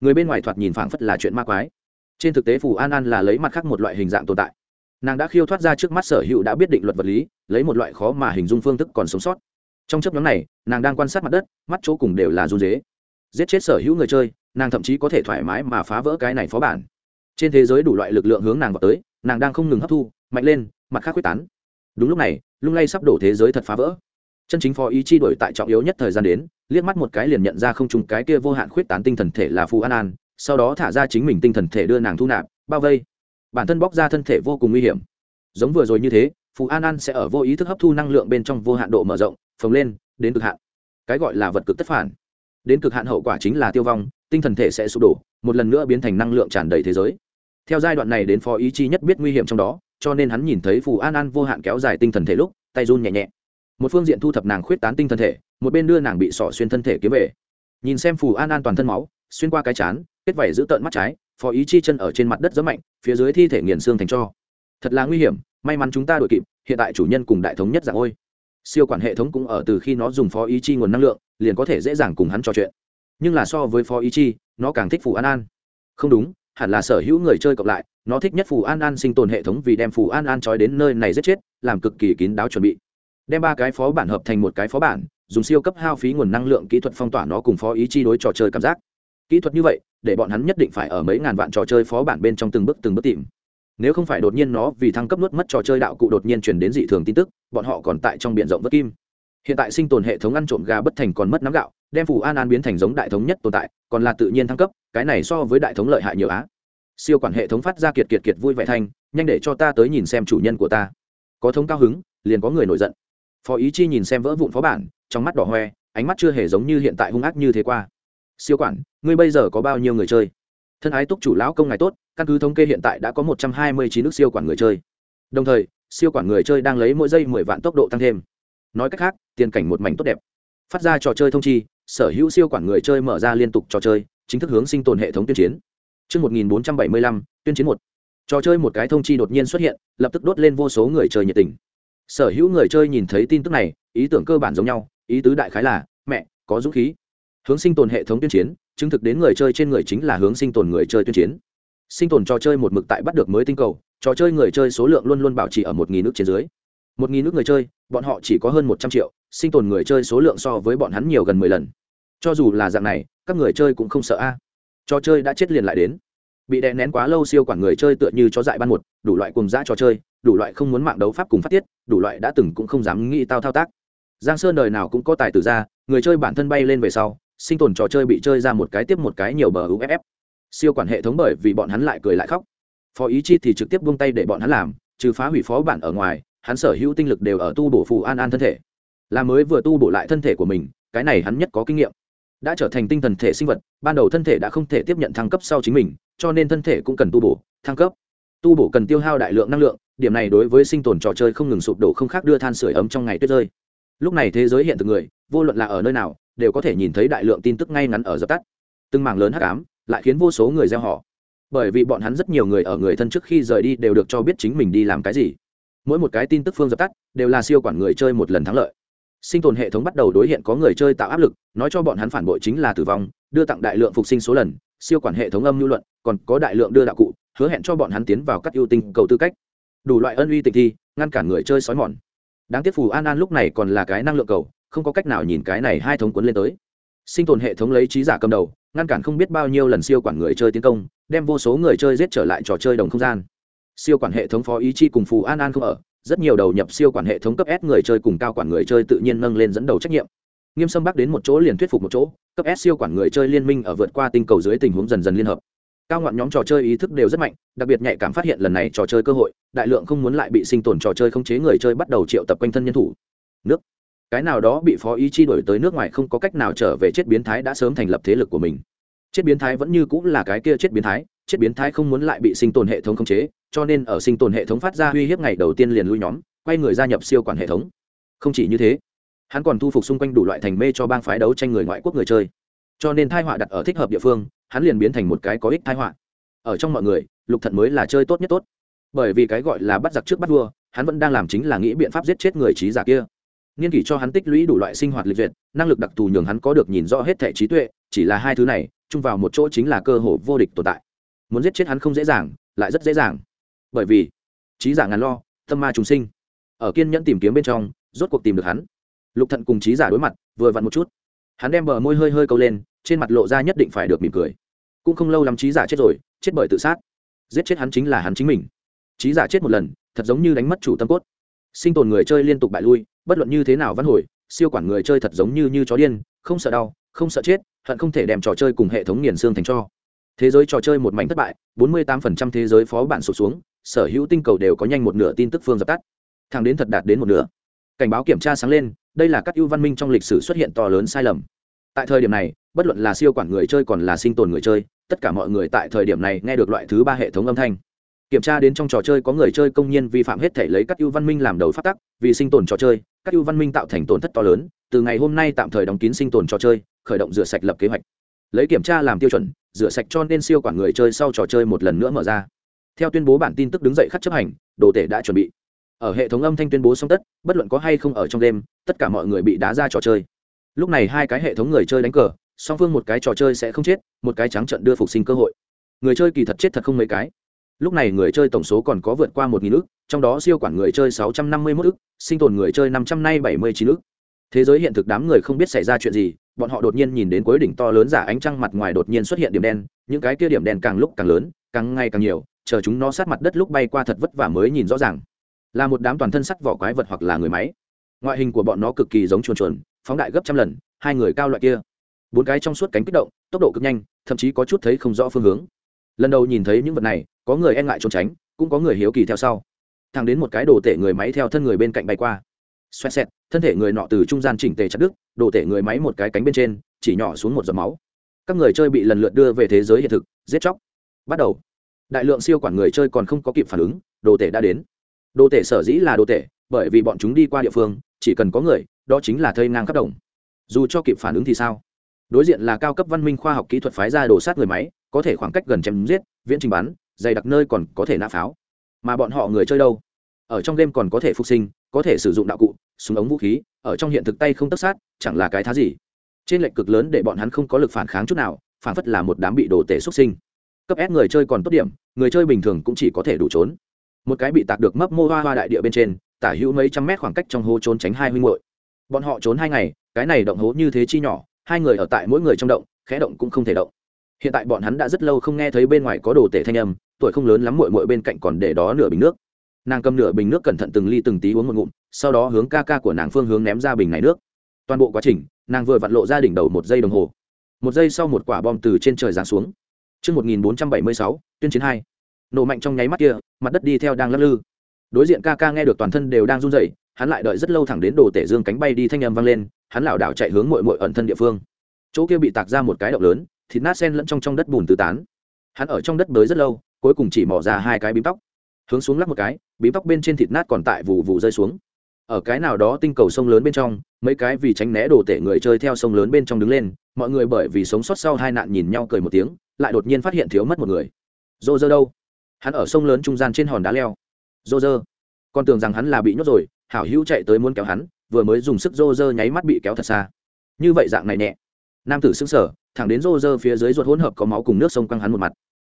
Người bên ngoài thoạt nhìn phảng phất là chuyện ma quái. Trên thực tế phù an an là lấy mặt khác một loại hình dạng tồn tại. Nàng đã khiêu thoát ra trước mắt sở hữu đã biết định luật vật lý, lấy một loại khó mà hình dung phương thức còn sống sót trong chấp nhóm này, nàng đang quan sát mặt đất, mắt chỗ cùng đều là run dế giết chết sở hữu người chơi, nàng thậm chí có thể thoải mái mà phá vỡ cái này phó bản. Trên thế giới đủ loại lực lượng hướng nàng vào tới, nàng đang không ngừng hấp thu, mạnh lên, mặt khác quyết tán. Đúng lúc này, lung lay sắp đổ thế giới thật phá vỡ. Chân chính phó ý chi đổi tại trọng yếu nhất thời gian đến, liếc mắt một cái liền nhận ra không trùng cái kia vô hạn khuyết tán tinh thần thể là phù an an, sau đó thả ra chính mình tinh thần thể đưa nàng thu nạp, bao vây. Bản thân bóc ra thân thể vô cùng nguy hiểm. Giống vừa rồi như thế phù an an sẽ ở vô ý thức hấp thu năng lượng bên trong vô hạn độ mở rộng, phồng lên, đến cực hạn. Cái gọi là vật cực tất phản. Đến cực hạn hậu quả chính là tiêu vong, tinh thần thể sẽ sụp đổ, một lần nữa biến thành năng lượng tràn đầy thế giới. Theo giai đoạn này đến phó ý chi nhất biết nguy hiểm trong đó, cho nên hắn nhìn thấy phù an an vô hạn kéo dài tinh thần thể lúc, tay run nhẹ nhẹ. Một phương diện thu thập nàng khuyết tán tinh thần thể, một bên đưa nàng bị sỏ xuyên thân thể kiếm về. Nhìn xem phù an an toàn thân máu, xuyên qua cái chán, kết vảy giữ tợn mắt trái, phó ý chi chân ở trên mặt đất rất mạnh, phía dưới thi thể nghiền xương thành cho thật là nguy hiểm, may mắn chúng ta đội kịp, hiện tại chủ nhân cùng đại thống nhất dạng ôi. Siêu quản hệ thống cũng ở từ khi nó dùng phó ý chi nguồn năng lượng, liền có thể dễ dàng cùng hắn trò chuyện. Nhưng là so với phó ý chi, nó càng thích phù an an. Không đúng, hẳn là sở hữu người chơi cộng lại, nó thích nhất phù an an sinh tồn hệ thống vì đem phù an an trói đến nơi này giết chết, làm cực kỳ kín đáo chuẩn bị. Đem ba cái phó bản hợp thành một cái phó bản, dùng siêu cấp hao phí nguồn năng lượng kỹ thuật phong tỏa nó cùng phó ý chi đối trò chơi cảm giác. Kỹ thuật như vậy, để bọn hắn nhất định phải ở mấy ngàn vạn trò chơi phó bản bên trong từng bước từng bước tìm nếu không phải đột nhiên nó vì thăng cấp nuốt mất trò chơi đạo cụ đột nhiên truyền đến dị thường tin tức, bọn họ còn tại trong b i ể n rộng vất kim. Hiện tại sinh tồn hệ thống ăn trộm gà bất thành còn mất nắm gạo, đem phù an an biến thành giống đại thống nhất tồn tại, còn là tự nhiên thăng cấp, cái này so với đại thống lợi hại nhiều á. Siêu quản hệ thống phát ra kiệt kiệt kiệt vui vẻ thanh nhanh để cho ta tới nhìn xem chủ nhân của ta. Có thống cao hứng, liền có người nổi giận. Phó ý chi nhìn xem vỡ vụn phó bản, trong mắt đỏ hoe, ánh mắt chưa hề giống như hiện tại hung ác như thế qua. Siêu quản, ngươi bây giờ có bao nhiêu người chơi? Thân ái túc chủ lão công ngài tốt căn cứ thống kê hiện tại đã có một trăm hai mươi chín nước siêu quản người chơi đồng thời siêu quản người chơi đang lấy mỗi giây mười vạn tốc độ tăng thêm nói cách khác tiền cảnh một mảnh tốt đẹp phát ra trò chơi thông chi sở hữu siêu quản người chơi mở ra liên tục trò chơi chính thức hướng sinh tồn hệ thống tuyên chiến Trước 1475, tuyên chiến một. Trò chơi một cái thông chi đột nhiên xuất hiện, lập tức đốt lên vô số người chơi nhiệt tình. Sở hữu người chơi nhìn thấy tin tức này, ý tưởng cơ bản giống nhau, ý tứ đại khái là, mẹ, có dũng khí. Hướng sinh tồn hệ thống tuyên chiến, chứng thực đến người chơi trên người chính là hướng sinh tồn người chơi tuyên chiến. Sinh tồn trò chơi một mực tại bắt được mới tinh cầu, trò chơi người chơi số lượng luôn luôn bảo trì ở một nghìn nước trên dưới. Một nghìn nước người chơi, bọn họ chỉ có hơn một trăm triệu, sinh tồn người chơi số lượng so với bọn hắn nhiều gần mười lần. Cho dù là dạng này, các người chơi cũng không sợ a trò chơi đã chết liền lại đến bị đè nén quá lâu siêu quản người chơi tựa như chó dại ban một đủ loại cùng dã trò chơi đủ loại không muốn mạng đấu pháp cùng phát tiết đủ loại đã từng cũng không dám nghĩ tao thao tác giang sơn đời nào cũng có tài tử ra người chơi bản thân bay lên về sau sinh tồn trò chơi bị chơi ra một cái tiếp một cái nhiều bờ uff siêu quản hệ thống bởi vì bọn hắn lại cười lại khóc. Phó ý chi thì trực tiếp buông tay để bọn hắn làm, trừ phá hủy phó bản ở ngoài, hắn sở hữu tinh lực đều ở tu bổ phù an an thân thể. Là mới vừa tu bổ lại thân thể của mình, cái này hắn nhất có kinh nghiệm. Đã trở thành tinh thần thể sinh vật, ban đầu thân thể đã không thể tiếp nhận thăng cấp sau chính mình, cho nên thân thể cũng cần tu bổ, thăng cấp. Tu bổ cần tiêu hao đại lượng năng lượng, điểm này đối với sinh tồn trò chơi không ngừng sụp đổ không khác đưa than sửa ấm trong ngày tuyết rơi. Lúc này thế giới hiện thực người, vô luận là ở nơi nào, đều có thể nhìn thấy đại lượng tin tức ngay ngắn ở dập tắt. Từng mảng lớn hắc ám lại khiến vô số người gieo họ. Bởi vì bọn hắn rất nhiều người ở người thân trước khi rời đi đều được cho biết chính mình đi làm cái gì. Mỗi một cái tin tức phương dập tắt, đều là siêu quản người chơi một lần thắng lợi. Sinh tồn hệ thống bắt đầu đối hiện có người chơi tạo áp lực, nói cho bọn hắn phản bội chính là tử vong, đưa tặng đại lượng phục sinh số lần, siêu quản hệ thống âm lưu luận, còn có đại lượng đưa đạo cụ, hứa hẹn cho bọn hắn tiến vào các ưu tinh cầu tư cách. Đủ loại ân uy tịch thi, ngăn cản người chơi sói mòn. Đáng tiếc phù an an lúc này còn là cái năng lượng cầu, không có cách nào nhìn cái này hai thống cuốn lên tới. Sinh tồn hệ thống lấy trí giả cầm đầu ngăn cản không biết bao nhiêu lần siêu quản người chơi tiến công đem vô số người chơi giết trở lại trò chơi đồng không gian siêu quản hệ thống phó ý chi cùng phù an an không ở rất nhiều đầu nhập siêu quản hệ thống cấp S người chơi cùng cao quản người chơi tự nhiên nâng lên dẫn đầu trách nhiệm. Nghiêm Sâm Bắc đến một chỗ liền thuyết phục một chỗ, cấp S siêu quản người chơi liên minh ở vượt qua tinh cầu dưới tình huống dần dần liên hợp. Cao ngoạn nhóm trò chơi ý thức đều rất mạnh, đặc biệt nhạy cảm phát hiện lần này trò chơi cơ hội, đại lượng không muốn lại bị sinh tồn trò chơi không chế người chơi bắt đầu triệu tập quanh thân nhân thủ. Nước. Cái nào đó bị phó ý chi đổi tới nước ngoài không có cách nào trở về chết biến thái đã sớm thành lập thế lực của mình. Chết biến thái vẫn như cũng là cái kia chết biến thái, chết biến thái không muốn lại bị sinh tồn hệ thống khống chế, cho nên ở sinh tồn hệ thống phát ra uy hiếp ngày đầu tiên liền lui nhóm quay người gia nhập siêu quản hệ thống. Không chỉ như thế hắn còn thu phục xung quanh đủ loại thành mê cho bang phái đấu tranh người ngoại quốc người chơi. Cho nên thai họa đặt ở thích hợp địa phương hắn liền biến thành một cái có ích thai họa. Ở trong mọi người lục thận mới là chơi tốt nhất tốt. Bởi vì cái gọi là bắt giặc trước bắt vua hắn vẫn đang làm chính là nghĩ biện pháp giết chết người trí giả kia nghiên kỷ cho hắn tích lũy đủ loại sinh hoạt lịch duyệt, năng lực đặc thù nhường hắn có được nhìn rõ hết thẻ trí tuệ, chỉ là hai thứ này, chung vào một chỗ chính là cơ hội vô địch tồn tại. Muốn giết chết hắn không dễ dàng, lại rất dễ dàng. Bởi vì, trí giả ngàn lo, tâm ma trùng sinh. Ở kiên nhẫn tìm kiếm bên trong, rốt cuộc tìm được hắn. Lục thận cùng trí giả đối mặt, vừa vặn một chút. Hắn đem bờ môi hơi hơi câu lên, trên mặt lộ ra nhất định phải được mỉm cười. Cũng không lâu lắm trí giả chết rồi, chết bởi tự sát. Giết chết hắn chính là hắn chính mình. Trí giả chết một lần, thật giống như đánh mất chủ tâm cốt sinh tồn người chơi liên tục bại lui, bất luận như thế nào văn hồi, siêu quản người chơi thật giống như như chó điên, không sợ đau, không sợ chết, hận không thể đem trò chơi cùng hệ thống nghiền xương thành cho. Thế giới trò chơi một mảnh thất bại 48% thế giới phó bản sụt xuống, sở hữu tinh cầu đều có nhanh một nửa tin tức phương dập tắt. Thẳng đến thật đạt đến một nửa. Cảnh báo kiểm tra sáng lên, đây là các ưu văn minh trong lịch sử xuất hiện to lớn sai lầm. Tại thời điểm này, bất luận là siêu quản người chơi còn là sinh tồn người chơi, tất cả mọi người tại thời điểm này nghe được loại thứ ba hệ thống âm thanh kiểm tra đến trong trò chơi có người chơi công nhân vi phạm hết thể lấy các ưu văn minh làm đầu phát tắc, vì sinh tồn trò chơi, các ưu văn minh tạo thành tổn thất to lớn, từ ngày hôm nay tạm thời đóng kín sinh tồn trò chơi, khởi động rửa sạch lập kế hoạch. Lấy kiểm tra làm tiêu chuẩn, rửa sạch cho nên siêu quản người chơi sau trò chơi một lần nữa mở ra. Theo tuyên bố bản tin tức đứng dậy khắc chấp hành, đồ tể đã chuẩn bị. Ở hệ thống âm thanh tuyên bố xong tất, bất luận có hay không ở trong đêm tất cả mọi người bị đá ra trò chơi. Lúc này hai cái hệ thống người chơi đánh cờ, song phương một cái trò chơi sẽ không chết, một cái trắng trận đưa phục sinh cơ hội. Người chơi kỳ thật chết thật không mấy cái lúc này người chơi tổng số còn có vượt qua một nghìn ước trong đó siêu quản người chơi sáu trăm năm mươi mốt ước sinh tồn người chơi năm trăm nay bảy mươi chín ước thế giới hiện thực đám người không biết xảy ra chuyện gì, bọn họ đột nhiên nhìn đến cuối đỉnh to lớn giả ánh trăng mặt ngoài đột nhiên xuất hiện điểm đen, những cái kia điểm đen càng lúc càng lớn, càng ngày càng nhiều, chờ chúng nó sát mặt đất lúc bay qua thật vất vả mới nhìn rõ ràng. Là một đám toàn thân sắt vỏ quái vật hoặc là người máy. Ngoại hình của bọn nó cực kỳ giống chuồn chuồn, phóng đại gấp trăm lần, hai người cao loại kia. Bốn cái trong suốt cánh kích động, tốc độ cực nhanh, thậm chí có chút thấy không rõ phương hướng lần đầu nhìn thấy những vật này, có người e ngại trốn tránh, cũng có người hiếu kỳ theo sau. Thằng đến một cái đồ tể người máy theo thân người bên cạnh bay qua. Xoẹt xẹt, thân thể người nọ từ trung gian chỉnh tề chặt đứt, đồ tể người máy một cái cánh bên trên, chỉ nhỏ xuống một giọt máu. Các người chơi bị lần lượt đưa về thế giới hiện thực, giết chóc. Bắt đầu. Đại lượng siêu quản người chơi còn không có kịp phản ứng, đồ tể đã đến. Đồ tể sở dĩ là đồ tể, bởi vì bọn chúng đi qua địa phương, chỉ cần có người, đó chính là thây ngang khắp đồng. Dù cho kịp phản ứng thì sao? Đối diện là cao cấp văn minh khoa học kỹ thuật phái ra đồ sát người máy có thể khoảng cách gần chém giết, viễn trình bắn, dày đặc nơi còn có thể nã pháo. Mà bọn họ người chơi đâu? Ở trong game còn có thể phục sinh, có thể sử dụng đạo cụ, súng ống vũ khí, ở trong hiện thực tay không tất sát, chẳng là cái thá gì. Trên lệnh cực lớn để bọn hắn không có lực phản kháng chút nào, phản phất là một đám bị đồ tể xuất sinh. Cấp S người chơi còn tốt điểm, người chơi bình thường cũng chỉ có thể đủ trốn. Một cái bị tạc được mấp mô hoa hoa đại địa bên trên, tả hữu mấy trăm mét khoảng cách trong hố trốn tránh hai huynh hội bọn họ trốn hai ngày, cái này động hố như thế chi nhỏ, hai người ở tại mỗi người trong động, khẽ động cũng không thể động hiện tại bọn hắn đã rất lâu không nghe thấy bên ngoài có đồ tể thanh âm tuổi không lớn lắm mội mội bên cạnh còn để đó nửa bình nước nàng cầm nửa bình nước cẩn thận từng ly từng tí uống một ngụm sau đó hướng ca ca của nàng phương hướng ném ra bình này nước toàn bộ quá trình nàng vừa vặn lộ ra đỉnh đầu một giây đồng hồ một giây sau một quả bom từ trên trời giáng xuống Trước 1476, tuyên chiến hai. Nổ mạnh trong nháy mắt kia, mặt đất đi theo đang lắc lư. Đối diện ca ca nghe được toàn thân đều đang run rẩy, hắn lại đợi rất lâu thẳng đến đồ tể dương cánh bay đi thanh âm vang lên, hắn lảo đảo chạy hướng muội muội ẩn thân địa phương. Chỗ kia bị tạc ra một cái động lớn, thịt nát sen lẫn trong trong đất bùn tứ tán. Hắn ở trong đất bới rất lâu, cuối cùng chỉ mò ra hai cái bím tóc. Hướng xuống lắc một cái, bím tóc bên trên thịt nát còn tại vụ vụ rơi xuống. Ở cái nào đó tinh cầu sông lớn bên trong mấy cái vì tránh né đồ tể người chơi theo sông lớn bên trong đứng lên mọi người bởi vì sống sót sau hai nạn nhìn nhau cười một tiếng lại đột nhiên phát hiện thiếu mất một người. Dô dơ đâu? Hắn ở sông lớn trung gian trên hòn đá leo. Dô dơ con tưởng rằng hắn là bị nhốt rồi hảo hữu chạy tới muốn kéo hắn vừa mới dùng sức dô dơ nháy mắt bị kéo thật xa. Như vậy dạng này nhẹ nam tử xứng sở thẳng đến rô rơ phía dưới ruột hỗn hợp có máu cùng nước sông quăng hắn một mặt.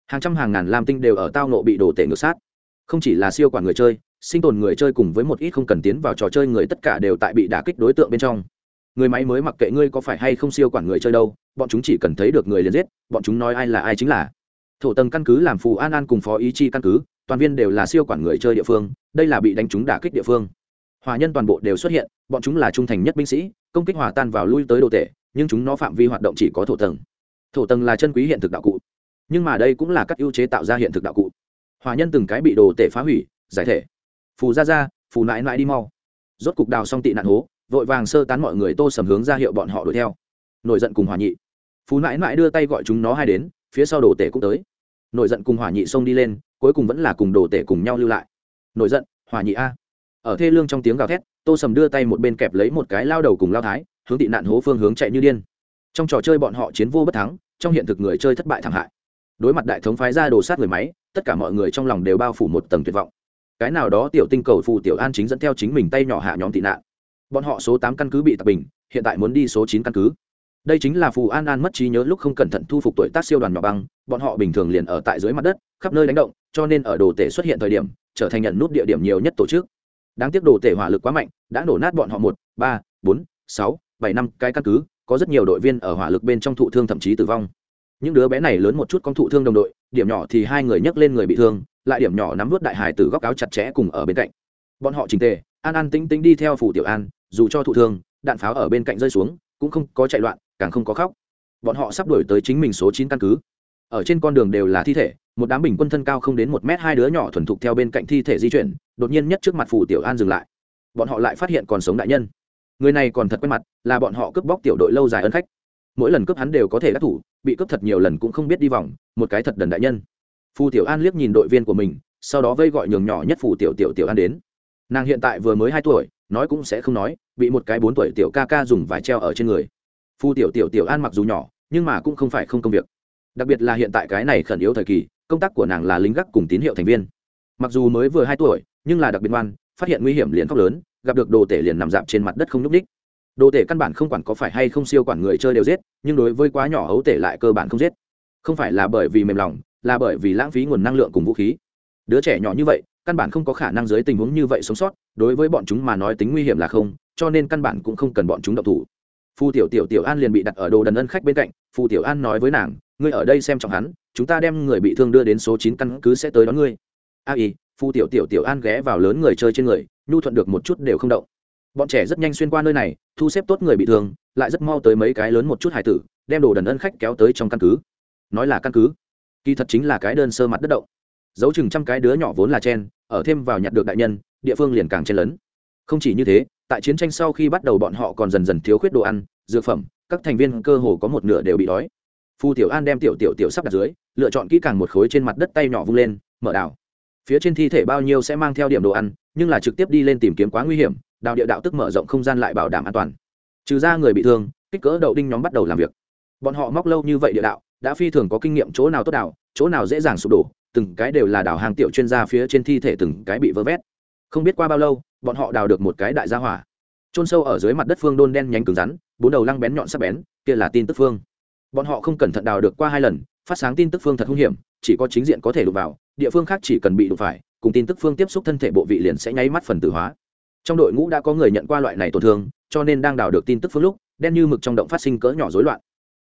Hàng trăm hàng ngàn lam tinh đều ở tao nộ bị đổ tệ ngược sát. Không chỉ là siêu quản người chơi, sinh tồn người chơi cùng với một ít không cần tiến vào trò chơi người tất cả đều tại bị đả kích đối tượng bên trong. Người máy mới mặc kệ ngươi có phải hay không siêu quản người chơi đâu, bọn chúng chỉ cần thấy được người liền giết, bọn chúng nói ai là ai chính là. Thổ tầng căn cứ làm phù an an cùng phó ý chi căn cứ, toàn viên đều là siêu quản người chơi địa phương, đây là bị đánh trúng đả kích địa phương. Hòa nhân toàn bộ đều xuất hiện, bọn chúng là trung thành nhất binh sĩ, công kích hòa tan vào lui tới đồ tệ nhưng chúng nó phạm vi hoạt động chỉ có thổ tầng. Thổ tầng là chân quý hiện thực đạo cụ, nhưng mà đây cũng là các ưu chế tạo ra hiện thực đạo cụ. Hòa nhân từng cái bị đồ tể phá hủy, giải thể. Phù ra ra, phù nãi nãi đi mau. Rốt cục đào xong tị nạn hố, vội vàng sơ tán mọi người tô sầm hướng ra hiệu bọn họ đuổi theo. Nổi giận cùng hòa nhị. Phù nãi nãi đưa tay gọi chúng nó hai đến, phía sau đồ tể cũng tới. Nổi giận cùng hòa nhị xông đi lên, cuối cùng vẫn là cùng đồ tể cùng nhau lưu lại. Nổi giận, hòa nhị a ở thê lương trong tiếng gào thét, tô sầm đưa tay một bên kẹp lấy một cái lao đầu cùng lao thái, hướng tị nạn hố phương hướng chạy như điên. Trong trò chơi bọn họ chiến vô bất thắng, trong hiện thực người chơi thất bại thảm hại. Đối mặt đại thống phái ra đồ sát người máy, tất cả mọi người trong lòng đều bao phủ một tầng tuyệt vọng. Cái nào đó tiểu tinh cầu phù tiểu an chính dẫn theo chính mình tay nhỏ hạ nhóm tị nạn. Bọn họ số tám căn cứ bị tập bình, hiện tại muốn đi số chín căn cứ. Đây chính là phù an an mất trí nhớ lúc không cẩn thận thu phục tuổi tác siêu đoàn nhỏ băng, bọn họ bình thường liền ở tại dưới mặt đất, khắp nơi đánh động, cho nên ở đồ tể xuất hiện thời điểm, trở thành nhận nút địa điểm nhiều nhất tổ chức đáng tiếc đồ tể hỏa lực quá mạnh, đã nổ nát bọn họ một, ba, bốn, sáu, bảy, năm, cái căn cứ, có rất nhiều đội viên ở hỏa lực bên trong thụ thương thậm chí tử vong. Những đứa bé này lớn một chút con thụ thương đồng đội, điểm nhỏ thì hai người nhấc lên người bị thương, lại điểm nhỏ nắm vút đại hải từ góc áo chặt chẽ cùng ở bên cạnh. Bọn họ trình tề, an an tính tính đi theo phủ tiểu an, dù cho thụ thương, đạn pháo ở bên cạnh rơi xuống, cũng không có chạy loạn, càng không có khóc. Bọn họ sắp đổi tới chính mình số chín căn cứ ở trên con đường đều là thi thể, một đám bình quân thân cao không đến một mét hai đứa nhỏ thuần thục theo bên cạnh thi thể di chuyển, đột nhiên nhất trước mặt phủ tiểu an dừng lại. Bọn họ lại phát hiện còn sống đại nhân. Người này còn thật quen mặt, là bọn họ cướp bóc tiểu đội lâu dài ân khách. Mỗi lần cướp hắn đều có thể đắc thủ, bị cướp thật nhiều lần cũng không biết đi vòng, một cái thật đần đại nhân. Phù tiểu an liếc nhìn đội viên của mình, sau đó vây gọi nhường nhỏ nhất phù tiểu tiểu tiểu an đến. Nàng hiện tại vừa mới hai tuổi, nói cũng sẽ không nói, bị một cái bốn tuổi tiểu ca ca dùng vải treo ở trên người. Phù tiểu tiểu tiểu an mặc dù nhỏ, nhưng mà cũng không phải không công việc đặc biệt là hiện tại cái này khẩn yếu thời kỳ, công tác của nàng là lính gác cùng tín hiệu thành viên. Mặc dù mới vừa hai tuổi, nhưng là đặc biệt ngoan, phát hiện nguy hiểm liền khóc lớn, gặp được đồ tể liền nằm dạp trên mặt đất không nhúc ních đồ tể căn bản không quản có phải hay không siêu quản người chơi đều giết, nhưng đối với quá nhỏ hấu tể lại cơ bản không giết. Không phải là bởi vì mềm lòng, là bởi vì lãng phí nguồn năng lượng cùng vũ khí. Đứa trẻ nhỏ như vậy, căn bản không có khả năng dưới tình huống như vậy sống sót, đối với bọn chúng mà nói tính nguy hiểm là không, cho nên căn bản cũng không cần bọn chúng động thủ. Phu tiểu tiểu tiểu an liền bị đặt ở đồ đần ân khách bên cạnh phu tiểu an nói với nàng ngươi ở đây xem trọng hắn chúng ta đem người bị thương đưa đến số chín căn cứ sẽ tới đón ngươi. A à, y phu tiểu tiểu tiểu an ghé vào lớn người chơi trên người nhu thuận được một chút đều không động. Bọn trẻ rất nhanh xuyên qua nơi này thu xếp tốt người bị thương lại rất mau tới mấy cái lớn một chút hải tử đem đồ đần ân khách kéo tới trong căn cứ. Nói là căn cứ kỳ thật chính là cái đơn sơ mặt đất động. Dấu chừng trăm cái đứa nhỏ vốn là chen ở thêm vào nhặt được đại nhân địa phương liền càng chen lấn. Không chỉ như thế tại chiến tranh sau khi bắt đầu bọn họ còn dần dần thiếu khuyết đồ ăn dược phẩm các thành viên cơ hồ có một nửa đều bị đói. Phu tiểu an đem tiểu tiểu tiểu sắp đặt dưới, lựa chọn kỹ càng một khối trên mặt đất tay nhỏ vung lên, mở đảo. Phía trên thi thể bao nhiêu sẽ mang theo điểm đồ ăn, nhưng là trực tiếp đi lên tìm kiếm quá nguy hiểm, đào địa đạo tức mở rộng không gian lại bảo đảm an toàn. Trừ ra người bị thương, kích cỡ đậu đinh nhóm bắt đầu làm việc. Bọn họ móc lâu như vậy địa đạo, đã phi thường có kinh nghiệm chỗ nào tốt đào chỗ nào dễ dàng sụp đổ, từng cái đều là đào hàng tiểu chuyên gia phía trên thi thể từng cái bị vơ vét. Không biết qua bao lâu, bọn họ đào được một cái đại gia hỏa. Trôn sâu ở dưới mặt đất phương đôn đen nhánh cứng rắn, bốn đầu lăng bén nhọn sắc bén, kia là tin tức phương bọn họ không cẩn thận đào được qua hai lần, phát sáng tin tức phương thật hung hiểm, chỉ có chính diện có thể đụng vào, địa phương khác chỉ cần bị đụng phải, cùng tin tức phương tiếp xúc thân thể bộ vị liền sẽ nháy mắt phần tử hóa. Trong đội ngũ đã có người nhận qua loại này tổn thương, cho nên đang đào được tin tức phương lúc, đen như mực trong động phát sinh cỡ nhỏ rối loạn.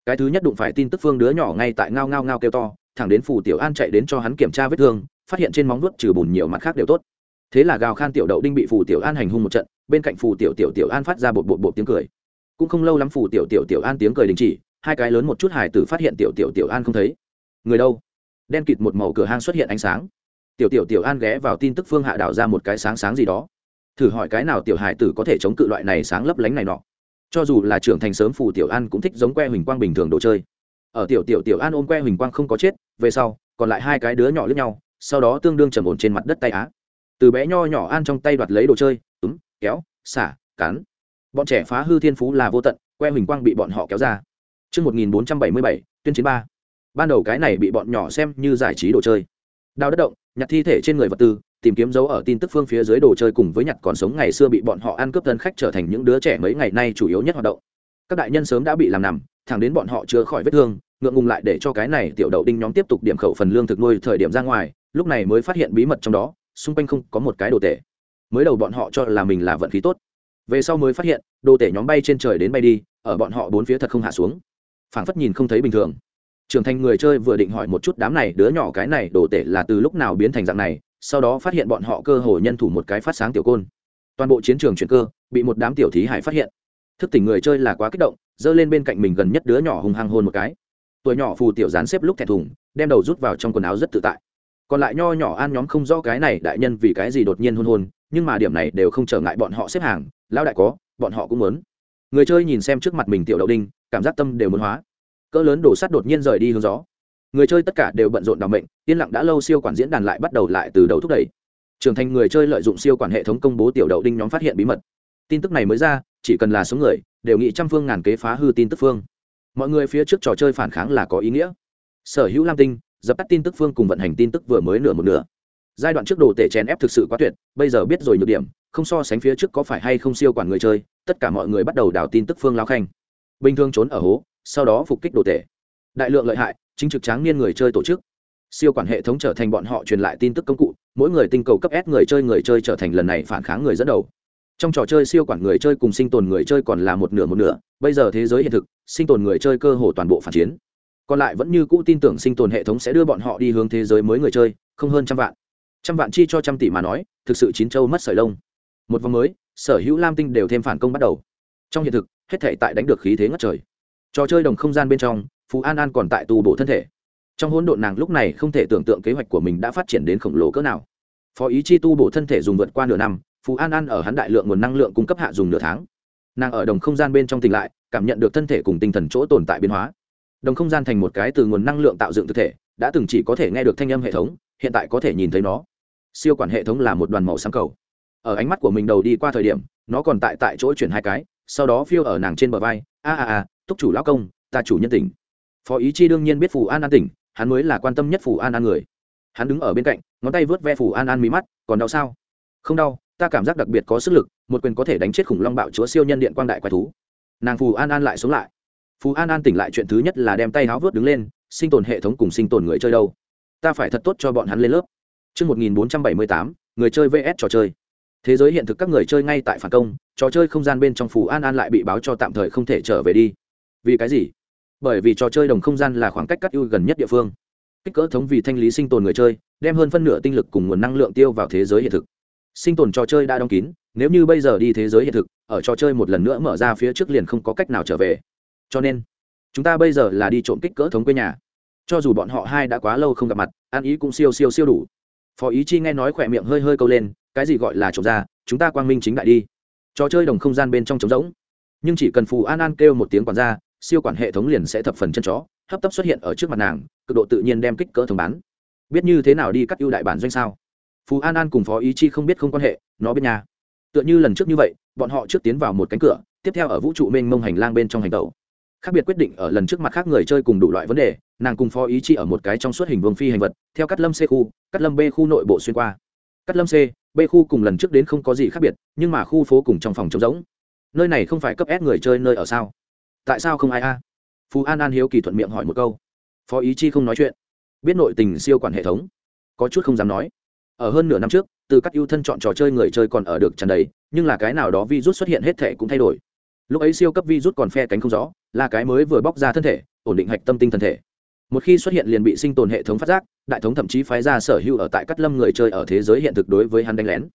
Cái thứ nhất đụng phải tin tức phương đứa nhỏ ngay tại ngao ngao ngao kêu to, thẳng đến phù tiểu an chạy đến cho hắn kiểm tra vết thương, phát hiện trên móng vuốt trừ bùn nhiều mặt khác đều tốt. Thế là gào khan tiểu đậu đinh bị phù tiểu an hành hung một trận, bên cạnh phù tiểu tiểu tiểu an phát ra bột bột bột tiếng cười. Cũng không lâu lắm phù tiểu tiểu tiểu an tiếng cười đình chỉ hai cái lớn một chút hải tử phát hiện tiểu tiểu tiểu an không thấy. Người đâu? Đen kịt một màu cửa hang xuất hiện ánh sáng. Tiểu tiểu tiểu an ghé vào tin tức phương hạ đảo ra một cái sáng sáng gì đó. Thử hỏi cái nào tiểu hải tử có thể chống cự loại này sáng lấp lánh này nọ? Cho dù là trưởng thành sớm phù tiểu an cũng thích giống que huỳnh quang bình thường đồ chơi. Ở tiểu tiểu tiểu an ôm que huỳnh quang không có chết, về sau, còn lại hai cái đứa nhỏ lướt nhau, sau đó tương đương trầm ổn trên mặt đất tay á. Từ bé nho nhỏ an trong tay đoạt lấy đồ chơi ứng kéo, xả, cắn. Bọn trẻ phá hư thiên phú là vô tận, que huỳnh quang bị bọn họ kéo ra. Trước 1477, tuyên chiến 3. Ban đầu cái này bị bọn nhỏ xem như giải trí đồ chơi. Đào đất động, nhặt thi thể trên người vật tư, tìm kiếm dấu ở tin tức phương phía dưới đồ chơi cùng với nhặt còn sống ngày xưa bị bọn họ ăn cướp thân khách trở thành những đứa trẻ mấy ngày nay chủ yếu nhất hoạt động. Các đại nhân sớm đã bị làm nằm, thẳng đến bọn họ chưa khỏi vết thương, ngượng ngùng lại để cho cái này tiểu đậu đinh nhóm tiếp tục điểm khẩu phần lương thực nuôi thời điểm ra ngoài, lúc này mới phát hiện bí mật trong đó, xung quanh không có một cái đồ tể. Mới đầu bọn họ cho là mình là vận khí tốt, về sau mới phát hiện, đồ tể nhóm bay trên trời đến bay đi, ở bọn họ bốn phía thật không hạ xuống. Phảng phất nhìn không thấy bình thường. Trưởng thành người chơi vừa định hỏi một chút đám này, đứa nhỏ cái này đồ tể là từ lúc nào biến thành dạng này, sau đó phát hiện bọn họ cơ hồ nhân thủ một cái phát sáng tiểu côn. Toàn bộ chiến trường chuyển cơ, bị một đám tiểu thí hải phát hiện. Thức tỉnh người chơi là quá kích động, giơ lên bên cạnh mình gần nhất đứa nhỏ hung hăng hôn một cái tuổi nhỏ phù tiểu dán xếp lúc thẹn thùng đem đầu rút vào trong quần áo rất tự tại còn lại nho nhỏ an nhóm không rõ cái này đại nhân vì cái gì đột nhiên hôn hôn nhưng mà điểm này đều không trở ngại bọn họ xếp hàng lão đại có bọn họ cũng muốn người chơi nhìn xem trước mặt mình tiểu đậu đinh cảm giác tâm đều muốn hóa. Cỡ lớn đổ sắt đột nhiên rời đi hướng gió. Người chơi tất cả đều bận rộn đ ỏ mệnh, yên lặng đã lâu siêu quản diễn đàn lại bắt đầu lại từ đầu thúc đẩy. Trưởng thành người chơi lợi dụng siêu quản hệ thống công bố tiểu đậu đinh nhóm phát hiện bí mật. Tin tức này mới ra, chỉ cần là số người, đều nghĩ trăm phương ngàn kế phá hư tin tức phương. Mọi người phía trước trò chơi phản kháng là có ý nghĩa. Sở hữu lam tinh, dập tắt tin tức phương cùng vận hành tin tức vừa mới nửa một nửa. Giai đoạn trước đồ tể chèn ép thực sự quá tuyệt, bây giờ biết rồi nhược điểm, không so sánh phía trước có phải hay không siêu quản người chơi, tất cả mọi người bắt đầu đào tin tức phương lao khanh bình thường trốn ở hố, sau đó phục kích đồ tể. Đại lượng lợi hại, chính trực tráng niên người chơi tổ chức. Siêu quản hệ thống trở thành bọn họ truyền lại tin tức công cụ, mỗi người tinh cầu cấp s người chơi người chơi trở thành lần này phản kháng người dẫn đầu. Trong trò chơi siêu quản người chơi cùng sinh tồn người chơi còn là một nửa một nửa, bây giờ thế giới hiện thực, sinh tồn người chơi cơ hồ toàn bộ phản chiến. Còn lại vẫn như cũ tin tưởng sinh tồn hệ thống sẽ đưa bọn họ đi hướng thế giới mới người chơi, không hơn trăm vạn. Trăm vạn chi cho trăm tỷ mà nói, thực sự chín châu mất sợi lông. Một vòng mới, sở hữu lam tinh đều thêm phản công bắt đầu. Trong hiện thực hết thể tại đánh được khí thế ngất trời. Trò chơi đồng không gian bên trong, phú an an còn tại tu bổ thân thể. Trong hỗn độn nàng lúc này không thể tưởng tượng kế hoạch của mình đã phát triển đến khổng lồ cỡ nào. Phó ý chi tu bổ thân thể dùng vượt qua nửa năm, phú an an ở hắn đại lượng nguồn năng lượng cung cấp hạ dùng nửa tháng. Nàng ở đồng không gian bên trong tỉnh lại, cảm nhận được thân thể cùng tinh thần chỗ tồn tại biến hóa. Đồng không gian thành một cái từ nguồn năng lượng tạo dựng thực thể, đã từng chỉ có thể nghe được thanh âm hệ thống, hiện tại có thể nhìn thấy nó. Siêu quản hệ thống là một đoàn màu sáng cầu. Ở ánh mắt của mình đầu đi qua thời điểm, nó còn tại tại chỗ chuyển hai cái sau đó phiêu ở nàng trên bờ vai a a a túc chủ lão công ta chủ nhân tỉnh. Phó ý chi đương nhiên biết phù an an tỉnh hắn mới là quan tâm nhất phù an an người. Hắn đứng ở bên cạnh ngón tay vớt ve phù an an mí mắt còn đau sao? Không đau ta cảm giác đặc biệt có sức lực một quyền có thể đánh chết khủng long bạo chúa siêu nhân điện quang đại quái thú. Nàng phù an an lại sống lại. Phù an an tỉnh lại chuyện thứ nhất là đem tay háo vớt đứng lên sinh tồn hệ thống cùng sinh tồn người chơi đâu. Ta phải thật tốt cho bọn hắn lên lớp. Trước 1478, người chơi vs trò chơi. Thế giới hiện thực các người chơi ngay tại phản công, trò chơi không gian bên trong phù an an lại bị báo cho tạm thời không thể trở về đi. Vì cái gì? Bởi vì trò chơi đồng không gian là khoảng cách cắt ưu gần nhất địa phương. Kích cỡ thống vì thanh lý sinh tồn người chơi, đem hơn phân nửa tinh lực cùng nguồn năng lượng tiêu vào thế giới hiện thực. Sinh tồn trò chơi đã đóng kín, nếu như bây giờ đi thế giới hiện thực, ở trò chơi một lần nữa mở ra phía trước liền không có cách nào trở về. Cho nên, chúng ta bây giờ là đi trộm kích cỡ thống quê nhà. Cho dù bọn họ hai đã quá lâu không gặp mặt, ăn ý cũng siêu siêu siêu đủ phó ý chi nghe nói khỏe miệng hơi hơi câu lên cái gì gọi là trộm ra, chúng ta quang minh chính đại đi. Trò chơi đồng không gian bên trong trống rỗng. Nhưng chỉ cần phù an an kêu một tiếng quản ra siêu quản hệ thống liền sẽ thập phần chân chó, hấp tấp xuất hiện ở trước mặt nàng, cực độ tự nhiên đem kích cỡ thường bán. Biết như thế nào đi cắt ưu đại bản doanh sao? Phù an an cùng phó ý chi không biết không quan hệ, nó bên nhà tựa như lần trước như vậy, bọn họ trước tiến vào một cánh cửa, tiếp theo ở vũ trụ mênh mông hành lang bên trong hành tàu khác biệt quyết định ở lần trước mặt khác người chơi cùng đủ loại vấn đề, nàng cùng phó ý chi ở một cái trong suốt hình vương phi hành vật, theo cắt lâm c khu, cắt lâm b khu nội bộ xuyên qua. Cắt lâm c b khu cùng lần trước đến không có gì khác biệt, nhưng mà khu phố cùng trong phòng trống rỗng. Nơi này không phải cấp ép người chơi nơi ở sao? Tại sao không ai a? Phú an an hiếu kỳ thuận miệng hỏi một câu. Phó ý chi không nói chuyện. Biết nội tình siêu quản hệ thống. Có chút không dám nói. Ở hơn nửa năm trước, từ các ưu thân chọn trò chơi người chơi còn ở được tràn đầy, nhưng là cái nào đó virus xuất hiện hết thể cũng thay đổi. Lúc ấy siêu cấp virus còn phe cánh không rõ, là cái mới vừa bóc ra thân thể, ổn định hạch tâm tinh thần thể một khi xuất hiện liền bị sinh tồn hệ thống phát giác, đại thống thậm chí phái ra sở hữu ở tại cắt lâm người chơi ở thế giới hiện thực đối với hắn đánh lén.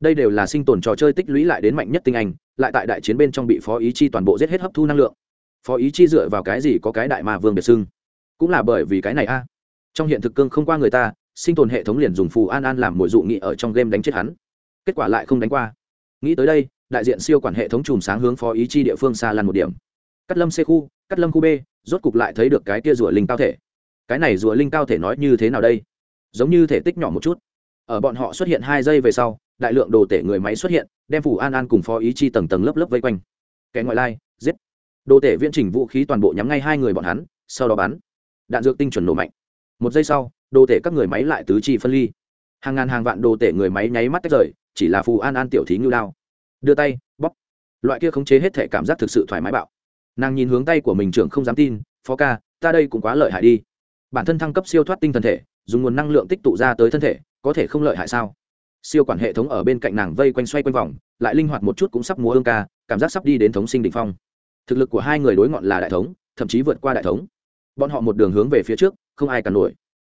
Đây đều là sinh tồn trò chơi tích lũy lại đến mạnh nhất tinh anh, lại tại đại chiến bên trong bị phó ý chi toàn bộ giết hết hấp thu năng lượng. Phó ý chi dựa vào cái gì có cái đại mà vương biệt xưng? Cũng là bởi vì cái này a. Trong hiện thực cương không qua người ta, sinh tồn hệ thống liền dùng phù an an làm mồi dụ nghị ở trong game đánh chết hắn. Kết quả lại không đánh qua. Nghĩ tới đây, đại diện siêu quản hệ thống chùm sáng hướng phó ý chi địa phương xa lăn một điểm. Cắt lâm xe khu cắt lâm khu b, rốt cục lại thấy được cái kia rùa linh cao thể. Cái này rùa linh cao thể nói như thế nào đây? Giống như thể tích nhỏ một chút. Ở bọn họ xuất hiện hai giây về sau, đại lượng đồ tể người máy xuất hiện, đem phủ an an cùng phó ý chi tầng tầng lớp lớp vây quanh. Kẻ ngoại lai, giết. Đồ tể viễn trình vũ khí toàn bộ nhắm ngay hai người bọn hắn, sau đó bắn. Đạn dược tinh chuẩn nổ mạnh. Một giây sau, đồ tể các người máy lại tứ chi phân ly. Hàng ngàn hàng vạn đồ tể người máy nháy mắt tách rời, chỉ là phù an an tiểu thí ngưu đao. Đưa tay, bóp. Loại kia khống chế hết thể cảm giác thực sự thoải mái bạo nàng nhìn hướng tay của mình trưởng không dám tin, phó ca, ta đây cũng quá lợi hại đi. Bản thân thăng cấp siêu thoát tinh thần thể, dùng nguồn năng lượng tích tụ ra tới thân thể, có thể không lợi hại sao? Siêu quản hệ thống ở bên cạnh nàng vây quanh xoay quanh vòng, lại linh hoạt một chút cũng sắp múa ương ca, cảm giác sắp đi đến thống sinh đ ỉ n h phong. Thực lực của hai người đối ngọn là đại thống, thậm chí vượt qua đại thống. Bọn họ một đường hướng về phía trước, không ai cản nổi.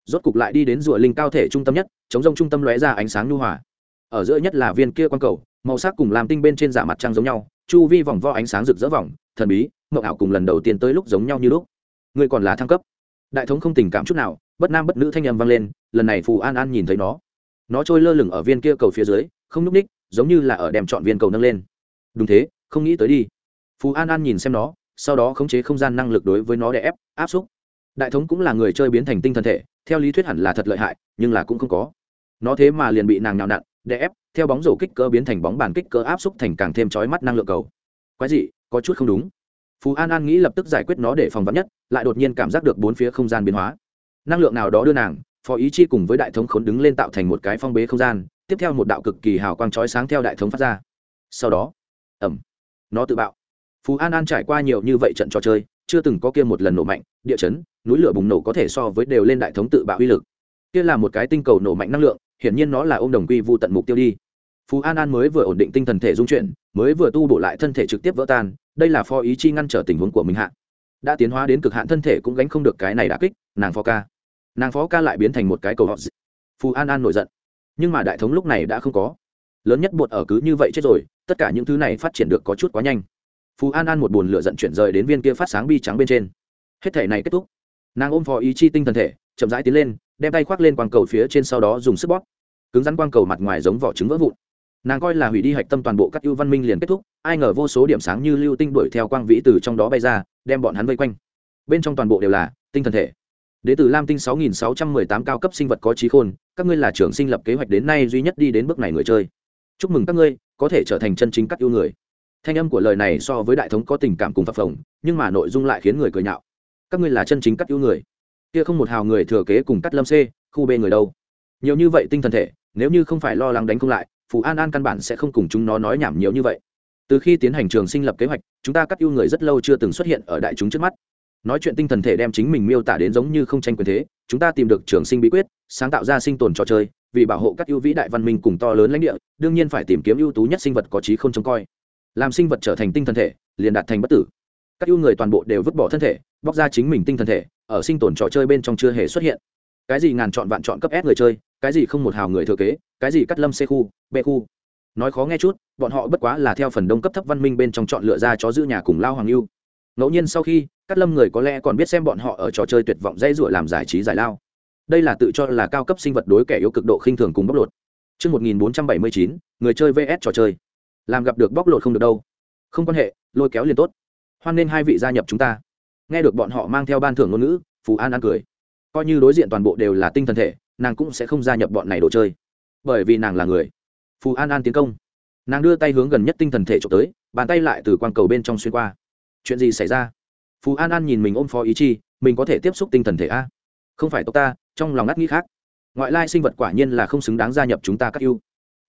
Rốt cục lại đi đến rùa linh cao thể trung tâm nhất, chống rông trung tâm lóe ra ánh sáng nhu hòa. Ở giữa nhất là viên kia q u a n cầu, màu sắc cùng làm tinh bên trên giả mặt trăng giống nhau, chu vi vòng vo ánh sáng rực rỡ vòng, thần bí mộng ảo cùng lần đầu tiên tới lúc giống nhau như lúc. Người còn là thăng cấp. Đại thống không tình cảm chút nào, bất nam bất nữ thanh âm vang lên, lần này phù an an nhìn thấy nó. Nó trôi lơ lửng ở viên kia cầu phía dưới, không núp ních giống như là ở đem chọn viên cầu nâng lên. Đúng thế, không nghĩ tới đi. Phù an an nhìn xem nó, sau đó khống chế không gian năng lực đối với nó để ép, áp xúc. Đại thống cũng là người chơi biến thành tinh thần thể, theo lý thuyết hẳn là thật lợi hại, nhưng là cũng không có. Nó thế mà liền bị nàng nhào nặn đè ép, theo bóng rổ kích cỡ biến thành bóng bàn kích cỡ áp xúc thành càng thêm chói mắt năng lượng cầu. Quái gì có chút không đúng phú an an nghĩ lập tức giải quyết nó để phòng vắn nhất, lại đột nhiên cảm giác được bốn phía không gian biến hóa. Năng lượng nào đó đưa nàng, phó ý chi cùng với đại thống khốn đứng lên tạo thành một cái phong bế không gian, tiếp theo một đạo cực kỳ hào quang chói sáng theo đại thống phát ra. Sau đó ẩm nó tự bạo. Phú an an trải qua nhiều như vậy trận trò chơi, chưa từng có kia một lần nổ mạnh, địa chấn, núi lửa bùng nổ có thể so với đều lên đại thống tự bạo uy lực. Kia là một cái tinh cầu nổ mạnh năng lượng, hiển nhiên nó là ôm đồng quy vu tận mục tiêu đi. Phú an an mới vừa ổn định tinh thần thể dung chuyển, mới vừa tu bổ lại thân thể trực tiếp vỡ tan đây là phó ý chi ngăn trở tình huống của mình hạ. Đã tiến hóa đến cực hạn thân thể cũng gánh không được cái này đã kích, nàng phó ca. Nàng phó ca lại biến thành một cái cầu họ phù an an nổi giận. Nhưng mà đại thống lúc này đã không có. Lớn nhất bột ở cứ như vậy chết rồi, tất cả những thứ này phát triển được có chút quá nhanh. Phù an an một buồn lửa giận chuyển rời đến viên kia phát sáng bi trắng bên trên. Hết thể này kết thúc. Nàng ôm phó ý chi tinh thần thể, chậm rãi tiến lên, đem tay khoác lên quang cầu phía trên sau đó dùng sức bóp. Cứng rắn quang cầu mặt ngoài giống vỏ trứng vỡ vụn nàng coi là hủy đi hạch tâm toàn bộ các ưu văn minh liền kết thúc, ai ngờ vô số điểm sáng như lưu tinh đuổi theo quang vĩ từ trong đó bay ra, đem bọn hắn vây quanh. Bên trong toàn bộ đều là tinh thần thể. Đế tử lam tinh 6618 cao cấp sinh vật có trí khôn, các ngươi là trưởng sinh lập kế hoạch đến nay duy nhất đi đến bước này người chơi. Chúc mừng các ngươi, có thể trở thành chân chính các ưu người. Thanh âm của lời này so với đại thống có tình cảm cùng phập phồng, nhưng mà nội dung lại khiến người cười nhạo. Các ngươi là chân chính các ưu người. Kia không một hào người thừa kế cùng cắt lâm c khu b người đâu. Nhiều như vậy tinh thần thể, nếu như không phải lo lắng đánh không lại phù an an căn bản sẽ không cùng chúng nó nói nhảm nhiều như vậy. Từ khi tiến hành trường sinh lập kế hoạch, chúng ta cắt ưu người rất lâu chưa từng xuất hiện ở đại chúng trước mắt. Nói chuyện tinh thần thể đem chính mình miêu tả đến giống như không tranh quyền thế, chúng ta tìm được trường sinh bí quyết, sáng tạo ra sinh tồn trò chơi, vì bảo hộ các ưu vĩ đại văn minh cùng to lớn lãnh địa, đương nhiên phải tìm kiếm ưu tú nhất sinh vật có trí không trông coi. Làm sinh vật trở thành tinh thần thể, liền đạt thành bất tử. Các ưu người toàn bộ đều vứt bỏ thân thể, bóc ra chính mình tinh thần thể, ở sinh tồn trò chơi bên trong chưa hề xuất hiện. Cái gì ngàn chọn vạn chọn cấp s người chơi, cái gì không một hào người thừa kế cái gì cắt lâm c khu b khu nói khó nghe chút bọn họ bất quá là theo phần đông cấp thấp văn minh bên trong chọn lựa ra chó giữ nhà cùng lao hoàng lưu ngẫu nhiên sau khi cắt lâm người có lẽ còn biết xem bọn họ ở trò chơi tuyệt vọng dây rủa làm giải trí giải lao đây là tự cho là cao cấp sinh vật đối kẻ yếu cực độ khinh thường cùng bóc lột Trước 1479, người chơi vs trò chơi. Làm gặp được bóc lột không được đâu. Không quan hệ, lôi kéo liền tốt. Hoan nên hai vị gia nhập chúng ta. Nghe được bọn họ mang theo ban thưởng ngôn ngữ, Phù An an cười. Coi như đối diện toàn bộ đều là tinh thần thể, nàng cũng sẽ không gia nhập bọn này đồ chơi. Bởi vì nàng là người. Phù An an tiến công. Nàng đưa tay hướng gần nhất tinh thần thể trộm tới, bàn tay lại từ quang cầu bên trong xuyên qua. Chuyện gì xảy ra? Phù an an nhìn mình ôm phó ý chi mình có thể tiếp xúc tinh thần thể a không phải tộc ta trong lòng ngắt nghĩ khác ngoại lai sinh vật quả nhiên là không xứng đáng gia nhập chúng ta các U.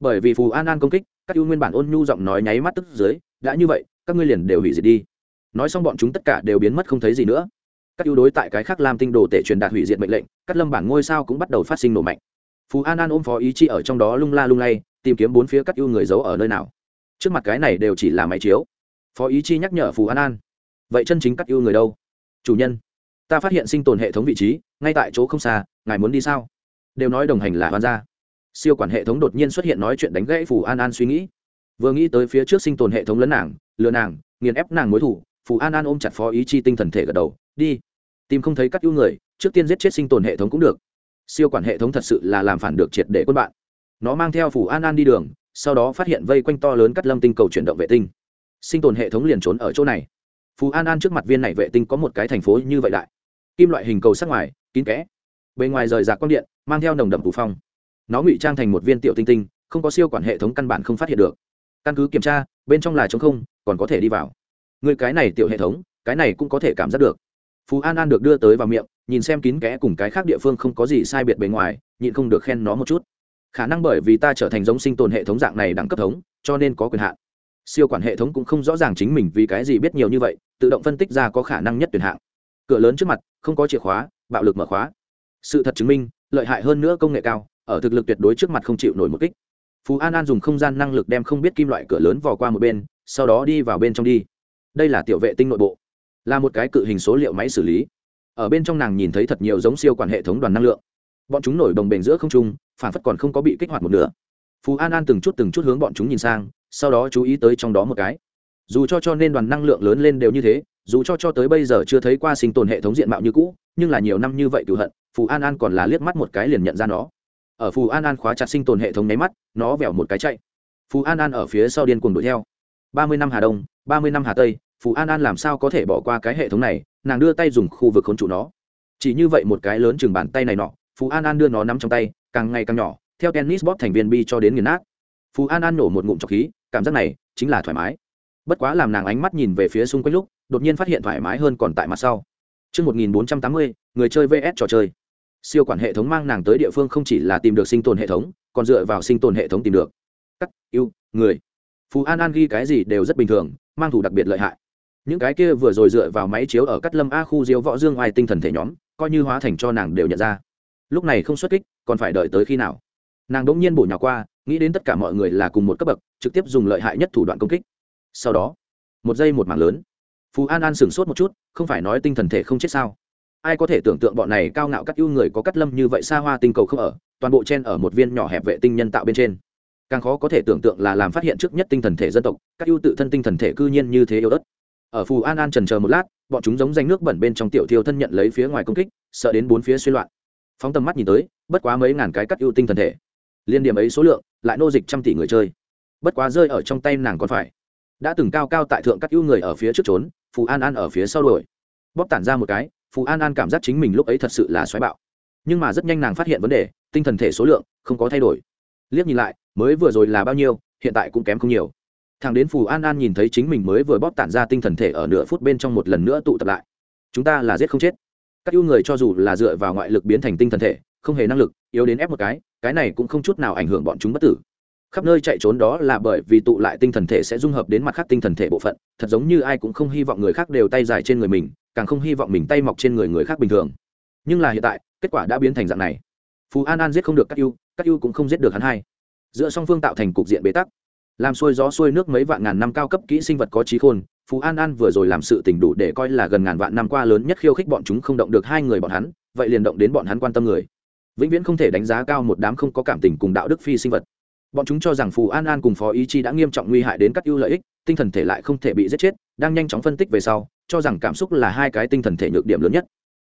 bởi vì phù an an công kích các U nguyên bản ôn nhu giọng nói nháy mắt tức dưới đã như vậy các ngươi liền đều hủy diệt đi nói xong bọn chúng tất cả đều biến mất không thấy gì nữa các U đối tại cái khác làm tinh đồ tể truyền đạt hủy diệt mệnh lệnh các lâm bản ngôi sao cũng bắt đầu phát sinh nổ mạnh phù an an ôm phó ý chi ở trong đó lung la lung lay, tìm kiếm bốn phía các ưu người giấu ở nơi nào. Trước mặt cái này đều chỉ là máy chiếu. Phó ý chi nhắc nhở phù an an, vậy chân chính cắt ưu người đâu? Chủ nhân, ta phát hiện sinh tồn hệ thống vị trí, ngay tại chỗ không xa, ngài muốn đi sao? Đều nói đồng hành là hoan gia. Siêu quản hệ thống đột nhiên xuất hiện nói chuyện đánh gãy phù an an suy nghĩ. Vừa nghĩ tới phía trước sinh tồn hệ thống lấn nàng, lừa nàng, nghiền ép nàng mối thủ phù an an ôm chặt phó ý chi tinh thần thể gật đầu, đi, tìm không thấy các ưu người, trước tiên giết chết sinh tồn hệ thống cũng được siêu quản hệ thống thật sự là làm phản được triệt để quân bạn. Nó mang theo phù an an đi đường, sau đó phát hiện vây quanh to lớn cắt lâm tinh cầu chuyển động vệ tinh. Sinh tồn hệ thống liền trốn ở chỗ này. Phú an an trước mặt viên này vệ tinh có một cái thành phố như vậy đại. Kim loại hình cầu sắc ngoài, kín kẽ. Bề ngoài rời rạc quang điện, mang theo nồng đậm thủ phong. Nó ngụy trang thành một viên tiểu tinh tinh, không có siêu quản hệ thống căn bản không phát hiện được. Căn cứ kiểm tra, bên trong là t không, còn có thể đi vào. Người cái này tiểu hệ thống, cái này cũng có thể cảm giác được phú an an được đưa tới vào miệng, nhìn xem kín kẽ cùng cái khác địa phương không có gì sai biệt bề ngoài, nhịn không được khen nó một chút. Khả năng bởi vì ta trở thành giống sinh tồn hệ thống dạng này đẳng cấp thống, cho nên có quyền hạn. Siêu quản hệ thống cũng không rõ ràng chính mình vì cái gì biết nhiều như vậy, tự động phân tích ra có khả năng nhất tuyển hạng. Cửa lớn trước mặt, không có chìa khóa, bạo lực mở khóa. Sự thật chứng minh, lợi hại hơn nữa công nghệ cao, ở thực lực tuyệt đối trước mặt không chịu nổi một kích. Phú an an dùng không gian năng lực đem không biết kim loại cửa lớn vò qua một bên, sau đó đi vào bên trong đi. Đây là tiểu vệ tinh nội bộ là một cái cự hình số liệu máy xử lý. Ở bên trong nàng nhìn thấy thật nhiều giống siêu quản hệ thống đoàn năng lượng. Bọn chúng nổi đồng bền giữa không trung, phản phất còn không có bị kích hoạt một nửa. Phú an an từng chút từng chút hướng bọn chúng nhìn sang, sau đó chú ý tới trong đó một cái. Dù cho cho nên đoàn năng lượng lớn lên đều như thế, dù cho cho tới bây giờ chưa thấy qua sinh tồn hệ thống diện mạo như cũ, nhưng là nhiều năm như vậy cựu hận, phù an an còn là liếc mắt một cái liền nhận ra nó. Ở phù an an khóa chặt sinh tồn hệ thống nháy mắt, nó vẻo một cái chạy. Phù an an ở phía sau điên cuồng đuổi theo. Ba mươi năm hà đông, ba mươi năm hà tây phù an an làm sao có thể bỏ qua cái hệ thống này nàng đưa tay dùng khu vực khốn trụ nó chỉ như vậy một cái lớn chừng bàn tay này nọ phù an an đưa nó nắm trong tay càng ngày càng nhỏ theo tennis bóp thành viên bi cho đến nghiền nát Phù an an nổ một ngụm trọc khí cảm giác này chính là thoải mái bất quá làm nàng ánh mắt nhìn về phía xung quanh lúc đột nhiên phát hiện thoải mái hơn còn tại mặt sau Trước 1480, người chơi vs trò chơi. Siêu quản hệ thống mang nàng tới địa phương không chỉ là tìm được sinh tồn hệ thống, còn dựa vào sinh tồn hệ thống tìm được. Cắt, yêu, người. Phú An An ghi cái gì đều rất bình thường, mang thủ đặc biệt lợi hại. Những cái kia vừa rồi dựa vào máy chiếu ở Cắt Lâm A khu diếu võ dương oai tinh thần thể nhóm, coi như hóa thành cho nàng đều nhận ra. Lúc này không xuất kích, còn phải đợi tới khi nào? Nàng đỗng nhiên bổ nhào qua, nghĩ đến tất cả mọi người là cùng một cấp bậc, trực tiếp dùng lợi hại nhất thủ đoạn công kích. Sau đó, một giây một mảng lớn, phú an an sửng sốt một chút không phải nói tinh thần thể không chết sao ai có thể tưởng tượng bọn này cao ngạo cắt ưu người có cắt lâm như vậy xa hoa tinh cầu không ở toàn bộ chen ở một viên nhỏ hẹp vệ tinh nhân tạo bên trên càng khó có thể tưởng tượng là làm phát hiện trước nhất tinh thần thể dân tộc các ưu tự thân tinh thần thể cư nhiên như thế yếu đất ở phù an an trần chờ một lát, bọn chúng giống danh nước bẩn bên trong tiểu thiêu thân nhận lấy phía ngoài công kích, sợ đến bốn phía suy loạn. Phóng tầm mắt nhìn tới, bất quá mấy ngàn cái cắt ưu tinh thần thể. Liên điểm ấy số lượng, lại nô dịch trăm tỷ người chơi. Bất quá rơi ở trong tay nàng còn phải. Đã từng cao cao tại thượng cắt ưu người ở phía trước trốn, phù an an ở phía sau đuổi. Bóp tản ra một cái, phù an an cảm giác chính mình lúc ấy thật sự là xoáy bạo. Nhưng mà rất nhanh nàng phát hiện vấn đề, tinh thần thể số lượng không có thay đổi. Liếc nhìn lại, mới vừa rồi là bao nhiêu, hiện tại cũng kém không nhiều thằng đến phù an an nhìn thấy chính mình mới vừa bóp tản ra tinh thần thể ở nửa phút bên trong một lần nữa tụ tập lại. Chúng ta là giết không chết. Các ưu người cho dù là dựa vào ngoại lực biến thành tinh thần thể, không hề năng lực, yếu đến ép một cái cái này cũng không chút nào ảnh hưởng bọn chúng bất tử. Khắp nơi chạy trốn đó là bởi vì tụ lại tinh thần thể sẽ dung hợp đến mặt khác tinh thần thể bộ phận, thật giống như ai cũng không hy vọng người khác đều tay dài trên người mình, càng không hy vọng mình tay mọc trên người người khác bình thường. Nhưng là hiện tại, kết quả đã biến thành dạng này. Phú an an giết không được các ưu các ưu cũng không giết được hắn hai. Giữa song phương tạo thành cục diện bế tắc làm xuôi gió xuôi nước mấy vạn ngàn năm cao cấp kỹ sinh vật có trí khôn phú an an vừa rồi làm sự tình đủ để coi là gần ngàn vạn năm qua lớn nhất khiêu khích bọn chúng không động được hai người bọn hắn, vậy liền động đến bọn hắn quan tâm người. Vĩnh viễn không thể đánh giá cao một đám không có cảm tình cùng đạo đức phi sinh vật. Bọn chúng cho rằng phù an an cùng phó ý chi đã nghiêm trọng nguy hại đến các ưu lợi ích, tinh thần thể lại không thể bị giết chết, đang nhanh chóng phân tích về sau, cho rằng cảm xúc là hai cái tinh thần thể nhược điểm lớn nhất.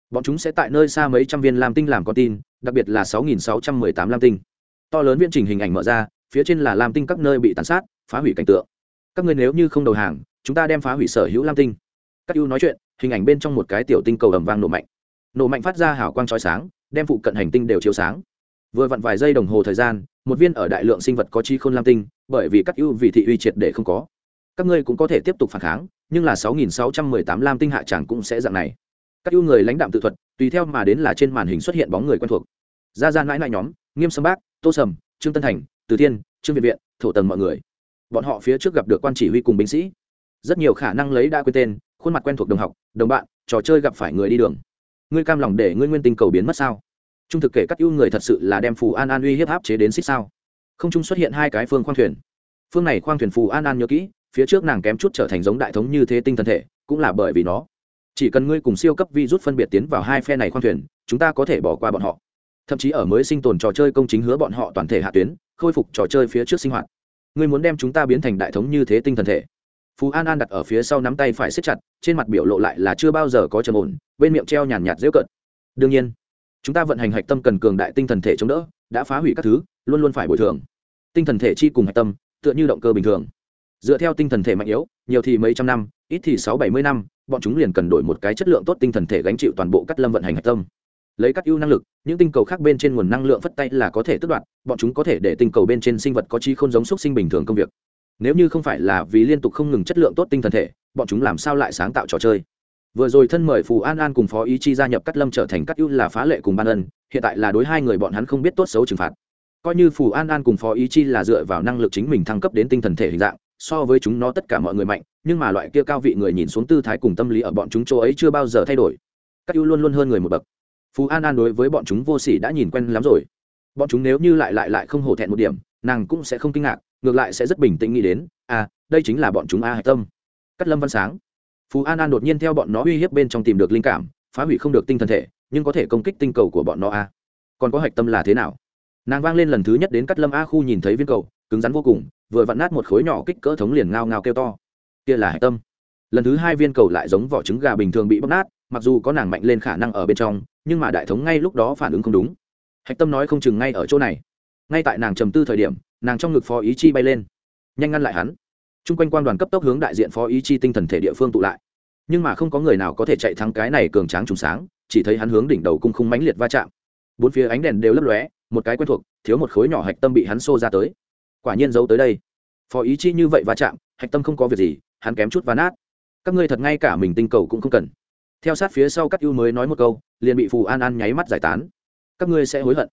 Bọn chúng sẽ tại nơi xa mấy trăm viên lam tinh làm con tin, đặc biệt là sáu nghìn sáu trăm mười tám lam tinh. To lớn viễn trình hình ảnh mở ra phía trên là lam tinh các nơi bị tàn sát, phá hủy cảnh tượng. Các người nếu như không đầu hàng, chúng ta đem phá hủy sở hữu lam tinh. Các ưu nói chuyện, hình ảnh bên trong một cái tiểu tinh cầu ầm vang nổ mạnh. Nổ mạnh phát ra hào quang trói sáng, đem phụ cận hành tinh đều chiếu sáng. Vừa vặn vài giây đồng hồ thời gian, một viên ở đại lượng sinh vật có chi khôn lam tinh, bởi vì các ưu vị thị uy triệt để không có. Các ngươi cũng có thể tiếp tục phản kháng, nhưng là 6.618 lam tinh hạ chẳng cũng sẽ dạng này. Các ưu người lãnh đạm tự thuật, tùy theo mà đến là trên màn hình xuất hiện bóng người quen thuộc. Ra ra mãi mãi nhóm, nghiêm sâm bác, tô sầm, trương tân thành từ thiên, trương viện viện, thổ tầng mọi người. Bọn họ phía trước gặp được quan chỉ huy cùng binh sĩ. Rất nhiều khả năng lấy đã quên tên, khuôn mặt quen thuộc đồng học, đồng bạn, trò chơi gặp phải người đi đường. Ngươi cam lòng để ngươi nguyên tinh cầu biến mất sao? Trung thực kể các ưu người thật sự là đem phù an an uy hiếp áp chế đến xích sao? Không trung xuất hiện hai cái phương khoang thuyền. Phương này khoang thuyền phù an an nhớ kỹ, phía trước nàng kém chút trở thành giống đại thống như thế tinh thần thể, cũng là bởi vì nó. Chỉ cần ngươi cùng siêu cấp vi rút phân biệt tiến vào hai phe này khoang thuyền, chúng ta có thể bỏ qua bọn họ. Thậm chí ở mới sinh tồn trò chơi công chính hứa bọn họ toàn thể hạ tuyến khôi phục trò chơi phía trước sinh hoạt. Ngươi muốn đem chúng ta biến thành đại thống như thế tinh thần thể. Phú an an đặt ở phía sau nắm tay phải xếp chặt, trên mặt biểu lộ lại là chưa bao giờ có trầm ổn, bên miệng treo nhàn nhạt dễu cận đương nhiên, chúng ta vận hành hạch tâm cần cường đại tinh thần thể chống đỡ, đã phá hủy các thứ, luôn luôn phải bồi thường. Tinh thần thể chi cùng hạch tâm, tựa như động cơ bình thường. Dựa theo tinh thần thể mạnh yếu, nhiều thì mấy trăm năm, ít thì sáu bảy mươi năm, bọn chúng liền cần đổi một cái chất lượng tốt tinh thần thể gánh chịu toàn bộ cắt lâm vận hành hạch tâm lấy các ưu năng lực, những tinh cầu khác bên trên nguồn năng lượng phất tay là có thể tước đoạt, bọn chúng có thể để tinh cầu bên trên sinh vật có chi không giống xúc sinh bình thường công việc. Nếu như không phải là vì liên tục không ngừng chất lượng tốt tinh thần thể, bọn chúng làm sao lại sáng tạo trò chơi? Vừa rồi thân mời phù an an cùng phó ý chi gia nhập cắt lâm trở thành cắt ưu là phá lệ cùng ban ân, hiện tại là đối hai người bọn hắn không biết tốt xấu trừng phạt. Coi như phù an an cùng phó ý chi là dựa vào năng lực chính mình thăng cấp đến tinh thần thể hình dạng, so với chúng nó tất cả mọi người mạnh, nhưng mà loại kia cao vị người nhìn xuống tư thái cùng tâm lý ở bọn chúng chỗ ấy chưa bao giờ thay đổi. Các ưu luôn luôn hơn người một bậc phú an an đối với bọn chúng vô sỉ đã nhìn quen lắm rồi. Bọn chúng nếu như lại lại lại không hổ thẹn một điểm, nàng cũng sẽ không kinh ngạc, ngược lại sẽ rất bình tĩnh nghĩ đến à đây chính là bọn chúng a hạch tâm. Cắt lâm văn sáng. Phú an an đột nhiên theo bọn nó uy hiếp bên trong tìm được linh cảm, phá hủy không được tinh thần thể, nhưng có thể công kích tinh cầu của bọn nó a. Còn có hạch tâm là thế nào? Nàng vang lên lần thứ nhất đến cắt lâm a khu nhìn thấy viên cầu, cứng rắn vô cùng, vừa vặn nát một khối nhỏ kích cỡ thống liền ngao ngao kêu to. Kia là hạch tâm. Lần thứ hai viên cầu lại giống vỏ trứng gà bình thường bị bóc nát mặc dù có nàng mạnh lên khả năng ở bên trong, nhưng mà đại thống ngay lúc đó phản ứng không đúng. Hạch tâm nói không chừng ngay ở chỗ này. Ngay tại nàng trầm tư thời điểm, nàng trong ngực phó ý chi bay lên. Nhanh ngăn lại hắn. T r u n g quanh quan đoàn cấp tốc hướng đại diện phó ý chi tinh thần thể địa phương tụ lại. Nhưng mà không có người nào có thể chạy thắng cái này cường tráng trùng sáng, chỉ thấy hắn hướng đỉnh đầu cung khung mãnh liệt va chạm. Bốn phía ánh đèn đều lấp lóe, một cái quen thuộc, thiếu một khối nhỏ hạch tâm bị hắn xô ra tới. Quả nhiên giấu tới đây. Phó ý chi như vậy va chạm, hạch tâm không có việc gì, hắn kém chút và nát. Các ngươi thật ngay cả mình tinh cầu cũng không cần theo sát phía sau các ưu mới nói một câu, liền bị phù an an nháy mắt giải tán. Các ngươi sẽ hối hận.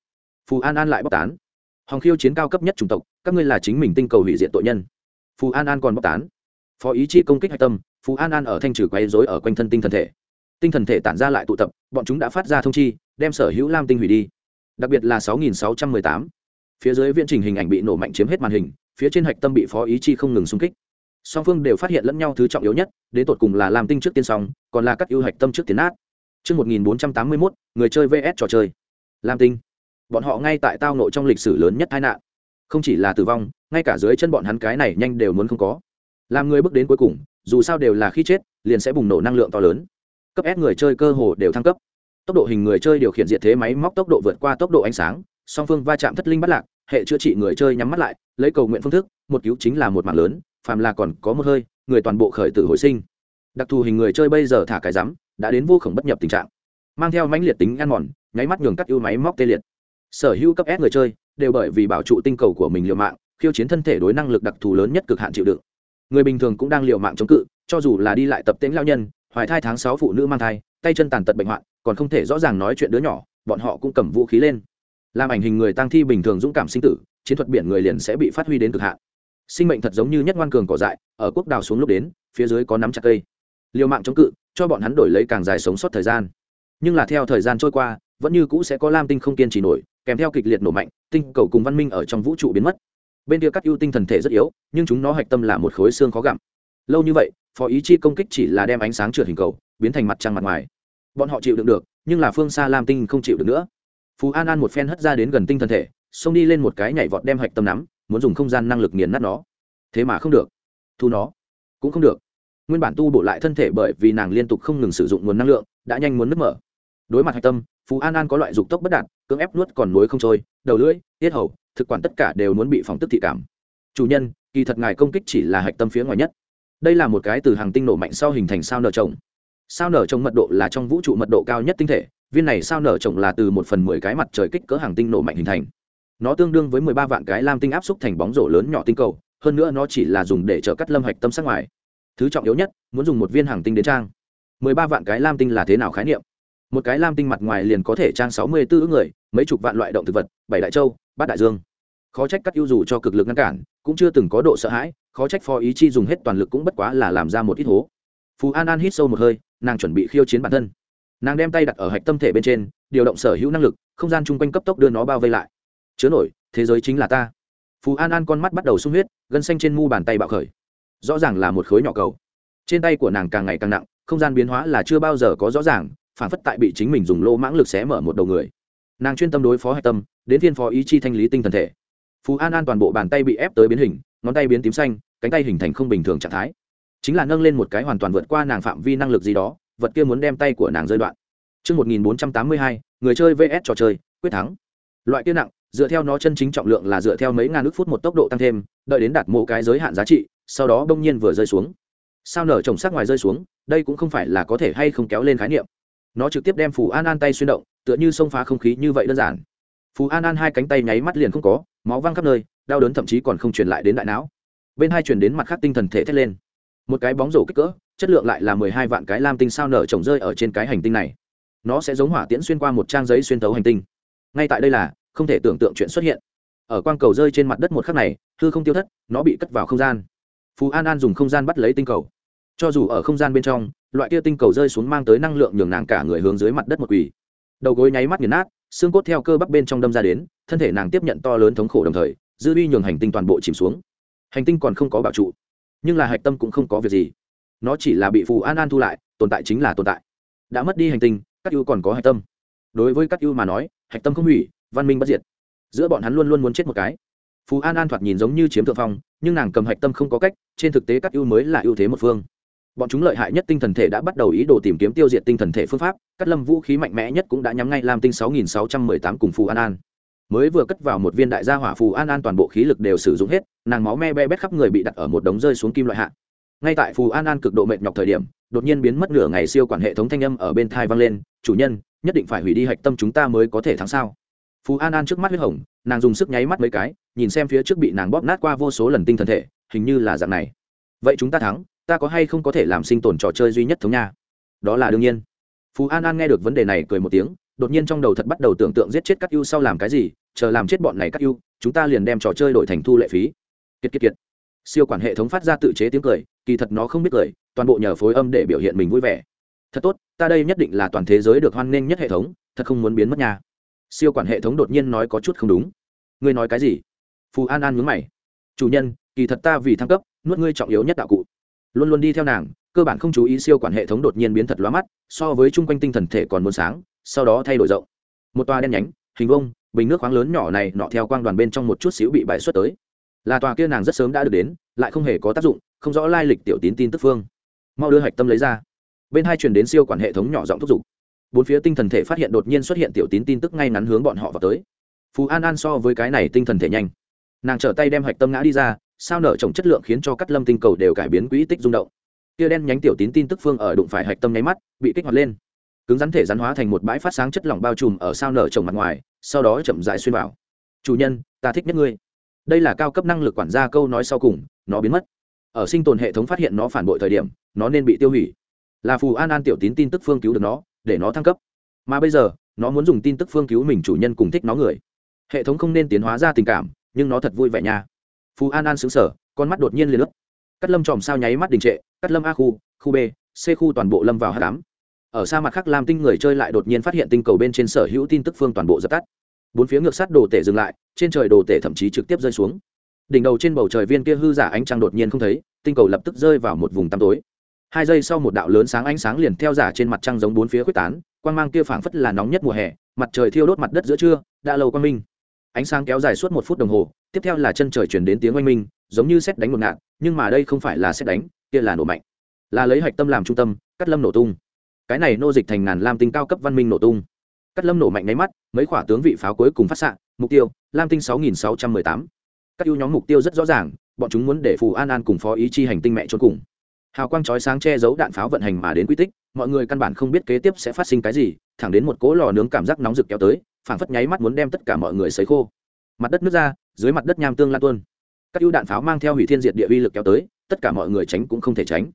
Phù an an lại bóc tán. Hòng khiêu chiến cao cấp nhất chủng tộc, các ngươi là chính mình tinh cầu hủy diện tội nhân. Phù an an còn bóc tán. Phó ý chi công kích hạch tâm, phù an an ở thanh trừ quấy dối ở quanh thân tinh thần thể. Tinh thần thể tản ra lại tụ tập, bọn chúng đã phát ra thông chi, đem sở hữu lam tinh hủy đi. Đặc biệt là 6618. phía dưới viễn trình hình ảnh bị nổ mạnh chiếm hết màn hình, phía trên hạch tâm bị phó ý chi không ngừng xung kích song phương đều phát hiện lẫn nhau thứ trọng yếu nhất đến tột cùng là làm tinh trước tiên sóng, còn là các ưu hạch tâm trước tiến át Trước 1481, người chơi vs trò chơi. Lam tinh. Bọn họ ngay tại tao nội trong lịch sử lớn nhất tai nạn. Không chỉ là tử vong, ngay cả dưới chân bọn hắn cái này nhanh đều muốn không có. Làm người bước đến cuối cùng, dù sao đều là khi chết, liền sẽ bùng nổ năng lượng to lớn. Cấp S người chơi cơ hồ đều thăng cấp. Tốc độ hình người chơi điều khiển diện thế máy móc tốc độ vượt qua tốc độ ánh sáng, song phương va chạm thất linh bắt lạc, hệ chữa trị người chơi nhắm mắt lại, lấy cầu nguyện phương thức, một cứu chính là một mạng lớn, phàm là còn có một hơi, người toàn bộ khởi tử hồi sinh. Đặc thù hình người chơi bây giờ thả cái rắm, đã đến vô khổng bất nhập tình trạng. Mang theo mãnh liệt tính ăn mòn nháy mắt nhường cắt ưu máy móc tê liệt. Sở hữu cấp s người chơi đều bởi vì bảo trụ tinh cầu của mình liều mạng khiêu chiến thân thể đối năng lực đặc thù lớn nhất cực hạn chịu đựng. Người bình thường cũng đang liều mạng chống cự cho dù là đi lại tập tễnh lao nhân hoài thai tháng sáu phụ nữ mang thai tay chân tàn tật bệnh hoạn còn không thể rõ ràng nói chuyện đứa nhỏ bọn họ cũng cầm vũ khí lên. Làm ảnh hình người tăng thi bình thường dũng cảm sinh tử chiến thuật biển người liền sẽ bị phát huy đến cực hạn sinh mệnh thật giống như nhất ngoan cường cỏ dại, ở quốc đào xuống lúc đến, phía dưới có nắm chặt cây. Liều mạng chống cự, cho bọn hắn đổi lấy càng dài sống sót thời gian. Nhưng là theo thời gian trôi qua, vẫn như cũ sẽ có lam tinh không kiên trì nổi, kèm theo kịch liệt nổ mạnh, tinh cầu cùng văn minh ở trong vũ trụ biến mất. Bên kia các ưu tinh thần thể rất yếu, nhưng chúng nó hạch tâm là một khối xương khó gặm. Lâu như vậy, phó ý chi công kích chỉ là đem ánh sáng trượt hình cầu, biến thành mặt trăng mặt ngoài. Bọn họ chịu đựng được, nhưng là phương xa lam tinh không chịu được nữa. Phú an an một phen hất ra đến gần tinh thần thể, xông đi lên một cái nhảy vọt đem hạch tâm nắm muốn dùng không gian năng lực nghiền nát nó. Thế mà không được. Thu nó. Cũng không được. Nguyên bản tu bổ lại thân thể bởi vì nàng liên tục không ngừng sử dụng nguồn năng lượng, đã nhanh muốn nứt mở. Đối mặt hạch tâm, phú an an có loại dục tốc bất đạt, cưỡng ép nuốt còn nối không trôi, đầu lưỡi, tiết hầu, thực quản tất cả đều muốn bị phóng tức thị cảm. Chủ nhân, kỳ thật ngài công kích chỉ là hạch tâm phía ngoài nhất. Đây là một cái từ hàng tinh nổ mạnh sau hình thành sao nở trồng sao nở trồng mật độ là trong vũ trụ mật độ cao nhất tinh thể, viên này sao nở trồng là từ một phần mười cái mặt trời kích cỡ hàng tinh nổ mạnh hình thành nó tương đương với mười ba vạn cái lam tinh áp xúc thành bóng rổ lớn nhỏ tinh cầu, hơn nữa nó chỉ là dùng để trợ cắt lâm hạch tâm sắc ngoài. Thứ trọng yếu nhất, muốn dùng một viên hàng tinh đến trang. Mười ba vạn cái lam tinh là thế nào khái niệm? Một cái lam tinh mặt ngoài liền có thể trang sáu mươi bốn người, mấy chục vạn loại động thực vật, bảy đại châu, bát đại dương. Khó trách các ưu dù cho cực lực ngăn cản, cũng chưa từng có độ sợ hãi, khó trách phó ý chi dùng hết toàn lực cũng bất quá là làm ra một ít hố. Phú an an hít sâu một hơi, nàng chuẩn bị khiêu chiến bản thân. Nàng đem tay đặt ở hạch tâm thể bên trên, điều động sở hữu năng lực, không gian chung quanh cấp tốc đưa nó bao vây lại chứa nổi thế giới chính là ta. Phú an an con mắt bắt đầu sung huyết gân xanh trên mu bàn tay bạo khởi. Rõ ràng là một khối nhỏ cầu. Trên tay của nàng càng ngày càng nặng không gian biến hóa là chưa bao giờ có rõ ràng phản phất tại bị chính mình dùng lô mãng lực xé mở một đầu người. Nàng chuyên tâm đối phó hạch tâm đến thiên phó ý chi thanh lý tinh thần thể. Phú an an toàn bộ bàn tay bị ép tới biến hình ngón tay biến tím xanh cánh tay hình thành không bình thường trạng thái. Chính là nâng lên một cái hoàn toàn vượt qua nàng phạm vi năng lực gì đó vật kia muốn đem tay của nàng rơi đoạn. Trước 1482, người chơi vs trò chơi, quyết thắng. Loại kia nặng, dựa theo nó chân chính trọng lượng là dựa theo mấy ngàn ước phút một tốc độ tăng thêm, đợi đến đạt mộ cái giới hạn giá trị, sau đó bỗng nhiên vừa rơi xuống. Sao nở trồng sắc ngoài rơi xuống, đây cũng không phải là có thể hay không kéo lên khái niệm. Nó trực tiếp đem phù an an tay xuyên động tựa như xông phá không khí như vậy đơn giản. Phù an an hai cánh tay nháy mắt liền không có máu văng khắp nơi đau đớn thậm chí còn không truyền lại đến đại não. Bên hai truyền đến mặt khác tinh thần thể thét lên. Một cái bóng rổ kích cỡ chất lượng lại là mười hai vạn cái lam tinh sao nở trồng rơi ở trên cái hành tinh này. Nó sẽ giống hỏa tiễn xuyên qua một trang giấy xuyên tấu hành tinh. Ngay tại đây là không thể tưởng tượng chuyện xuất hiện. Ở quang cầu rơi trên mặt đất một khắc này, hư không tiêu thất, nó bị cất vào không gian. Phú an an dùng không gian bắt lấy tinh cầu. Cho dù ở không gian bên trong, loại kia tinh cầu rơi xuống mang tới năng lượng nhường nàng cả người hướng dưới mặt đất một quỳ. Đầu gối nháy mắt nghiền nát, xương cốt theo cơ bắp bên trong đâm ra đến, thân thể nàng tiếp nhận to lớn thống khổ đồng thời, dư uy nhường hành tinh toàn bộ chìm xuống. Hành tinh còn không có bảo trụ, nhưng là hạch tâm cũng không có việc gì. Nó chỉ là bị phù an an thu lại, tồn tại chính là tồn tại. Đã mất đi hành tinh các ưu còn có hạch tâm. Đối với các ưu mà nói, hạch tâm không hủy văn minh bất diệt. Giữa bọn hắn luôn luôn muốn chết một cái. Phù an an thoạt nhìn giống như chiếm thượng phong, nhưng nàng cầm hạch tâm không có cách, trên thực tế các ưu mới là ưu thế một phương. Bọn chúng lợi hại nhất tinh thần thể đã bắt đầu ý đồ tìm kiếm tiêu diệt tinh thần thể phương pháp cắt lâm vũ khí mạnh mẽ nhất cũng đã nhắm ngay làm tinh 6618 cùng phù an an. Mới vừa cất vào một viên đại gia hỏa phù an an toàn bộ khí lực đều sử dụng hết, nàng máu me be bét khắp người bị đặt ở một đống rơi xuống kim loại hạ. Ngay tại phù an an cực độ mệt nhọc thời điểm, đột nhiên biến mất nửa ngày siêu quản hệ thống thanh âm ở bên thai vang lên, chủ nhân, nhất định phải hủy đi hạch tâm chúng ta mới có thể thắng sao? Phú an an trước mắt huyết hồng nàng dùng sức nháy mắt mấy cái nhìn xem phía trước bị nàng bóp nát qua vô số lần tinh thần thể hình như là dạng này vậy chúng ta thắng ta có hay không có thể làm sinh tồn trò chơi duy nhất thống nha đó là đương nhiên phú an an nghe được vấn đề này cười một tiếng đột nhiên trong đầu thật bắt đầu tưởng tượng giết chết các ưu sau làm cái gì chờ làm chết bọn này các ưu chúng ta liền đem trò chơi đổi thành thu lệ phí kiệt kiệt kiệt siêu quản hệ thống phát ra tự chế tiếng cười kỳ thật nó không biết cười toàn bộ nhờ phối âm để biểu hiện mình vui vẻ thật tốt ta đây nhất định là toàn thế giới được hoan nghênh nhất hệ thống thật không muốn biến mất nhà siêu quản hệ thống đột nhiên nói có chút không đúng. Ngươi nói cái gì? Phù an an nhướng mày. Chủ nhân, kỳ thật ta vì thăng cấp, nuốt ngươi trọng yếu nhất đạo cụ. Luôn luôn đi theo nàng, cơ bản không chú ý siêu quản hệ thống đột nhiên biến thật loa mắt, so với chung quanh tinh thần thể còn muốn sáng, sau đó thay đổi rộng. Một toa đen nhánh, hình vông bình nước khoáng lớn nhỏ này nọ theo quang đoàn bên trong một chút xíu bị bại xuất tới. Là tòa kia nàng rất sớm đã được đến, lại không hề có tác dụng, không rõ lai lịch tiểu tín tin tức phương. Mau đưa hạch tâm lấy ra. Bên hai truyền đến siêu quản hệ thống nhỏ giọng thúc giục bốn phía tinh thần thể phát hiện đột nhiên xuất hiện tiểu tín tin tức ngay ngắn hướng bọn họ vào tới. Phú an an so với cái này tinh thần thể nhanh. Nàng trở tay đem hạch tâm ngã đi ra, sao nở trồng chất lượng khiến cho cắt lâm tinh cầu đều cải biến quỹ tích rung động. Tia đen nhánh tiểu tín tin tức phương ở đụng phải hạch tâm nháy mắt, bị kích hoạt lên. Cứng rắn thể rắn hóa thành một bãi phát sáng chất lỏng bao trùm ở sao nở trồng mặt ngoài, sau đó chậm dại xuyên vào. Chủ nhân, ta thích nhất ngươi. Đây là cao cấp năng lực quản gia câu nói sau cùng, nó biến mất. Ở sinh tồn hệ thống phát hiện nó phản bội thời điểm, nó nên bị tiêu hủy. Là phù an an tiểu tín tin tức phương cứu được nó để nó thăng cấp. Mà bây giờ, nó muốn dùng tin tức phương cứu mình chủ nhân cùng thích nó người. Hệ thống không nên tiến hóa ra tình cảm, nhưng nó thật vui vẻ nha. Phú an an xứng sở con mắt đột nhiên liền lấp cắt lâm tròm sao nháy mắt đình trệ, cắt lâm a khu khu b, c khu toàn bộ lâm vào h tám ở sa mặt khác lam tinh người chơi lại đột nhiên phát hiện tinh cầu bên trên sở hữu tin tức phương toàn bộ dập tắt. Bốn phía ngược sát đồ tể dừng lại, trên trời đồ tể thậm chí trực tiếp rơi xuống. Đỉnh đầu trên bầu trời viên kia hư giả ánh trăng đột nhiên không thấy, tinh cầu lập tức rơi vào một vùng tăm tối hai giây sau một đạo lớn sáng ánh sáng liền theo giả trên mặt trăng giống bốn phía quyết tán, quang mang kia phảng phất là nóng nhất mùa hè, mặt trời thiêu đốt mặt đất giữa trưa, đã lâu quang minh. Ánh sáng kéo dài suốt một phút đồng hồ, tiếp theo là chân trời chuyển đến tiếng oanh minh, giống như xét đánh một ngạn nhưng mà đây không phải là xét đánh, kia là nổ mạnh. Là lấy hạch tâm làm trung tâm, cắt lâm nổ tung. Cái này nô dịch thành ngàn lam tinh cao cấp văn minh nổ tung. Cắt lâm nổ mạnh nháy mắt, mấy quả tướng vị pháo cuối cùng phát xạ, mục tiêu, lam tinh sáu nghìn sáu trăm mười tám. Các ưu nhóm mục tiêu rất rõ ràng, bọn chúng muốn để phù an an cùng phó ý chi hành tinh mẹ trốn cùng hào quang chói sáng che giấu đạn pháo vận hành mà đến quy tích, mọi người căn bản không biết kế tiếp sẽ phát sinh cái gì, thẳng đến một cỗ lò nướng cảm giác nóng rực kéo tới, phảng phất nháy mắt muốn đem tất cả mọi người sấy khô. Mặt đất nước ra, dưới mặt đất nham tương lan tuôn. Các ưu đạn pháo mang theo hủy thiên diệt địa uy lực kéo tới, tất cả mọi người tránh cũng không thể tránh.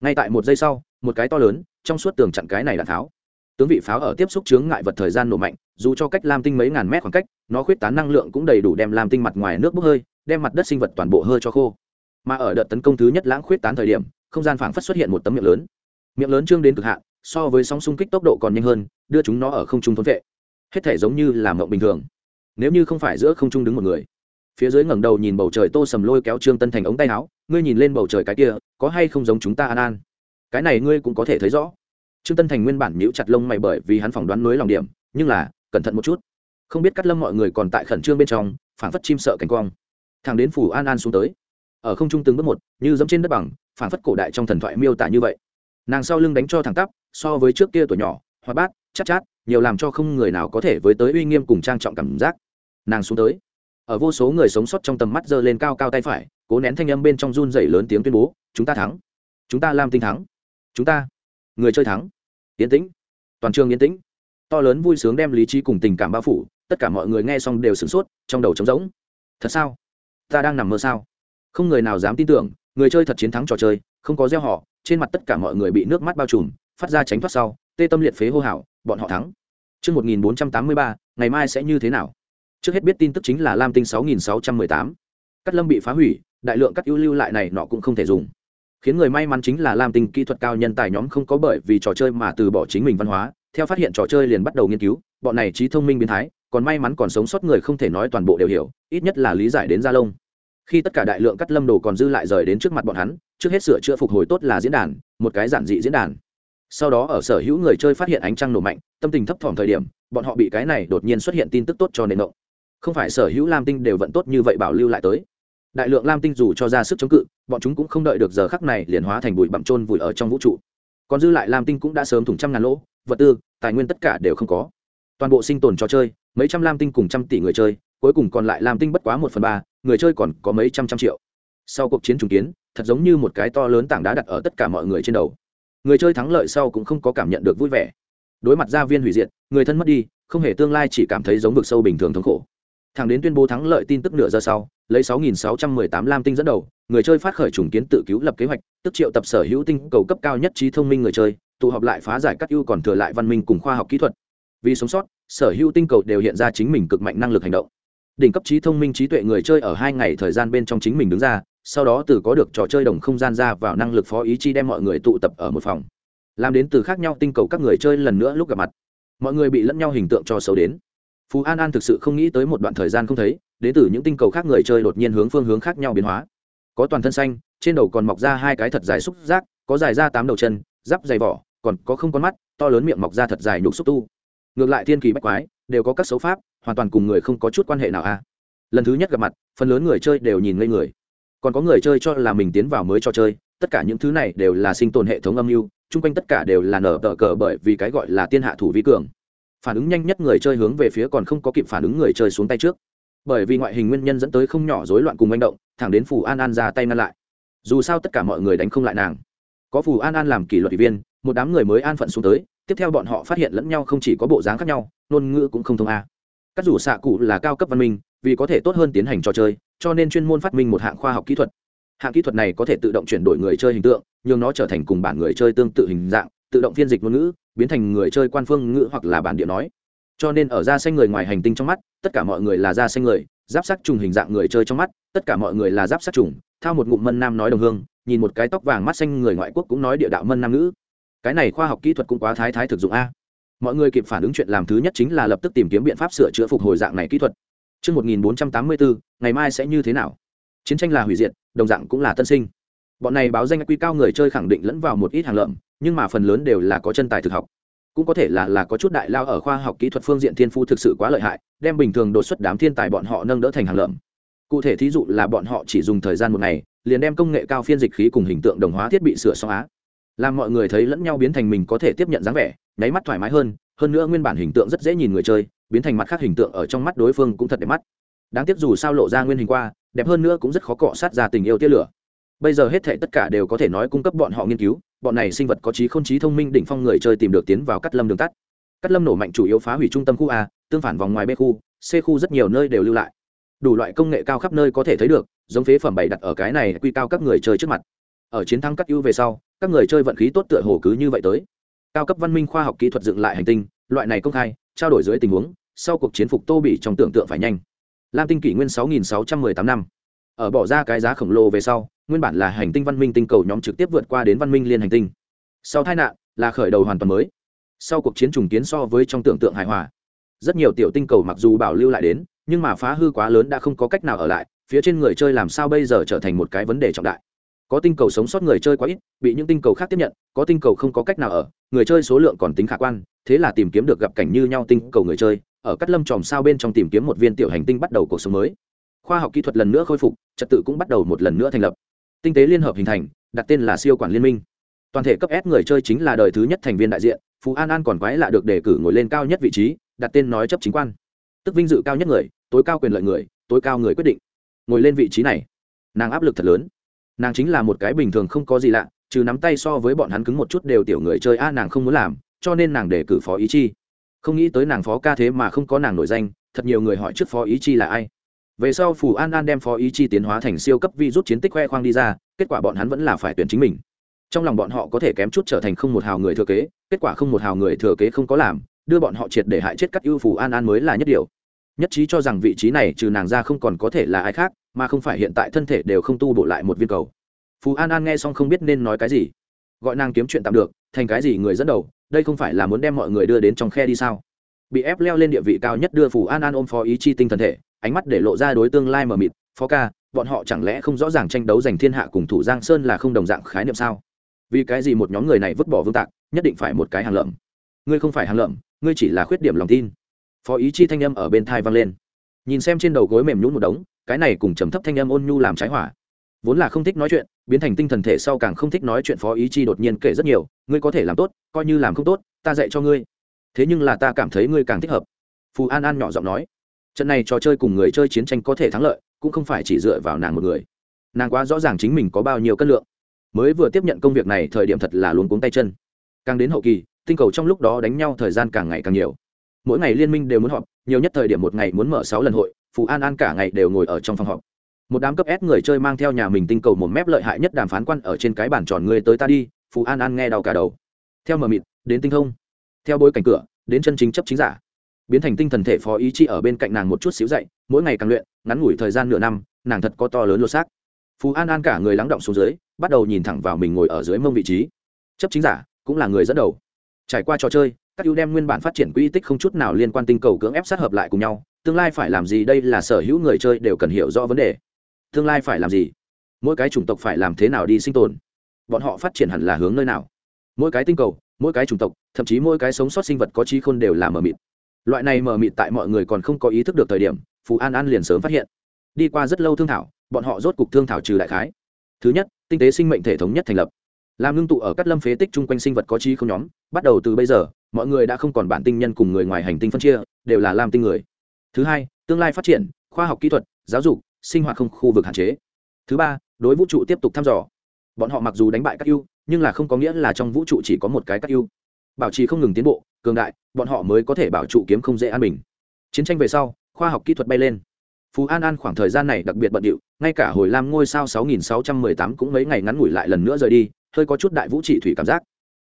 Ngay tại một giây sau, một cái to lớn, trong suốt tường chặn cái này đạn pháo. Tướng vị pháo ở tiếp xúc chướng ngại vật thời gian nổ mạnh, dù cho cách lam tinh mấy ngàn mét khoảng cách, nó khuyết tán năng lượng cũng đầy đủ đem lam tinh mặt ngoài nước bốc hơi, đem mặt đất sinh vật toàn bộ hơi cho khô. Mà ở đợt tấn công thứ nhất lãng khuyết tán thời điểm không gian phảng phất xuất hiện một tấm miệng lớn. Miệng lớn trương đến cực hạn, so với sóng xung kích tốc độ còn nhanh hơn, đưa chúng nó ở không trung thốn vệ. Hết thể giống như là mộng bình thường. Nếu như không phải giữa không trung đứng một người. Phía dưới ngẩng đầu nhìn bầu trời tô sầm lôi kéo trương tân thành ống tay áo, ngươi nhìn lên bầu trời cái kia, có hay không giống chúng ta an an? Cái này ngươi cũng có thể thấy rõ. Trương tân thành nguyên bản nhíu chặt lông mày bởi vì hắn phỏng đoán núi lòng điểm, nhưng là, cẩn thận một chút. Không biết cắt lâm mọi người còn tại khẩn trương bên trong, phảng phất chim sợ cảnh quang. Thằng đến phủ an an xuống tới ở không trung từng bước một, như dẫm trên đất bằng, phảng phất cổ đại trong thần thoại miêu tả như vậy. Nàng sau lưng đánh cho thẳng tắp, so với trước kia tuổi nhỏ hoa bát, chát chát, nhiều làm cho không người nào có thể với tới uy nghiêm cùng trang trọng cảm giác. Nàng xuống tới. Ở vô số người sống sót trong tầm mắt giơ lên cao cao tay phải, cố nén thanh âm bên trong run dày lớn tiếng tuyên bố, chúng ta thắng. Chúng ta làm tinh thắng. Chúng ta, người chơi thắng. Yên tĩnh. Toàn trường yên tĩnh. To lớn vui sướng đem lý trí cùng tình cảm bao phủ, tất cả mọi người nghe xong đều sửng sốt, trong đầu trống rỗng. Thật sao? Ta đang nằm mơ sao? Không người nào dám tin tưởng người chơi thật chiến thắng trò chơi không có gieo họ trên mặt tất cả mọi người bị nước mắt bao trùm phát ra tránh thoát sau tê tâm liệt phế hô hào bọn họ thắng Trước 1483, ngày mai sẽ như thế nào? Trước hết biết tin tức chính là Lam Tinh 6618. Cắt lâm bị phá hủy, đại lượng cắt ưu lưu lại này nọ cũng không thể dùng. Khiến người may mắn chính là Lam Tinh kỹ thuật cao nhân tài nhóm không có bởi vì trò chơi mà từ bỏ chính mình văn hóa, theo phát hiện trò chơi liền bắt đầu nghiên cứu, bọn này trí thông minh biến thái, còn may mắn còn sống sót người không thể nói toàn bộ đều hiểu, ít nhất là lý giải đến gia lông khi tất cả đại lượng cắt lâm đồ còn dư lại rời đến trước mặt bọn hắn, trước hết sửa chữa phục hồi tốt là diễn đàn, một cái giản dị diễn đàn. Sau đó ở sở hữu người chơi phát hiện ánh trăng nổ mạnh, tâm tình thấp thỏm thời điểm, bọn họ bị cái này đột nhiên xuất hiện tin tức tốt cho nền động không phải sở hữu lam tinh đều vẫn tốt như vậy bảo lưu lại tới. Đại lượng lam tinh dù cho ra sức chống cự, bọn chúng cũng không đợi được giờ khắc này liền hóa thành bụi bặm trôn vùi ở trong vũ trụ. Còn dư lại lam tinh cũng đã sớm thủng trăm ngàn lỗ, vật tư, tài nguyên tất cả đều không có. Toàn bộ sinh tồn trò chơi, mấy trăm lam tinh cùng trăm tỷ người chơi, cuối cùng còn lại lam tinh bất quá một phần ba người chơi còn có mấy trăm trăm triệu. Sau cuộc chiến trùng kiến, thật giống như một cái to lớn tảng đá đặt ở tất cả mọi người trên đầu. Người chơi thắng lợi sau cũng không có cảm nhận được vui vẻ. Đối mặt gia viên hủy diệt, người thân mất đi, không hề tương lai chỉ cảm thấy giống vực sâu bình thường thống khổ. Thằng đến tuyên bố thắng lợi tin tức nửa giờ sau, lấy 6.618 lam tinh dẫn đầu, người chơi phát khởi trùng kiến tự cứu lập kế hoạch, tức triệu tập sở hữu tinh cầu cấp cao nhất trí thông minh người chơi, tụ họp lại phá giải các ưu còn thừa lại văn minh cùng khoa học kỹ thuật. Vì sống sót, sở hữu tinh cầu đều hiện ra chính mình cực mạnh năng lực hành động đỉnh cấp trí thông minh trí tuệ người chơi ở hai ngày thời gian bên trong chính mình đứng ra, sau đó từ có được trò chơi đồng không gian ra vào năng lực phó ý chi đem mọi người tụ tập ở một phòng. Làm đến từ khác nhau tinh cầu các người chơi lần nữa lúc gặp mặt. Mọi người bị lẫn nhau hình tượng cho xấu đến. Phú an an thực sự không nghĩ tới một đoạn thời gian không thấy, đến từ những tinh cầu khác người chơi đột nhiên hướng phương hướng khác nhau biến hóa. Có toàn thân xanh, trên đầu còn mọc ra hai cái thật dài xúc giác, có dài ra tám đầu chân, giáp dày vỏ, còn có không con mắt, to lớn miệng mọc ra thật dài nhục xúc tu ngược lại thiên kỳ bách quái, đều có các xấu pháp, hoàn toàn cùng người không có chút quan hệ nào a lần thứ nhất gặp mặt, phần lớn người chơi đều nhìn ngây người. Còn có người chơi cho là mình tiến vào mới cho chơi, tất cả những thứ này đều là sinh tồn hệ thống âm mưu, chung quanh tất cả đều là nở tờ cờ bởi vì cái gọi là tiên hạ thủ vi cường. Phản ứng nhanh nhất người chơi hướng về phía còn không có kịp phản ứng người chơi xuống tay trước. Bởi vì ngoại hình nguyên nhân dẫn tới không nhỏ rối loạn cùng manh động, thẳng đến phù an an ra tay ngăn lại. Dù sao tất cả mọi người đánh không lại nàng. Có phù an an làm kỷ luật ủy viên, một đám người mới an phận xuống tới tiếp theo bọn họ phát hiện lẫn nhau không chỉ có bộ dáng khác nhau, ngôn ngữ cũng không thông a. Các rủ xạ cụ là cao cấp văn minh, vì có thể tốt hơn tiến hành trò chơi, cho nên chuyên môn phát minh một hạng khoa học kỹ thuật. Hạng kỹ thuật này có thể tự động chuyển đổi người chơi hình tượng nhưng nó trở thành cùng bản người chơi tương tự hình dạng, tự động phiên dịch ngôn ngữ, biến thành người chơi quan phương ngữ hoặc là bản địa nói. Cho nên ở da xanh người ngoài hành tinh trong mắt, tất cả mọi người là da xanh người, giáp sắc trùng hình dạng người chơi trong mắt, tất cả mọi người là giáp sắc trùng, thao một ngụm mân nam nói đồng hương, nhìn một cái tóc vàng mắt xanh người ngoại quốc cũng nói địa đạo mân nam ngữ cái này khoa học kỹ thuật cũng quá thái thái thực dụng a mọi người kịp phản ứng chuyện làm thứ nhất chính là lập tức tìm kiếm biện pháp sửa chữa phục hồi dạng này kỹ thuật Trước 1484, ngày mai sẽ như thế nào? Chiến tranh là hủy diệt, đồng dạng cũng là tân sinh. Bọn này báo danh quy cao người chơi khẳng định lẫn vào một ít hàng lợm, nhưng mà phần lớn đều là có chân tài thực học. Cũng có thể là là có chút đại lao ở khoa học kỹ thuật phương diện thiên phu thực sự quá lợi hại, đem bình thường đột xuất đám thiên tài bọn họ nâng đỡ thành hàng lợm. Cụ thể thí dụ là bọn họ chỉ dùng thời gian một ngày, liền đem công nghệ cao phiên dịch khí cùng hình tượng đồng hóa thiết bị sửa xong á làm mọi người thấy lẫn nhau biến thành mình có thể tiếp nhận dáng vẻ, nháy mắt thoải mái hơn hơn nữa nguyên bản hình tượng rất dễ nhìn người chơi, biến thành mặt khác hình tượng ở trong mắt đối phương cũng thật đẹp mắt. Đáng tiếc dù sao lộ ra nguyên hình qua, đẹp hơn nữa cũng rất khó cọ sát ra tình yêu tia lửa. Bây giờ hết thể tất cả đều có thể nói cung cấp bọn họ nghiên cứu, bọn này sinh vật có trí không trí thông minh đỉnh phong người chơi tìm được tiến vào cắt lâm đường tắt. Cắt lâm nổ mạnh chủ yếu phá hủy trung tâm khu a, tương phản vòng ngoài b khu, c khu rất nhiều nơi đều lưu lại. Đủ loại công nghệ cao khắp nơi có thể thấy được, giống phế phẩm bày đặt ở cái này quy cao các người chơi trước mặt ở chiến thắng cắt ưu về sau, các người chơi vận khí tốt tựa hồ cứ như vậy tới. Cao cấp văn minh khoa học kỹ thuật dựng lại hành tinh, loại này công khai, trao đổi dưới tình huống, sau cuộc chiến phục tô bị trong tưởng tượng phải nhanh. Lam tinh kỷ nguyên 6.618 năm. Ở bỏ ra cái giá khổng lồ về sau, nguyên bản là hành tinh văn minh tinh cầu nhóm trực tiếp vượt qua đến văn minh liên hành tinh. Sau tai nạn, là khởi đầu hoàn toàn mới. Sau cuộc chiến trùng kiến so với trong tưởng tượng hài hòa. Rất nhiều tiểu tinh cầu mặc dù bảo lưu lại đến, nhưng mà phá hư quá lớn đã không có cách nào ở lại, phía trên người chơi làm sao bây giờ trở thành một cái vấn đề trọng đại có tinh cầu sống sót người chơi quá ít, bị những tinh cầu khác tiếp nhận, có tinh cầu không có cách nào ở, người chơi số lượng còn tính khả quan, thế là tìm kiếm được gặp cảnh như nhau tinh cầu người chơi, ở cắt lâm tròm sao bên trong tìm kiếm một viên tiểu hành tinh bắt đầu cuộc sống mới. Khoa học kỹ thuật lần nữa khôi phục, trật tự cũng bắt đầu một lần nữa thành lập. Tinh tế liên hợp hình thành, đặt tên là siêu quản liên minh. Toàn thể cấp s người chơi chính là đời thứ nhất thành viên đại diện, phú an an còn quái lạ được đề cử ngồi lên cao nhất vị trí, đặt tên nói chấp chính quan. Tức vinh dự cao nhất người, tối cao quyền lợi người, tối cao người quyết định. Ngồi lên vị trí này, nàng áp lực thật lớn nàng chính là một cái bình thường không có gì lạ, trừ nắm tay so với bọn hắn cứng một chút đều tiểu người chơi a, nàng không muốn làm, cho nên nàng để cử phó ý chi. Không nghĩ tới nàng phó ca thế mà không có nàng nổi danh, thật nhiều người hỏi trước phó ý chi là ai. Về sau phù an an đem phó ý chi tiến hóa thành siêu cấp vi rút chiến tích khoe khoang đi ra, kết quả bọn hắn vẫn là phải tuyển chính mình. Trong lòng bọn họ có thể kém chút trở thành không một hào người thừa kế, kết quả không một hào người thừa kế không có làm, đưa bọn họ triệt để hại chết các ưu phù an an mới là nhất điều. Nhất trí cho rằng vị trí này trừ nàng ra không còn có thể là ai khác mà không phải hiện tại thân thể đều không tu bổ lại một viên cầu. Phú an an nghe xong không biết nên nói cái gì. Gọi nàng kiếm chuyện tạm được, thành cái gì người dẫn đầu, đây không phải là muốn đem mọi người đưa đến trong khe đi sao? Bị ép leo lên địa vị cao nhất đưa phù an an ôm phó ý chi tinh thần thể, ánh mắt để lộ ra đối tương lai mờ mịt, phó ca, bọn họ chẳng lẽ không rõ ràng tranh đấu giành thiên hạ cùng thủ giang sơn là không đồng dạng khái niệm sao? Vì cái gì một nhóm người này vứt bỏ vương tạc, nhất định phải một cái hàng lợm? Ngươi không phải hàng lợm, ngươi chỉ là khuyết điểm lòng tin. Phó ý chi thanh âm ở bên thai vang lên nhìn xem trên đầu gối mềm nhún một đống, cái này cùng trầm thấp thanh âm ôn nhu làm trái hỏa. Vốn là không thích nói chuyện, biến thành tinh thần thể sau càng không thích nói chuyện phó ý chi đột nhiên kể rất nhiều, ngươi có thể làm tốt, coi như làm không tốt, ta dạy cho ngươi. Thế nhưng là ta cảm thấy ngươi càng thích hợp. Phù an an nhỏ giọng nói, trận này trò chơi cùng người chơi chiến tranh có thể thắng lợi, cũng không phải chỉ dựa vào nàng một người. Nàng quá rõ ràng chính mình có bao nhiêu cân lượng. Mới vừa tiếp nhận công việc này, thời điểm thật là luống cuống tay chân. Càng đến hậu kỳ, tinh cầu trong lúc đó đánh nhau thời gian càng ngày càng nhiều mỗi ngày liên minh đều muốn họp, nhiều nhất thời điểm một ngày muốn mở sáu lần hội, phù an an cả ngày đều ngồi ở trong phòng họp. Một đám cấp s người chơi mang theo nhà mình tinh cầu một mép lợi hại nhất đàm phán quan ở trên cái bàn tròn người tới ta đi, phù an an nghe đau cả đầu. Theo mờ mịt, đến tinh thông. Theo bối cảnh cửa, đến chân chính chấp chính giả. Biến thành tinh thần thể phó ý chi ở bên cạnh nàng một chút xíu dậy, mỗi ngày càng luyện, ngắn ngủi thời gian nửa năm, nàng thật có to lớn lột xác. Phú an an cả người lắng động xuống dưới, bắt đầu nhìn thẳng vào mình ngồi ở dưới mông vị trí. Chấp chính giả cũng là người dẫn đầu. Trải qua trò chơi các ưu đem nguyên bản phát triển quỹ tích không chút nào liên quan tinh cầu cưỡng ép sát hợp lại cùng nhau, tương lai phải làm gì đây là sở hữu người chơi đều cần hiểu rõ vấn đề. Tương lai phải làm gì? Mỗi cái chủng tộc phải làm thế nào đi sinh tồn? Bọn họ phát triển hẳn là hướng nơi nào? Mỗi cái tinh cầu, mỗi cái chủng tộc, thậm chí mỗi cái sống sót sinh vật có trí khôn đều là mờ mịt. Loại này mờ mịt tại mọi người còn không có ý thức được thời điểm phú an an liền sớm phát hiện. Đi qua rất lâu thương thảo, bọn họ rốt cục thương thảo trừ đại khái. Thứ nhất, tinh tế sinh mệnh thể thống nhất thành lập làm ngưng tụ ở các lâm phế tích chung quanh sinh vật có trí không nhóm, bắt đầu từ bây giờ, mọi người đã không còn bản tinh nhân cùng người ngoài hành tinh phân chia, đều là lam tinh người. Thứ hai, tương lai phát triển, khoa học kỹ thuật, giáo dục, sinh hoạt không khu vực hạn chế. Thứ ba, đối vũ trụ tiếp tục thăm dò. Bọn họ mặc dù đánh bại các ưu, nhưng là không có nghĩa là trong vũ trụ chỉ có một cái các ưu. Bảo trì không ngừng tiến bộ, cường đại, bọn họ mới có thể bảo trụ kiếm không dễ an bình. Chiến tranh về sau, khoa học kỹ thuật bay lên. Phú an an khoảng thời gian này đặc biệt bận điệu, ngay cả hồi lam ngôi sao 6618 cũng mấy ngày ngắn ngủi lại lần nữa rời đi hơi có chút đại vũ trị thủy cảm giác.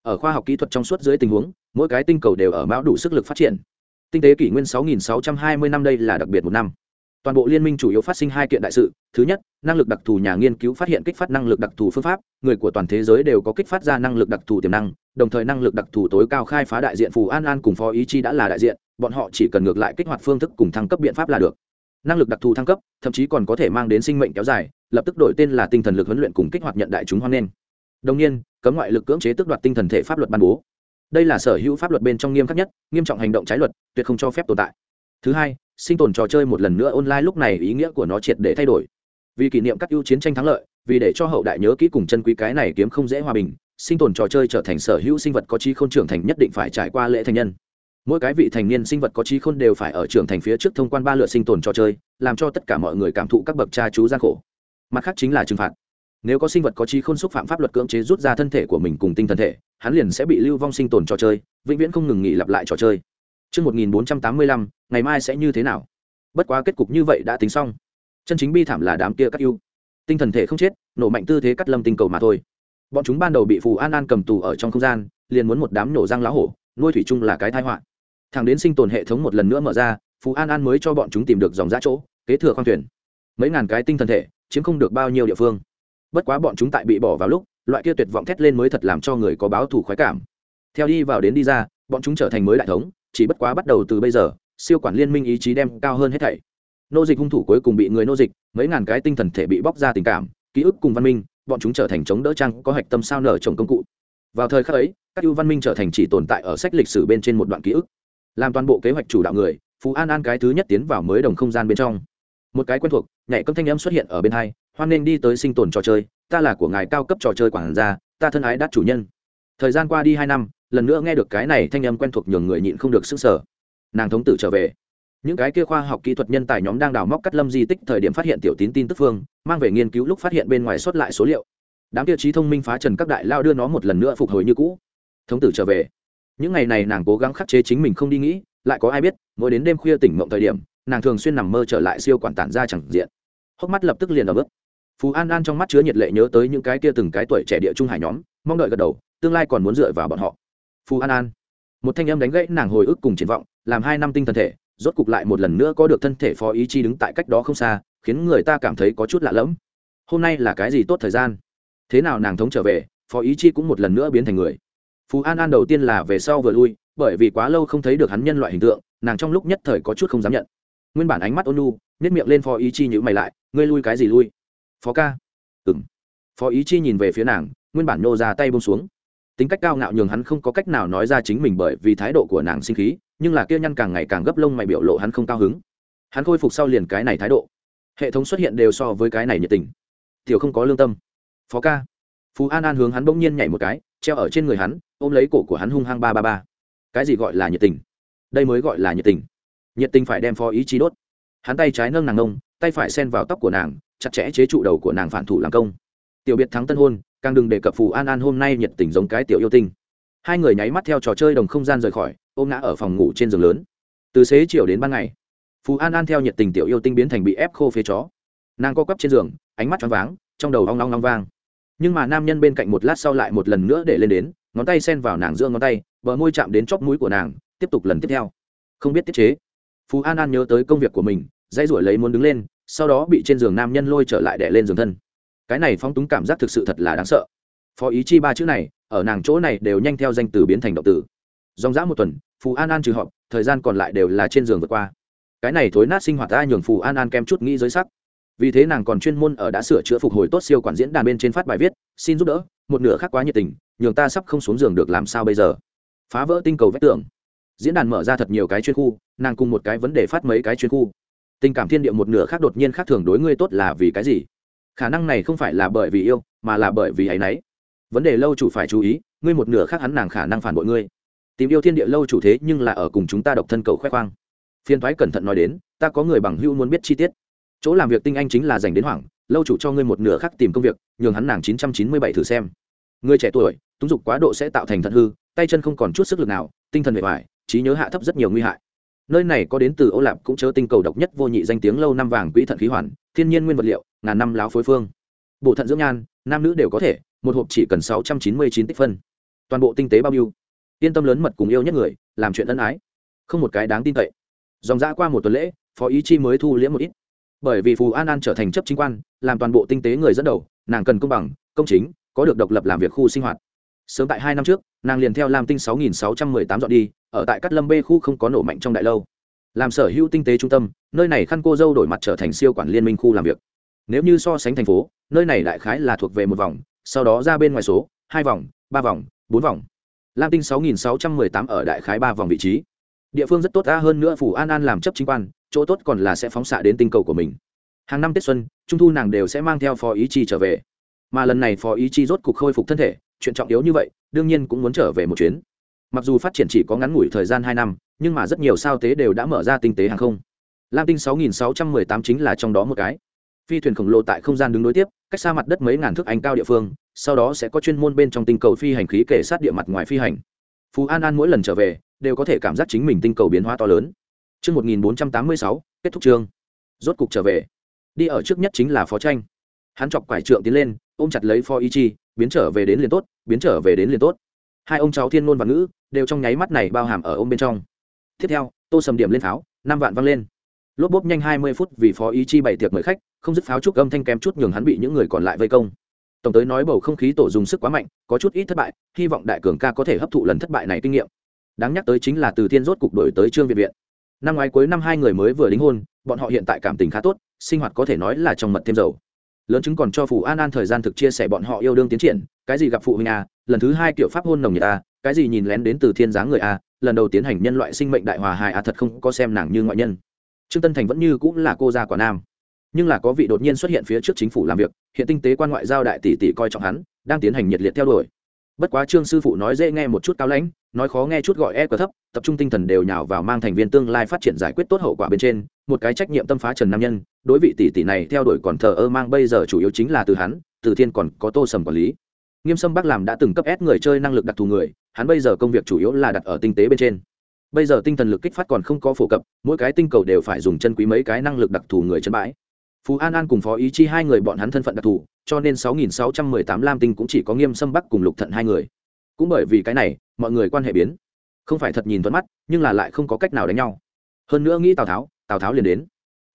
Ở khoa học kỹ thuật trong suốt dưới tình huống, mỗi cái tinh cầu đều ở mão đủ sức lực phát triển. Tinh tế kỷ nguyên 6620 năm đây là đặc biệt một năm. Toàn bộ liên minh chủ yếu phát sinh hai kiện đại sự. Thứ nhất, năng lực đặc thù nhà nghiên cứu phát hiện kích phát năng lực đặc thù phương pháp. Người của toàn thế giới đều có kích phát ra năng lực đặc thù tiềm năng, đồng thời năng lực đặc thù tối cao khai phá đại diện phù an an cùng phó ý chi đã là đại diện. Bọn họ chỉ cần ngược lại kích hoạt phương thức cùng thăng cấp biện pháp là được. Năng lực đặc thù thăng cấp, thậm chí còn có thể mang đến sinh mệnh kéo dài, lập tức đổi tên là tinh thần lực huấn luyện cùng kích hoạt nhận đại chúng hoan nghênh đồng nhiên, cấm ngoại lực cưỡng chế tước đoạt tinh thần thể pháp luật ban bố. Đây là sở hữu pháp luật bên trong nghiêm khắc nhất, nghiêm trọng hành động trái luật, tuyệt không cho phép tồn tại. Thứ hai, sinh tồn trò chơi một lần nữa online lúc này ý nghĩa của nó triệt để thay đổi. Vì kỷ niệm các ưu chiến tranh thắng lợi, vì để cho hậu đại nhớ kỹ cùng chân quý cái này kiếm không dễ hòa bình, sinh tồn trò chơi trở thành sở hữu sinh vật có trí khôn trưởng thành nhất định phải trải qua lễ thành nhân. Mỗi cái vị thành niên sinh vật có trí khôn đều phải ở trưởng thành phía trước thông quan ba lượt sinh tồn trò chơi, làm cho tất cả mọi người cảm thụ các bậc cha chú gian khổ. Mặt khác chính là trừng phạt nếu có sinh vật có trí khôn xúc phạm pháp luật cưỡng chế rút ra thân thể của mình cùng tinh thần thể hắn liền sẽ bị lưu vong sinh tồn trò chơi vĩnh viễn không ngừng nghỉ lặp lại trò chơi Trước 1485, ngày mai sẽ như thế nào? Bất quá kết cục như vậy đã tính xong. Chân chính bi thảm là đám kia cắt ưu. Tinh thần thể không chết, nổ mạnh tư thế cắt lâm tinh cầu mà thôi. Bọn chúng ban đầu bị Phù An An cầm tù ở trong không gian, liền muốn một đám nổ răng lá hổ, nuôi thủy chung là cái tai họa. Thằng đến sinh tồn hệ thống một lần nữa mở ra, Phù An An mới cho bọn chúng tìm được dòng dã chỗ, kế thừa khoang thuyền. Mấy ngàn cái tinh thần thể, chiếm không được bao nhiêu địa phương. Bất quá bọn chúng tại bị bỏ vào lúc, loại kia tuyệt vọng thét lên mới thật làm cho người có báo thù khoái cảm. Theo đi vào đến đi ra, bọn chúng trở thành mới đại thống, chỉ bất quá bắt đầu từ bây giờ siêu quản liên minh ý chí đem cao hơn hết thảy. Nô dịch hung thủ cuối cùng bị người nô dịch mấy ngàn cái tinh thần thể bị bóc ra tình cảm ký ức cùng văn minh bọn chúng trở thành chống đỡ trăng có hạch tâm sao nở trồng công cụ. Vào thời khắc ấy các ưu văn minh trở thành chỉ tồn tại ở sách lịch sử bên trên một đoạn ký ức. Làm toàn bộ kế hoạch chủ đạo người phú an an cái thứ nhất tiến vào mới đồng không gian bên trong. Một cái quen thuộc nhảy cấm thanh âm xuất hiện ở bên hai hoan nên đi tới sinh tồn trò chơi, ta là của ngài cao cấp trò chơi quản gia, ta thân ái đắt chủ nhân. Thời gian qua đi hai năm, lần nữa nghe được cái này thanh âm quen thuộc nhường người nhịn không được sức sở nàng thống tử trở về. Những cái kia khoa học kỹ thuật nhân tài nhóm đang đào móc cắt lâm di tích thời điểm phát hiện tiểu tín tin tức phương, mang về nghiên cứu lúc phát hiện bên ngoài xuất lại số liệu. Đám tiêu chí thông minh phá trần các đại lao đưa nó một lần nữa phục hồi như cũ. Thống tử trở về. Những ngày này nàng cố gắng khắc chế chính mình không đi nghĩ, lại có ai biết, mỗi đến đêm khuya tỉnh mộng thời điểm, nàng thường xuyên nằm mơ trở lại siêu quản tản ra chẳng diện. Hốc mắt lập tức liền ở bước phú an an trong mắt chứa nhiệt lệ nhớ tới những cái kia từng cái tuổi trẻ địa trung hải nhóm, mong đợi gật đầu, tương lai còn muốn dựa vào bọn họ. Phú an an, một thanh âm đánh gãy nàng hồi ức cùng triển vọng, làm hai năm tinh thần thể, rốt cục lại một lần nữa có được thân thể phó ý chi đứng tại cách đó không xa, khiến người ta cảm thấy có chút lạ lẫm. Hôm nay là cái gì tốt thời gian? Thế nào nàng thống trở về, phó ý chi cũng một lần nữa biến thành người. Phú an an đầu tiên là về sau vừa lui, bởi vì quá lâu không thấy được hắn nhân loại hình tượng, nàng trong lúc nhất thời có chút không dám nhận. Nguyên bản ánh mắt ôn nu nhét miệng lên phó ý chi nhữ mày lại, ngươi lui cái gì lui? Phó ca. Ừng phó ý chi nhìn về phía nàng, nguyên bản nô ra tay bông xuống. Tính cách cao ngạo nhường hắn không có cách nào nói ra chính mình bởi vì thái độ của nàng sinh khí, nhưng là kia nhăn càng ngày càng gấp lông mày biểu lộ hắn không cao hứng. Hắn khôi phục sau liền cái này thái độ. Hệ thống xuất hiện đều so với cái này nhiệt tình. Tiểu không có lương tâm. Phó ca. Phú an an hướng hắn bỗng nhiên nhảy một cái, treo ở trên người hắn, ôm lấy cổ của hắn hung hăng ba ba ba. Cái gì gọi là nhiệt tình? Đây mới gọi là nhiệt tình. Nhiệt tình phải đem phó ý chí đốt. Hắn tay trái nâng nàng nông tay phải sen vào tóc của nàng chặt chẽ chế trụ đầu của nàng phản thủ làm công. Tiểu biệt thắng tân hôn, càng đừng đề cập phù an an hôm nay nhiệt tình giống cái tiểu yêu tinh. Hai người nháy mắt theo trò chơi đồng không gian rời khỏi, ôm ngã ở phòng ngủ trên giường lớn. Từ xế chiều đến ban ngày, phù an an theo nhiệt tình tiểu yêu tinh biến thành bị ép khô phế chó. Nàng co quắp trên giường, ánh mắt choáng váng, trong đầu hoang long long vang. Nhưng mà nam nhân bên cạnh một lát sau lại một lần nữa để lên đến, ngón tay sen vào nàng giữa ngón tay, bờ môi chạm đến chóp mũi của nàng, tiếp tục lần tiếp theo. Không biết tiết chế. Phú an an nhớ tới công việc của mình, dãy ruổi lấy muốn đứng lên sau đó bị trên giường nam nhân lôi trở lại đẻ lên giường thân. Cái này phong túng cảm giác thực sự thật là đáng sợ. Phó ý chi ba chữ này, ở nàng chỗ này đều nhanh theo danh từ biến thành động từ. Dòng dã một tuần, phù an an trừ họp, thời gian còn lại đều là trên giường vượt qua. Cái này thối nát sinh hoạt ta nhường phù an an kem chút nghĩ giới sắc. Vì thế nàng còn chuyên môn ở đã sửa chữa phục hồi tốt siêu quản diễn đàn bên trên phát bài viết, xin giúp đỡ, một nửa khác quá nhiệt tình, nhường ta sắp không xuống giường được làm sao bây giờ? Phá vỡ tinh cầu vách tường. Diễn đàn mở ra thật nhiều cái chuyên khu, nàng cùng một cái vấn đề phát mấy cái chuyên khu tình cảm thiên địa một nửa khác đột nhiên khác thường đối ngươi tốt là vì cái gì? Khả năng này không phải là bởi vì yêu, mà là bởi vì ấ y n ấ y vấn đề lâu chủ phải chú ý, ngươi một nửa khác hắn nàng khả năng phản bội ngươi. Tìm yêu thiên địa lâu chủ thế nhưng là ở cùng chúng ta độc thân cầu khoe khoang. Phiên thoái cẩn thận nói đến, ta có người bằng hưu muốn biết chi tiết. Chỗ làm việc tinh anh chính là dành đến hoảng, lâu chủ cho ngươi một nửa khác tìm công việc, nhường hắn nàng chín trăm chín mươi bảy thử xem. Người trẻ tuổi, túng dục quá độ sẽ tạo thành thận hư, tay chân không còn chút sức lực nào, tinh thần bề ngoài trí nhớ hạ thấp rất nhiều nguy hại nơi này có đến từ ô lạp cũng chớ tinh cầu độc nhất vô nhị danh tiếng lâu năm vàng quỹ thận khí hoàn, thiên nhiên nguyên vật liệu, ngàn năm láo phối phương. Bộ thận dưỡng nhan, nam nữ đều có thể, một hộp chỉ cần sáu trăm chín mươi chín tích phân. Toàn bộ tinh tế bao nhiêu yên tâm lớn mật cùng yêu nhất người, làm chuyện ân ái. Không một cái đáng tin cậy. Dòng dã qua một tuần lễ, phó ý chi mới thu liễm một ít. Bởi vì phù an an trở thành chấp chính quan, làm toàn bộ tinh tế người dẫn đầu, nàng cần công bằng, công chính, có được độc lập làm việc khu sinh hoạt sớm tại hai năm trước, nàng liền theo làm tinh sáu nghìn sáu trăm mười tám dọn đi, ở tại cát lâm b khu không có nổ mạnh trong đại lâu. Làm sở hữu tinh tế trung tâm, nơi này khăn cô dâu đổi mặt trở thành siêu quản liên minh khu làm việc. Nếu như so sánh thành phố, nơi này đại khái là thuộc về một vòng, sau đó ra bên ngoài số, hai vòng, ba vòng, bốn vòng. Lam tinh sáu nghìn sáu trăm mười tám ở đại khái ba vòng vị trí. Địa phương rất tốt ta hơn nữa phủ an an làm chấp chính quan, chỗ tốt còn là sẽ phóng xạ đến tinh cầu của mình. Hàng năm tết xuân, trung thu nàng đều sẽ mang theo phó ý chi trở về. Mà lần này phó ý chi rốt cục khôi phục thân thể chuyện trọng yếu như vậy đương nhiên cũng muốn trở về một chuyến mặc dù phát triển chỉ có ngắn ngủi thời gian hai năm nhưng mà rất nhiều sao tế đều đã mở ra tinh tế hàng không lam tinh 6618 chính là trong đó một cái phi thuyền khổng lồ tại không gian đứng đối tiếp cách xa mặt đất mấy ngàn thước anh cao địa phương sau đó sẽ có chuyên môn bên trong tinh cầu phi hành khí kể sát địa mặt ngoài phi hành phú an an mỗi lần trở về đều có thể cảm giác chính mình tinh cầu biến hóa to lớn Trước 1486, kết thúc chương. Rốt cục trở về. Đi ở trước nhất chính là phó tranh. Hắn chọc quải trượng tiến lên, ôm chặt lấy phó ý chi, biến trở về đến liền tốt, biến trở về đến liền tốt. Hai ông cháu thiên ngôn và ngữ, đều trong nháy mắt này bao hàm ở ông bên trong. Tiếp theo, tô sầm điểm lên pháo, năm vạn văng lên. Lốp bốp nhanh hai mươi phút vì phó ý chi bày tiệc mời khách, không dứt pháo trúc âm thanh kém chút nhường hắn bị những người còn lại vây công tổng tới nói bầu không khí tổ dùng sức quá mạnh có chút ít thất bại hy vọng đại cường ca có thể hấp thụ lần thất bại này kinh nghiệm đáng nhắc tới chính là từ thiên rốt cục đổi tới trương viện viện năm ngoái cuối năm hai người mới vừa đính hôn bọn họ hiện tại cảm tình khá tốt sinh hoạt có thể nói là trong mật thêm dầu lớn chứng còn cho phụ an an thời gian thực chia sẻ bọn họ yêu đương tiến triển, cái gì gặp phụ huynh a lần thứ hai kiểu pháp hôn nồng nhiệt a cái gì nhìn lén đến từ thiên giáng người a lần đầu tiến hành nhân loại sinh mệnh đại hòa hài a thật không có xem nàng như ngoại nhân. Trương tân thành vẫn như cũng là cô gia quả nam. Nhưng là có vị đột nhiên xuất hiện phía trước chính phủ làm việc, hiện tinh tế quan ngoại giao đại tỷ tỷ coi trọng hắn, đang tiến hành nhiệt liệt theo đuổi bất quá trương sư phụ nói dễ nghe một chút cao lãnh, nói khó nghe chút gọi e cờ thấp, tập trung tinh thần đều nhào vào mang thành viên tương lai phát triển giải quyết tốt hậu quả bên trên, một cái trách nhiệm tâm phá trần nam nhân, đối vị tỷ tỷ này theo đuổi còn thờ ơ mang bây giờ chủ yếu chính là từ hắn, từ thiên còn có tô sầm quản lý. Nghiêm sâm bắc làm đã từng cấp ép người chơi năng lực đặc thù người, hắn bây giờ công việc chủ yếu là đặt ở tinh tế bên trên. Bây giờ tinh thần lực kích phát còn không có phổ cập, mỗi cái tinh cầu đều phải dùng chân quý mấy cái năng lực đặc thù người chân bãi. Phú an an cùng phó ý chi hai người bọn hắn thân phận đặc thù cho nên 6.618 lam tinh cũng chỉ có nghiêm sâm bắc cùng lục thận hai người. Cũng bởi vì cái này, mọi người quan hệ biến. Không phải thật nhìn thuận mắt, nhưng là lại không có cách nào đánh nhau. Hơn nữa nghĩ tào tháo tào tháo liền đến.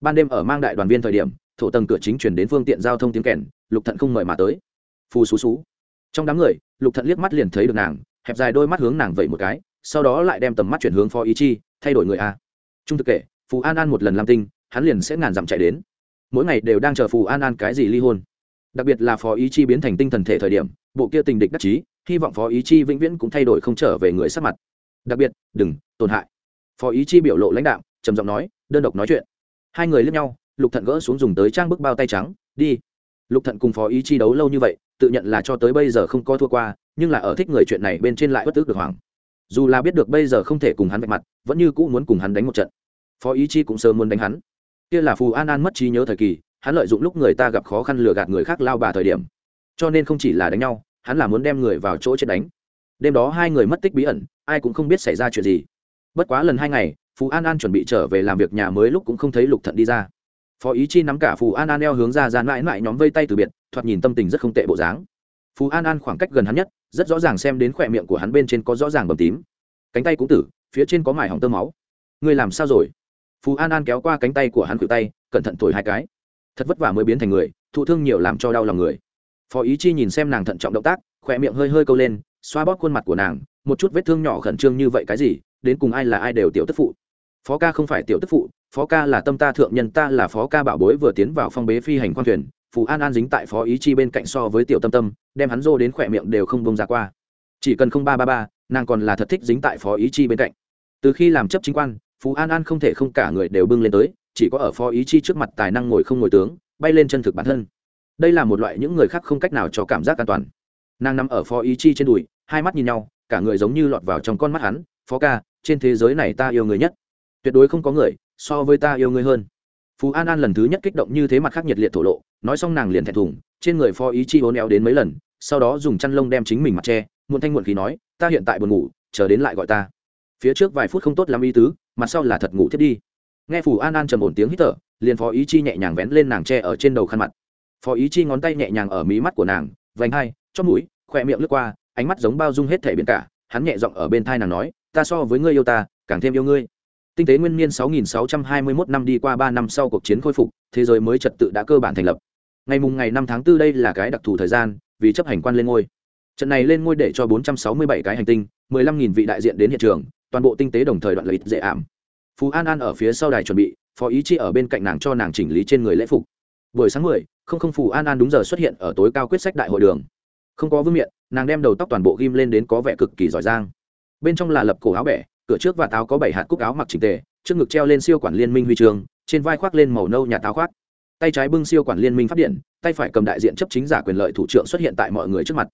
Ban đêm ở mang đại đoàn viên thời điểm, thổ tầng cửa chính chuyển đến phương tiện giao thông tiếng kèn, lục thận không mời mà tới. Phù xú xú. Trong đám người, lục thận liếc mắt liền thấy được nàng, hẹp dài đôi mắt hướng nàng vậy một cái, sau đó lại đem tầm mắt chuyển hướng phó ý chi, thay đổi người a. Trung thực kể, phù an an một lần làm tinh, hắn liền sẽ ngàn dặm chạy đến. Mỗi ngày đều đang chờ phù an an cái gì ly hôn đặc biệt là phó ý chi biến thành tinh thần thể thời điểm, bộ kia tình địch đắc chí, hy vọng phó ý chi vĩnh viễn cũng thay đổi không trở về người sắc mặt. Đặc biệt, đừng, tổn hại. Phó ý chi biểu lộ lãnh đạo trầm giọng nói, đơn độc nói chuyện. Hai người lướt nhau, lục thận gỡ xuống dùng tới trang bức bao tay trắng, đi. Lục thận cùng phó ý chi đấu lâu như vậy, tự nhận là cho tới bây giờ không có thua qua, nhưng là ở thích người chuyện này bên trên lại bất tức được hoàng. Dù là biết được bây giờ không thể cùng hắn vạch mặt, vẫn như cũ muốn cùng hắn đánh một trận. Phó ý chi cũng sớm muốn đánh hắn. Kia là phù an an mất trí nhớ thời kỳ hắn lợi dụng lúc người ta gặp khó khăn lừa gạt người khác lao bà thời điểm. Cho nên không chỉ là đánh nhau, hắn là muốn đem người vào chỗ chết đánh. Đêm đó hai người mất tích bí ẩn, ai cũng không biết xảy ra chuyện gì. Bất quá lần hai ngày phú an an chuẩn bị trở về làm việc nhà mới lúc cũng không thấy lục thận đi ra. Phó ý chi nắm cả phù an an eo hướng ra ra mãi mãi nhóm vây tay từ biệt, thoạt nhìn tâm tình rất không tệ bộ dáng. Phú an an khoảng cách gần hắn nhất, rất rõ ràng xem đến khỏe miệng của hắn bên trên có rõ ràng bầm tím. Cánh tay cũng tử, phía trên có mải hỏng tơ máu. Ngươi làm sao rồi? Phú an an kéo qua cánh tay của hắn cự tay, cẩn thận thổi hai cái thật vất vả mới biến thành người, thụ thương nhiều làm cho đau lòng người. Phó ý chi nhìn xem nàng thận trọng động tác khỏe miệng hơi hơi câu lên, xoa bóp khuôn mặt của nàng, một chút vết thương nhỏ khẩn trương như vậy cái gì, đến cùng ai là ai đều tiểu tức phụ. Phó ca không phải tiểu tức phụ, phó ca là tâm ta thượng nhân, ta là phó ca bảo bối vừa tiến vào phong bế phi hành khoang thuyền, phù an an dính tại phó ý chi bên cạnh so với tiểu tâm tâm, đem hắn rô đến khỏe miệng đều không bông ra qua. Chỉ cần không ba ba ba, nàng còn là thật thích dính tại phó ý chi bên cạnh. Từ khi làm chấp chính quan phú an an không thể không cả người đều bưng lên tới chỉ có ở phó ý chi trước mặt tài năng ngồi không ngồi tướng, bay lên chân thực bản thân. Đây là một loại những người khác không cách nào cho cảm giác an toàn. Nàng nằm ở phó ý chi trên đùi, hai mắt nhìn nhau, cả người giống như lọt vào trong con mắt hắn, phó ca, trên thế giới này ta yêu người nhất. Tuyệt đối không có người so với ta yêu người hơn. Phú an an lần thứ nhất kích động như thế mặt khác nhiệt liệt thổ lộ, nói xong nàng liền thẹn thùng, trên người phó ý chi hôn éo đến mấy lần, sau đó dùng chăn lông đem chính mình mặt che, muộn thanh muộn khí nói, ta hiện tại buồn ngủ, chờ đến lại gọi ta. Phía trước vài phút không tốt làm ý tứ, mặt sau là thật ngủ thiết đi nghe phủ an an trầm ổn tiếng hít thở, liền phó ý chi nhẹ nhàng vén lên nàng tre ở trên đầu khăn mặt. Phó ý chi ngón tay nhẹ nhàng ở mí mắt của nàng, vành hai chót mũi khoe miệng lướt qua, ánh mắt giống bao dung hết thể biển cả. Hắn nhẹ giọng ở bên thai nàng nói, ta so với ngươi yêu ta, càng thêm yêu ngươi. Tinh tế nguyên niên 6621 năm đi qua ba năm sau cuộc chiến khôi phục, thế giới mới trật tự đã cơ bản thành lập. Ngày mùng ngày năm tháng 4 đây là cái đặc thù thời gian, vì chấp hành quan lên ngôi. Trận này lên ngôi để cho 467 cái hành tinh 15.000 vị đại diện đến hiện trường, toàn bộ tinh tế đồng thời đoạn lợi dễ ảm phú an an ở phía sau đài chuẩn bị, phó ý chi ở bên cạnh nàng cho nàng chỉnh lý trên người lễ phục. Buổi sáng mười, không không phù an an đúng giờ xuất hiện ở tối cao quyết sách đại hội đường. Không có vương miện, nàng đem đầu tóc toàn bộ ghim lên đến có vẻ cực kỳ giỏi giang. Bên trong là lập cổ áo bẻ, cửa trước và táo có bảy hạt cúc áo mặc chỉnh tề, trước ngực treo lên siêu quản liên minh huy trường trên vai khoác lên màu nâu nhà táo khoác. Tay trái bưng siêu quản liên minh phát điện, tay phải cầm đại diện chấp chính giả quyền lợi thủ trưởng xuất hiện tại mọi người trước mặt.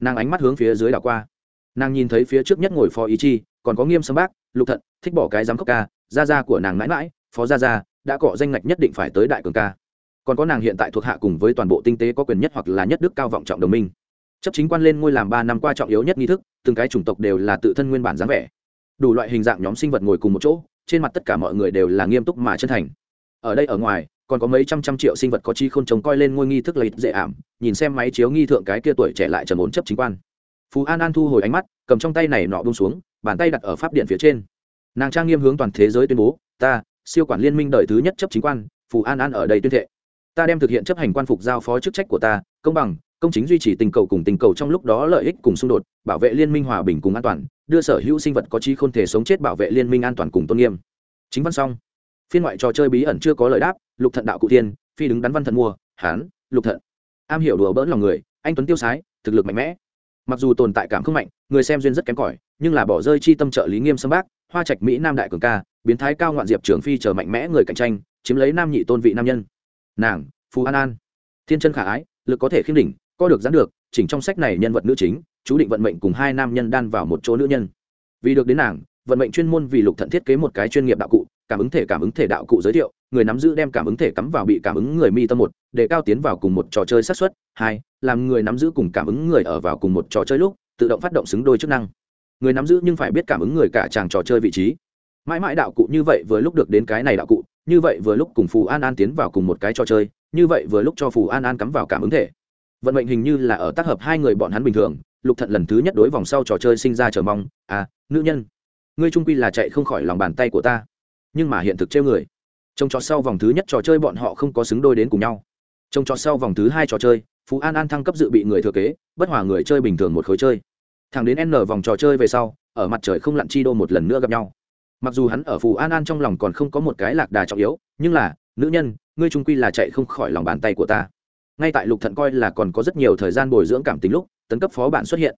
Nàng ánh mắt hướng phía dưới đảo qua. Nàng nhìn thấy phía trước nhất ngồi phó ý chi, còn có nghiêm sâm bác, lục thận, thích bỏ cái giám cốc ca gia gia của nàng mãi mãi, phó gia gia, đã cọ danh ngạch nhất định phải tới đại cường ca. Còn có nàng hiện tại thuộc hạ cùng với toàn bộ tinh tế có quyền nhất hoặc là nhất đức cao vọng trọng đồng minh. Chấp chính quan lên ngôi làm ba năm qua trọng yếu nhất nghi thức, từng cái chủng tộc đều là tự thân nguyên bản dáng vẻ. Đủ loại hình dạng nhóm sinh vật ngồi cùng một chỗ, trên mặt tất cả mọi người đều là nghiêm túc mà chân thành. Ở đây ở ngoài, còn có mấy trăm trăm triệu sinh vật có chi không trông coi lên ngôi nghi thức lấy dễ ảm, nhìn xem máy chiếu nghi thượng cái kia tuổi trẻ lại trần ổn chấp chính quan. Phú an an thu hồi ánh mắt, cầm trong tay này nọ bung xuống, bàn tay đặt ở pháp điện phía trên nàng trang nghiêm hướng toàn thế giới tuyên bố, ta, siêu quản liên minh đời thứ nhất chấp chính quan, phù an an ở đây tuyên thệ. Ta đem thực hiện chấp hành quan phục giao phó chức trách của ta, công bằng, công chính duy trì tình cầu cùng tình cầu trong lúc đó lợi ích cùng xung đột, bảo vệ liên minh hòa bình cùng an toàn, đưa sở hữu sinh vật có chi không thể sống chết bảo vệ liên minh an toàn cùng tôn nghiêm. Chính văn xong. Phiên ngoại trò chơi bí ẩn chưa có lời đáp, lục thận đạo cụ tiên phi đứng đắn văn thận mua, hán, lục thận. Am hiểu đùa bỡn lòng người, anh tuấn tiêu sái, thực lực mạnh mẽ. Mặc dù tồn tại cảm không mạnh, người xem duyên rất kém cỏi nhưng là bỏ rơi chi tâm trợ lý nghiêm sâm bác, hoa trạch mỹ nam đại cường ca, biến thái cao ngoạn diệp trường phi chờ mạnh mẽ người cạnh tranh, chiếm lấy nam nhị tôn vị nam nhân. Nàng phù an an. Thiên chân khả ái, lực có thể khiêm đỉnh có được gián được, chỉnh trong sách này nhân vật nữ chính, chú định vận mệnh cùng hai nam nhân đan vào một chỗ nữ nhân. Vì được đến nàng, vận mệnh chuyên môn vì lục thận thiết kế một cái chuyên nghiệp đạo cụ, cảm ứng thể cảm ứng thể đạo cụ giới thiệu, người nắm giữ đem cảm ứng thể cắm vào bị cảm ứng người mi tâm một, để cao tiến vào cùng một trò chơi xác suất, hai, làm người nắm giữ cùng cảm ứng người ở vào cùng một trò chơi lúc, tự động phát động xứng đôi chức năng người nắm giữ nhưng phải biết cảm ứng người cả chàng trò chơi vị trí. Mãi mãi đạo cụ như vậy vừa lúc được đến cái này đạo cụ, như vậy vừa lúc cùng phù an an tiến vào cùng một cái trò chơi, như vậy vừa lúc cho phù an an cắm vào cảm ứng thể. Vận mệnh hình như là ở tác hợp hai người bọn hắn bình thường, lục thận lần thứ nhất đối vòng sau trò chơi sinh ra chờ mong à nữ nhân. Ngươi trung quy là chạy không khỏi lòng bàn tay của ta. Nhưng mà hiện thực trêu người. Trong trò sau vòng thứ nhất trò chơi bọn họ không có xứng đôi đến cùng nhau. Trong trò sau vòng thứ hai trò chơi phú an an thăng cấp dự bị người thừa kế, bất hòa người chơi bình thường một khối chơi thẳng đến n vòng trò chơi về sau, ở mặt trời không lặn chi đô một lần nữa gặp nhau. Mặc dù hắn ở phù an an trong lòng còn không có một cái lạc đà trọng yếu, nhưng là, nữ nhân, ngươi trung quy là chạy không khỏi lòng bàn tay của ta. Ngay tại lục thận coi là còn có rất nhiều thời gian bồi dưỡng cảm tính lúc, tấn cấp phó bản xuất hiện.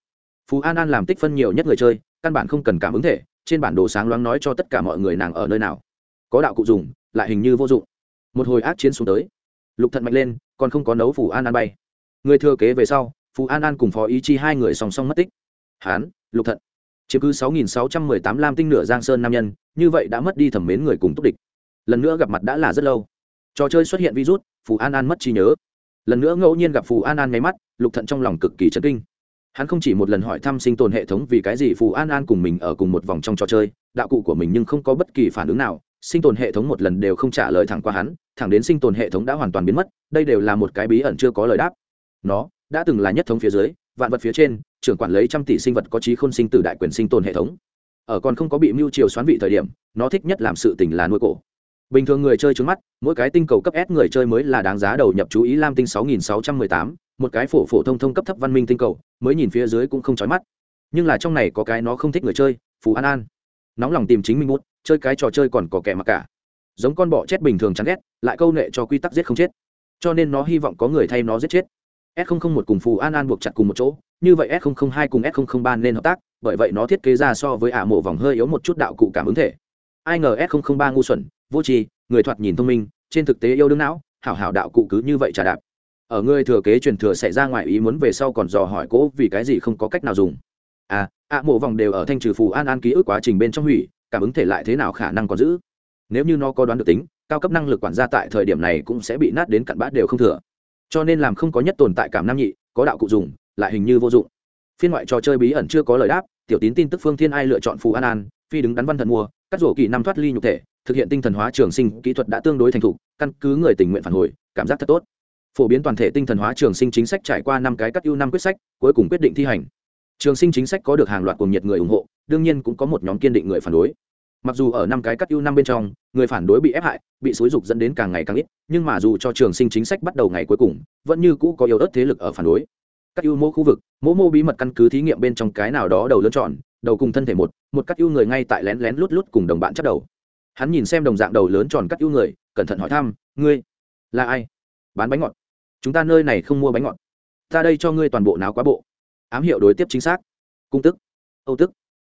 Phù an an làm tích phân nhiều nhất người chơi, căn bản không cần cảm ứng thể, trên bản đồ sáng loáng nói cho tất cả mọi người nàng ở nơi nào. Có đạo cụ dùng, lại hình như vô dụng. Một hồi ác chiến xuống tới. Lục thận mạnh lên, còn không có nấu phù an an bay. Người thừa kế về sau, phù an an cùng phó ý chi hai người song song mất tích hán, lục thận. Chiếm cứ 6.618 lam tinh nửa giang sơn nam nhân, như vậy đã mất đi thẩm mến người cùng túc địch. Lần nữa gặp mặt đã là rất lâu. Trò chơi xuất hiện virus, phù an an mất trí nhớ. Lần nữa ngẫu nhiên gặp phù an an nháy mắt, lục thận trong lòng cực kỳ chấn kinh. Hắn không chỉ một lần hỏi thăm sinh tồn hệ thống vì cái gì phù an an cùng mình ở cùng một vòng trong trò chơi, đạo cụ của mình nhưng không có bất kỳ phản ứng nào, sinh tồn hệ thống một lần đều không trả lời thẳng qua hắn, thẳng đến sinh tồn hệ thống đã hoàn toàn biến mất, đây đều là một cái bí ẩn chưa có lời đáp. Nó đã từng là nhất thống phía dưới, vạn vật phía trên trưởng quản lấy trăm tỷ sinh vật có trí khôn sinh từ đại quyền sinh tồn hệ thống. Ở còn không có bị mưu triều xoán vị thời điểm nó thích nhất làm sự tình là nuôi cổ. Bình thường người chơi trứng mắt mỗi cái tinh cầu cấp s người chơi mới là đáng giá đầu nhập chú ý lam tinh 6618, một cái phổ phổ thông thông cấp thấp văn minh tinh cầu mới nhìn phía dưới cũng không chói mắt. Nhưng là trong này có cái nó không thích người chơi phú an an. Nóng lòng tìm chính mình muốn chơi cái trò chơi còn có kẻ mặc cả. Giống con bọ chết bình thường chán ghét lại câu nệ cho quy tắc giết không chết. Cho nên nó hy vọng có người thay nó giết chết s một cùng phù an an buộc chặt cùng một chỗ, như vậy s hai cùng s ba nên hợp tác, bởi vậy nó thiết kế ra so với ả mộ vòng hơi yếu một chút đạo cụ cảm ứng thể. Ai ngờ s ba ngu xuẩn, vô tri, người thoạt nhìn thông minh, trên thực tế yêu đương não, hảo hảo đạo cụ cứ như vậy trả đạp. Ở người thừa kế truyền thừa xảy ra ngoài ý muốn về sau còn dò hỏi cố vì cái gì không có cách nào dùng. À ạ mộ vòng đều ở thanh trừ phù an an ký ức quá trình bên trong hủy, cảm ứng thể lại thế nào khả năng còn giữ? Nếu như nó có đoán được tính, cao cấp năng lực quản gia tại thời điểm này cũng sẽ bị nát đến cặn bát đều không thừa cho nên làm không có nhất tồn tại cảm nam nhị, có đạo cụ dùng, lại hình như vô dụng. Phiên ngoại trò chơi bí ẩn chưa có lời đáp, tiểu tín tin tức phương thiên ai lựa chọn phù an an, phi đứng đắn văn thần mua các rổ kỳ năm thoát ly nhục thể, thực hiện tinh thần hóa trường sinh, kỹ thuật đã tương đối thành thục, căn cứ người tình nguyện phản hồi, cảm giác thật tốt. Phổ biến toàn thể tinh thần hóa trường sinh chính sách trải qua năm cái cắt ưu năm quyết sách, cuối cùng quyết định thi hành. Trường sinh chính sách có được hàng loạt cuồng nhiệt người ủng hộ, đương nhiên cũng có một nhóm kiên định người phản đối mặc dù ở năm cái cắt ưu năm bên trong, người phản đối bị ép hại, bị xúi dục dẫn đến càng ngày càng ít, nhưng mà dù cho trường sinh chính sách bắt đầu ngày cuối cùng, vẫn như cũ có yếu ớt thế lực ở phản đối. Cắt ưu mô khu vực, mô mô bí mật căn cứ thí nghiệm bên trong cái nào đó đầu lớn tròn, đầu cùng thân thể một một cắt ưu người ngay tại lén lén lút lút cùng đồng bạn chắc đầu. Hắn nhìn xem đồng dạng đầu lớn tròn cắt ưu người, cẩn thận hỏi thăm, ngươi là ai? Bán bánh ngọt. Chúng ta nơi này không mua bánh ngọt. Ta đây cho ngươi toàn bộ náo quá bộ. Ám hiệu đối tiếp chính xác. Cung tức. Âu tức.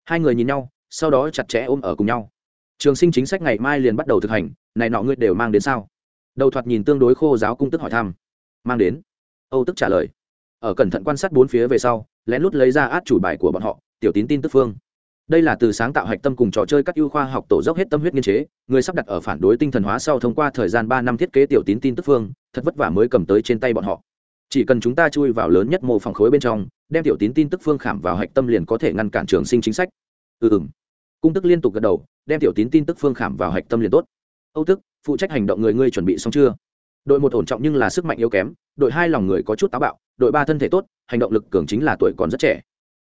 Hai người nhìn nhau sau đó chặt chẽ ôm ở cùng nhau. Trường sinh chính sách ngày mai liền bắt đầu thực hành, này nọ ngươi đều mang đến sao? Đầu thoạt nhìn tương đối khô giáo cung tức hỏi thăm. Mang đến. Âu tức trả lời. Ở cẩn thận quan sát bốn phía về sau, lén lút lấy ra át chủ bài của bọn họ, tiểu tín tin tức phương. Đây là từ sáng tạo hạch tâm cùng trò chơi các ưu khoa học tổ dốc hết tâm huyết nghiên chế, người sắp đặt ở phản đối tinh thần hóa sau thông qua thời gian ba năm thiết kế tiểu tín tin tức phương, thật vất vả mới cầm tới trên tay bọn họ. Chỉ cần chúng ta chui vào lớn nhất mô phòng khối bên trong, đem tiểu tín tin tức phương khảm vào hạch tâm liền có thể ngăn cản trường sinh chính sách. Ừ ừng cung tức liên tục gật đầu, đem tiểu tín tin tức phương khảm vào hạch tâm liền tốt. Âu tức, phụ trách hành động người ngươi chuẩn bị xong chưa? Đội một ổn trọng nhưng là sức mạnh yếu kém, đội hai lòng người có chút táo bạo, đội ba thân thể tốt, hành động lực cường chính là tuổi còn rất trẻ.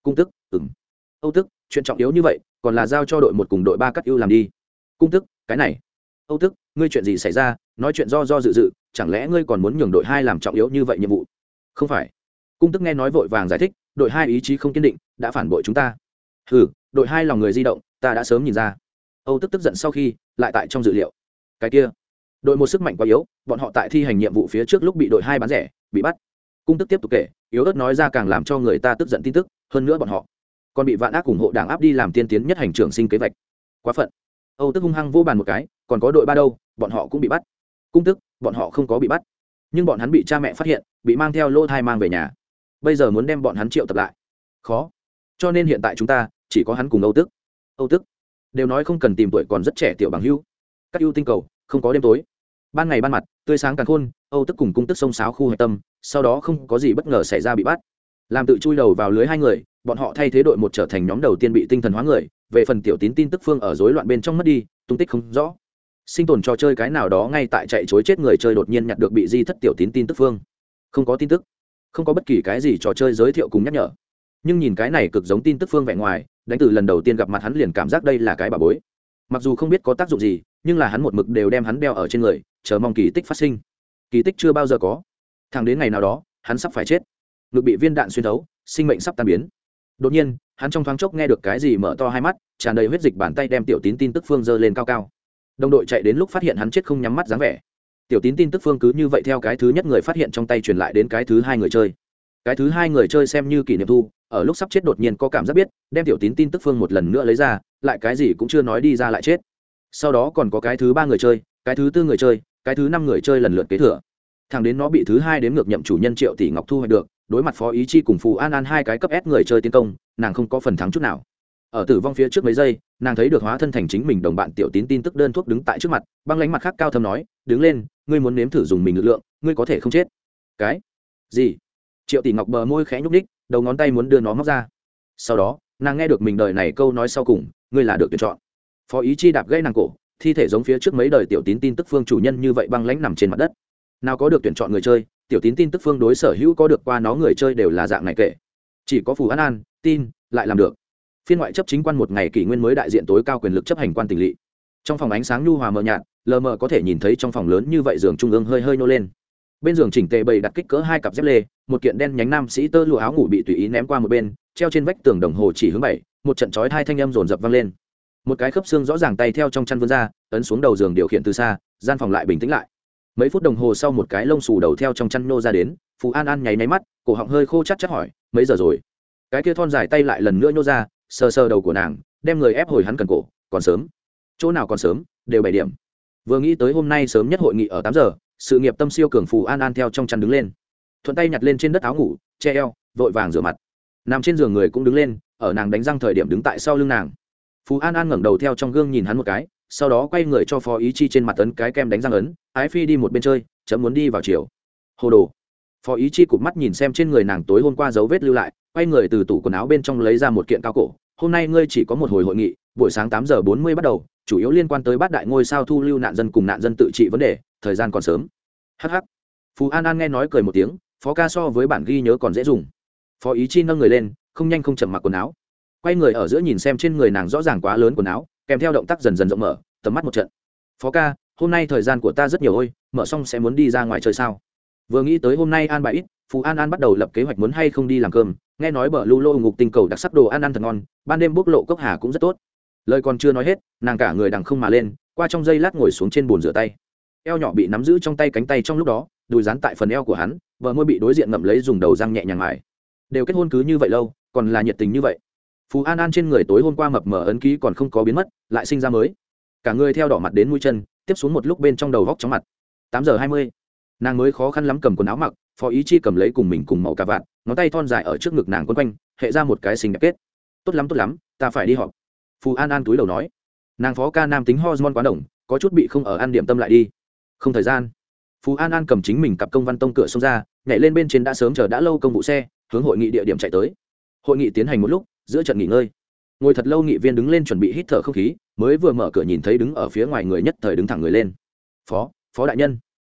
Cung tức ừng âu tức, chuyện trọng yếu như vậy, còn là giao cho đội một cùng đội ba cắt ưu làm đi. Cung tức, cái này. Âu tức, ngươi chuyện gì xảy ra? Nói chuyện do do dự dự, chẳng lẽ ngươi còn muốn nhường đội hai làm trọng yếu như vậy nhiệm vụ? Không phải. Cung tức nghe nói vội vàng giải thích, đội hai ý chí không kiên định, đã phản bội chúng ta. Ừ đội hai lòng người di động ta đã sớm nhìn ra. Âu tức tức giận sau khi, lại tại trong dự liệu. Cái kia, đội một sức mạnh quá yếu, bọn họ tại thi hành nhiệm vụ phía trước lúc bị đội hai bán rẻ, bị bắt. Cung tức tiếp tục kể, yếu ớt nói ra càng làm cho người ta tức giận tin tức, hơn nữa bọn họ còn bị vạn ác ủng hộ đảng áp đi làm tiên tiến nhất hành trưởng sinh kế vạch. Quá phận. Âu tức hung hăng vô bàn một cái, còn có đội ba đâu, bọn họ cũng bị bắt. Cung tức, bọn họ không có bị bắt. Nhưng bọn hắn bị cha mẹ phát hiện, bị mang theo lô thai mang về nhà. Bây giờ muốn đem bọn hắn triệu tập lại. Khó. Cho nên hiện tại chúng ta chỉ có hắn cùng âu tức âu tức. Đều nói không cần tìm tuổi còn rất trẻ tiểu bằng hưu các ưu tinh cầu, không có đêm tối. Ban ngày ban mặt, tươi sáng càng khôn, âu tức cùng cung tức sông sáo khu hạch tâm, sau đó không có gì bất ngờ xảy ra bị bắt. Làm tự chui đầu vào lưới hai người, bọn họ thay thế đội một trở thành nhóm đầu tiên bị tinh thần hóa người, về phần tiểu tín tin tức phương ở rối loạn bên trong mất đi, tung tích không rõ. Sinh tồn trò chơi cái nào đó ngay tại chạy chối chết người chơi đột nhiên nhặt được bị di thất tiểu tín tin tức phương. Không có tin tức, không có bất kỳ cái gì trò chơi giới thiệu cùng nhắc nhở. Nhưng nhìn cái này cực giống tin tức phương vẻ ngoài đánh từ lần đầu tiên gặp mặt hắn liền cảm giác đây là cái bà bối. Mặc dù không biết có tác dụng gì, nhưng là hắn một mực đều đem hắn đeo ở trên người, chờ mong kỳ tích phát sinh. Kỳ tích chưa bao giờ có. Thẳng đến ngày nào đó, hắn sắp phải chết. Ngực bị viên đạn xuyên thấu, sinh mệnh sắp tan biến. Đột nhiên, hắn trong thoáng chốc nghe được cái gì mở to hai mắt, tràn đầy huyết dịch bàn tay đem tiểu tín tin tức phương dơ lên cao cao. Đồng đội chạy đến lúc phát hiện hắn chết không nhắm mắt dáng vẻ. Tiểu tín tin tức phương cứ như vậy theo cái thứ nhất người phát hiện trong tay truyền lại đến cái thứ hai người chơi. Cái thứ hai người chơi xem như kỷ niệm thu ở lúc sắp chết đột nhiên có cảm giác biết, đem tiểu tín tin tức phương một lần nữa lấy ra, lại cái gì cũng chưa nói đi ra lại chết. Sau đó còn có cái thứ ba người chơi, cái thứ tư người chơi, cái thứ năm người chơi lần lượt kế thừa. Thằng đến nó bị thứ hai đến ngược nhậm chủ nhân triệu tỷ ngọc thu hoạch được, đối mặt phó ý chi cùng phù an an hai cái cấp s người chơi tiến công, nàng không có phần thắng chút nào. Ở tử vong phía trước mấy giây, nàng thấy được hóa thân thành chính mình đồng bạn tiểu tín tin tức đơn thuốc đứng tại trước mặt, băng lánh mặt khác cao thâm nói, đứng lên, ngươi muốn nếm thử dùng mình lực lượng, ngươi có thể không chết. Cái gì? Triệu tỷ ngọc bờ môi khẽ nhúc ních đầu ngón tay muốn đưa nó móc ra. Sau đó, nàng nghe được mình đời này câu nói sau cùng, ngươi là được tuyển chọn. Phó ý chi đạp gây nàng cổ, thi thể giống phía trước mấy đời tiểu tín tin tức phương chủ nhân như vậy băng lãnh nằm trên mặt đất. Nào có được tuyển chọn người chơi, tiểu tín tin tức phương đối sở hữu có được qua nó người chơi đều là dạng này kể chỉ có phù an an, tin, lại làm được. Phiên ngoại chấp chính quan một ngày kỷ nguyên mới đại diện tối cao quyền lực chấp hành quan tỉnh lỵ. Trong phòng ánh sáng nhu hòa mờ nhạt, lờ mờ có thể nhìn thấy trong phòng lớn như vậy giường trung ương hơi hơi nô lên bên giường chỉnh tề bày đặt kích cỡ hai cặp dép lê, một kiện đen nhánh nam sĩ tơ lụa áo ngủ bị tùy ý ném qua một bên, treo trên vách tường đồng hồ chỉ hướng bảy, một trận chói hai thanh âm rồn rập vang lên. Một cái khớp xương rõ ràng tay theo trong chăn vươn ra, ấn xuống đầu giường điều khiển từ xa, gian phòng lại bình tĩnh lại. Mấy phút đồng hồ sau một cái lông xù đầu theo trong chăn nô ra đến phú an an nháy máy mắt, cổ họng hơi khô chắc chắc hỏi, mấy giờ rồi? Cái kia thon dài tay lại lần nữa nhô ra, sờ sờ đầu của nàng, đem người ép hồi hắn cần cổ, còn sớm. Chỗ nào còn sớm? Đều bảy điểm. Vừa nghĩ tới hôm nay sớm nhất hội nghị ở tám giờ sự nghiệp tâm siêu cường phù an an theo trong chăn đứng lên. Thuận tay nhặt lên trên đất áo ngủ, che eo, vội vàng rửa mặt. Nằm trên giường người cũng đứng lên, ở nàng đánh răng thời điểm đứng tại sau lưng nàng. Phú an an ngẩng đầu theo trong gương nhìn hắn một cái, sau đó quay người cho phó ý chi trên mặt tấn cái kem đánh răng ấn, ái phi đi một bên chơi, chấm muốn đi vào chiều. Hồ đồ. Phó ý chi cụp mắt nhìn xem trên người nàng tối hôm qua dấu vết lưu lại, quay người từ tủ quần áo bên trong lấy ra một kiện cao cổ. Hôm nay ngươi chỉ có một hồi hội nghị, buổi sáng tám giờ bốn mươi bắt đầu, chủ yếu liên quan tới bát đại ngôi sao thu lưu nạn dân cùng nạn dân tự trị vấn đề thời gian còn sớm. Hh phú an an nghe nói cười một tiếng, phó ca so với bản ghi nhớ còn dễ dùng. Phó ý chi nâng người lên, không nhanh không chậm mặc quần áo. Quay người ở giữa nhìn xem trên người nàng rõ ràng quá lớn quần áo, kèm theo động tác dần dần rộng mở, tầm mắt một trận. Phó ca, hôm nay thời gian của ta rất nhiều ôi, mở xong sẽ muốn đi ra ngoài chơi sao? Vừa nghĩ tới hôm nay an bài ít phú an an bắt đầu lập kế hoạch muốn hay không đi làm cơm, nghe nói bờ lưu lô ngục tinh cầu đặc sắc đồ ăn ăn thật ngon, ban đêm bốc lộ cốc hà cũng rất tốt. Lời còn chưa nói hết, nàng cả người đằng không mà lên, qua trong giây lát ngồi xuống trên bồn rửa tay eo nhỏ bị nắm giữ trong tay cánh tay trong lúc đó, đùi dán tại phần eo của hắn vợ môi bị đối diện ngậm lấy dùng đầu răng nhẹ nhàng mài. Đều kết hôn cứ như vậy lâu, còn là nhiệt tình như vậy. Phú an an trên người tối hôm qua mập mờ ấn ký còn không có biến mất, lại sinh ra mới. Cả người theo đỏ mặt đến mũi chân, tiếp xuống một lúc bên trong đầu vóc chóng mặt. Tám giờ hai mươi, nàng mới khó khăn lắm cầm quần áo mặc, phó ý chi cầm lấy cùng mình cùng màu cà vạt, ngón tay thon dài ở trước ngực nàng quấn quanh, hệ ra một cái xinh đẹp kết. Tốt lắm tốt lắm, ta phải đi họp. Phù an an túi đầu nói. Nàng phó ca nam tính hormone quá đồng có chút bị không ở ăn điểm tâm lại đi không thời gian. Phú an an cầm chính mình cặp công văn tông cửa xông ra, nhảy lên bên trên đã sớm chờ đã lâu công vụ xe, hướng hội nghị địa điểm chạy tới. Hội nghị tiến hành một lúc, giữa trận nghỉ ngơi. Ngồi thật lâu nghị viên đứng lên chuẩn bị hít thở không khí, mới vừa mở cửa nhìn thấy đứng ở phía ngoài người nhất thời đứng thẳng người lên. Phó phó đại nhân.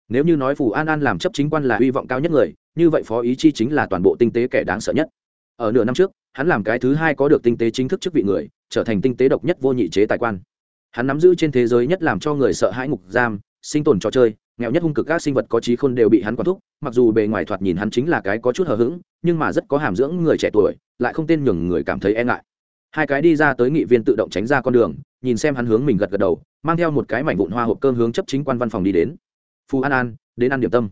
Nếu như nói phù an an làm chấp chính quan là hy vọng cao nhất người, như vậy phó ý chi chính là toàn bộ tinh tế kẻ đáng sợ nhất. Ở nửa năm trước, hắn làm cái thứ hai có được tinh tế chính thức chức vị người, trở thành tinh tế độc nhất vô nhị chế tài quan. Hắn nắm giữ trên thế giới nhất làm cho người sợ hãi ngục giam sinh tồn trò chơi, nghèo nhất hung cực các sinh vật có trí khôn đều bị hắn quản thúc, mặc dù bề ngoài thoạt nhìn hắn chính là cái có chút hờ hững, nhưng mà rất có hàm dưỡng người trẻ tuổi, lại không tên nhường người cảm thấy e ngại. Hai cái đi ra tới nghị viên tự động tránh ra con đường, nhìn xem hắn hướng mình gật gật đầu, mang theo một cái mảnh vụn hoa hộp cơm hướng chấp chính quan văn phòng đi đến. Phù an an, đến ăn điểm tâm.